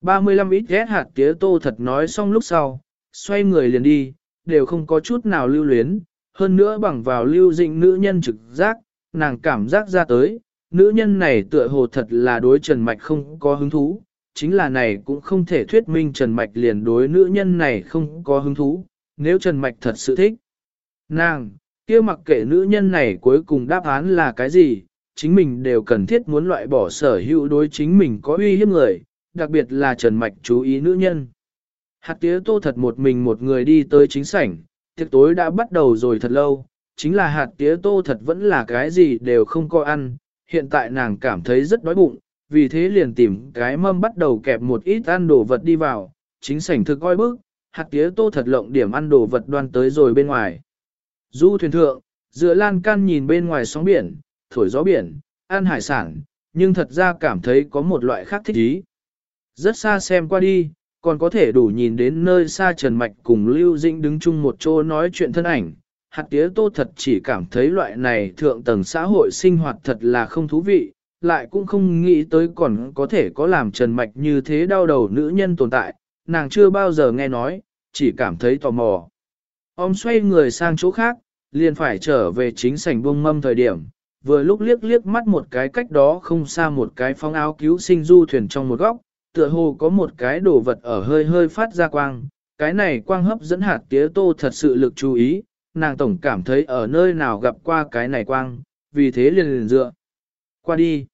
35 ít ghét hạt tía tô thật nói xong lúc sau, xoay người liền đi, đều không có chút nào lưu luyến, hơn nữa bằng vào lưu dịnh nữ nhân trực giác, nàng cảm giác ra tới, nữ nhân này tựa hồ thật là đối Trần Mạch không có hứng thú, chính là này cũng không thể thuyết minh Trần Mạch liền đối nữ nhân này không có hứng thú, nếu Trần Mạch thật sự thích, Nàng, kia mặc kệ nữ nhân này cuối cùng đáp án là cái gì, chính mình đều cần thiết muốn loại bỏ sở hữu đối chính mình có uy hiếp người, đặc biệt là Trần Mạch chú ý nữ nhân. Hạt tía tô thật một mình một người đi tới chính sảnh, tiệc tối đã bắt đầu rồi thật lâu, chính là hạt tía tô thật vẫn là cái gì đều không có ăn, hiện tại nàng cảm thấy rất đói bụng, vì thế liền tìm cái mâm bắt đầu kẹp một ít ăn đồ vật đi vào, chính sảnh thực coi bức, hạt tía tô thật lộng điểm ăn đồ vật đoan tới rồi bên ngoài. Du thuyền thượng, dựa lan can nhìn bên ngoài sóng biển, thổi gió biển, ăn hải sản, nhưng thật ra cảm thấy có một loại khác thích ý. Rất xa xem qua đi, còn có thể đủ nhìn đến nơi xa Trần Mạch cùng Lưu Dĩnh đứng chung một chỗ nói chuyện thân ảnh. Hạt tía tô thật chỉ cảm thấy loại này thượng tầng xã hội sinh hoạt thật là không thú vị, lại cũng không nghĩ tới còn có thể có làm Trần Mạch như thế đau đầu nữ nhân tồn tại, nàng chưa bao giờ nghe nói, chỉ cảm thấy tò mò. Ông xoay người sang chỗ khác, liền phải trở về chính sảnh buông mâm thời điểm, vừa lúc liếc liếc mắt một cái cách đó không xa một cái phong áo cứu sinh du thuyền trong một góc, tựa hồ có một cái đồ vật ở hơi hơi phát ra quang, cái này quang hấp dẫn hạt tía tô thật sự lực chú ý, nàng tổng cảm thấy ở nơi nào gặp qua cái này quang, vì thế liền liền dựa. Qua đi.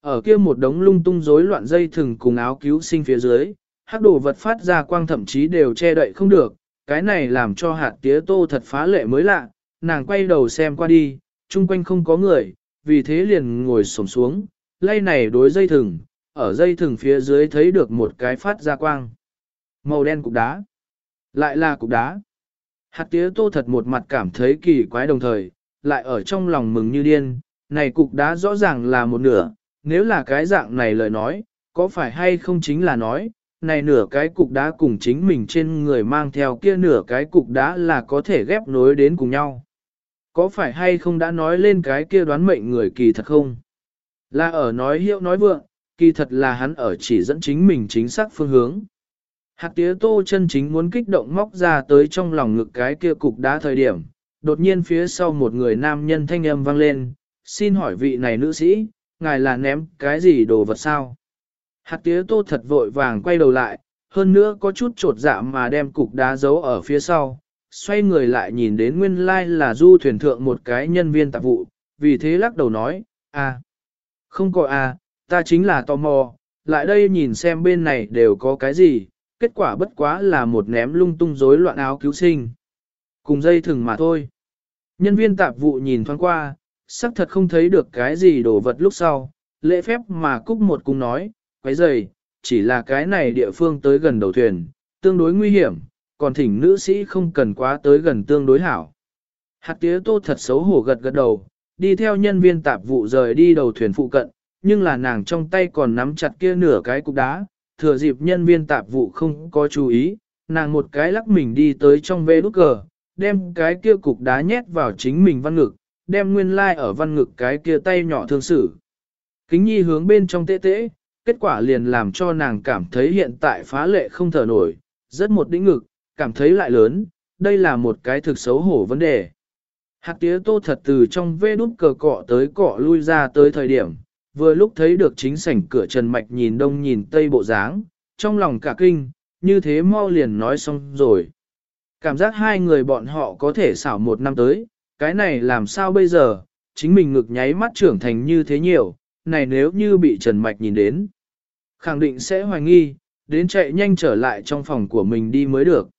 Ở kia một đống lung tung rối loạn dây thừng cùng áo cứu sinh phía dưới, hắc đồ vật phát ra quang thậm chí đều che đậy không được, cái này làm cho hạt tía tô thật phá lệ mới lạ, nàng quay đầu xem qua đi, chung quanh không có người, vì thế liền ngồi xổm xuống, lay này đối dây thừng, ở dây thừng phía dưới thấy được một cái phát ra quang. Màu đen cục đá. Lại là cục đá. Hạt tía tô thật một mặt cảm thấy kỳ quái đồng thời, lại ở trong lòng mừng như điên, này cục đá rõ ràng là một nửa, nếu là cái dạng này lời nói, có phải hay không chính là nói, này nửa cái cục đá cùng chính mình trên người mang theo kia nửa cái cục đá là có thể ghép nối đến cùng nhau. Có phải hay không đã nói lên cái kia đoán mệnh người kỳ thật không? Là ở nói hiệu nói vượng, kỳ thật là hắn ở chỉ dẫn chính mình chính xác phương hướng. Hạt tía tô chân chính muốn kích động móc ra tới trong lòng ngực cái kia cục đá thời điểm, đột nhiên phía sau một người nam nhân thanh âm vang lên, xin hỏi vị này nữ sĩ, ngài là ném cái gì đồ vật sao? Hạt tía tô thật vội vàng quay đầu lại, hơn nữa có chút trột dạ mà đem cục đá giấu ở phía sau, xoay người lại nhìn đến nguyên lai là du thuyền thượng một cái nhân viên tạp vụ, vì thế lắc đầu nói, à, không có à, ta chính là tò mò, lại đây nhìn xem bên này đều có cái gì, kết quả bất quá là một ném lung tung rối loạn áo cứu sinh. Cùng dây thừng mà thôi. Nhân viên tạp vụ nhìn thoáng qua, xác thật không thấy được cái gì đồ vật lúc sau, lễ phép mà cúc một cùng nói, quấy dày, chỉ là cái này địa phương tới gần đầu thuyền, tương đối nguy hiểm, còn thỉnh nữ sĩ không cần quá tới gần tương đối hảo. Hạt tía tô thật xấu hổ gật gật đầu, đi theo nhân viên tạp vụ rời đi đầu thuyền phụ cận, nhưng là nàng trong tay còn nắm chặt kia nửa cái cục đá, thừa dịp nhân viên tạp vụ không có chú ý, nàng một cái lắc mình đi tới trong vê đút cờ, đem cái kia cục đá nhét vào chính mình văn ngực, đem nguyên lai like ở văn ngực cái kia tay nhỏ thương xử. Kính nhi hướng bên trong tê tê, kết quả liền làm cho nàng cảm thấy hiện tại phá lệ không thở nổi, rất một đĩnh ngực, cảm thấy lại lớn, đây là một cái thực xấu hổ vấn đề. Hạt tía tô thật từ trong vê đút cờ cọ tới cọ lui ra tới thời điểm, vừa lúc thấy được chính sảnh cửa Trần Mạch nhìn đông nhìn tây bộ dáng, trong lòng cả kinh, như thế mau liền nói xong rồi. Cảm giác hai người bọn họ có thể xảo một năm tới, cái này làm sao bây giờ, chính mình ngực nháy mắt trưởng thành như thế nhiều, này nếu như bị Trần Mạch nhìn đến. Khẳng định sẽ hoài nghi, đến chạy nhanh trở lại trong phòng của mình đi mới được.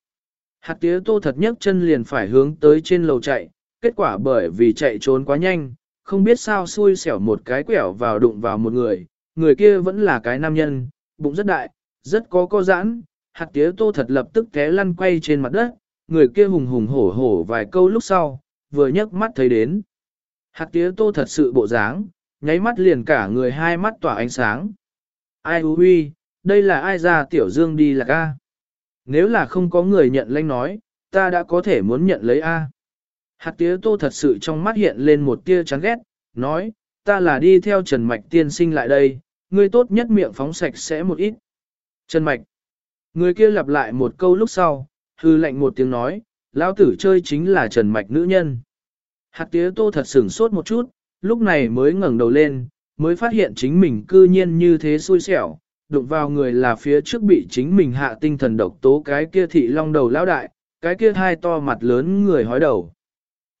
Hạt tía tô thật nhất chân liền phải hướng tới trên lầu chạy, kết quả bởi vì chạy trốn quá nhanh, không biết sao xui xẻo một cái quẹo vào đụng vào một người, người kia vẫn là cái nam nhân, bụng rất đại, rất có co giãn, hạt tía tô thật lập tức té lăn quay trên mặt đất, người kia hùng hùng hổ hổ vài câu lúc sau, vừa nhấc mắt thấy đến. Hạt tía tô thật sự bộ dáng, nháy mắt liền cả người hai mắt tỏa ánh sáng. Ai huy, đây là ai ra tiểu dương đi là ca. Nếu là không có người nhận lãnh nói, ta đã có thể muốn nhận lấy A. Hạt tía tô thật sự trong mắt hiện lên một tia chán ghét, nói, ta là đi theo Trần Mạch tiên sinh lại đây, ngươi tốt nhất miệng phóng sạch sẽ một ít. Trần Mạch. Người kia lặp lại một câu lúc sau, hư lệnh một tiếng nói, lão tử chơi chính là Trần Mạch nữ nhân. Hạt tía tô thật sửng sốt một chút, lúc này mới ngẩng đầu lên, mới phát hiện chính mình cư nhiên như thế xui xẻo, đụng vào người là phía trước bị chính mình hạ tinh thần độc tố cái kia thị long đầu lão đại, cái kia hai to mặt lớn người hói đầu.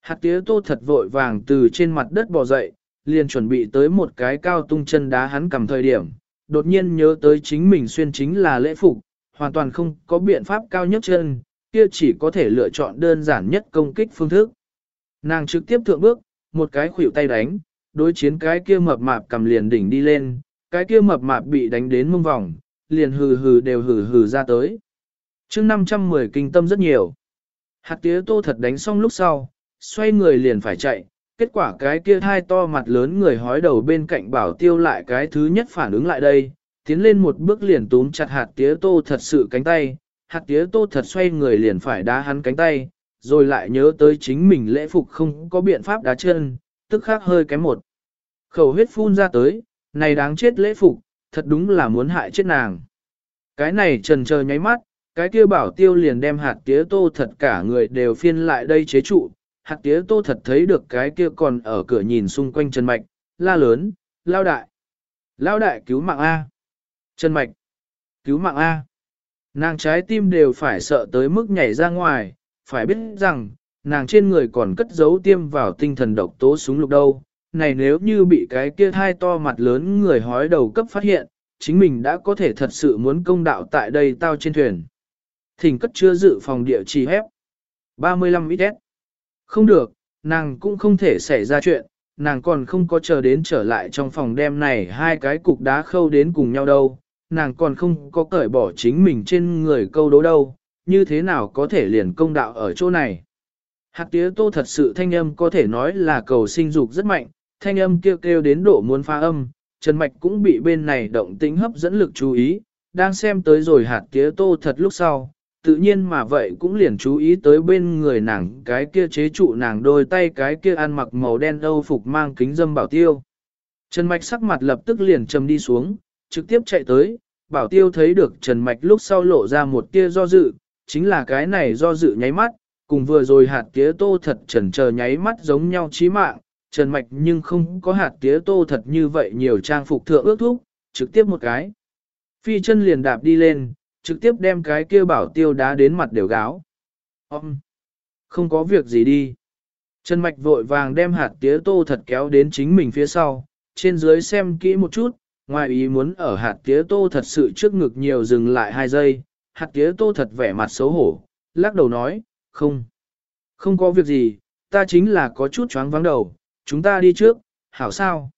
Hạt tía tô thật vội vàng từ trên mặt đất bò dậy, liền chuẩn bị tới một cái cao tung chân đá hắn cầm thời điểm, đột nhiên nhớ tới chính mình xuyên chính là lễ phục, hoàn toàn không có biện pháp cao nhất chân, kia chỉ có thể lựa chọn đơn giản nhất công kích phương thức. Nàng trực tiếp thượng bước, một cái khuỷu tay đánh, đối chiến cái kia mập mạp cầm liền đỉnh đi lên, cái kia mập mạp bị đánh đến mông vòng, liền hừ hừ đều hừ hừ ra tới. chương 510 kinh tâm rất nhiều. Hạt tía tô thật đánh xong lúc sau, xoay người liền phải chạy, kết quả cái kia thai to mặt lớn người hói đầu bên cạnh bảo tiêu lại cái thứ nhất phản ứng lại đây, tiến lên một bước liền túm chặt hạt tía tô thật sự cánh tay, hạt tía tô thật xoay người liền phải đá hắn cánh tay, rồi lại nhớ tới chính mình lễ phục không có biện pháp đá chân, tức khác hơi kém một. Khẩu huyết phun ra tới, này đáng chết lễ phục, thật đúng là muốn hại chết nàng. Cái này trần chờ nháy mắt, cái kia bảo tiêu liền đem hạt tía tô thật cả người đều phiên lại đây chế trụ, hạt tía tô thật thấy được cái kia còn ở cửa nhìn xung quanh Trần Mạch, la lớn, lao đại. Lao đại cứu mạng A. Trần Mạch, cứu mạng A. Nàng trái tim đều phải sợ tới mức nhảy ra ngoài, phải biết rằng, nàng trên người còn cất giấu tiêm vào tinh thần độc tố súng lục đâu. Này nếu như bị cái kia hai to mặt lớn người hói đầu cấp phát hiện, chính mình đã có thể thật sự muốn công đạo tại đây tao trên thuyền. Thỉnh cất chưa dự phòng địa chỉ hép. 35 ít Không được, nàng cũng không thể xảy ra chuyện, nàng còn không có chờ đến trở lại trong phòng đêm này hai cái cục đá khâu đến cùng nhau đâu, nàng còn không có cởi bỏ chính mình trên người câu đố đâu, như thế nào có thể liền công đạo ở chỗ này. Hạt tía tô thật sự thanh âm có thể nói là cầu sinh dục rất mạnh, thanh âm kêu kêu đến độ muốn phá âm, Trần Mạch cũng bị bên này động tính hấp dẫn lực chú ý, đang xem tới rồi hạt tía tô thật lúc sau, tự nhiên mà vậy cũng liền chú ý tới bên người nàng cái kia chế trụ nàng đôi tay cái kia ăn mặc màu đen âu phục mang kính dâm bảo tiêu. Trần Mạch sắc mặt lập tức liền trầm đi xuống, trực tiếp chạy tới, bảo tiêu thấy được Trần Mạch lúc sau lộ ra một tia do dự, chính là cái này do dự nháy mắt, cùng vừa rồi hạt tía tô thật trần chờ nháy mắt giống nhau chí mạng, Trần Mạch nhưng không có hạt tía tô thật như vậy nhiều trang phục thượng ước thúc, trực tiếp một cái. Phi chân liền đạp đi lên, trực tiếp đem cái kia bảo tiêu đá đến mặt đều gáo. Ông! Không có việc gì đi. Trần Mạch vội vàng đem hạt tía tô thật kéo đến chính mình phía sau, trên dưới xem kỹ một chút, ngoài ý muốn ở hạt tía tô thật sự trước ngực nhiều dừng lại hai giây, hạt tía tô thật vẻ mặt xấu hổ, lắc đầu nói, không, không có việc gì, ta chính là có chút choáng vắng đầu, chúng ta đi trước, hảo sao?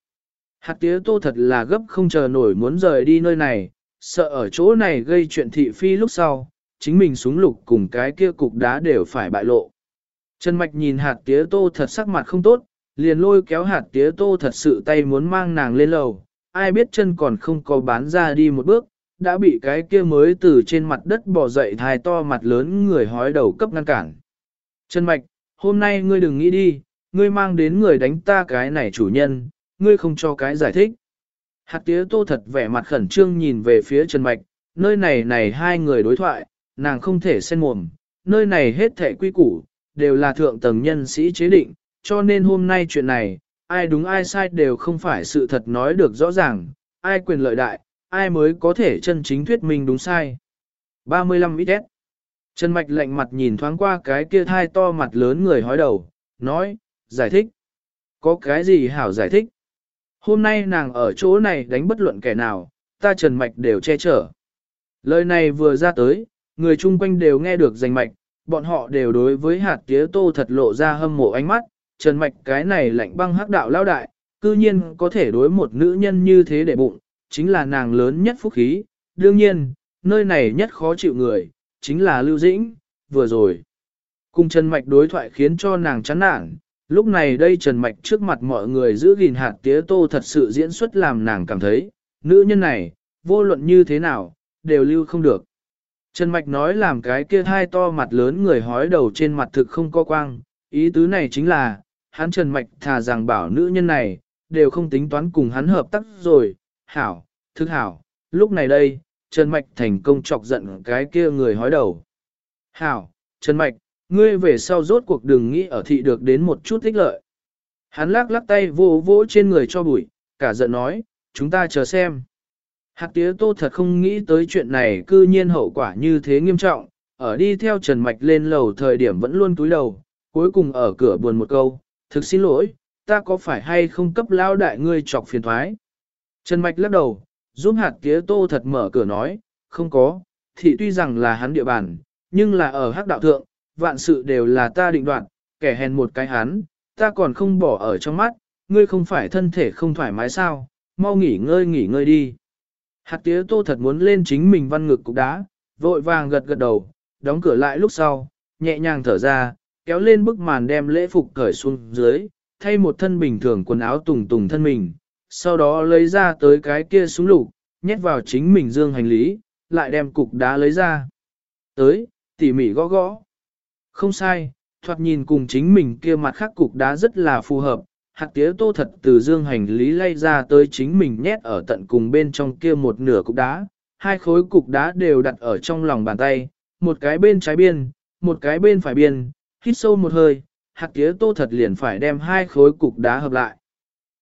Hạt tía tô thật là gấp không chờ nổi muốn rời đi nơi này, sợ ở chỗ này gây chuyện thị phi lúc sau, chính mình súng lục cùng cái kia cục đá đều phải bại lộ. Trần Mạch nhìn hạt tía tô thật sắc mặt không tốt, liền lôi kéo hạt tía tô thật sự tay muốn mang nàng lên lầu, ai biết chân còn không có bán ra đi một bước, đã bị cái kia mới từ trên mặt đất bò dậy thai to mặt lớn người hói đầu cấp ngăn cản. Trần Mạch, hôm nay ngươi đừng nghĩ đi, ngươi mang đến người đánh ta cái này chủ nhân, ngươi không cho cái giải thích. Hạt tía tô thật vẻ mặt khẩn trương nhìn về phía Trần Mạch, nơi này này hai người đối thoại, nàng không thể xen mồm, nơi này hết thệ quy củ, đều là thượng tầng nhân sĩ chế định, cho nên hôm nay chuyện này, ai đúng ai sai đều không phải sự thật nói được rõ ràng, ai quyền lợi đại, ai mới có thể chân chính thuyết minh đúng sai. 35 ít Trần Mạch lạnh mặt nhìn thoáng qua cái kia thai to mặt lớn người hói đầu, nói, giải thích. Có cái gì hảo giải thích? Hôm nay nàng ở chỗ này đánh bất luận kẻ nào, ta Trần Mạch đều che chở. Lời này vừa ra tới, người chung quanh đều nghe được danh mạch, bọn họ đều đối với hạt tía tô thật lộ ra hâm mộ ánh mắt, Trần Mạch cái này lạnh băng hắc đạo lao đại, cư nhiên có thể đối một nữ nhân như thế để bụng, chính là nàng lớn nhất phúc khí. Đương nhiên, nơi này nhất khó chịu người, chính là Lưu Dĩnh, vừa rồi. Cùng Trần Mạch đối thoại khiến cho nàng chán nản, lúc này đây Trần Mạch trước mặt mọi người giữ gìn hạt tía tô thật sự diễn xuất làm nàng cảm thấy, nữ nhân này, vô luận như thế nào, đều lưu không được. Trần Mạch nói làm cái kia hai to mặt lớn người hói đầu trên mặt thực không có quang, ý tứ này chính là, hắn Trần Mạch thà rằng bảo nữ nhân này, đều không tính toán cùng hắn hợp tác rồi, hảo, thức hảo, lúc này đây, Trần Mạch thành công chọc giận cái kia người hói đầu. Hảo, Trần Mạch, ngươi về sau rốt cuộc đừng nghĩ ở thị được đến một chút thích lợi. Hắn lắc lắc tay vô vỗ trên người cho bụi, cả giận nói, chúng ta chờ xem. Hạt tía tô thật không nghĩ tới chuyện này cư nhiên hậu quả như thế nghiêm trọng, ở đi theo Trần Mạch lên lầu thời điểm vẫn luôn túi đầu, Cuối cùng ở cửa buồn một câu, thực xin lỗi, ta có phải hay không cấp lao đại ngươi chọc phiền thoái. Trần Mạch lắc đầu, giúp hạt tía tô thật mở cửa nói, không có, thì tuy rằng là hắn địa bàn, nhưng là ở hắc đạo thượng, vạn sự đều là ta định đoạt, kẻ hèn một cái hắn, ta còn không bỏ ở trong mắt, ngươi không phải thân thể không thoải mái sao, mau nghỉ ngơi nghỉ ngơi đi. Hạt tía tô thật muốn lên chính mình văn ngực cục đá, vội vàng gật gật đầu, đóng cửa lại lúc sau, nhẹ nhàng thở ra, kéo lên bức màn đem lễ phục cởi xuống dưới, thay một thân bình thường quần áo tùng tùng thân mình, sau đó lấy ra tới cái kia súng lục, nhét vào chính mình dương hành lý, lại đem cục đá lấy ra. Tới, tỉ mỉ gõ gõ. Không sai, thoạt nhìn cùng chính mình kia mặt khắc cục đá rất là phù hợp, hạt tía tô thật từ dương hành lý lay ra tới chính mình nhét ở tận cùng bên trong kia một nửa cục đá, hai khối cục đá đều đặt ở trong lòng bàn tay, một cái bên trái biên, một cái bên phải biên, hít sâu một hơi, hạt tía tô thật liền phải đem hai khối cục đá hợp lại.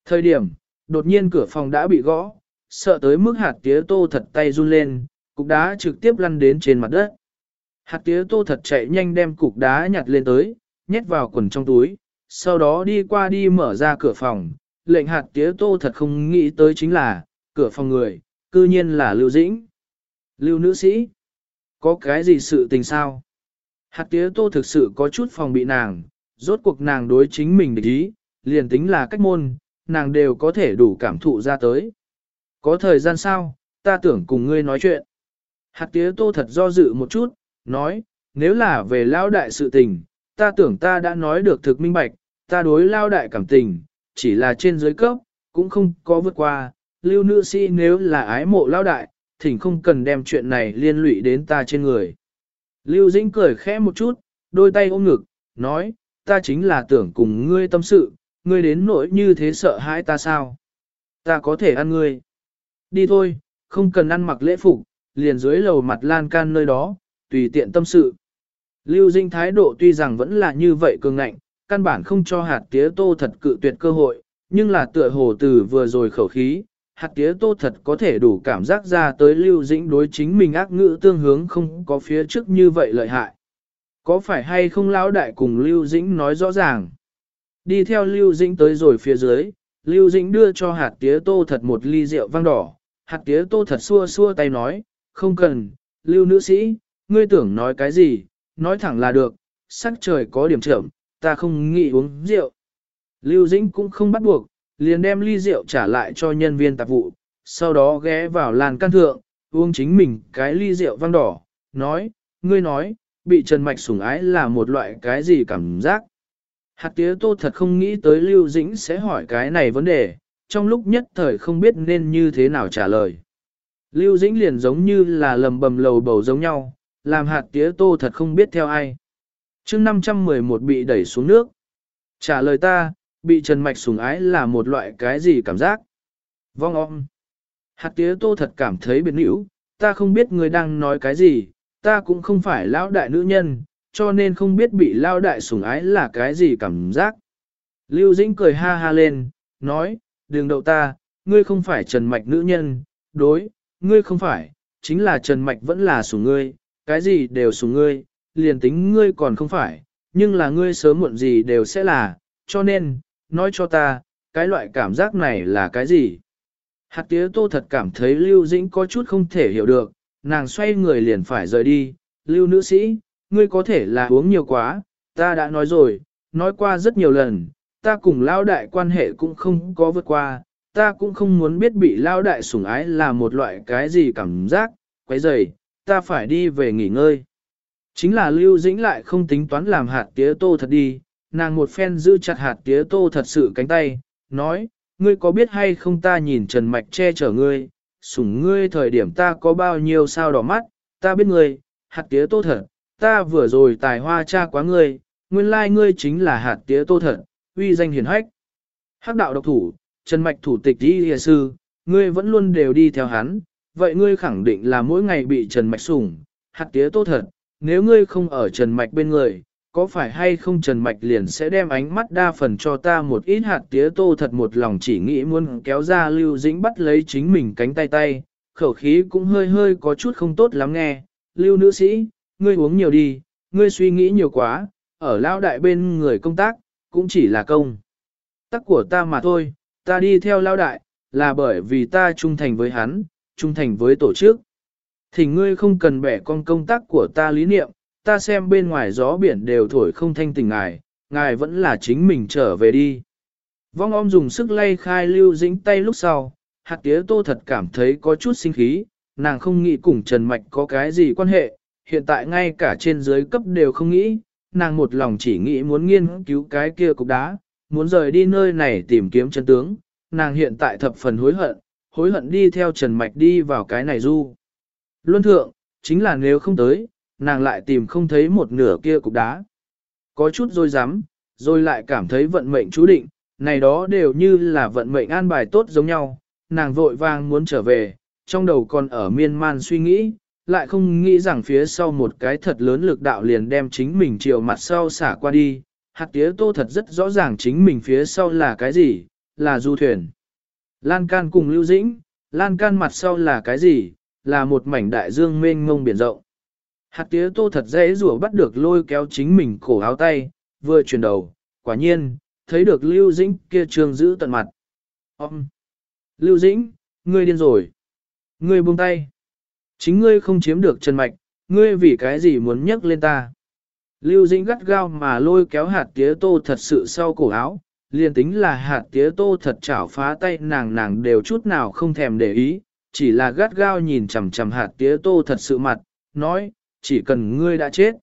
Thời điểm, đột nhiên cửa phòng đã bị gõ, sợ tới mức hạt tía tô thật tay run lên, cục đá trực tiếp lăn đến trên mặt đất. Hạt tía tô thật chạy nhanh đem cục đá nhặt lên tới, nhét vào quần trong túi, sau đó đi qua đi mở ra cửa phòng, lệnh hạt tía tô thật không nghĩ tới chính là, cửa phòng người, cư nhiên là Lưu Dĩnh. Lưu nữ sĩ, có cái gì sự tình sao? Hạt tía tô thực sự có chút phòng bị nàng, rốt cuộc nàng đối chính mình địch ý, liền tính là cách môn, nàng đều có thể đủ cảm thụ ra tới. Có thời gian sao, ta tưởng cùng ngươi nói chuyện. Hạt tía tô thật do dự một chút, nói, nếu là về lao đại sự tình, ta tưởng ta đã nói được thực minh bạch, ta đối lao đại cảm tình, chỉ là trên dưới cấp, cũng không có vượt qua, lưu nữ sĩ nếu là ái mộ lao đại, thỉnh không cần đem chuyện này liên lụy đến ta trên người. Lưu Dĩnh cười khẽ một chút, đôi tay ôm ngực, nói, ta chính là tưởng cùng ngươi tâm sự, ngươi đến nỗi như thế sợ hãi ta sao? Ta có thể ăn ngươi. Đi thôi, không cần ăn mặc lễ phục, liền dưới lầu mặt lan can nơi đó, tùy tiện tâm sự. Lưu Dinh thái độ tuy rằng vẫn là như vậy cường ngạnh, căn bản không cho hạt tía tô thật cự tuyệt cơ hội, nhưng là tựa hồ từ vừa rồi khẩu khí, hạt tía tô thật có thể đủ cảm giác ra tới Lưu Dĩnh đối chính mình ác ngữ tương hướng không có phía trước như vậy lợi hại. Có phải hay không lão đại cùng Lưu Dĩnh nói rõ ràng? Đi theo Lưu Dĩnh tới rồi phía dưới, Lưu Dĩnh đưa cho hạt tía tô thật một ly rượu vang đỏ, hạt tía tô thật xua xua tay nói, không cần, Lưu nữ sĩ, ngươi tưởng nói cái gì, nói thẳng là được, sắc trời có điểm trưởng, ta không nghĩ uống rượu. Lưu Dĩnh cũng không bắt buộc, liền đem ly rượu trả lại cho nhân viên tạp vụ, sau đó ghé vào làn can thượng, uống chính mình cái ly rượu vang đỏ, nói, ngươi nói, bị Trần Mạch sủng ái là một loại cái gì cảm giác. Hạt tía tô thật không nghĩ tới Lưu Dĩnh sẽ hỏi cái này vấn đề, trong lúc nhất thời không biết nên như thế nào trả lời. Lưu Dĩnh liền giống như là lầm bầm lầu bầu giống nhau, làm hạt tía tô thật không biết theo ai. chương 511 bị đẩy xuống nước. Trả lời ta, bị Trần Mạch sủng ái là một loại cái gì cảm giác? Vong om. Hạt tía tô thật cảm thấy biệt nữ, ta không biết người đang nói cái gì, ta cũng không phải lão đại nữ nhân, cho nên không biết bị lão đại sủng ái là cái gì cảm giác. Lưu Dĩnh cười ha ha lên, nói, đường đậu ta, ngươi không phải Trần Mạch nữ nhân, đối, ngươi không phải, chính là Trần Mạch vẫn là sủng ngươi, cái gì đều sủng ngươi, liền tính ngươi còn không phải, nhưng là ngươi sớm muộn gì đều sẽ là, cho nên, nói cho ta, cái loại cảm giác này là cái gì? Hạt tía tô thật cảm thấy Lưu Dĩnh có chút không thể hiểu được, nàng xoay người liền phải rời đi, Lưu nữ sĩ, ngươi có thể là uống nhiều quá, ta đã nói rồi, nói qua rất nhiều lần, ta cùng lao đại quan hệ cũng không có vượt qua, ta cũng không muốn biết bị lao đại sủng ái là một loại cái gì cảm giác, quấy rầy, ta phải đi về nghỉ ngơi. Chính là Lưu Dĩnh lại không tính toán làm hạt tía tô thật đi, nàng một phen giữ chặt hạt tía tô thật sự cánh tay, nói, ngươi có biết hay không ta nhìn Trần Mạch che chở ngươi, sủng ngươi thời điểm ta có bao nhiêu sao đỏ mắt, ta biết ngươi, hạt tía tô thật, ta vừa rồi tài hoa cha quá ngươi, nguyên lai ngươi chính là hạt tía tô thật, uy danh hiển hách. Hắc đạo độc thủ, Trần Mạch thủ tịch đi hìa sư, ngươi vẫn luôn đều đi theo hắn, vậy ngươi khẳng định là mỗi ngày bị Trần Mạch sủng, hạt tía tốt thật, nếu ngươi không ở Trần Mạch bên người, có phải hay không Trần Mạch liền sẽ đem ánh mắt đa phần cho ta một ít hạt tía tô thật một lòng chỉ nghĩ muốn kéo ra Lưu Dĩnh bắt lấy chính mình cánh tay tay, khẩu khí cũng hơi hơi có chút không tốt lắm nghe. Lưu nữ sĩ, ngươi uống nhiều đi, ngươi suy nghĩ nhiều quá, ở lao đại bên người công tác, cũng chỉ là công. Tắc của ta mà thôi, ta đi theo lao đại, là bởi vì ta trung thành với hắn, trung thành với tổ chức. Thì ngươi không cần bẻ con công tác của ta lý niệm, ta xem bên ngoài gió biển đều thổi không thanh tình ngài, ngài vẫn là chính mình trở về đi. Vong om dùng sức lay khai lưu dĩnh tay lúc sau, hạt tía tô thật cảm thấy có chút sinh khí, nàng không nghĩ cùng Trần Mạch có cái gì quan hệ, hiện tại ngay cả trên dưới cấp đều không nghĩ, nàng một lòng chỉ nghĩ muốn nghiên cứu cái kia cục đá, muốn rời đi nơi này tìm kiếm chân tướng, nàng hiện tại thập phần hối hận, hối hận đi theo Trần Mạch đi vào cái này du. Luân thượng, chính là nếu không tới, nàng lại tìm không thấy một nửa kia cục đá. Có chút rồi dám, rồi lại cảm thấy vận mệnh chú định, này đó đều như là vận mệnh an bài tốt giống nhau, nàng vội vàng muốn trở về, trong đầu còn ở miên man suy nghĩ, lại không nghĩ rằng phía sau một cái thật lớn lực đạo liền đem chính mình chiều mặt sau xả qua đi, hạt tía tô thật rất rõ ràng chính mình phía sau là cái gì, là du thuyền. Lan can cùng lưu dĩnh, lan can mặt sau là cái gì, là một mảnh đại dương mênh mông biển rộng. Hạt tía tô thật dễ rủa bắt được lôi kéo chính mình cổ áo tay, vừa chuyển đầu, quả nhiên, thấy được lưu dĩnh kia trường giữ tận mặt. Ông! Lưu dĩnh, ngươi điên rồi. Ngươi buông tay. Chính ngươi không chiếm được chân mạch, ngươi vì cái gì muốn nhấc lên ta. Lưu dĩnh gắt gao mà lôi kéo hạt tía tô thật sự sau cổ áo, liền tính là hạt tía tô thật chảo phá tay nàng nàng đều chút nào không thèm để ý, chỉ là gắt gao nhìn chằm chằm hạt tía tô thật sự mặt, nói, chỉ cần ngươi đã chết.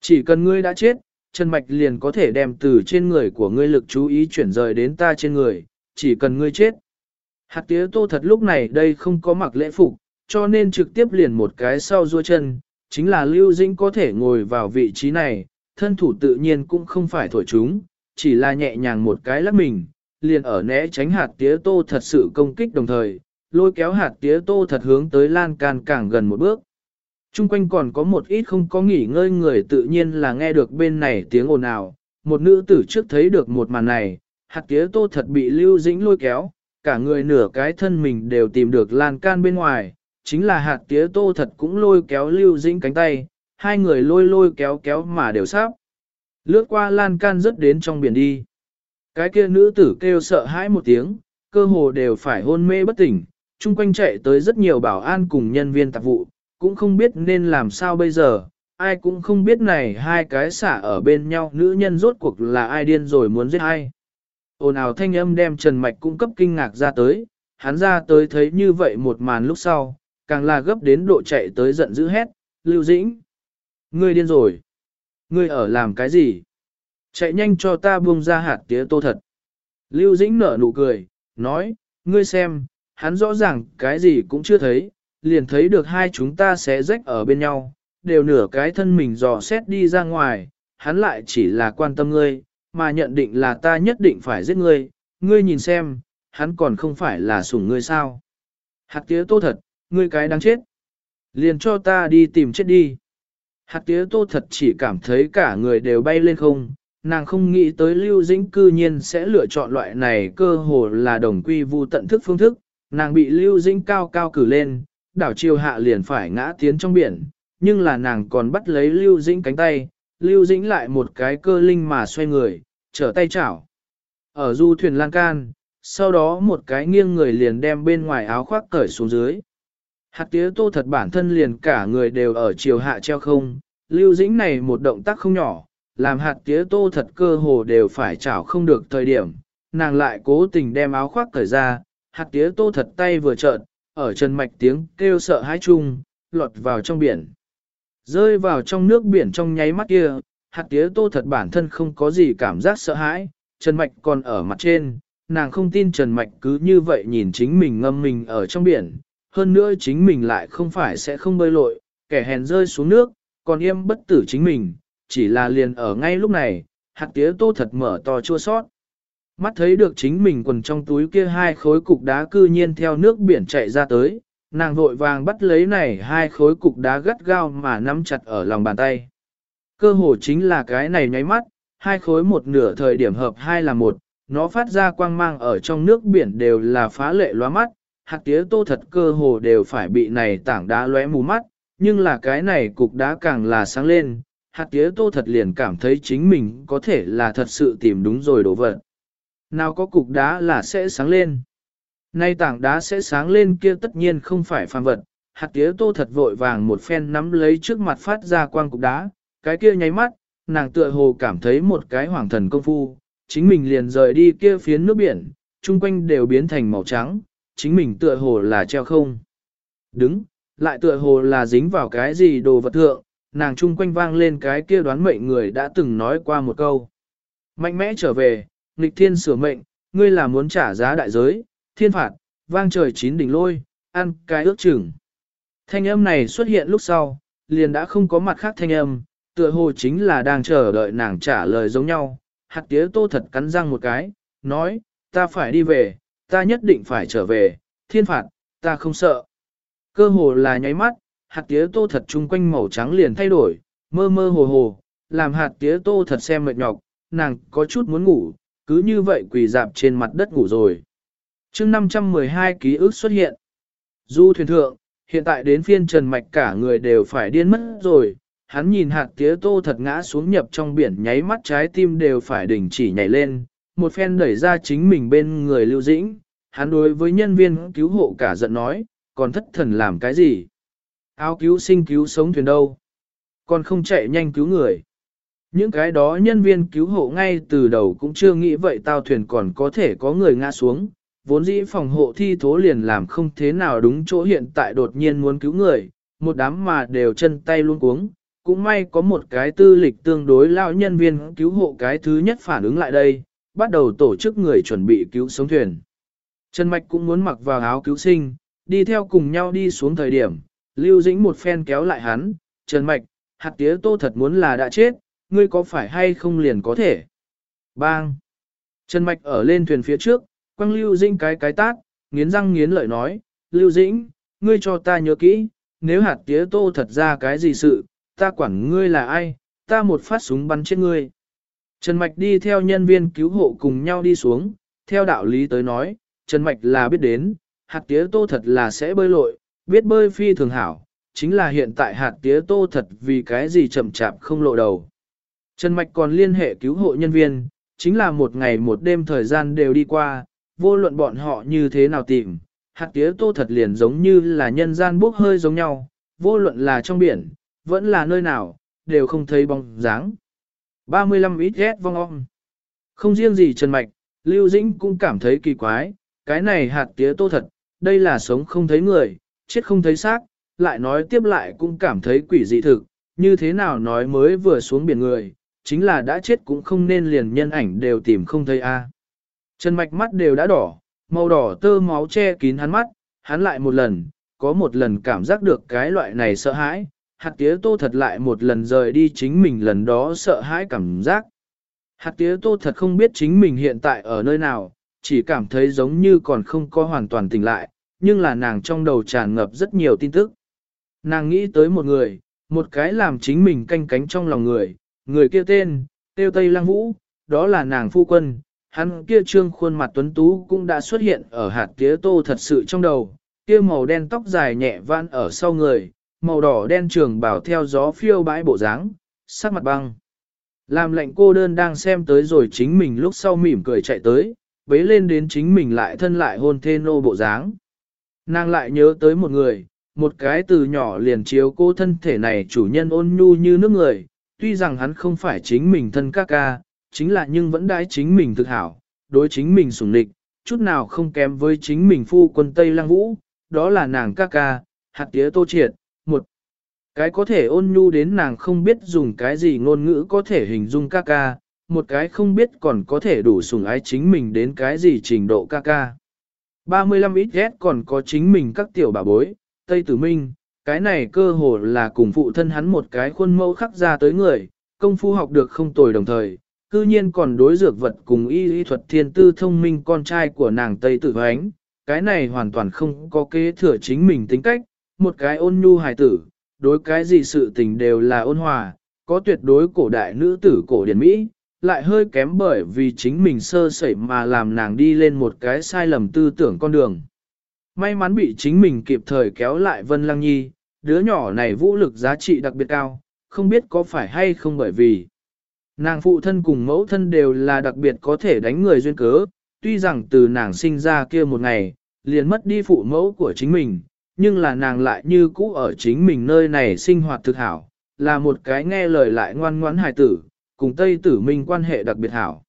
Chỉ cần ngươi đã chết, chân mạch liền có thể đem từ trên người của ngươi lực chú ý chuyển rời đến ta trên người, chỉ cần ngươi chết. Hạt tía tô thật lúc này đây không có mặc lễ phục, cho nên trực tiếp liền một cái sau rua chân, chính là Lưu Dĩnh có thể ngồi vào vị trí này, thân thủ tự nhiên cũng không phải thổi chúng, chỉ là nhẹ nhàng một cái lắc mình, liền ở né tránh hạt tía tô thật sự công kích đồng thời, lôi kéo hạt tía tô thật hướng tới lan can càng gần một bước. Trung quanh còn có một ít không có nghỉ ngơi người tự nhiên là nghe được bên này tiếng ồn ào, một nữ tử trước thấy được một màn này, hạt tía tô thật bị lưu dĩnh lôi kéo, cả người nửa cái thân mình đều tìm được lan can bên ngoài, chính là hạt tía tô thật cũng lôi kéo lưu dĩnh cánh tay, hai người lôi lôi kéo kéo mà đều sắp. Lướt qua lan can rớt đến trong biển đi. Cái kia nữ tử kêu sợ hãi một tiếng, cơ hồ đều phải hôn mê bất tỉnh, chung quanh chạy tới rất nhiều bảo an cùng nhân viên tạp vụ, cũng không biết nên làm sao bây giờ, ai cũng không biết này hai cái xả ở bên nhau nữ nhân rốt cuộc là ai điên rồi muốn giết ai. Ồn ào thanh âm đem Trần Mạch cung cấp kinh ngạc ra tới, hắn ra tới thấy như vậy một màn lúc sau, càng là gấp đến độ chạy tới giận dữ hét, Lưu Dĩnh. Ngươi điên rồi. Ngươi ở làm cái gì? Chạy nhanh cho ta buông ra hạt tía tô thật. Lưu Dĩnh nở nụ cười, nói, ngươi xem, hắn rõ ràng cái gì cũng chưa thấy, liền thấy được hai chúng ta sẽ rách ở bên nhau, đều nửa cái thân mình dò xét đi ra ngoài, hắn lại chỉ là quan tâm ngươi, mà nhận định là ta nhất định phải giết ngươi, ngươi nhìn xem, hắn còn không phải là sủng ngươi sao. Hạt tía tô thật, ngươi cái đáng chết. Liền cho ta đi tìm chết đi. Hạt tía tô thật chỉ cảm thấy cả người đều bay lên không, nàng không nghĩ tới lưu dĩnh cư nhiên sẽ lựa chọn loại này cơ hồ là đồng quy vu tận thức phương thức, nàng bị lưu dĩnh cao cao cử lên, đảo chiều hạ liền phải ngã tiến trong biển, nhưng là nàng còn bắt lấy lưu dĩnh cánh tay, lưu dĩnh lại một cái cơ linh mà xoay người, trở tay chảo. Ở du thuyền lan can, sau đó một cái nghiêng người liền đem bên ngoài áo khoác cởi xuống dưới. Hạt tía tô thật bản thân liền cả người đều ở chiều hạ treo không, lưu dĩnh này một động tác không nhỏ, làm hạt tía tô thật cơ hồ đều phải chảo không được thời điểm, nàng lại cố tình đem áo khoác cởi ra, hạt tía tô thật tay vừa trợn, ở chân mạch tiếng kêu sợ hãi chung, lọt vào trong biển. Rơi vào trong nước biển trong nháy mắt kia, hạt tía tô thật bản thân không có gì cảm giác sợ hãi, Trần Mạch còn ở mặt trên, nàng không tin Trần Mạch cứ như vậy nhìn chính mình ngâm mình ở trong biển, hơn nữa chính mình lại không phải sẽ không bơi lội, kẻ hèn rơi xuống nước, còn yêm bất tử chính mình, chỉ là liền ở ngay lúc này, hạt tía tô thật mở to chua sót. Mắt thấy được chính mình quần trong túi kia hai khối cục đá cư nhiên theo nước biển chạy ra tới, nàng vội vàng bắt lấy này hai khối cục đá gắt gao mà nắm chặt ở lòng bàn tay. Cơ hồ chính là cái này nháy mắt, hai khối một nửa thời điểm hợp hai là một, nó phát ra quang mang ở trong nước biển đều là phá lệ loa mắt, hạt tía tô thật cơ hồ đều phải bị này tảng đá lóe mù mắt, nhưng là cái này cục đá càng là sáng lên, hạt tía tô thật liền cảm thấy chính mình có thể là thật sự tìm đúng rồi đồ vật. Nào có cục đá là sẽ sáng lên. Nay tảng đá sẽ sáng lên kia tất nhiên không phải phàm vật, hạt tía tô thật vội vàng một phen nắm lấy trước mặt phát ra quang cục đá, cái kia nháy mắt, nàng tựa hồ cảm thấy một cái hoàng thần công phu, chính mình liền rời đi kia phiến nước biển, chung quanh đều biến thành màu trắng, chính mình tựa hồ là treo không. Đứng, lại tựa hồ là dính vào cái gì đồ vật thượng, nàng chung quanh vang lên cái kia đoán mệnh người đã từng nói qua một câu. Mạnh mẽ trở về, nghịch thiên sửa mệnh, ngươi là muốn trả giá đại giới, thiên phạt, vang trời chín đỉnh lôi, ăn cái ước chừng. Thanh âm này xuất hiện lúc sau, liền đã không có mặt khác thanh âm, tựa hồ chính là đang chờ đợi nàng trả lời giống nhau. Hạt tía tô thật cắn răng một cái, nói, ta phải đi về, ta nhất định phải trở về, thiên phạt, ta không sợ. Cơ hồ là nháy mắt, hạt tía tô thật chung quanh màu trắng liền thay đổi, mơ mơ hồ hồ, làm hạt tía tô thật xem mệt nhọc, nàng có chút muốn ngủ, cứ như vậy quỳ dạp trên mặt đất ngủ rồi. chương 512 ký ức xuất hiện. Du thuyền thượng, hiện tại đến phiên Trần Mạch cả người đều phải điên mất rồi, hắn nhìn hạt tía tô thật ngã xuống nhập trong biển nháy mắt trái tim đều phải đình chỉ nhảy lên, một phen đẩy ra chính mình bên người lưu dĩnh, hắn đối với nhân viên cứu hộ cả giận nói, còn thất thần làm cái gì? Áo cứu sinh cứu sống thuyền đâu? Còn không chạy nhanh cứu người. Những cái đó nhân viên cứu hộ ngay từ đầu cũng chưa nghĩ vậy tao thuyền còn có thể có người ngã xuống, vốn dĩ phòng hộ thi thố liền làm không thế nào đúng chỗ hiện tại đột nhiên muốn cứu người, một đám mà đều chân tay luôn cuống, cũng may có một cái tư lịch tương đối lao nhân viên cứu hộ cái thứ nhất phản ứng lại đây, bắt đầu tổ chức người chuẩn bị cứu sống thuyền. Trần Mạch cũng muốn mặc vào áo cứu sinh, đi theo cùng nhau đi xuống thời điểm, Lưu Dĩnh một phen kéo lại hắn, Trần Mạch, hạt tía tô thật muốn là đã chết, ngươi có phải hay không liền có thể. Bang! Trần Mạch ở lên thuyền phía trước, quăng Lưu Dĩnh cái cái tát, nghiến răng nghiến lợi nói, Lưu Dĩnh, ngươi cho ta nhớ kỹ, nếu hạt tía tô thật ra cái gì sự, ta quản ngươi là ai, ta một phát súng bắn chết ngươi. Trần Mạch đi theo nhân viên cứu hộ cùng nhau đi xuống, theo đạo lý tới nói, Trần Mạch là biết đến, hạt tía tô thật là sẽ bơi lội, biết bơi phi thường hảo, chính là hiện tại hạt tía tô thật vì cái gì chậm chạp không lộ đầu. Trần Mạch còn liên hệ cứu hộ nhân viên, chính là một ngày một đêm thời gian đều đi qua, vô luận bọn họ như thế nào tìm, hạt tía tô thật liền giống như là nhân gian bốc hơi giống nhau, vô luận là trong biển, vẫn là nơi nào, đều không thấy bóng dáng. 35 ít ghét vong om. Không riêng gì Trần Mạch, Lưu Dĩnh cũng cảm thấy kỳ quái, cái này hạt tía tô thật, đây là sống không thấy người, chết không thấy xác, lại nói tiếp lại cũng cảm thấy quỷ dị thực, như thế nào nói mới vừa xuống biển người, chính là đã chết cũng không nên liền nhân ảnh đều tìm không thấy a. Trần Mạch mắt đều đã đỏ, màu đỏ tơ máu che kín hắn mắt, hắn lại một lần, có một lần cảm giác được cái loại này sợ hãi, hạt tía tô thật lại một lần rời đi chính mình lần đó sợ hãi cảm giác. Hạt tía tô thật không biết chính mình hiện tại ở nơi nào, chỉ cảm thấy giống như còn không có hoàn toàn tỉnh lại, nhưng là nàng trong đầu tràn ngập rất nhiều tin tức. Nàng nghĩ tới một người, một cái làm chính mình canh cánh trong lòng người, người kia tên, Tiêu Tây Lăng Vũ, đó là nàng phu quân, hắn kia trương khuôn mặt tuấn tú cũng đã xuất hiện ở hạt tía tô thật sự trong đầu, kia màu đen tóc dài nhẹ van ở sau người, màu đỏ đen trường bảo theo gió phiêu bãi bộ dáng, sắc mặt băng. Làm lệnh cô đơn đang xem tới rồi chính mình lúc sau mỉm cười chạy tới, bế lên đến chính mình lại thân lại hôn thê nô bộ dáng. Nàng lại nhớ tới một người, một cái từ nhỏ liền chiếu cô thân thể này chủ nhân ôn nhu như nước người, tuy rằng hắn không phải chính mình thân ca ca, chính là nhưng vẫn đãi chính mình thực hảo, đối chính mình sủng địch, chút nào không kém với chính mình phu quân Tây Lăng Vũ, đó là nàng ca ca, hạt tía tô triệt, cái có thể ôn nhu đến nàng không biết dùng cái gì ngôn ngữ có thể hình dung ca ca, một cái không biết còn có thể đủ sủng ái chính mình đến cái gì trình độ ca ca. 35 ít ghét còn có chính mình các tiểu bà bối, Tây Tử Minh, cái này cơ hồ là cùng phụ thân hắn một cái khuôn mẫu khắc ra tới người, công phu học được không tồi đồng thời, cư nhiên còn đối dược vật cùng y y thuật thiên tư thông minh con trai của nàng Tây Tử Hoánh, cái này hoàn toàn không có kế thừa chính mình tính cách, một cái ôn nhu hài tử, đối cái gì sự tình đều là ôn hòa, có tuyệt đối cổ đại nữ tử cổ điển Mỹ, lại hơi kém bởi vì chính mình sơ sẩy mà làm nàng đi lên một cái sai lầm tư tưởng con đường. May mắn bị chính mình kịp thời kéo lại Vân Lăng Nhi, đứa nhỏ này vũ lực giá trị đặc biệt cao, không biết có phải hay không bởi vì nàng phụ thân cùng mẫu thân đều là đặc biệt có thể đánh người duyên cớ, tuy rằng từ nàng sinh ra kia một ngày, liền mất đi phụ mẫu của chính mình, nhưng là nàng lại như cũ ở chính mình nơi này sinh hoạt thực hảo, là một cái nghe lời lại ngoan ngoãn hài tử, cùng Tây Tử Minh quan hệ đặc biệt hảo.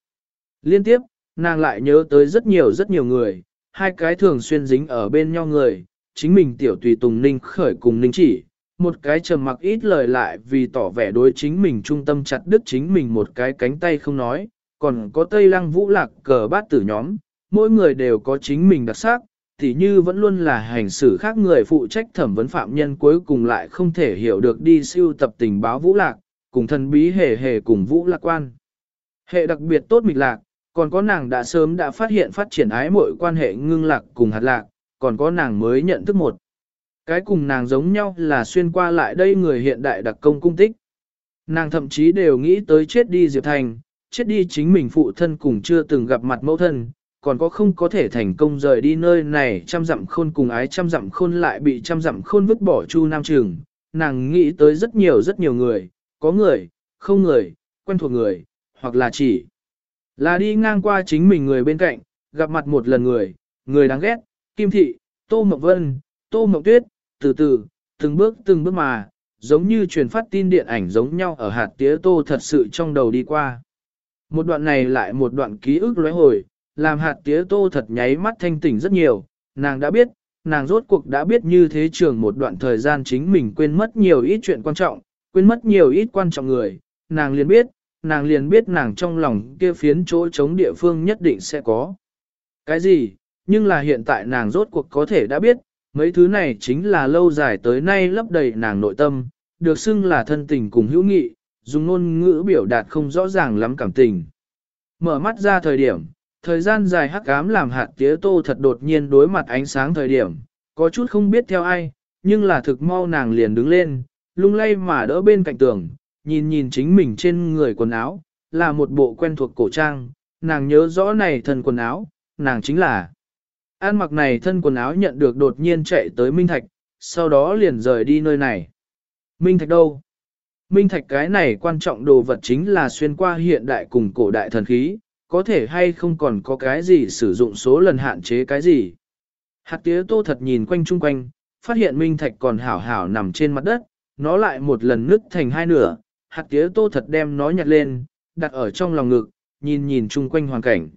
Liên tiếp, nàng lại nhớ tới rất nhiều rất nhiều người, hai cái thường xuyên dính ở bên nhau người, chính mình tiểu tùy tùng ninh khởi cùng ninh chỉ, một cái trầm mặc ít lời lại vì tỏ vẻ đối chính mình trung tâm chặt đứt chính mình một cái cánh tay không nói, còn có Tây Lăng Vũ Lạc cờ bát tử nhóm, mỗi người đều có chính mình đặc sắc, thì như vẫn luôn là hành xử khác người phụ trách thẩm vấn phạm nhân cuối cùng lại không thể hiểu được đi siêu tập tình báo Vũ Lạc, cùng thần bí hề hề cùng Vũ Lạc quan. Hệ đặc biệt tốt mịch lạc, còn có nàng đã sớm đã phát hiện phát triển ái mọi quan hệ ngưng lạc cùng hạt lạc, còn có nàng mới nhận thức một. Cái cùng nàng giống nhau là xuyên qua lại đây người hiện đại đặc công cung tích. Nàng thậm chí đều nghĩ tới chết đi Diệp Thành, chết đi chính mình phụ thân cùng chưa từng gặp mặt mẫu thân, còn có không có thể thành công rời đi nơi này trăm dặm khôn cùng ái trăm dặm khôn lại bị trăm dặm khôn vứt bỏ Chu Nam Trường. Nàng nghĩ tới rất nhiều rất nhiều người, có người, không người, quen thuộc người, hoặc là chỉ là đi ngang qua chính mình người bên cạnh, gặp mặt một lần người, người đáng ghét, Kim Thị, Tô Mộc Vân, Tô Mộc Tuyết, từ từ, từng bước từng bước mà, giống như truyền phát tin điện ảnh giống nhau ở hạt tía tô thật sự trong đầu đi qua. Một đoạn này lại một đoạn ký ức lóe hồi, làm hạt tía tô thật nháy mắt thanh tỉnh rất nhiều, nàng đã biết, nàng rốt cuộc đã biết như thế trường một đoạn thời gian chính mình quên mất nhiều ít chuyện quan trọng, quên mất nhiều ít quan trọng người, nàng liền biết, nàng liền biết nàng trong lòng kia phiến chỗ chống địa phương nhất định sẽ có. Cái gì, nhưng là hiện tại nàng rốt cuộc có thể đã biết, mấy thứ này chính là lâu dài tới nay lấp đầy nàng nội tâm, được xưng là thân tình cùng hữu nghị, dùng ngôn ngữ biểu đạt không rõ ràng lắm cảm tình. Mở mắt ra thời điểm, thời gian dài hắc ám làm hạt tía tô thật đột nhiên đối mặt ánh sáng thời điểm, có chút không biết theo ai, nhưng là thực mau nàng liền đứng lên, lung lay mà đỡ bên cạnh tường, nhìn nhìn chính mình trên người quần áo, là một bộ quen thuộc cổ trang, nàng nhớ rõ này thân quần áo, nàng chính là An mặc này thân quần áo nhận được đột nhiên chạy tới Minh Thạch, sau đó liền rời đi nơi này. Minh Thạch đâu? Minh Thạch cái này quan trọng đồ vật chính là xuyên qua hiện đại cùng cổ đại thần khí, có thể hay không còn có cái gì sử dụng số lần hạn chế cái gì. Hạt tía tô thật nhìn quanh chung quanh, phát hiện Minh Thạch còn hảo hảo nằm trên mặt đất, nó lại một lần nứt thành hai nửa, hạt tía tô thật đem nó nhặt lên, đặt ở trong lòng ngực, nhìn nhìn chung quanh hoàn cảnh.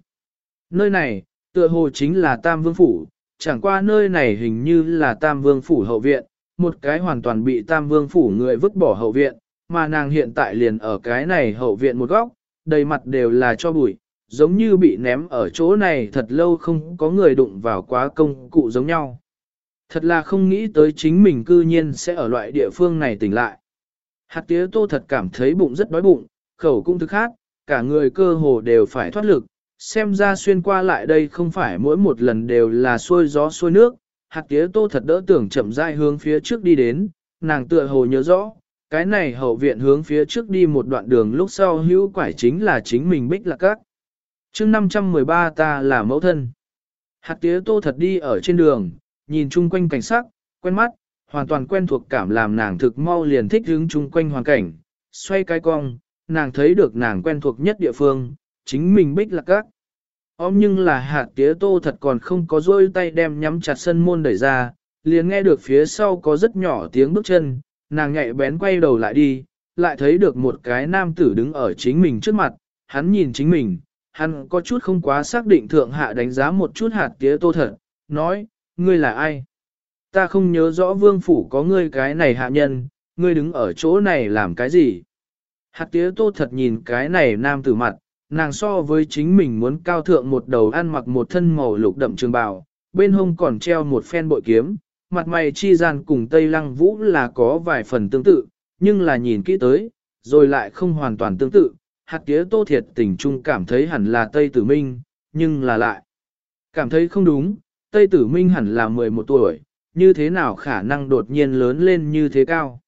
Nơi này, Tựa hồ chính là Tam Vương Phủ, chẳng qua nơi này hình như là Tam Vương Phủ hậu viện, một cái hoàn toàn bị Tam Vương Phủ người vứt bỏ hậu viện, mà nàng hiện tại liền ở cái này hậu viện một góc, đầy mặt đều là cho bụi, giống như bị ném ở chỗ này thật lâu không có người đụng vào quá công cụ giống nhau. Thật là không nghĩ tới chính mình cư nhiên sẽ ở loại địa phương này tỉnh lại. Hạt tía tô thật cảm thấy bụng rất đói bụng, khẩu cũng thức khác, cả người cơ hồ đều phải thoát lực, xem ra xuyên qua lại đây không phải mỗi một lần đều là xuôi gió xuôi nước, hạt tía tô thật đỡ tưởng chậm rãi hướng phía trước đi đến, nàng tựa hồ nhớ rõ, cái này hậu viện hướng phía trước đi một đoạn đường lúc sau hữu quải chính là chính mình bích là các chương 513 ta là mẫu thân. Hạt tía tô thật đi ở trên đường, nhìn chung quanh cảnh sắc, quen mắt, hoàn toàn quen thuộc cảm làm nàng thực mau liền thích hướng chung quanh hoàn cảnh, xoay cái cong, nàng thấy được nàng quen thuộc nhất địa phương, chính mình bích lạc các. Ôm nhưng là hạt tía tô thật còn không có rôi tay đem nhắm chặt sân môn đẩy ra, liền nghe được phía sau có rất nhỏ tiếng bước chân, nàng nhạy bén quay đầu lại đi, lại thấy được một cái nam tử đứng ở chính mình trước mặt, hắn nhìn chính mình, hắn có chút không quá xác định thượng hạ đánh giá một chút hạt tía tô thật, nói, ngươi là ai? Ta không nhớ rõ vương phủ có ngươi cái này hạ nhân, ngươi đứng ở chỗ này làm cái gì? Hạt tía tô thật nhìn cái này nam tử mặt, nàng so với chính mình muốn cao thượng một đầu ăn mặc một thân màu lục đậm trường bào, bên hông còn treo một phen bội kiếm, mặt mày chi gian cùng Tây Lăng Vũ là có vài phần tương tự, nhưng là nhìn kỹ tới, rồi lại không hoàn toàn tương tự. Hạt tía tô thiệt tình trung cảm thấy hẳn là Tây Tử Minh, nhưng là lại. Cảm thấy không đúng, Tây Tử Minh hẳn là 11 tuổi, như thế nào khả năng đột nhiên lớn lên như thế cao.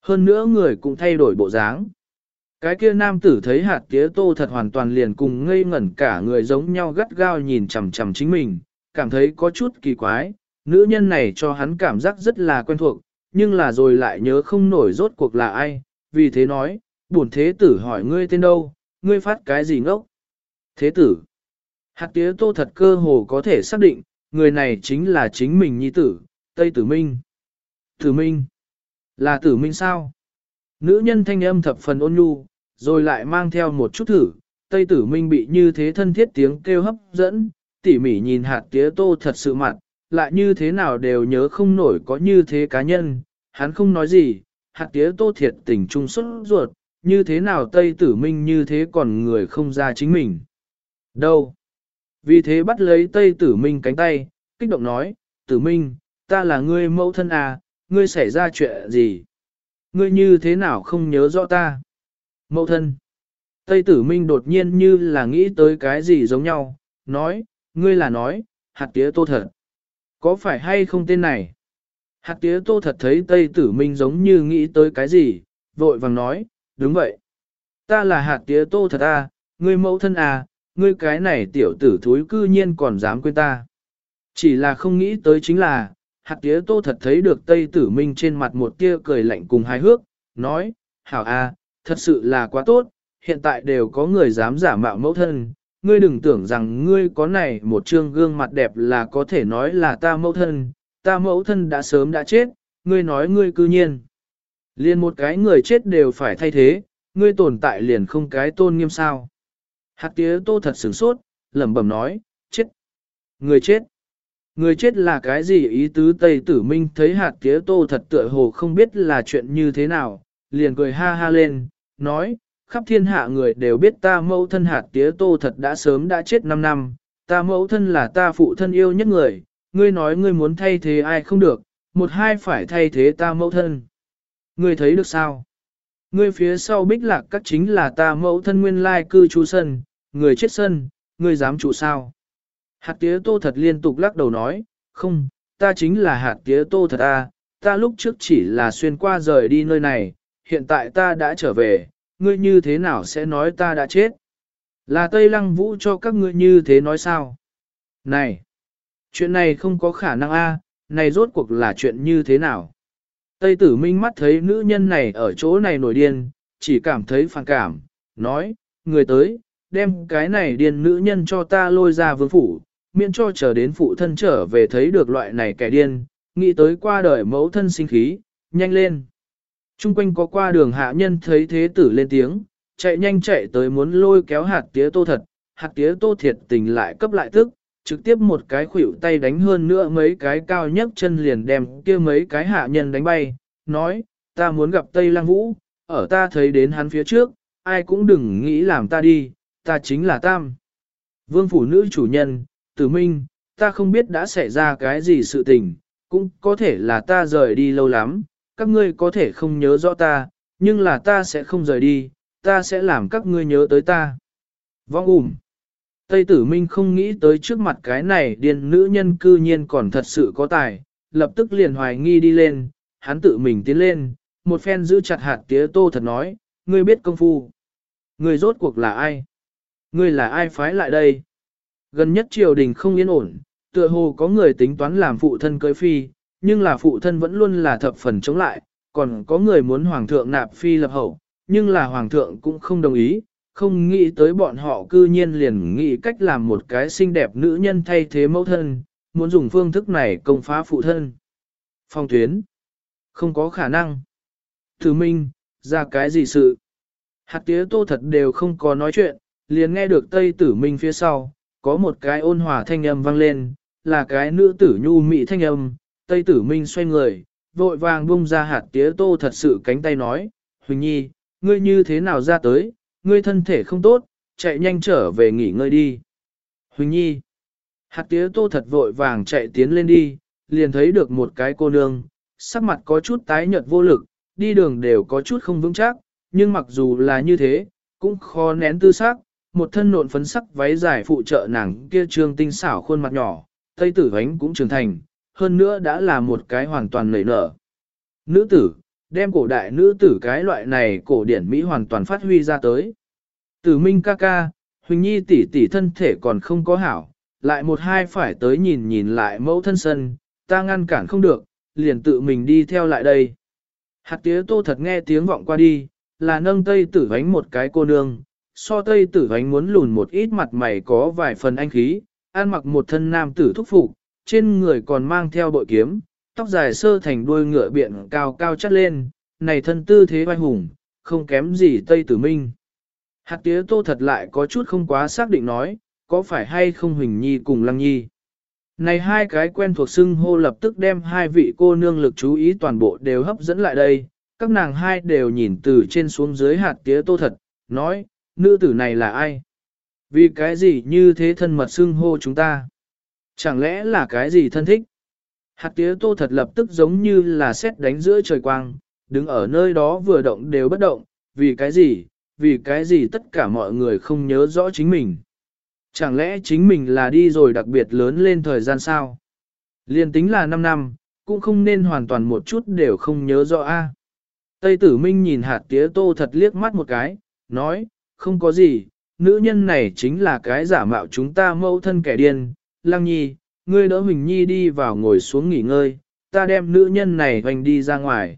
Hơn nữa người cũng thay đổi bộ dáng. Cái kia nam tử thấy hạt tía tô thật hoàn toàn liền cùng ngây ngẩn cả người giống nhau gắt gao nhìn chằm chằm chính mình, cảm thấy có chút kỳ quái, nữ nhân này cho hắn cảm giác rất là quen thuộc, nhưng là rồi lại nhớ không nổi rốt cuộc là ai, vì thế nói, bổn thế tử hỏi ngươi tên đâu, ngươi phát cái gì ngốc? Thế tử. Hạt tía tô thật cơ hồ có thể xác định, người này chính là chính mình nhi tử, Tây Tử Minh. Tử Minh. Là Tử Minh sao? Nữ nhân thanh âm thập phần ôn nhu, rồi lại mang theo một chút thử, Tây Tử Minh bị như thế thân thiết tiếng kêu hấp dẫn, tỉ mỉ nhìn hạt tía tô thật sự mặt, lại như thế nào đều nhớ không nổi có như thế cá nhân, hắn không nói gì, hạt tía tô thiệt tình trung xuất ruột, như thế nào Tây Tử Minh như thế còn người không ra chính mình. Đâu? Vì thế bắt lấy Tây Tử Minh cánh tay, kích động nói, Tử Minh, ta là ngươi mẫu thân à, ngươi xảy ra chuyện gì? Ngươi như thế nào không nhớ rõ ta? Mẫu thân. Tây Tử Minh đột nhiên như là nghĩ tới cái gì giống nhau, nói, ngươi là nói, hạt tía tô thật. Có phải hay không tên này? Hạt tía tô thật thấy Tây Tử Minh giống như nghĩ tới cái gì, vội vàng nói, đúng vậy. Ta là hạt tía tô thật à, ngươi mẫu thân à, ngươi cái này tiểu tử thúi cư nhiên còn dám quên ta. Chỉ là không nghĩ tới chính là, hạt tía tô thật thấy được Tây Tử Minh trên mặt một tia cười lạnh cùng hài hước, nói, hảo à, thật sự là quá tốt, hiện tại đều có người dám giả mạo mẫu thân, ngươi đừng tưởng rằng ngươi có này một trương gương mặt đẹp là có thể nói là ta mẫu thân, ta mẫu thân đã sớm đã chết, ngươi nói ngươi cư nhiên. Liền một cái người chết đều phải thay thế, ngươi tồn tại liền không cái tôn nghiêm sao. Hạt tía tô thật sửng sốt, lẩm bẩm nói, chết. Người chết. Người chết là cái gì ý tứ Tây Tử Minh thấy hạt tía tô thật tựa hồ không biết là chuyện như thế nào, liền cười ha ha lên, nói, khắp thiên hạ người đều biết ta mẫu thân hạt tía tô thật đã sớm đã chết 5 năm, ta mẫu thân là ta phụ thân yêu nhất người, ngươi nói ngươi muốn thay thế ai không được, một hai phải thay thế ta mẫu thân. Ngươi thấy được sao? Ngươi phía sau bích lạc các chính là ta mẫu thân nguyên lai cư trú sân, người chết sân, ngươi dám trụ sao? Hạt tía tô thật liên tục lắc đầu nói, không, ta chính là hạt tía tô thật à, ta lúc trước chỉ là xuyên qua rời đi nơi này, hiện tại ta đã trở về, ngươi như thế nào sẽ nói ta đã chết? Là Tây Lăng Vũ cho các ngươi như thế nói sao? Này! Chuyện này không có khả năng a, này rốt cuộc là chuyện như thế nào? Tây tử minh mắt thấy nữ nhân này ở chỗ này nổi điên, chỉ cảm thấy phản cảm, nói, người tới, đem cái này điên nữ nhân cho ta lôi ra vương phủ, miễn cho chờ đến phụ thân trở về thấy được loại này kẻ điên, nghĩ tới qua đời mẫu thân sinh khí, nhanh lên. Trung quanh có qua đường hạ nhân thấy thế tử lên tiếng, chạy nhanh chạy tới muốn lôi kéo hạt tía tô thật, hạt tía tô thiệt tình lại cấp lại tức, trực tiếp một cái khuỷu tay đánh hơn nữa mấy cái cao nhất chân liền đem kia mấy cái hạ nhân đánh bay, nói, ta muốn gặp Tây Lăng Vũ, ở ta thấy đến hắn phía trước, ai cũng đừng nghĩ làm ta đi, ta chính là Tam. Vương phủ nữ chủ nhân, tử minh, ta không biết đã xảy ra cái gì sự tình, cũng có thể là ta rời đi lâu lắm, các ngươi có thể không nhớ rõ ta, nhưng là ta sẽ không rời đi, ta sẽ làm các ngươi nhớ tới ta. Vong ủm. Tây tử minh không nghĩ tới trước mặt cái này điên nữ nhân cư nhiên còn thật sự có tài, lập tức liền hoài nghi đi lên, hắn tự mình tiến lên, một phen giữ chặt hạt tía tô thật nói, ngươi biết công phu. Ngươi rốt cuộc là ai? Ngươi là ai phái lại đây? Gần nhất triều đình không yên ổn, tựa hồ có người tính toán làm phụ thân cưới phi, nhưng là phụ thân vẫn luôn là thập phần chống lại, còn có người muốn hoàng thượng nạp phi lập hậu, nhưng là hoàng thượng cũng không đồng ý, không nghĩ tới bọn họ cư nhiên liền nghĩ cách làm một cái xinh đẹp nữ nhân thay thế mẫu thân, muốn dùng phương thức này công phá phụ thân. Phong tuyến. Không có khả năng. Thứ minh, ra cái gì sự? Hạt tía tô thật đều không có nói chuyện, liền nghe được Tây Tử Minh phía sau, có một cái ôn hòa thanh âm vang lên, là cái nữ tử nhu mị thanh âm, Tây Tử Minh xoay người, vội vàng bung ra hạt tía tô thật sự cánh tay nói, Huỳnh Nhi, ngươi như thế nào ra tới, ngươi thân thể không tốt, chạy nhanh trở về nghỉ ngơi đi. Huỳnh Nhi, hạt tía tô thật vội vàng chạy tiến lên đi, liền thấy được một cái cô nương, sắc mặt có chút tái nhợt vô lực, đi đường đều có chút không vững chắc, nhưng mặc dù là như thế, cũng khó nén tư sắc, một thân nộn phấn sắc váy dài phụ trợ nàng kia trương tinh xảo khuôn mặt nhỏ, tây tử ánh cũng trưởng thành, hơn nữa đã là một cái hoàn toàn nảy nở. Nữ tử, đem cổ đại nữ tử cái loại này cổ điển Mỹ hoàn toàn phát huy ra tới. Tử Minh ca ca, Huỳnh Nhi tỷ tỷ thân thể còn không có hảo, lại một hai phải tới nhìn nhìn lại mẫu thân sân, ta ngăn cản không được, liền tự mình đi theo lại đây. Hạt tía tô thật nghe tiếng vọng qua đi, là nâng tây tử vánh một cái cô nương, so tây tử vánh muốn lùn một ít mặt mày có vài phần anh khí, ăn mặc một thân nam tử thúc phục, trên người còn mang theo bội kiếm, tóc dài sơ thành đuôi ngựa biện cao cao chất lên, này thân tư thế vai hùng, không kém gì tây tử minh. Hạt tía tô thật lại có chút không quá xác định nói, có phải hay không Huỳnh Nhi cùng Lăng Nhi. Này hai cái quen thuộc xưng hô lập tức đem hai vị cô nương lực chú ý toàn bộ đều hấp dẫn lại đây, các nàng hai đều nhìn từ trên xuống dưới hạt tía tô thật, nói, nữ tử này là ai? Vì cái gì như thế thân mật xưng hô chúng ta? Chẳng lẽ là cái gì thân thích? Hạt tía tô thật lập tức giống như là xét đánh giữa trời quang, đứng ở nơi đó vừa động đều bất động, vì cái gì, vì cái gì tất cả mọi người không nhớ rõ chính mình. Chẳng lẽ chính mình là đi rồi đặc biệt lớn lên thời gian sao? Liên tính là 5 năm, cũng không nên hoàn toàn một chút đều không nhớ rõ a. Tây tử minh nhìn hạt tía tô thật liếc mắt một cái, nói, không có gì, nữ nhân này chính là cái giả mạo chúng ta mâu thân kẻ điên. Lăng nhi, ngươi đỡ Huỳnh Nhi đi vào ngồi xuống nghỉ ngơi, ta đem nữ nhân này hoành đi ra ngoài.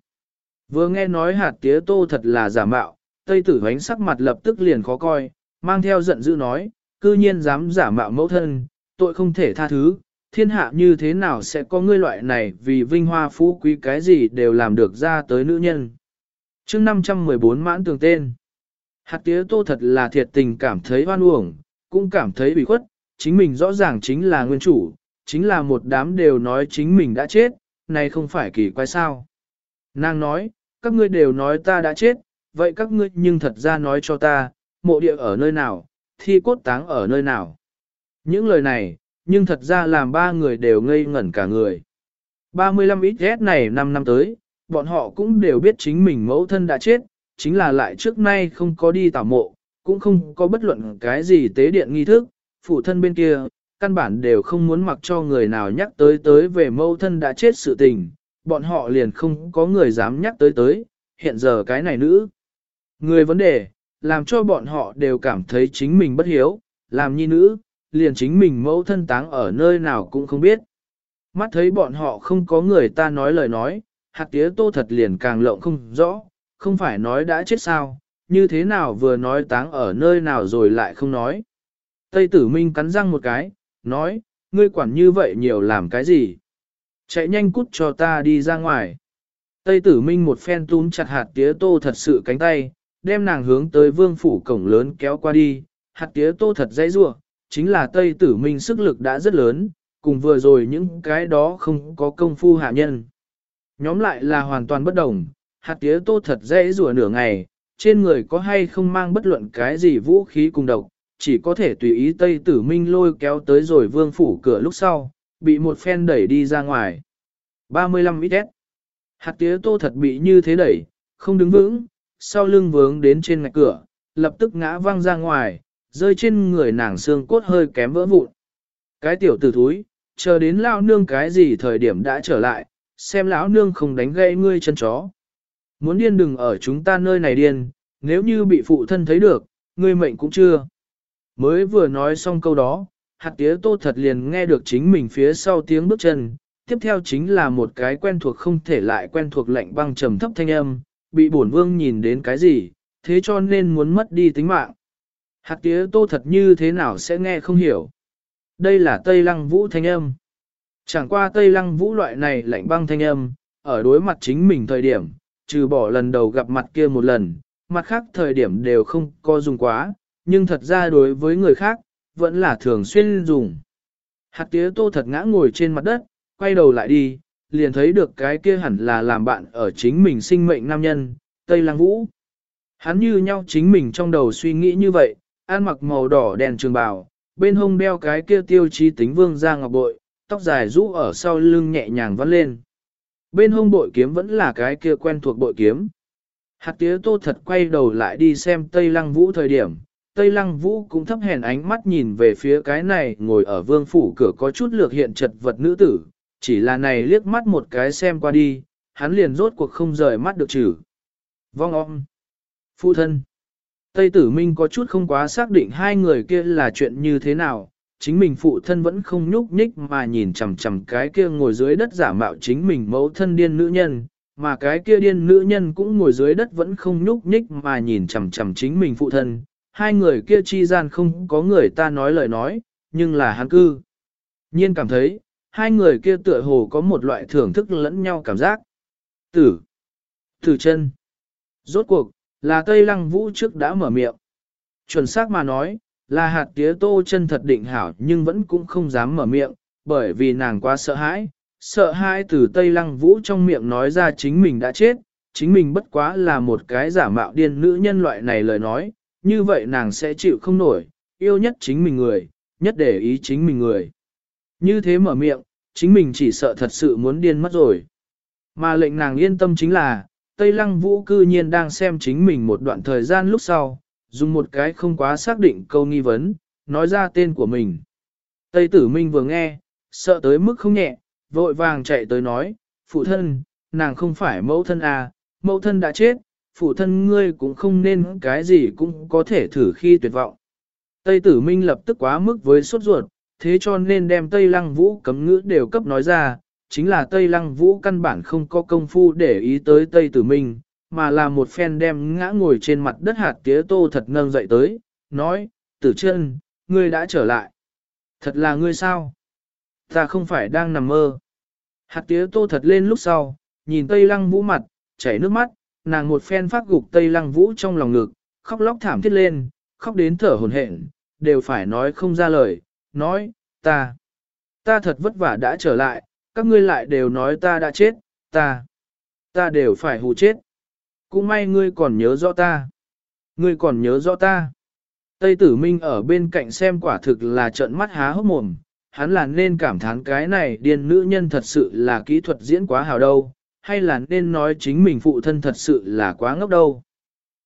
Vừa nghe nói hạt tía tô thật là giả mạo, Tây tử hoánh sắc mặt lập tức liền khó coi, mang theo giận dữ nói, cư nhiên dám giả mạo mẫu thân, tội không thể tha thứ, thiên hạ như thế nào sẽ có ngươi loại này vì vinh hoa phú quý cái gì đều làm được ra tới nữ nhân. chương 514 mãn tường tên, hạt tía tô thật là thiệt tình cảm thấy hoan uổng, cũng cảm thấy bị khuất, chính mình rõ ràng chính là nguyên chủ, chính là một đám đều nói chính mình đã chết, này không phải kỳ quái sao. Nàng nói, các ngươi đều nói ta đã chết, vậy các ngươi nhưng thật ra nói cho ta, mộ địa ở nơi nào, thi cốt táng ở nơi nào. Những lời này, nhưng thật ra làm ba người đều ngây ngẩn cả người. 35 ít ghét này 5 năm tới, bọn họ cũng đều biết chính mình mẫu thân đã chết, chính là lại trước nay không có đi tảo mộ, cũng không có bất luận cái gì tế điện nghi thức, phụ thân bên kia, căn bản đều không muốn mặc cho người nào nhắc tới tới về mẫu thân đã chết sự tình, bọn họ liền không có người dám nhắc tới tới, hiện giờ cái này nữ. Người vấn đề, làm cho bọn họ đều cảm thấy chính mình bất hiếu, làm nhi nữ, liền chính mình mẫu thân táng ở nơi nào cũng không biết. Mắt thấy bọn họ không có người ta nói lời nói, hạt tía tô thật liền càng lộng không rõ, không phải nói đã chết sao, như thế nào vừa nói táng ở nơi nào rồi lại không nói. Tây tử minh cắn răng một cái, nói, ngươi quản như vậy nhiều làm cái gì? Chạy nhanh cút cho ta đi ra ngoài. Tây tử minh một phen túm chặt hạt tía tô thật sự cánh tay, đem nàng hướng tới vương phủ cổng lớn kéo qua đi, hạt tía tô thật dãy rua, chính là Tây tử minh sức lực đã rất lớn, cùng vừa rồi những cái đó không có công phu hạ nhân. Nhóm lại là hoàn toàn bất đồng, hạt tía tô thật dãy rùa nửa ngày, trên người có hay không mang bất luận cái gì vũ khí cùng độc, chỉ có thể tùy ý Tây Tử Minh lôi kéo tới rồi vương phủ cửa lúc sau, bị một phen đẩy đi ra ngoài. 35 ít Hạt tía tô thật bị như thế đẩy, không đứng vững, sau lưng vướng đến trên ngạch cửa, lập tức ngã văng ra ngoài, rơi trên người nàng xương cốt hơi kém vỡ vụn. Cái tiểu tử thúi, chờ đến lão nương cái gì thời điểm đã trở lại, xem lão nương không đánh gãy ngươi chân chó. Muốn điên đừng ở chúng ta nơi này điên, nếu như bị phụ thân thấy được, ngươi mệnh cũng chưa. Mới vừa nói xong câu đó, hạt tía tô thật liền nghe được chính mình phía sau tiếng bước chân, tiếp theo chính là một cái quen thuộc không thể lại quen thuộc lạnh băng trầm thấp thanh âm, bị bổn vương nhìn đến cái gì, thế cho nên muốn mất đi tính mạng. Hạt tía tô thật như thế nào sẽ nghe không hiểu. Đây là Tây Lăng Vũ thanh âm. Chẳng qua Tây Lăng Vũ loại này lạnh băng thanh âm, ở đối mặt chính mình thời điểm, trừ bỏ lần đầu gặp mặt kia một lần, mặt khác thời điểm đều không có dùng quá, nhưng thật ra đối với người khác, vẫn là thường xuyên dùng. Hạt tía tô thật ngã ngồi trên mặt đất, quay đầu lại đi, liền thấy được cái kia hẳn là làm bạn ở chính mình sinh mệnh nam nhân, Tây Lăng Vũ. Hắn như nhau chính mình trong đầu suy nghĩ như vậy, ăn mặc màu đỏ đèn trường bào, bên hông đeo cái kia tiêu chí tính vương ra ngọc bội, tóc dài rũ ở sau lưng nhẹ nhàng vắt lên. Bên hông bội kiếm vẫn là cái kia quen thuộc bội kiếm. Hạt tía tô thật quay đầu lại đi xem Tây Lăng Vũ thời điểm, Tây Lăng Vũ cũng thấp hèn ánh mắt nhìn về phía cái này ngồi ở vương phủ cửa có chút lược hiện chật vật nữ tử, chỉ là này liếc mắt một cái xem qua đi, hắn liền rốt cuộc không rời mắt được trừ. Vong om. Phụ thân. Tây tử minh có chút không quá xác định hai người kia là chuyện như thế nào, chính mình phụ thân vẫn không nhúc nhích mà nhìn chằm chằm cái kia ngồi dưới đất giả mạo chính mình mẫu thân điên nữ nhân, mà cái kia điên nữ nhân cũng ngồi dưới đất vẫn không nhúc nhích mà nhìn chằm chằm chính mình phụ thân. Hai người kia chi gian không có người ta nói lời nói, nhưng là hắn cư. Nhiên cảm thấy, hai người kia tựa hồ có một loại thưởng thức lẫn nhau cảm giác. Tử. Tử chân. Rốt cuộc, là Tây Lăng Vũ trước đã mở miệng. Chuẩn xác mà nói, là hạt tía tô chân thật định hảo nhưng vẫn cũng không dám mở miệng, bởi vì nàng quá sợ hãi, sợ hãi từ Tây Lăng Vũ trong miệng nói ra chính mình đã chết, chính mình bất quá là một cái giả mạo điên nữ nhân loại này lời nói, như vậy nàng sẽ chịu không nổi, yêu nhất chính mình người, nhất để ý chính mình người. Như thế mở miệng, chính mình chỉ sợ thật sự muốn điên mất rồi. Mà lệnh nàng yên tâm chính là, Tây Lăng Vũ cư nhiên đang xem chính mình một đoạn thời gian lúc sau, dùng một cái không quá xác định câu nghi vấn, nói ra tên của mình. Tây Tử Minh vừa nghe, sợ tới mức không nhẹ, vội vàng chạy tới nói, phụ thân, nàng không phải mẫu thân à, mẫu thân đã chết, phụ thân ngươi cũng không nên cái gì cũng có thể thử khi tuyệt vọng. Tây Tử Minh lập tức quá mức với sốt ruột, thế cho nên đem Tây Lăng Vũ cấm ngữ đều cấp nói ra, chính là Tây Lăng Vũ căn bản không có công phu để ý tới Tây Tử Minh, mà là một phen đem ngã ngồi trên mặt đất hạt tía tô thật nâng dậy tới, nói, tử chân, ngươi đã trở lại. Thật là ngươi sao? Ta không phải đang nằm mơ. Hạt tía tô thật lên lúc sau, nhìn Tây Lăng Vũ mặt, chảy nước mắt, nàng một phen phát gục Tây Lăng Vũ trong lòng ngực, khóc lóc thảm thiết lên, khóc đến thở hổn hển, đều phải nói không ra lời, nói, ta, ta thật vất vả đã trở lại, các ngươi lại đều nói ta đã chết, ta, ta đều phải hù chết. Cũng may ngươi còn nhớ rõ ta. Ngươi còn nhớ rõ ta. Tây tử minh ở bên cạnh xem quả thực là trận mắt há hốc mồm, hắn là nên cảm thán cái này điên nữ nhân thật sự là kỹ thuật diễn quá hào đâu, hay là nên nói chính mình phụ thân thật sự là quá ngốc đâu.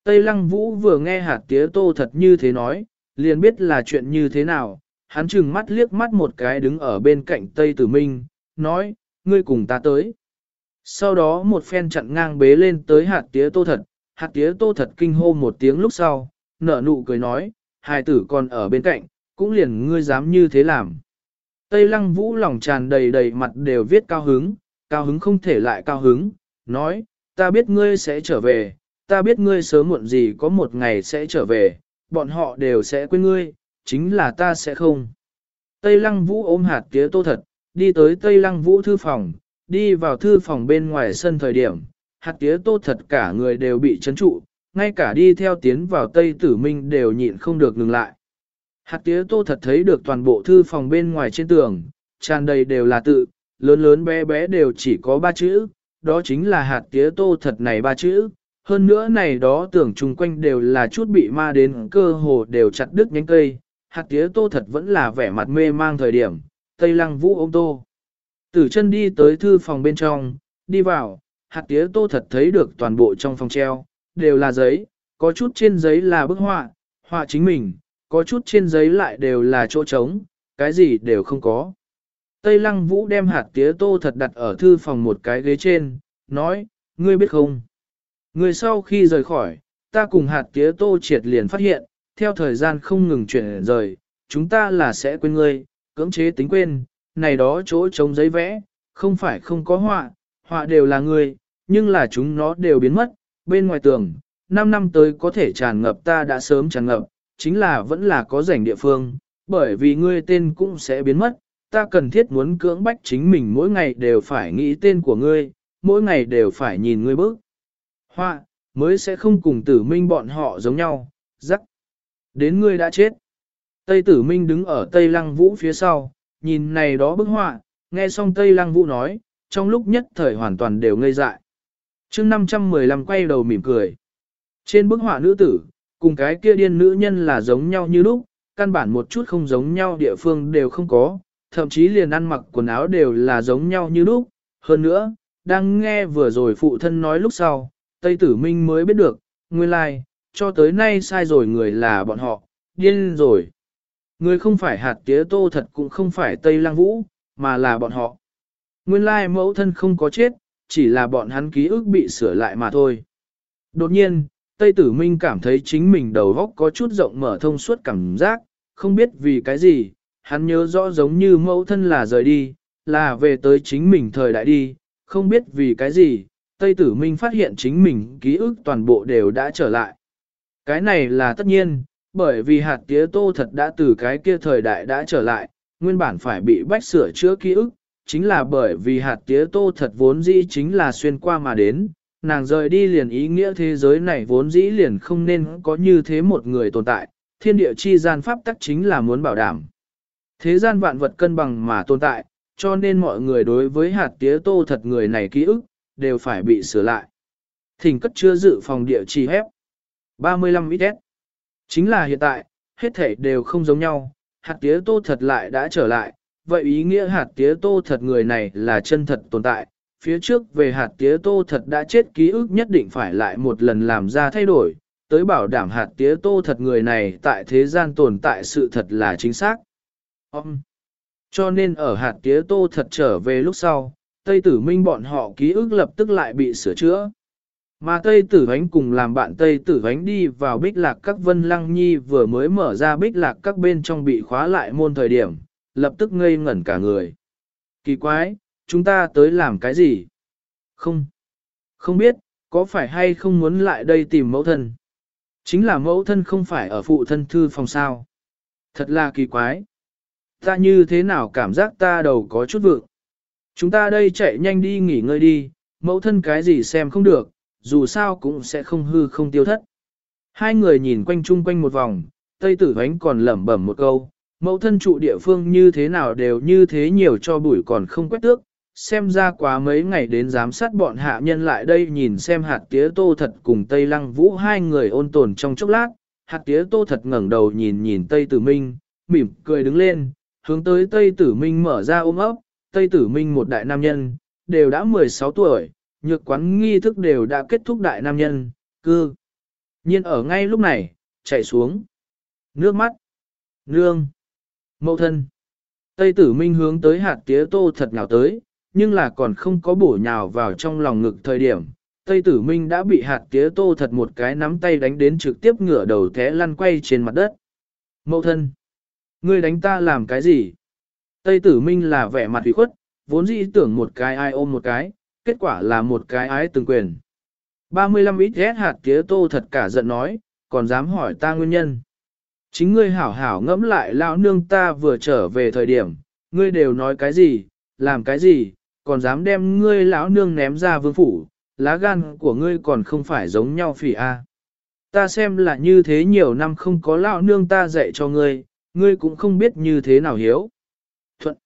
Tây lăng vũ vừa nghe hạt tía tô thật như thế nói, liền biết là chuyện như thế nào, hắn chừng mắt liếc mắt một cái đứng ở bên cạnh Tây Tử Minh, nói, ngươi cùng ta tới. Sau đó một phen chặn ngang bế lên tới hạt tía tô thật, hạt tía tô thật kinh hô một tiếng lúc sau, nở nụ cười nói, hai tử còn ở bên cạnh, cũng liền ngươi dám như thế làm. Tây lăng vũ lòng tràn đầy đầy mặt đều viết cao hứng, cao hứng không thể lại cao hứng, nói, ta biết ngươi sẽ trở về, ta biết ngươi sớm muộn gì có một ngày sẽ trở về, bọn họ đều sẽ quên ngươi, chính là ta sẽ không. Tây lăng vũ ôm hạt tía tô thật, đi tới Tây lăng vũ thư phòng, đi vào thư phòng bên ngoài sân thời điểm, hạt tía tô thật cả người đều bị chấn trụ, ngay cả đi theo tiến vào Tây Tử Minh đều nhịn không được ngừng lại. Hạt tía tô thật thấy được toàn bộ thư phòng bên ngoài trên tường, tràn đầy đều là tự, lớn lớn bé bé đều chỉ có ba chữ, đó chính là hạt tía tô thật này ba chữ. Hơn nữa này đó tưởng chung quanh đều là chút bị ma đến cơ hồ đều chặt đứt nhánh cây, hạt tía tô thật vẫn là vẻ mặt mê mang thời điểm, Tây Lăng Vũ ôm tô. Tử chân đi tới thư phòng bên trong, đi vào, hạt tía tô thật thấy được toàn bộ trong phòng treo, đều là giấy, có chút trên giấy là bức họa, họa chính mình, có chút trên giấy lại đều là chỗ trống, cái gì đều không có. Tây Lăng Vũ đem hạt tía tô thật đặt ở thư phòng một cái ghế trên, nói, ngươi biết không? Ngươi sau khi rời khỏi, ta cùng hạt tía tô triệt liền phát hiện, theo thời gian không ngừng chuyển rời, chúng ta là sẽ quên ngươi, cưỡng chế tính quên, này đó chỗ trống giấy vẽ, không phải không có họa, họa đều là ngươi, nhưng là chúng nó đều biến mất, bên ngoài tường, 5 năm tới có thể tràn ngập ta đã sớm tràn ngập, chính là vẫn là có rảnh địa phương, bởi vì ngươi tên cũng sẽ biến mất, ta cần thiết muốn cưỡng bách chính mình mỗi ngày đều phải nghĩ tên của ngươi, mỗi ngày đều phải nhìn ngươi bước. Họa, mới sẽ không cùng tử minh bọn họ giống nhau, rắc. Đến ngươi đã chết. Tây tử minh đứng ở Tây Lăng Vũ phía sau, nhìn này đó bức họa, nghe xong Tây Lăng Vũ nói, trong lúc nhất thời hoàn toàn đều ngây dại. chương 515 quay đầu mỉm cười. Trên bức họa nữ tử, cùng cái kia điên nữ nhân là giống nhau như lúc, căn bản một chút không giống nhau địa phương đều không có, thậm chí liền ăn mặc quần áo đều là giống nhau như lúc. Hơn nữa, đang nghe vừa rồi phụ thân nói lúc sau, Tây Tử Minh mới biết được, nguyên lai, like, cho tới nay sai rồi người là bọn họ, điên rồi. Người không phải hạt tía tô thật cũng không phải Tây Lăng Vũ, mà là bọn họ. Nguyên lai mẫu thân không có chết, chỉ là bọn hắn ký ức bị sửa lại mà thôi. Đột nhiên, Tây Tử Minh cảm thấy chính mình đầu óc có chút rộng mở thông suốt cảm giác, không biết vì cái gì, hắn nhớ rõ giống như mẫu thân là rời đi, là về tới chính mình thời đại đi, không biết vì cái gì, Tây Tử Minh phát hiện chính mình ký ức toàn bộ đều đã trở lại. Cái này là tất nhiên, bởi vì hạt tía tô thật đã từ cái kia thời đại đã trở lại, nguyên bản phải bị bách sửa chữa ký ức, chính là bởi vì hạt tía tô thật vốn dĩ chính là xuyên qua mà đến, nàng rời đi liền ý nghĩa thế giới này vốn dĩ liền không nên có như thế một người tồn tại, thiên địa chi gian pháp tắc chính là muốn bảo đảm. Thế gian vạn vật cân bằng mà tồn tại, cho nên mọi người đối với hạt tía tô thật người này ký ức, đều phải bị sửa lại. Thỉnh cất chưa dự phòng địa chỉ hép. 35 ít Chính là hiện tại, hết thể đều không giống nhau, hạt tía tô thật lại đã trở lại, vậy ý nghĩa hạt tía tô thật người này là chân thật tồn tại. Phía trước về hạt tía tô thật đã chết ký ức nhất định phải lại một lần làm ra thay đổi, tới bảo đảm hạt tía tô thật người này tại thế gian tồn tại sự thật là chính xác. Ông. Cho nên ở hạt tía tô thật trở về lúc sau, Tây Tử Minh bọn họ ký ức lập tức lại bị sửa chữa. Mà Tây Tử Vánh cùng làm bạn Tây Tử Vánh đi vào bích lạc các vân lăng nhi vừa mới mở ra bích lạc các bên trong bị khóa lại môn thời điểm, lập tức ngây ngẩn cả người. Kỳ quái, chúng ta tới làm cái gì? Không. Không biết, có phải hay không muốn lại đây tìm mẫu thân? Chính là mẫu thân không phải ở phụ thân thư phòng sao. Thật là kỳ quái. Ta như thế nào cảm giác ta đầu có chút vượng. Chúng ta đây chạy nhanh đi nghỉ ngơi đi, mẫu thân cái gì xem không được, dù sao cũng sẽ không hư không tiêu thất. Hai người nhìn quanh chung quanh một vòng, Tây Tử Vánh còn lẩm bẩm một câu, mẫu thân trụ địa phương như thế nào đều như thế nhiều cho bụi còn không quét tước, xem ra quá mấy ngày đến giám sát bọn hạ nhân lại đây nhìn xem hạt tía tô thật cùng Tây Lăng Vũ hai người ôn tồn trong chốc lát, hạt tía tô thật ngẩng đầu nhìn nhìn Tây Tử Minh, mỉm cười đứng lên, hướng tới Tây Tử Minh mở ra ôm ấp, Tây Tử Minh một đại nam nhân, đều đã 16 tuổi, nhược quán nghi thức đều đã kết thúc đại nam nhân, cư. nhiên ở ngay lúc này, chạy xuống. Nước mắt. Nương. Mậu thân. Tây tử minh hướng tới hạt tía tô thật nhào tới, nhưng là còn không có bổ nhào vào trong lòng ngực thời điểm. Tây tử minh đã bị hạt tía tô thật một cái nắm tay đánh đến trực tiếp ngửa đầu té lăn quay trên mặt đất. Mậu thân. Ngươi đánh ta làm cái gì? Tây tử minh là vẻ mặt hủy khuất, vốn dĩ tưởng một cái ai ôm một cái, kết quả là một cái ái từng quyền. 35 ít ghét hạt tía tô thật cả giận nói, còn dám hỏi ta nguyên nhân. Chính ngươi hảo hảo ngẫm lại lão nương ta vừa trở về thời điểm, ngươi đều nói cái gì, làm cái gì, còn dám đem ngươi lão nương ném ra vương phủ, lá gan của ngươi còn không phải giống nhau phỉ a. Ta xem là như thế nhiều năm không có lão nương ta dạy cho ngươi, ngươi cũng không biết như thế nào hiếu. Thuận.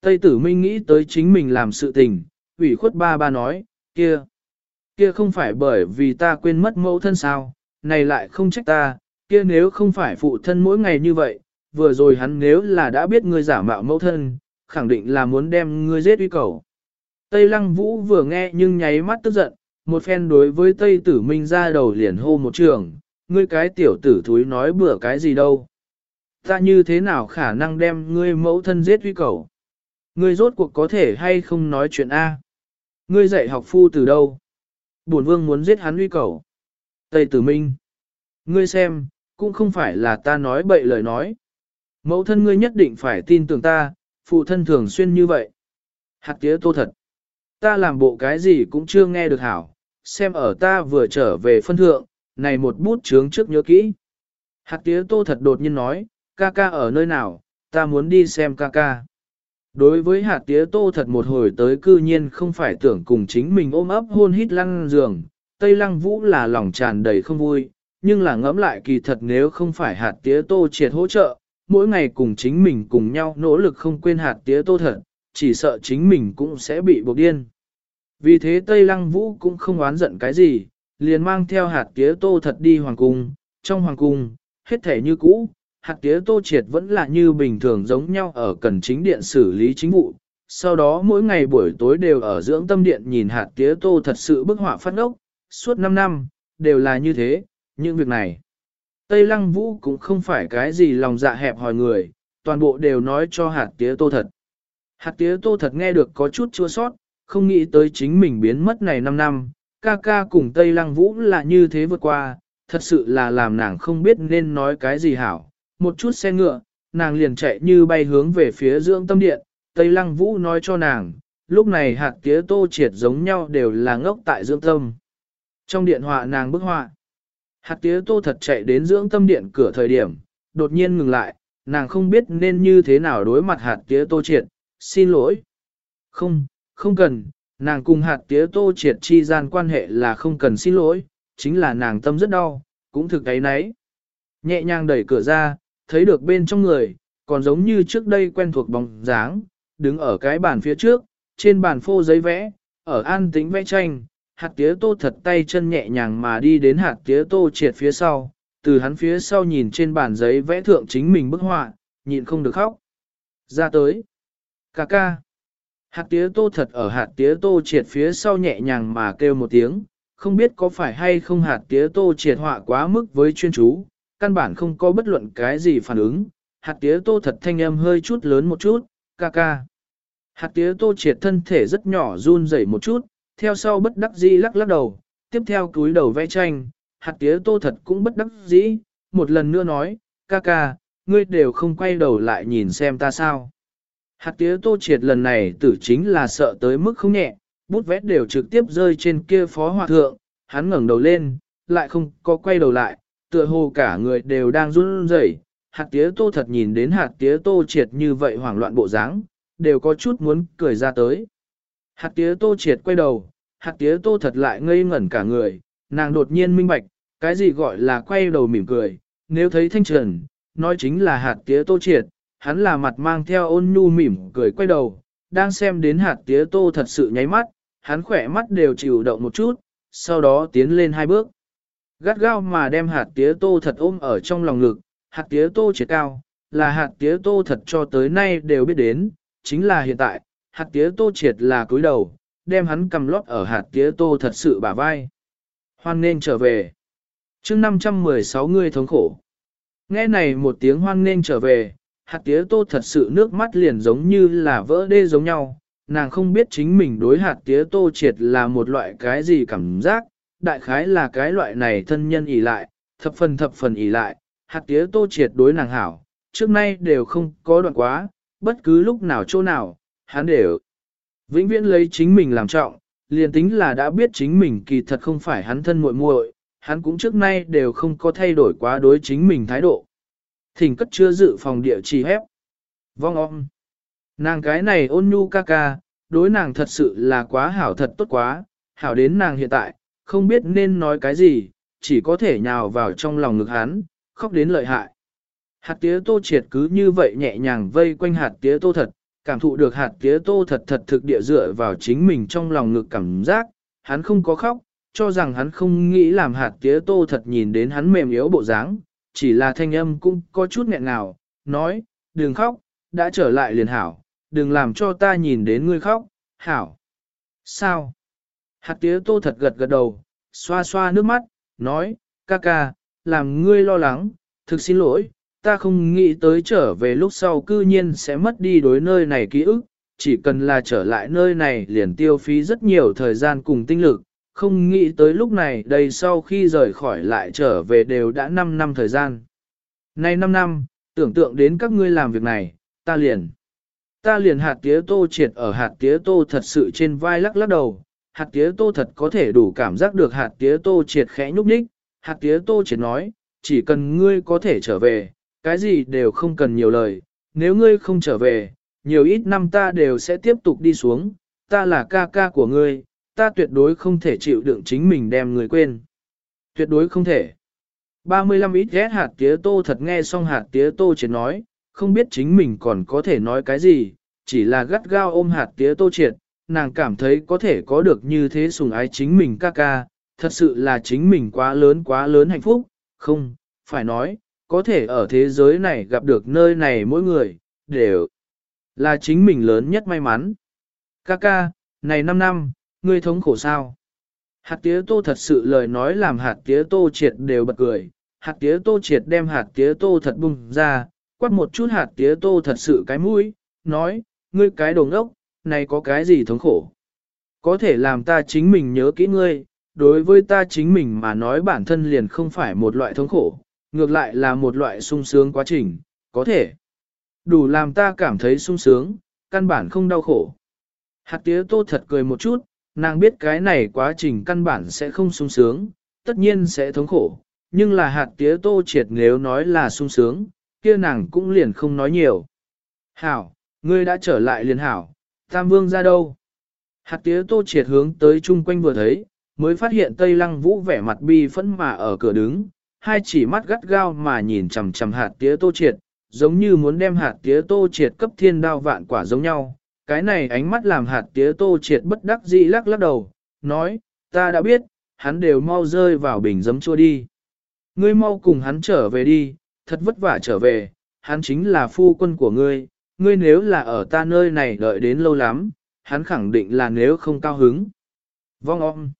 Tây tử minh nghĩ tới chính mình làm sự tình, ủy khuất ba ba nói, kia, kia không phải bởi vì ta quên mất mẫu thân sao, này lại không trách ta, kia nếu không phải phụ thân mỗi ngày như vậy, vừa rồi hắn nếu là đã biết ngươi giả mạo mẫu thân, khẳng định là muốn đem ngươi giết uy cầu. Tây Lăng Vũ vừa nghe nhưng nháy mắt tức giận, một phen đối với Tây Tử Minh ra đầu liền hô một trường, ngươi cái tiểu tử thúi nói bừa cái gì đâu. Ta như thế nào khả năng đem ngươi mẫu thân giết huy cầu? Ngươi rốt cuộc có thể hay không nói chuyện A? Ngươi dạy học phu từ đâu? Bổn vương muốn giết hắn huy cầu. Tây Tử Minh. Ngươi xem, cũng không phải là ta nói bậy lời nói. Mẫu thân ngươi nhất định phải tin tưởng ta, phụ thân thường xuyên như vậy. Hạt tía tô thật. Ta làm bộ cái gì cũng chưa nghe được hảo, xem ở ta vừa trở về phân thượng, này một bút chướng trước nhớ kỹ. Hạt tía tô thật đột nhiên nói, ca ca ở nơi nào, ta muốn đi xem ca ca. Đối với hạt tía tô thật một hồi tới cư nhiên không phải tưởng cùng chính mình ôm ấp hôn hít lăng giường, Tây Lăng Vũ là lòng tràn đầy không vui, nhưng là ngẫm lại kỳ thật nếu không phải hạt tía tô triệt hỗ trợ, mỗi ngày cùng chính mình cùng nhau nỗ lực không quên hạt tía tô thật, chỉ sợ chính mình cũng sẽ bị buộc điên. Vì thế Tây Lăng Vũ cũng không oán giận cái gì, liền mang theo hạt tía tô thật đi hoàng cung, trong hoàng cung, hết thể như cũ, hạt tía tô triệt vẫn là như bình thường giống nhau ở cần chính điện xử lý chính vụ. Sau đó mỗi ngày buổi tối đều ở dưỡng tâm điện nhìn hạt tía tô thật sự bức họa phát ốc, suốt 5 năm, đều là như thế, những việc này. Tây Lăng Vũ cũng không phải cái gì lòng dạ hẹp hòi người, toàn bộ đều nói cho hạt tía tô thật. Hạt tía tô thật nghe được có chút chua sót, không nghĩ tới chính mình biến mất này 5 năm, ca ca cùng Tây Lăng Vũ là như thế vượt qua, thật sự là làm nàng không biết nên nói cái gì hảo, một chút xe ngựa, nàng liền chạy như bay hướng về phía dưỡng tâm điện, Tây Lăng Vũ nói cho nàng, lúc này hạt tía tô triệt giống nhau đều là ngốc tại dưỡng tâm. Trong điện họa nàng bức họa, hạt tía tô thật chạy đến dưỡng tâm điện cửa thời điểm, đột nhiên ngừng lại, nàng không biết nên như thế nào đối mặt hạt tía tô triệt, xin lỗi. Không, không cần, nàng cùng hạt tía tô triệt chi gian quan hệ là không cần xin lỗi, chính là nàng tâm rất đau, cũng thực ấy nấy. Nhẹ nhàng đẩy cửa ra, thấy được bên trong người, còn giống như trước đây quen thuộc bóng dáng, đứng ở cái bàn phía trước, trên bàn phô giấy vẽ, ở an tĩnh vẽ tranh, hạt tía tô thật tay chân nhẹ nhàng mà đi đến hạt tía tô triệt phía sau, từ hắn phía sau nhìn trên bàn giấy vẽ thượng chính mình bức họa, nhịn không được khóc. Ra tới. Cà ca. Hạt tía tô thật ở hạt tía tô triệt phía sau nhẹ nhàng mà kêu một tiếng, không biết có phải hay không hạt tía tô triệt họa quá mức với chuyên chú, căn bản không có bất luận cái gì phản ứng, hạt tía tô thật thanh âm hơi chút lớn một chút, ca ca. Hạt tía tô triệt thân thể rất nhỏ run rẩy một chút, theo sau bất đắc dĩ lắc lắc đầu, tiếp theo cúi đầu vẽ tranh, hạt tía tô thật cũng bất đắc dĩ, một lần nữa nói, ca ca, ngươi đều không quay đầu lại nhìn xem ta sao. Hạt tía tô triệt lần này tử chính là sợ tới mức không nhẹ, bút vẽ đều trực tiếp rơi trên kia phó hòa thượng, hắn ngẩng đầu lên, lại không có quay đầu lại, tựa hồ cả người đều đang run rẩy. Hạt tía tô thật nhìn đến hạt tía tô triệt như vậy hoảng loạn bộ dáng, đều có chút muốn cười ra tới. Hạt tía tô triệt quay đầu, hạt tía tô thật lại ngây ngẩn cả người, nàng đột nhiên minh bạch, cái gì gọi là quay đầu mỉm cười, nếu thấy thanh trần, nói chính là hạt tía tô triệt, hắn là mặt mang theo ôn nhu mỉm cười quay đầu, đang xem đến hạt tía tô thật sự nháy mắt, hắn khỏe mắt đều chịu động một chút, sau đó tiến lên hai bước. Gắt gao mà đem hạt tía tô thật ôm ở trong lòng ngực, hạt tía tô triệt cao, là hạt tía tô thật cho tới nay đều biết đến, chính là hiện tại, hạt tía tô triệt là cúi đầu, đem hắn cầm lót ở hạt tía tô thật sự bả vai. Hoan nên trở về. chương 516 người thống khổ. Nghe này một tiếng hoan nên trở về, hạt tía tô thật sự nước mắt liền giống như là vỡ đê giống nhau. Nàng không biết chính mình đối hạt tía tô triệt là một loại cái gì cảm giác, đại khái là cái loại này thân nhân ỉ lại, thập phần thập phần ỉ lại, hạt tía tô triệt đối nàng hảo, trước nay đều không có đoạn quá, bất cứ lúc nào chỗ nào, hắn đều vĩnh viễn lấy chính mình làm trọng, liền tính là đã biết chính mình kỳ thật không phải hắn thân muội muội, hắn cũng trước nay đều không có thay đổi quá đối chính mình thái độ. Thỉnh cất chưa dự phòng địa chỉ hép. Vong om. Nàng cái này ôn nhu ca ca, đối nàng thật sự là quá hảo thật tốt quá, hảo đến nàng hiện tại, không biết nên nói cái gì, chỉ có thể nhào vào trong lòng ngực hắn, khóc đến lợi hại. Hạt tía tô triệt cứ như vậy nhẹ nhàng vây quanh hạt tía tô thật, cảm thụ được hạt tía tô thật thật thực địa dựa vào chính mình trong lòng ngực cảm giác, hắn không có khóc, cho rằng hắn không nghĩ làm hạt tía tô thật nhìn đến hắn mềm yếu bộ dáng, chỉ là thanh âm cũng có chút nghẹn ngào, nói, đừng khóc, đã trở lại liền hảo, đừng làm cho ta nhìn đến ngươi khóc, hảo. Sao? Hạt tía tô thật gật gật đầu, xoa xoa nước mắt, nói, ca ca, làm ngươi lo lắng, thực xin lỗi, ta không nghĩ tới trở về lúc sau cư nhiên sẽ mất đi đối nơi này ký ức, chỉ cần là trở lại nơi này liền tiêu phí rất nhiều thời gian cùng tinh lực, không nghĩ tới lúc này đây sau khi rời khỏi lại trở về đều đã 5 năm thời gian. Nay 5 năm, tưởng tượng đến các ngươi làm việc này, ta liền. Ta liền hạt tía tô triệt ở hạt tía tô thật sự trên vai lắc lắc đầu, hạt tía tô thật có thể đủ cảm giác được hạt tía tô triệt khẽ nhúc nhích, hạt tía tô triệt nói, chỉ cần ngươi có thể trở về, cái gì đều không cần nhiều lời, nếu ngươi không trở về, nhiều ít năm ta đều sẽ tiếp tục đi xuống, ta là ca ca của ngươi, ta tuyệt đối không thể chịu đựng chính mình đem người quên. Tuyệt đối không thể. 35 ít ghét hạt tía tô thật nghe xong hạt tía tô triệt nói, không biết chính mình còn có thể nói cái gì, chỉ là gắt gao ôm hạt tía tô triệt, nàng cảm thấy có thể có được như thế sùng ái chính mình ca ca, thật sự là chính mình quá lớn quá lớn hạnh phúc, không, phải nói, có thể ở thế giới này gặp được nơi này mỗi người, đều là chính mình lớn nhất may mắn. Ca ca, này 5 năm, ngươi thống khổ sao? Hạt tía tô thật sự lời nói làm hạt tía tô triệt đều bật cười, hạt tía tô triệt đem hạt tía tô thật bung ra, quát một chút hạt tía tô thật sự cái mũi, nói, ngươi cái đồ ngốc, này có cái gì thống khổ? Có thể làm ta chính mình nhớ kỹ ngươi, đối với ta chính mình mà nói bản thân liền không phải một loại thống khổ, ngược lại là một loại sung sướng quá trình, có thể đủ làm ta cảm thấy sung sướng, căn bản không đau khổ. Hạt tía tô thật cười một chút, nàng biết cái này quá trình căn bản sẽ không sung sướng, tất nhiên sẽ thống khổ, nhưng là hạt tía tô triệt nếu nói là sung sướng, kia nàng cũng liền không nói nhiều. Hảo, ngươi đã trở lại liền hảo, Tam Vương ra đâu? Hạt tía tô triệt hướng tới chung quanh vừa thấy, mới phát hiện Tây Lăng Vũ vẻ mặt bi phẫn mà ở cửa đứng, hai chỉ mắt gắt gao mà nhìn chằm chằm hạt tía tô triệt, giống như muốn đem hạt tía tô triệt cấp thiên đao vạn quả giống nhau. Cái này ánh mắt làm hạt tía tô triệt bất đắc dĩ lắc lắc đầu, nói, ta đã biết, hắn đều mau rơi vào bình giấm chua đi. Ngươi mau cùng hắn trở về đi, thật vất vả trở về, hắn chính là phu quân của ngươi, ngươi nếu là ở ta nơi này đợi đến lâu lắm, hắn khẳng định là nếu không cao hứng. Vong om.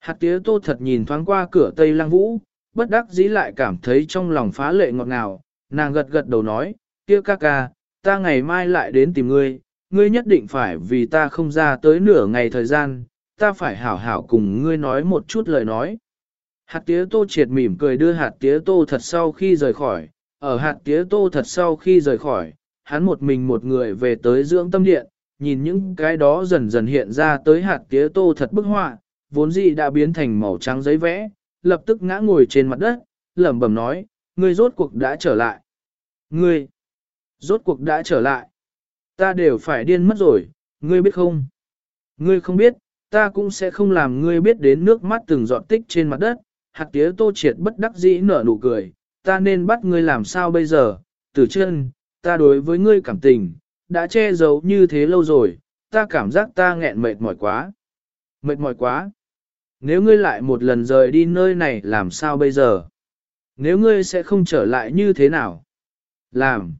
Hạt tía tô thật nhìn thoáng qua cửa Tây Lăng Vũ, bất đắc dĩ lại cảm thấy trong lòng phá lệ ngọt ngào, nàng gật gật đầu nói, kia ca ca, ta ngày mai lại đến tìm ngươi, ngươi nhất định phải vì ta không ra tới nửa ngày thời gian, ta phải hảo hảo cùng ngươi nói một chút lời nói. Hạt tía tô triệt mỉm cười đưa hạt tía tô thật sau khi rời khỏi, ở hạt tía tô thật sau khi rời khỏi, hắn một mình một người về tới dưỡng tâm điện, nhìn những cái đó dần dần hiện ra tới hạt tía tô thật bức họa, vốn dĩ đã biến thành màu trắng giấy vẽ, lập tức ngã ngồi trên mặt đất, lẩm bẩm nói, ngươi rốt cuộc đã trở lại. Ngươi, rốt cuộc đã trở lại. Ta đều phải điên mất rồi, ngươi biết không? Ngươi không biết, ta cũng sẽ không làm ngươi biết đến nước mắt từng giọt tích trên mặt đất. Hạt tía tô triệt bất đắc dĩ nở nụ cười, ta nên bắt ngươi làm sao bây giờ? Tử chân, ta đối với ngươi cảm tình, đã che giấu như thế lâu rồi, ta cảm giác ta nghẹn mệt mỏi quá. Mệt mỏi quá. Nếu ngươi lại một lần rời đi nơi này làm sao bây giờ? Nếu ngươi sẽ không trở lại như thế nào? Làm.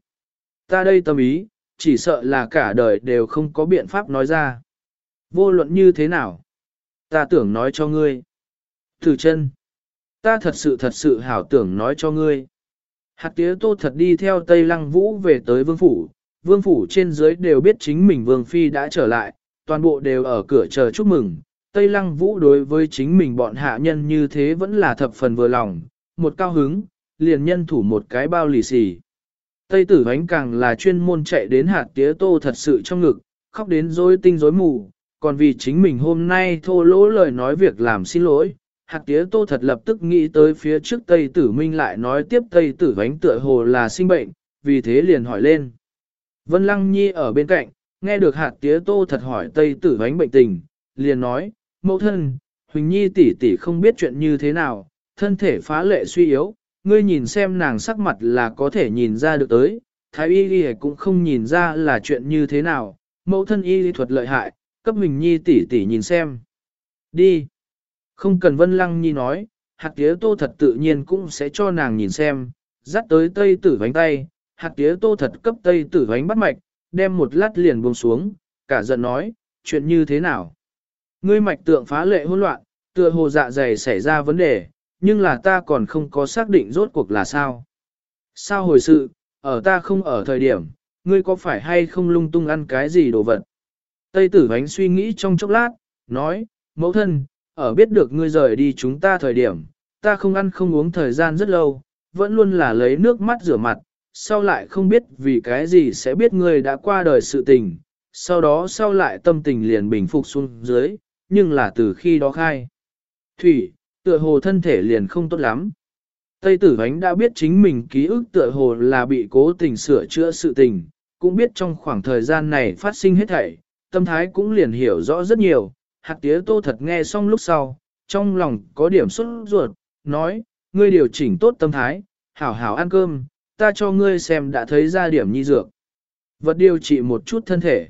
Ta đây tâm ý, chỉ sợ là cả đời đều không có biện pháp nói ra. Vô luận như thế nào? Ta tưởng nói cho ngươi. Thử chân. Ta thật sự thật sự hảo tưởng nói cho ngươi. Hạt tía tô thật đi theo Tây Lăng Vũ về tới vương phủ. Vương phủ trên dưới đều biết chính mình vương phi đã trở lại, toàn bộ đều ở cửa chờ chúc mừng. Tây Lăng Vũ đối với chính mình bọn hạ nhân như thế vẫn là thập phần vừa lòng, một cao hứng, liền nhân thủ một cái bao lì xì. Tây tử bánh càng là chuyên môn chạy đến hạt tía tô thật sự trong ngực, khóc đến rối tinh rối mù, còn vì chính mình hôm nay thô lỗ lời nói việc làm xin lỗi. Hạt tía tô thật lập tức nghĩ tới phía trước Tây tử minh lại nói tiếp Tây tử Vánh tựa hồ là sinh bệnh, vì thế liền hỏi lên. Vân Lăng Nhi ở bên cạnh, nghe được hạt tía tô thật hỏi Tây tử Vánh bệnh tình, liền nói, mẫu thân, Huỳnh Nhi tỷ tỷ không biết chuyện như thế nào, thân thể phá lệ suy yếu, ngươi nhìn xem nàng sắc mặt là có thể nhìn ra được tới, thái y y cũng không nhìn ra là chuyện như thế nào, mẫu thân y thuật lợi hại, cấp mình nhi tỷ tỷ nhìn xem. Đi. Không cần Vân Lăng Nhi nói, hạt tía tô thật tự nhiên cũng sẽ cho nàng nhìn xem, dắt tới tây tử vánh tay, hạt tía tô thật cấp tây tử vánh bắt mạch, đem một lát liền buông xuống, cả giận nói, chuyện như thế nào. Ngươi mạch tượng phá lệ hỗn loạn, tựa hồ dạ dày xảy ra vấn đề, nhưng là ta còn không có xác định rốt cuộc là sao. Sao hồi sự, ở ta không ở thời điểm, ngươi có phải hay không lung tung ăn cái gì đồ vật? Tây tử vánh suy nghĩ trong chốc lát, nói, mẫu thân, ở biết được ngươi rời đi chúng ta thời điểm, ta không ăn không uống thời gian rất lâu, vẫn luôn là lấy nước mắt rửa mặt, sau lại không biết vì cái gì sẽ biết ngươi đã qua đời sự tình, sau đó sau lại tâm tình liền bình phục xuống dưới, nhưng là từ khi đó khai. Thủy, tựa hồ thân thể liền không tốt lắm. Tây tử ánh đã biết chính mình ký ức tựa hồ là bị cố tình sửa chữa sự tình, cũng biết trong khoảng thời gian này phát sinh hết thảy, tâm thái cũng liền hiểu rõ rất nhiều. Hạt tía tô thật nghe xong lúc sau, trong lòng có điểm xuất ruột, nói, ngươi điều chỉnh tốt tâm thái, hảo hảo ăn cơm, ta cho ngươi xem đã thấy ra điểm nhi dược. Vật điều trị một chút thân thể.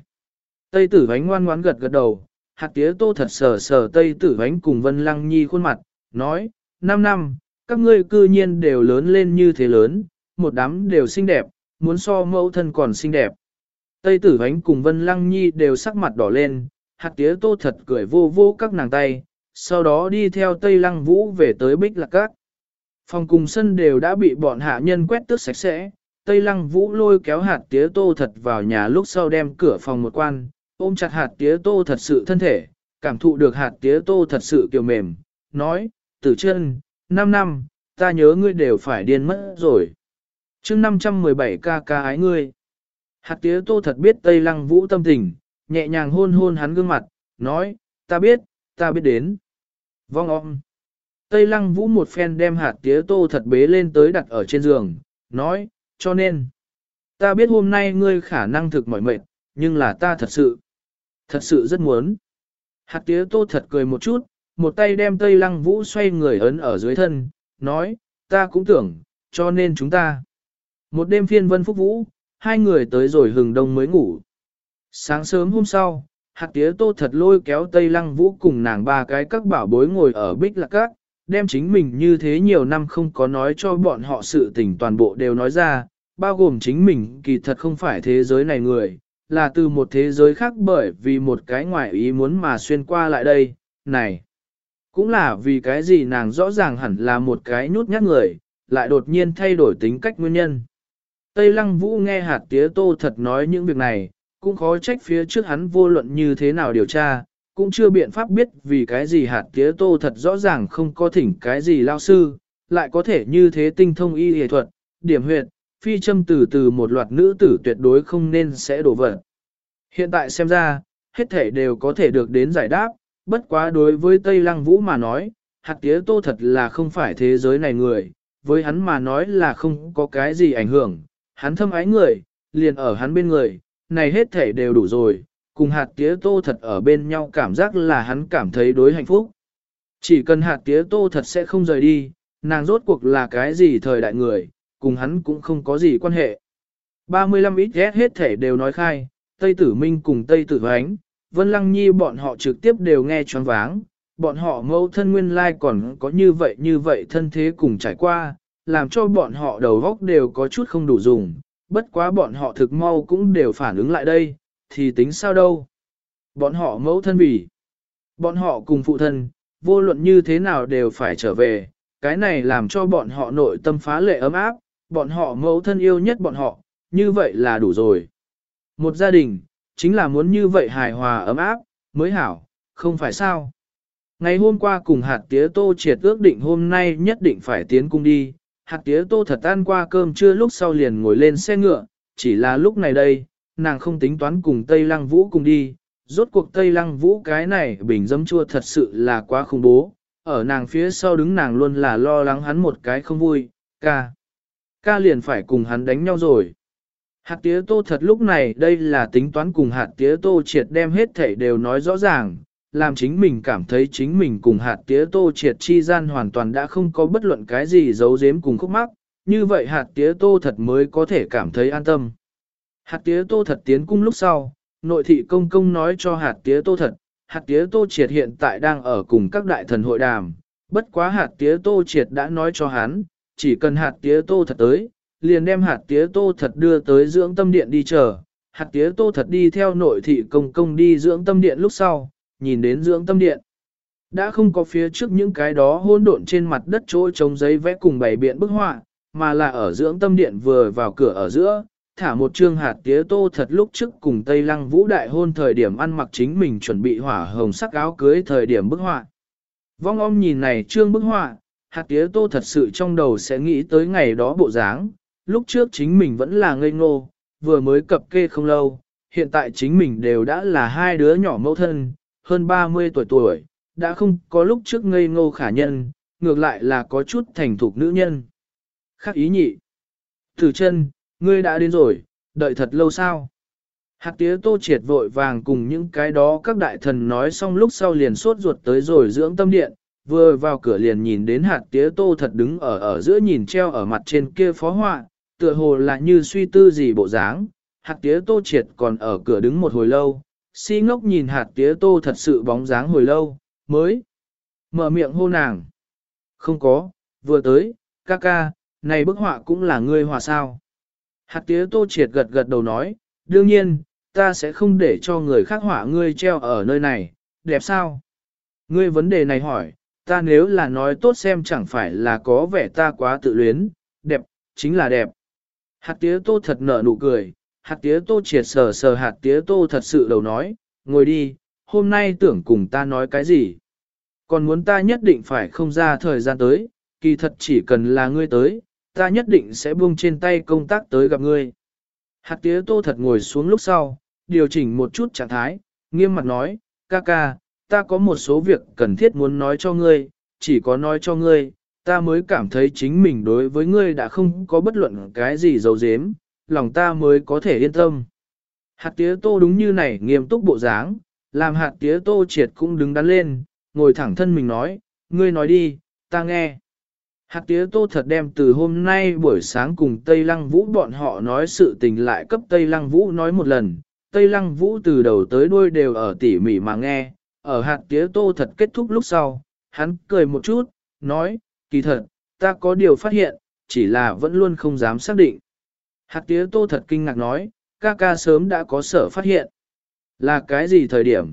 Tây tử vánh ngoan ngoãn gật gật đầu, hạt tía tô thật sờ sờ tây tử vánh cùng vân lăng nhi khuôn mặt, nói, Năm năm, các ngươi cư nhiên đều lớn lên như thế lớn, một đám đều xinh đẹp, muốn so mẫu thân còn xinh đẹp. Tây tử vánh cùng Vân Lăng Nhi đều sắc mặt đỏ lên, hạt tía tô thật cười vô vô các nàng tay, sau đó đi theo Tây Lăng Vũ về tới Bích Lạc Các. Phòng cùng sân đều đã bị bọn hạ nhân quét tước sạch sẽ, Tây Lăng Vũ lôi kéo hạt tía tô thật vào nhà lúc sau đem cửa phòng một quan, ôm chặt hạt tía tô thật sự thân thể, cảm thụ được hạt tía tô thật sự kiều mềm, nói, tử chân, 5 năm, ta nhớ ngươi đều phải điên mất rồi. chương 517 ca ca ái ngươi. Hạt tía tô thật biết Tây Lăng Vũ tâm tình, nhẹ nhàng hôn hôn hắn gương mặt, nói, ta biết, ta biết đến. Vong om. Tây lăng vũ một phen đem hạt tía tô thật bế lên tới đặt ở trên giường, nói, cho nên, ta biết hôm nay ngươi khả năng thực mỏi mệt, nhưng là ta thật sự, thật sự rất muốn. Hạt tía tô thật cười một chút, một tay đem tây lăng vũ xoay người ấn ở dưới thân, nói, ta cũng tưởng, cho nên chúng ta. Một đêm phiên vân phúc vũ, hai người tới rồi hừng đông mới ngủ. Sáng sớm hôm sau, hạt tía tô thật lôi kéo tây lăng vũ cùng nàng ba cái các bảo bối ngồi ở bích lạc các, đem chính mình như thế nhiều năm không có nói cho bọn họ sự tình toàn bộ đều nói ra, bao gồm chính mình kỳ thật không phải thế giới này người, là từ một thế giới khác bởi vì một cái ngoại ý muốn mà xuyên qua lại đây, này. Cũng là vì cái gì nàng rõ ràng hẳn là một cái nhút nhát người, lại đột nhiên thay đổi tính cách nguyên nhân. Tây Lăng Vũ nghe hạt tía tô thật nói những việc này, cũng khó trách phía trước hắn vô luận như thế nào điều tra, cũng chưa biện pháp biết vì cái gì hạt tía tô thật rõ ràng không có thỉnh cái gì lao sư, lại có thể như thế tinh thông y y thuật, điểm huyệt, phi châm từ từ một loạt nữ tử tuyệt đối không nên sẽ đổ vỡ. Hiện tại xem ra, hết thể đều có thể được đến giải đáp, bất quá đối với Tây Lăng Vũ mà nói, hạt tía tô thật là không phải thế giới này người, với hắn mà nói là không có cái gì ảnh hưởng, hắn thâm ái người, liền ở hắn bên người, này hết thể đều đủ rồi, cùng hạt tía tô thật ở bên nhau cảm giác là hắn cảm thấy đối hạnh phúc. Chỉ cần hạt tía tô thật sẽ không rời đi, nàng rốt cuộc là cái gì thời đại người, cùng hắn cũng không có gì quan hệ. 35 ít ghét hết thể đều nói khai, Tây Tử Minh cùng Tây Tử Hoánh, Vân Lăng Nhi bọn họ trực tiếp đều nghe choáng váng, bọn họ mâu thân nguyên lai còn có như vậy như vậy thân thế cùng trải qua, làm cho bọn họ đầu góc đều có chút không đủ dùng, bất quá bọn họ thực mau cũng đều phản ứng lại đây, thì tính sao đâu. Bọn họ mẫu thân vì, bọn họ cùng phụ thân, vô luận như thế nào đều phải trở về, cái này làm cho bọn họ nội tâm phá lệ ấm áp, bọn họ mẫu thân yêu nhất bọn họ, như vậy là đủ rồi. Một gia đình, chính là muốn như vậy hài hòa ấm áp, mới hảo, không phải sao. Ngày hôm qua cùng hạt tía tô triệt ước định hôm nay nhất định phải tiến cung đi, hạt tía tô thật ăn qua cơm trưa lúc sau liền ngồi lên xe ngựa, chỉ là lúc này đây, nàng không tính toán cùng Tây Lăng Vũ cùng đi, rốt cuộc Tây Lăng Vũ cái này bình dấm chua thật sự là quá khủng bố, ở nàng phía sau đứng nàng luôn là lo lắng hắn một cái không vui, ca. Ca liền phải cùng hắn đánh nhau rồi. Hạt tía tô thật lúc này đây là tính toán cùng hạt tía tô triệt đem hết thể đều nói rõ ràng, làm chính mình cảm thấy chính mình cùng hạt tía tô triệt chi gian hoàn toàn đã không có bất luận cái gì giấu giếm cùng khúc mắc, như vậy hạt tía tô thật mới có thể cảm thấy an tâm. Hạt tía tô thật tiến cung lúc sau, nội thị công công nói cho hạt tía tô thật, hạt tía tô triệt hiện tại đang ở cùng các đại thần hội đàm, bất quá hạt tía tô triệt đã nói cho hắn, chỉ cần hạt tía tô thật tới, liền đem hạt tía tô thật đưa tới dưỡng tâm điện đi chờ, hạt tía tô thật đi theo nội thị công công đi dưỡng tâm điện lúc sau, nhìn đến dưỡng tâm điện. Đã không có phía trước những cái đó hôn độn trên mặt đất chỗ trống giấy vẽ cùng bày biện bức họa, mà là ở dưỡng tâm điện vừa vào cửa ở giữa, thả một trương hạt tía tô thật lúc trước cùng Tây Lăng Vũ đại hôn thời điểm ăn mặc chính mình chuẩn bị hỏa hồng sắc áo cưới thời điểm bức họa. Vong om nhìn này trương bức họa, hạt tía tô thật sự trong đầu sẽ nghĩ tới ngày đó bộ dáng, lúc trước chính mình vẫn là ngây ngô, vừa mới cập kê không lâu, hiện tại chính mình đều đã là hai đứa nhỏ mẫu thân, hơn 30 tuổi tuổi, đã không có lúc trước ngây ngô khả nhân, ngược lại là có chút thành thục nữ nhân. Khác ý nhị. Thử chân, ngươi đã đến rồi, đợi thật lâu sao? Hạt tía tô triệt vội vàng cùng những cái đó các đại thần nói xong lúc sau liền sốt ruột tới rồi dưỡng tâm điện, vừa vào cửa liền nhìn đến hạt tía tô thật đứng ở ở giữa nhìn treo ở mặt trên kia phó họa, tựa hồ là như suy tư gì bộ dáng. Hạt tía tô triệt còn ở cửa đứng một hồi lâu, si ngốc nhìn hạt tía tô thật sự bóng dáng hồi lâu, mới mở miệng hô nàng. Không có, vừa tới, ca ca, này bức họa cũng là ngươi họa sao. Hạt tía tô triệt gật gật đầu nói, đương nhiên, ta sẽ không để cho người khác họa ngươi treo ở nơi này, đẹp sao? Ngươi vấn đề này hỏi, ta nếu là nói tốt xem chẳng phải là có vẻ ta quá tự luyến, đẹp, chính là đẹp. Hạt tía tô thật nở nụ cười, hạt tía tô triệt sờ sờ hạt tía tô thật sự đầu nói, ngồi đi, hôm nay tưởng cùng ta nói cái gì. Còn muốn ta nhất định phải không ra thời gian tới, kỳ thật chỉ cần là ngươi tới, ta nhất định sẽ buông trên tay công tác tới gặp ngươi. Hạt tía tô thật ngồi xuống lúc sau, điều chỉnh một chút trạng thái, nghiêm mặt nói, ca ca, ta có một số việc cần thiết muốn nói cho ngươi, chỉ có nói cho ngươi, ta mới cảm thấy chính mình đối với ngươi đã không có bất luận cái gì dấu dếm, lòng ta mới có thể yên tâm. Hạt tía tô đúng như này nghiêm túc bộ dáng, làm hạt tía tô triệt cũng đứng đắn lên, ngồi thẳng thân mình nói, ngươi nói đi, ta nghe. Hạt tía tô thật đem từ hôm nay buổi sáng cùng Tây Lăng Vũ bọn họ nói sự tình lại cấp Tây Lăng Vũ nói một lần. Tây Lăng Vũ từ đầu tới đuôi đều ở tỉ mỉ mà nghe, ở hạt tía tô thật kết thúc lúc sau, hắn cười một chút, nói, kỳ thật, ta có điều phát hiện, chỉ là vẫn luôn không dám xác định. Hạt tía tô thật kinh ngạc nói, ca ca sớm đã có sở phát hiện. Là cái gì thời điểm?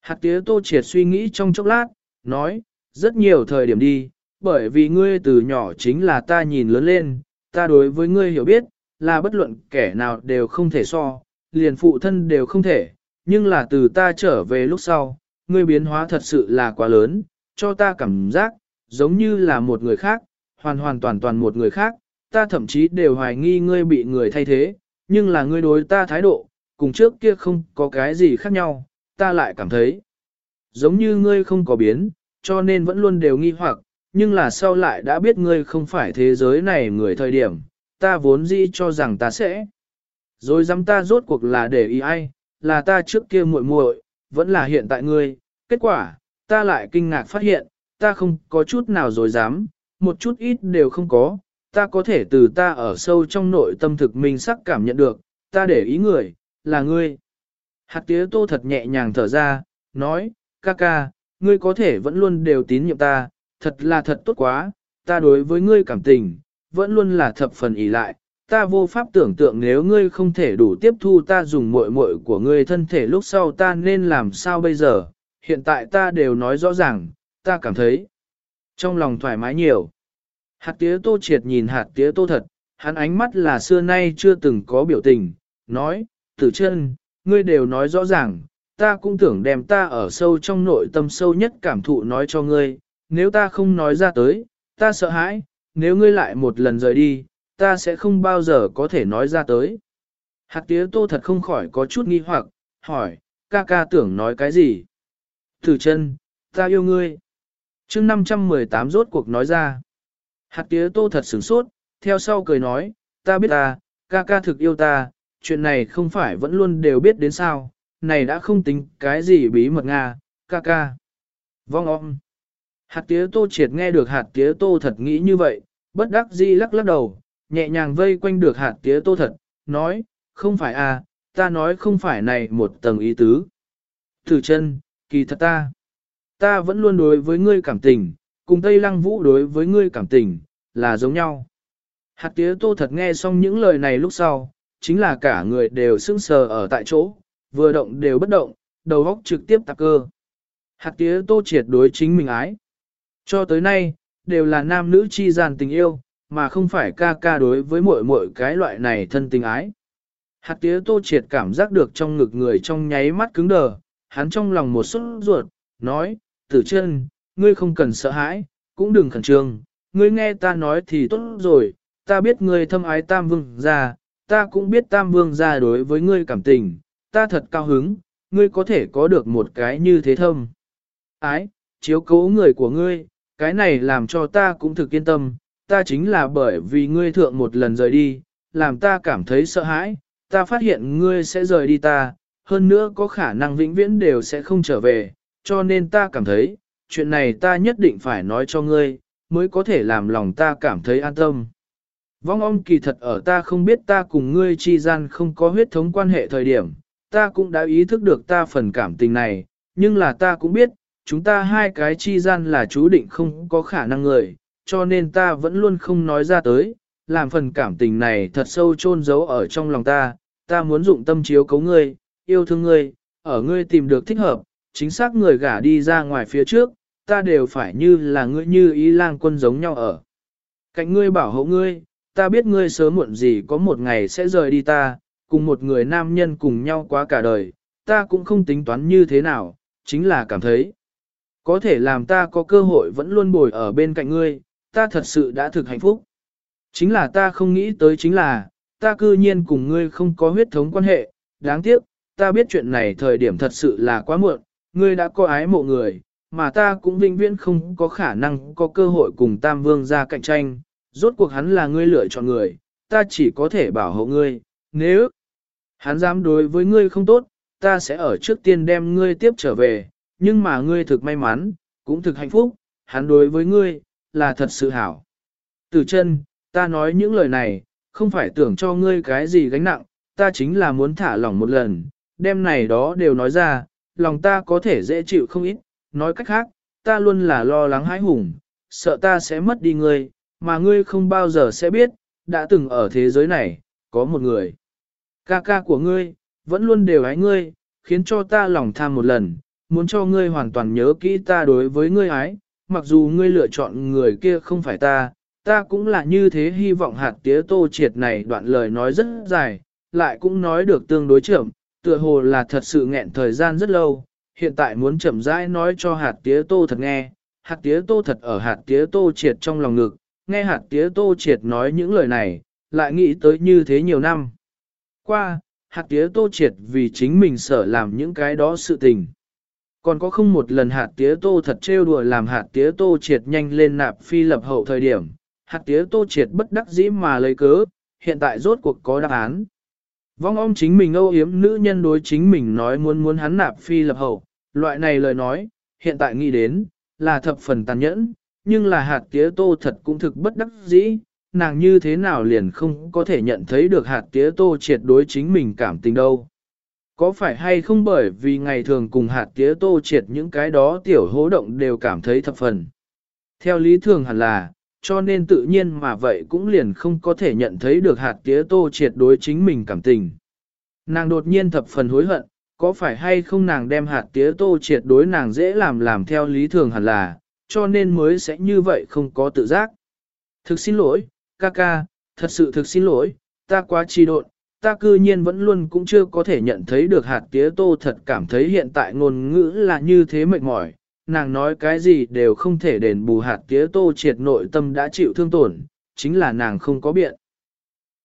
Hạt tía tô triệt suy nghĩ trong chốc lát, nói, rất nhiều thời điểm đi, bởi vì ngươi từ nhỏ chính là ta nhìn lớn lên, ta đối với ngươi hiểu biết, là bất luận kẻ nào đều không thể so, liền phụ thân đều không thể, nhưng là từ ta trở về lúc sau, ngươi biến hóa thật sự là quá lớn, cho ta cảm giác, giống như là một người khác, hoàn hoàn toàn toàn một người khác, ta thậm chí đều hoài nghi ngươi bị người thay thế, nhưng là ngươi đối ta thái độ, cùng trước kia không có cái gì khác nhau, ta lại cảm thấy, giống như ngươi không có biến, cho nên vẫn luôn đều nghi hoặc, nhưng là sau lại đã biết ngươi không phải thế giới này người thời điểm, ta vốn dĩ cho rằng ta sẽ. Rồi dám ta rốt cuộc là để ý ai, là ta trước kia muội muội, vẫn là hiện tại ngươi, kết quả, ta lại kinh ngạc phát hiện, ta không có chút nào rồi dám, một chút ít đều không có, ta có thể từ ta ở sâu trong nội tâm thực minh sắc cảm nhận được, ta để ý người, là ngươi. Hạt tía tô thật nhẹ nhàng thở ra, nói, ca ca, ngươi có thể vẫn luôn đều tín nhiệm ta, thật là thật tốt quá, ta đối với ngươi cảm tình, vẫn luôn là thập phần ý lại, ta vô pháp tưởng tượng nếu ngươi không thể đủ tiếp thu ta dùng muội muội của ngươi thân thể lúc sau ta nên làm sao bây giờ, hiện tại ta đều nói rõ ràng, ta cảm thấy trong lòng thoải mái nhiều. Hạt tía tô triệt nhìn hạt tía tô thật, hắn ánh mắt là xưa nay chưa từng có biểu tình, nói, tử chân, ngươi đều nói rõ ràng, ta cũng tưởng đem ta ở sâu trong nội tâm sâu nhất cảm thụ nói cho ngươi, nếu ta không nói ra tới, ta sợ hãi, nếu ngươi lại một lần rời đi, ta sẽ không bao giờ có thể nói ra tới. Hạt tía tô thật không khỏi có chút nghi hoặc, hỏi, ca ca tưởng nói cái gì? Tử chân, ta yêu ngươi. chương 518 rốt cuộc nói ra. Hạt tía tô thật sửng sốt, theo sau cười nói, ta biết ta, ca ca thực yêu ta, chuyện này không phải vẫn luôn đều biết đến sao, này đã không tính cái gì bí mật Nga, ca ca. Vong om. Hạt tía tô triệt nghe được hạt tía tô thật nghĩ như vậy, bất đắc dĩ lắc lắc đầu, nhẹ nhàng vây quanh được hạt tía tô thật, nói, không phải à, ta nói không phải này một tầng ý tứ. Thử chân, kỳ thật ta, ta vẫn luôn đối với ngươi cảm tình, cùng Tây Lăng Vũ đối với ngươi cảm tình, là giống nhau. Hạt tía tô thật nghe xong những lời này lúc sau, chính là cả người đều sững sờ ở tại chỗ, vừa động đều bất động, đầu óc trực tiếp tạc cơ. Hạt tía tô triệt đối chính mình ái. Cho tới nay, đều là nam nữ chi gian tình yêu, mà không phải ca ca đối với mỗi mỗi cái loại này thân tình ái. Hạt tía tô triệt cảm giác được trong ngực người trong nháy mắt cứng đờ, hắn trong lòng một suất ruột, nói, tử chân, ngươi không cần sợ hãi, cũng đừng khẩn trương, ngươi nghe ta nói thì tốt rồi, ta biết ngươi thâm ái tam vương ra, ta cũng biết tam vương ra đối với ngươi cảm tình, ta thật cao hứng, ngươi có thể có được một cái như thế thâm. Ái, chiếu cố người của ngươi, cái này làm cho ta cũng thực yên tâm, ta chính là bởi vì ngươi thượng một lần rời đi, làm ta cảm thấy sợ hãi, ta phát hiện ngươi sẽ rời đi ta, hơn nữa có khả năng vĩnh viễn đều sẽ không trở về, cho nên ta cảm thấy, chuyện này ta nhất định phải nói cho ngươi, mới có thể làm lòng ta cảm thấy an tâm. Vong ông kỳ thật ở ta không biết ta cùng ngươi chi gian không có huyết thống quan hệ thời điểm, ta cũng đã ý thức được ta phần cảm tình này, nhưng là ta cũng biết, chúng ta hai cái chi gian là chú định không có khả năng người, cho nên ta vẫn luôn không nói ra tới, làm phần cảm tình này thật sâu chôn giấu ở trong lòng ta, ta muốn dụng tâm chiếu cấu ngươi, yêu thương ngươi, ở ngươi tìm được thích hợp, chính xác người gả đi ra ngoài phía trước, ta đều phải như là ngươi như ý lang quân giống nhau ở. Cạnh ngươi bảo hộ ngươi, ta biết ngươi sớm muộn gì có một ngày sẽ rời đi ta, cùng một người nam nhân cùng nhau quá cả đời, ta cũng không tính toán như thế nào, chính là cảm thấy. Có thể làm ta có cơ hội vẫn luôn bồi ở bên cạnh ngươi, ta thật sự đã thực hạnh phúc. Chính là ta không nghĩ tới chính là, ta cư nhiên cùng ngươi không có huyết thống quan hệ, đáng tiếc, ta biết chuyện này thời điểm thật sự là quá muộn, ngươi đã có ái mộ người, mà ta cũng vinh viễn không có khả năng có cơ hội cùng Tam Vương ra cạnh tranh, rốt cuộc hắn là ngươi lựa chọn người, ta chỉ có thể bảo hộ ngươi, nếu hắn dám đối với ngươi không tốt, ta sẽ ở trước tiên đem ngươi tiếp trở về, nhưng mà ngươi thực may mắn, cũng thực hạnh phúc, hắn đối với ngươi, là thật sự hảo. Từ chân, ta nói những lời này, không phải tưởng cho ngươi cái gì gánh nặng, ta chính là muốn thả lỏng một lần, đêm này đó đều nói ra, lòng ta có thể dễ chịu không ít, nói cách khác, ta luôn là lo lắng hãi hùng, sợ ta sẽ mất đi ngươi, mà ngươi không bao giờ sẽ biết, đã từng ở thế giới này, có một người. Ca ca của ngươi, vẫn luôn đều ái ngươi, khiến cho ta lòng tham một lần, muốn cho ngươi hoàn toàn nhớ kỹ ta đối với ngươi ái, mặc dù ngươi lựa chọn người kia không phải ta, ta cũng là như thế hy vọng hạt tía tô triệt này đoạn lời nói rất dài, lại cũng nói được tương đối trưởng, tựa hồ là thật sự nghẹn thời gian rất lâu, hiện tại muốn chậm rãi nói cho hạt tía tô thật nghe, hạt tía tô thật ở hạt tía tô triệt trong lòng ngực, nghe hạt tía tô triệt nói những lời này, lại nghĩ tới như thế nhiều năm. Qua, hạt tía tô triệt vì chính mình sợ làm những cái đó sự tình. Còn có không một lần hạt tía tô thật trêu đùa làm hạt tía tô triệt nhanh lên nạp phi lập hậu thời điểm, hạt tía tô triệt bất đắc dĩ mà lấy cớ, hiện tại rốt cuộc có đáp án. Vong ông chính mình âu yếm nữ nhân đối chính mình nói muốn muốn hắn nạp phi lập hậu, loại này lời nói, hiện tại nghĩ đến, là thập phần tàn nhẫn, nhưng là hạt tía tô thật cũng thực bất đắc dĩ, nàng như thế nào liền không có thể nhận thấy được hạt tía tô triệt đối chính mình cảm tình đâu. Có phải hay không bởi vì ngày thường cùng hạt tía tô triệt những cái đó tiểu hố động đều cảm thấy thập phần. Theo lý thường hẳn là, cho nên tự nhiên mà vậy cũng liền không có thể nhận thấy được hạt tía tô triệt đối chính mình cảm tình. Nàng đột nhiên thập phần hối hận, có phải hay không nàng đem hạt tía tô triệt đối nàng dễ làm làm theo lý thường hẳn là, cho nên mới sẽ như vậy không có tự giác. Thực xin lỗi, ca ca, thật sự thực xin lỗi, ta quá trì độn, ta cư nhiên vẫn luôn cũng chưa có thể nhận thấy được hạt tía tô thật cảm thấy hiện tại ngôn ngữ là như thế mệt mỏi, nàng nói cái gì đều không thể đền bù hạt tía tô triệt nội tâm đã chịu thương tổn, chính là nàng không có biện.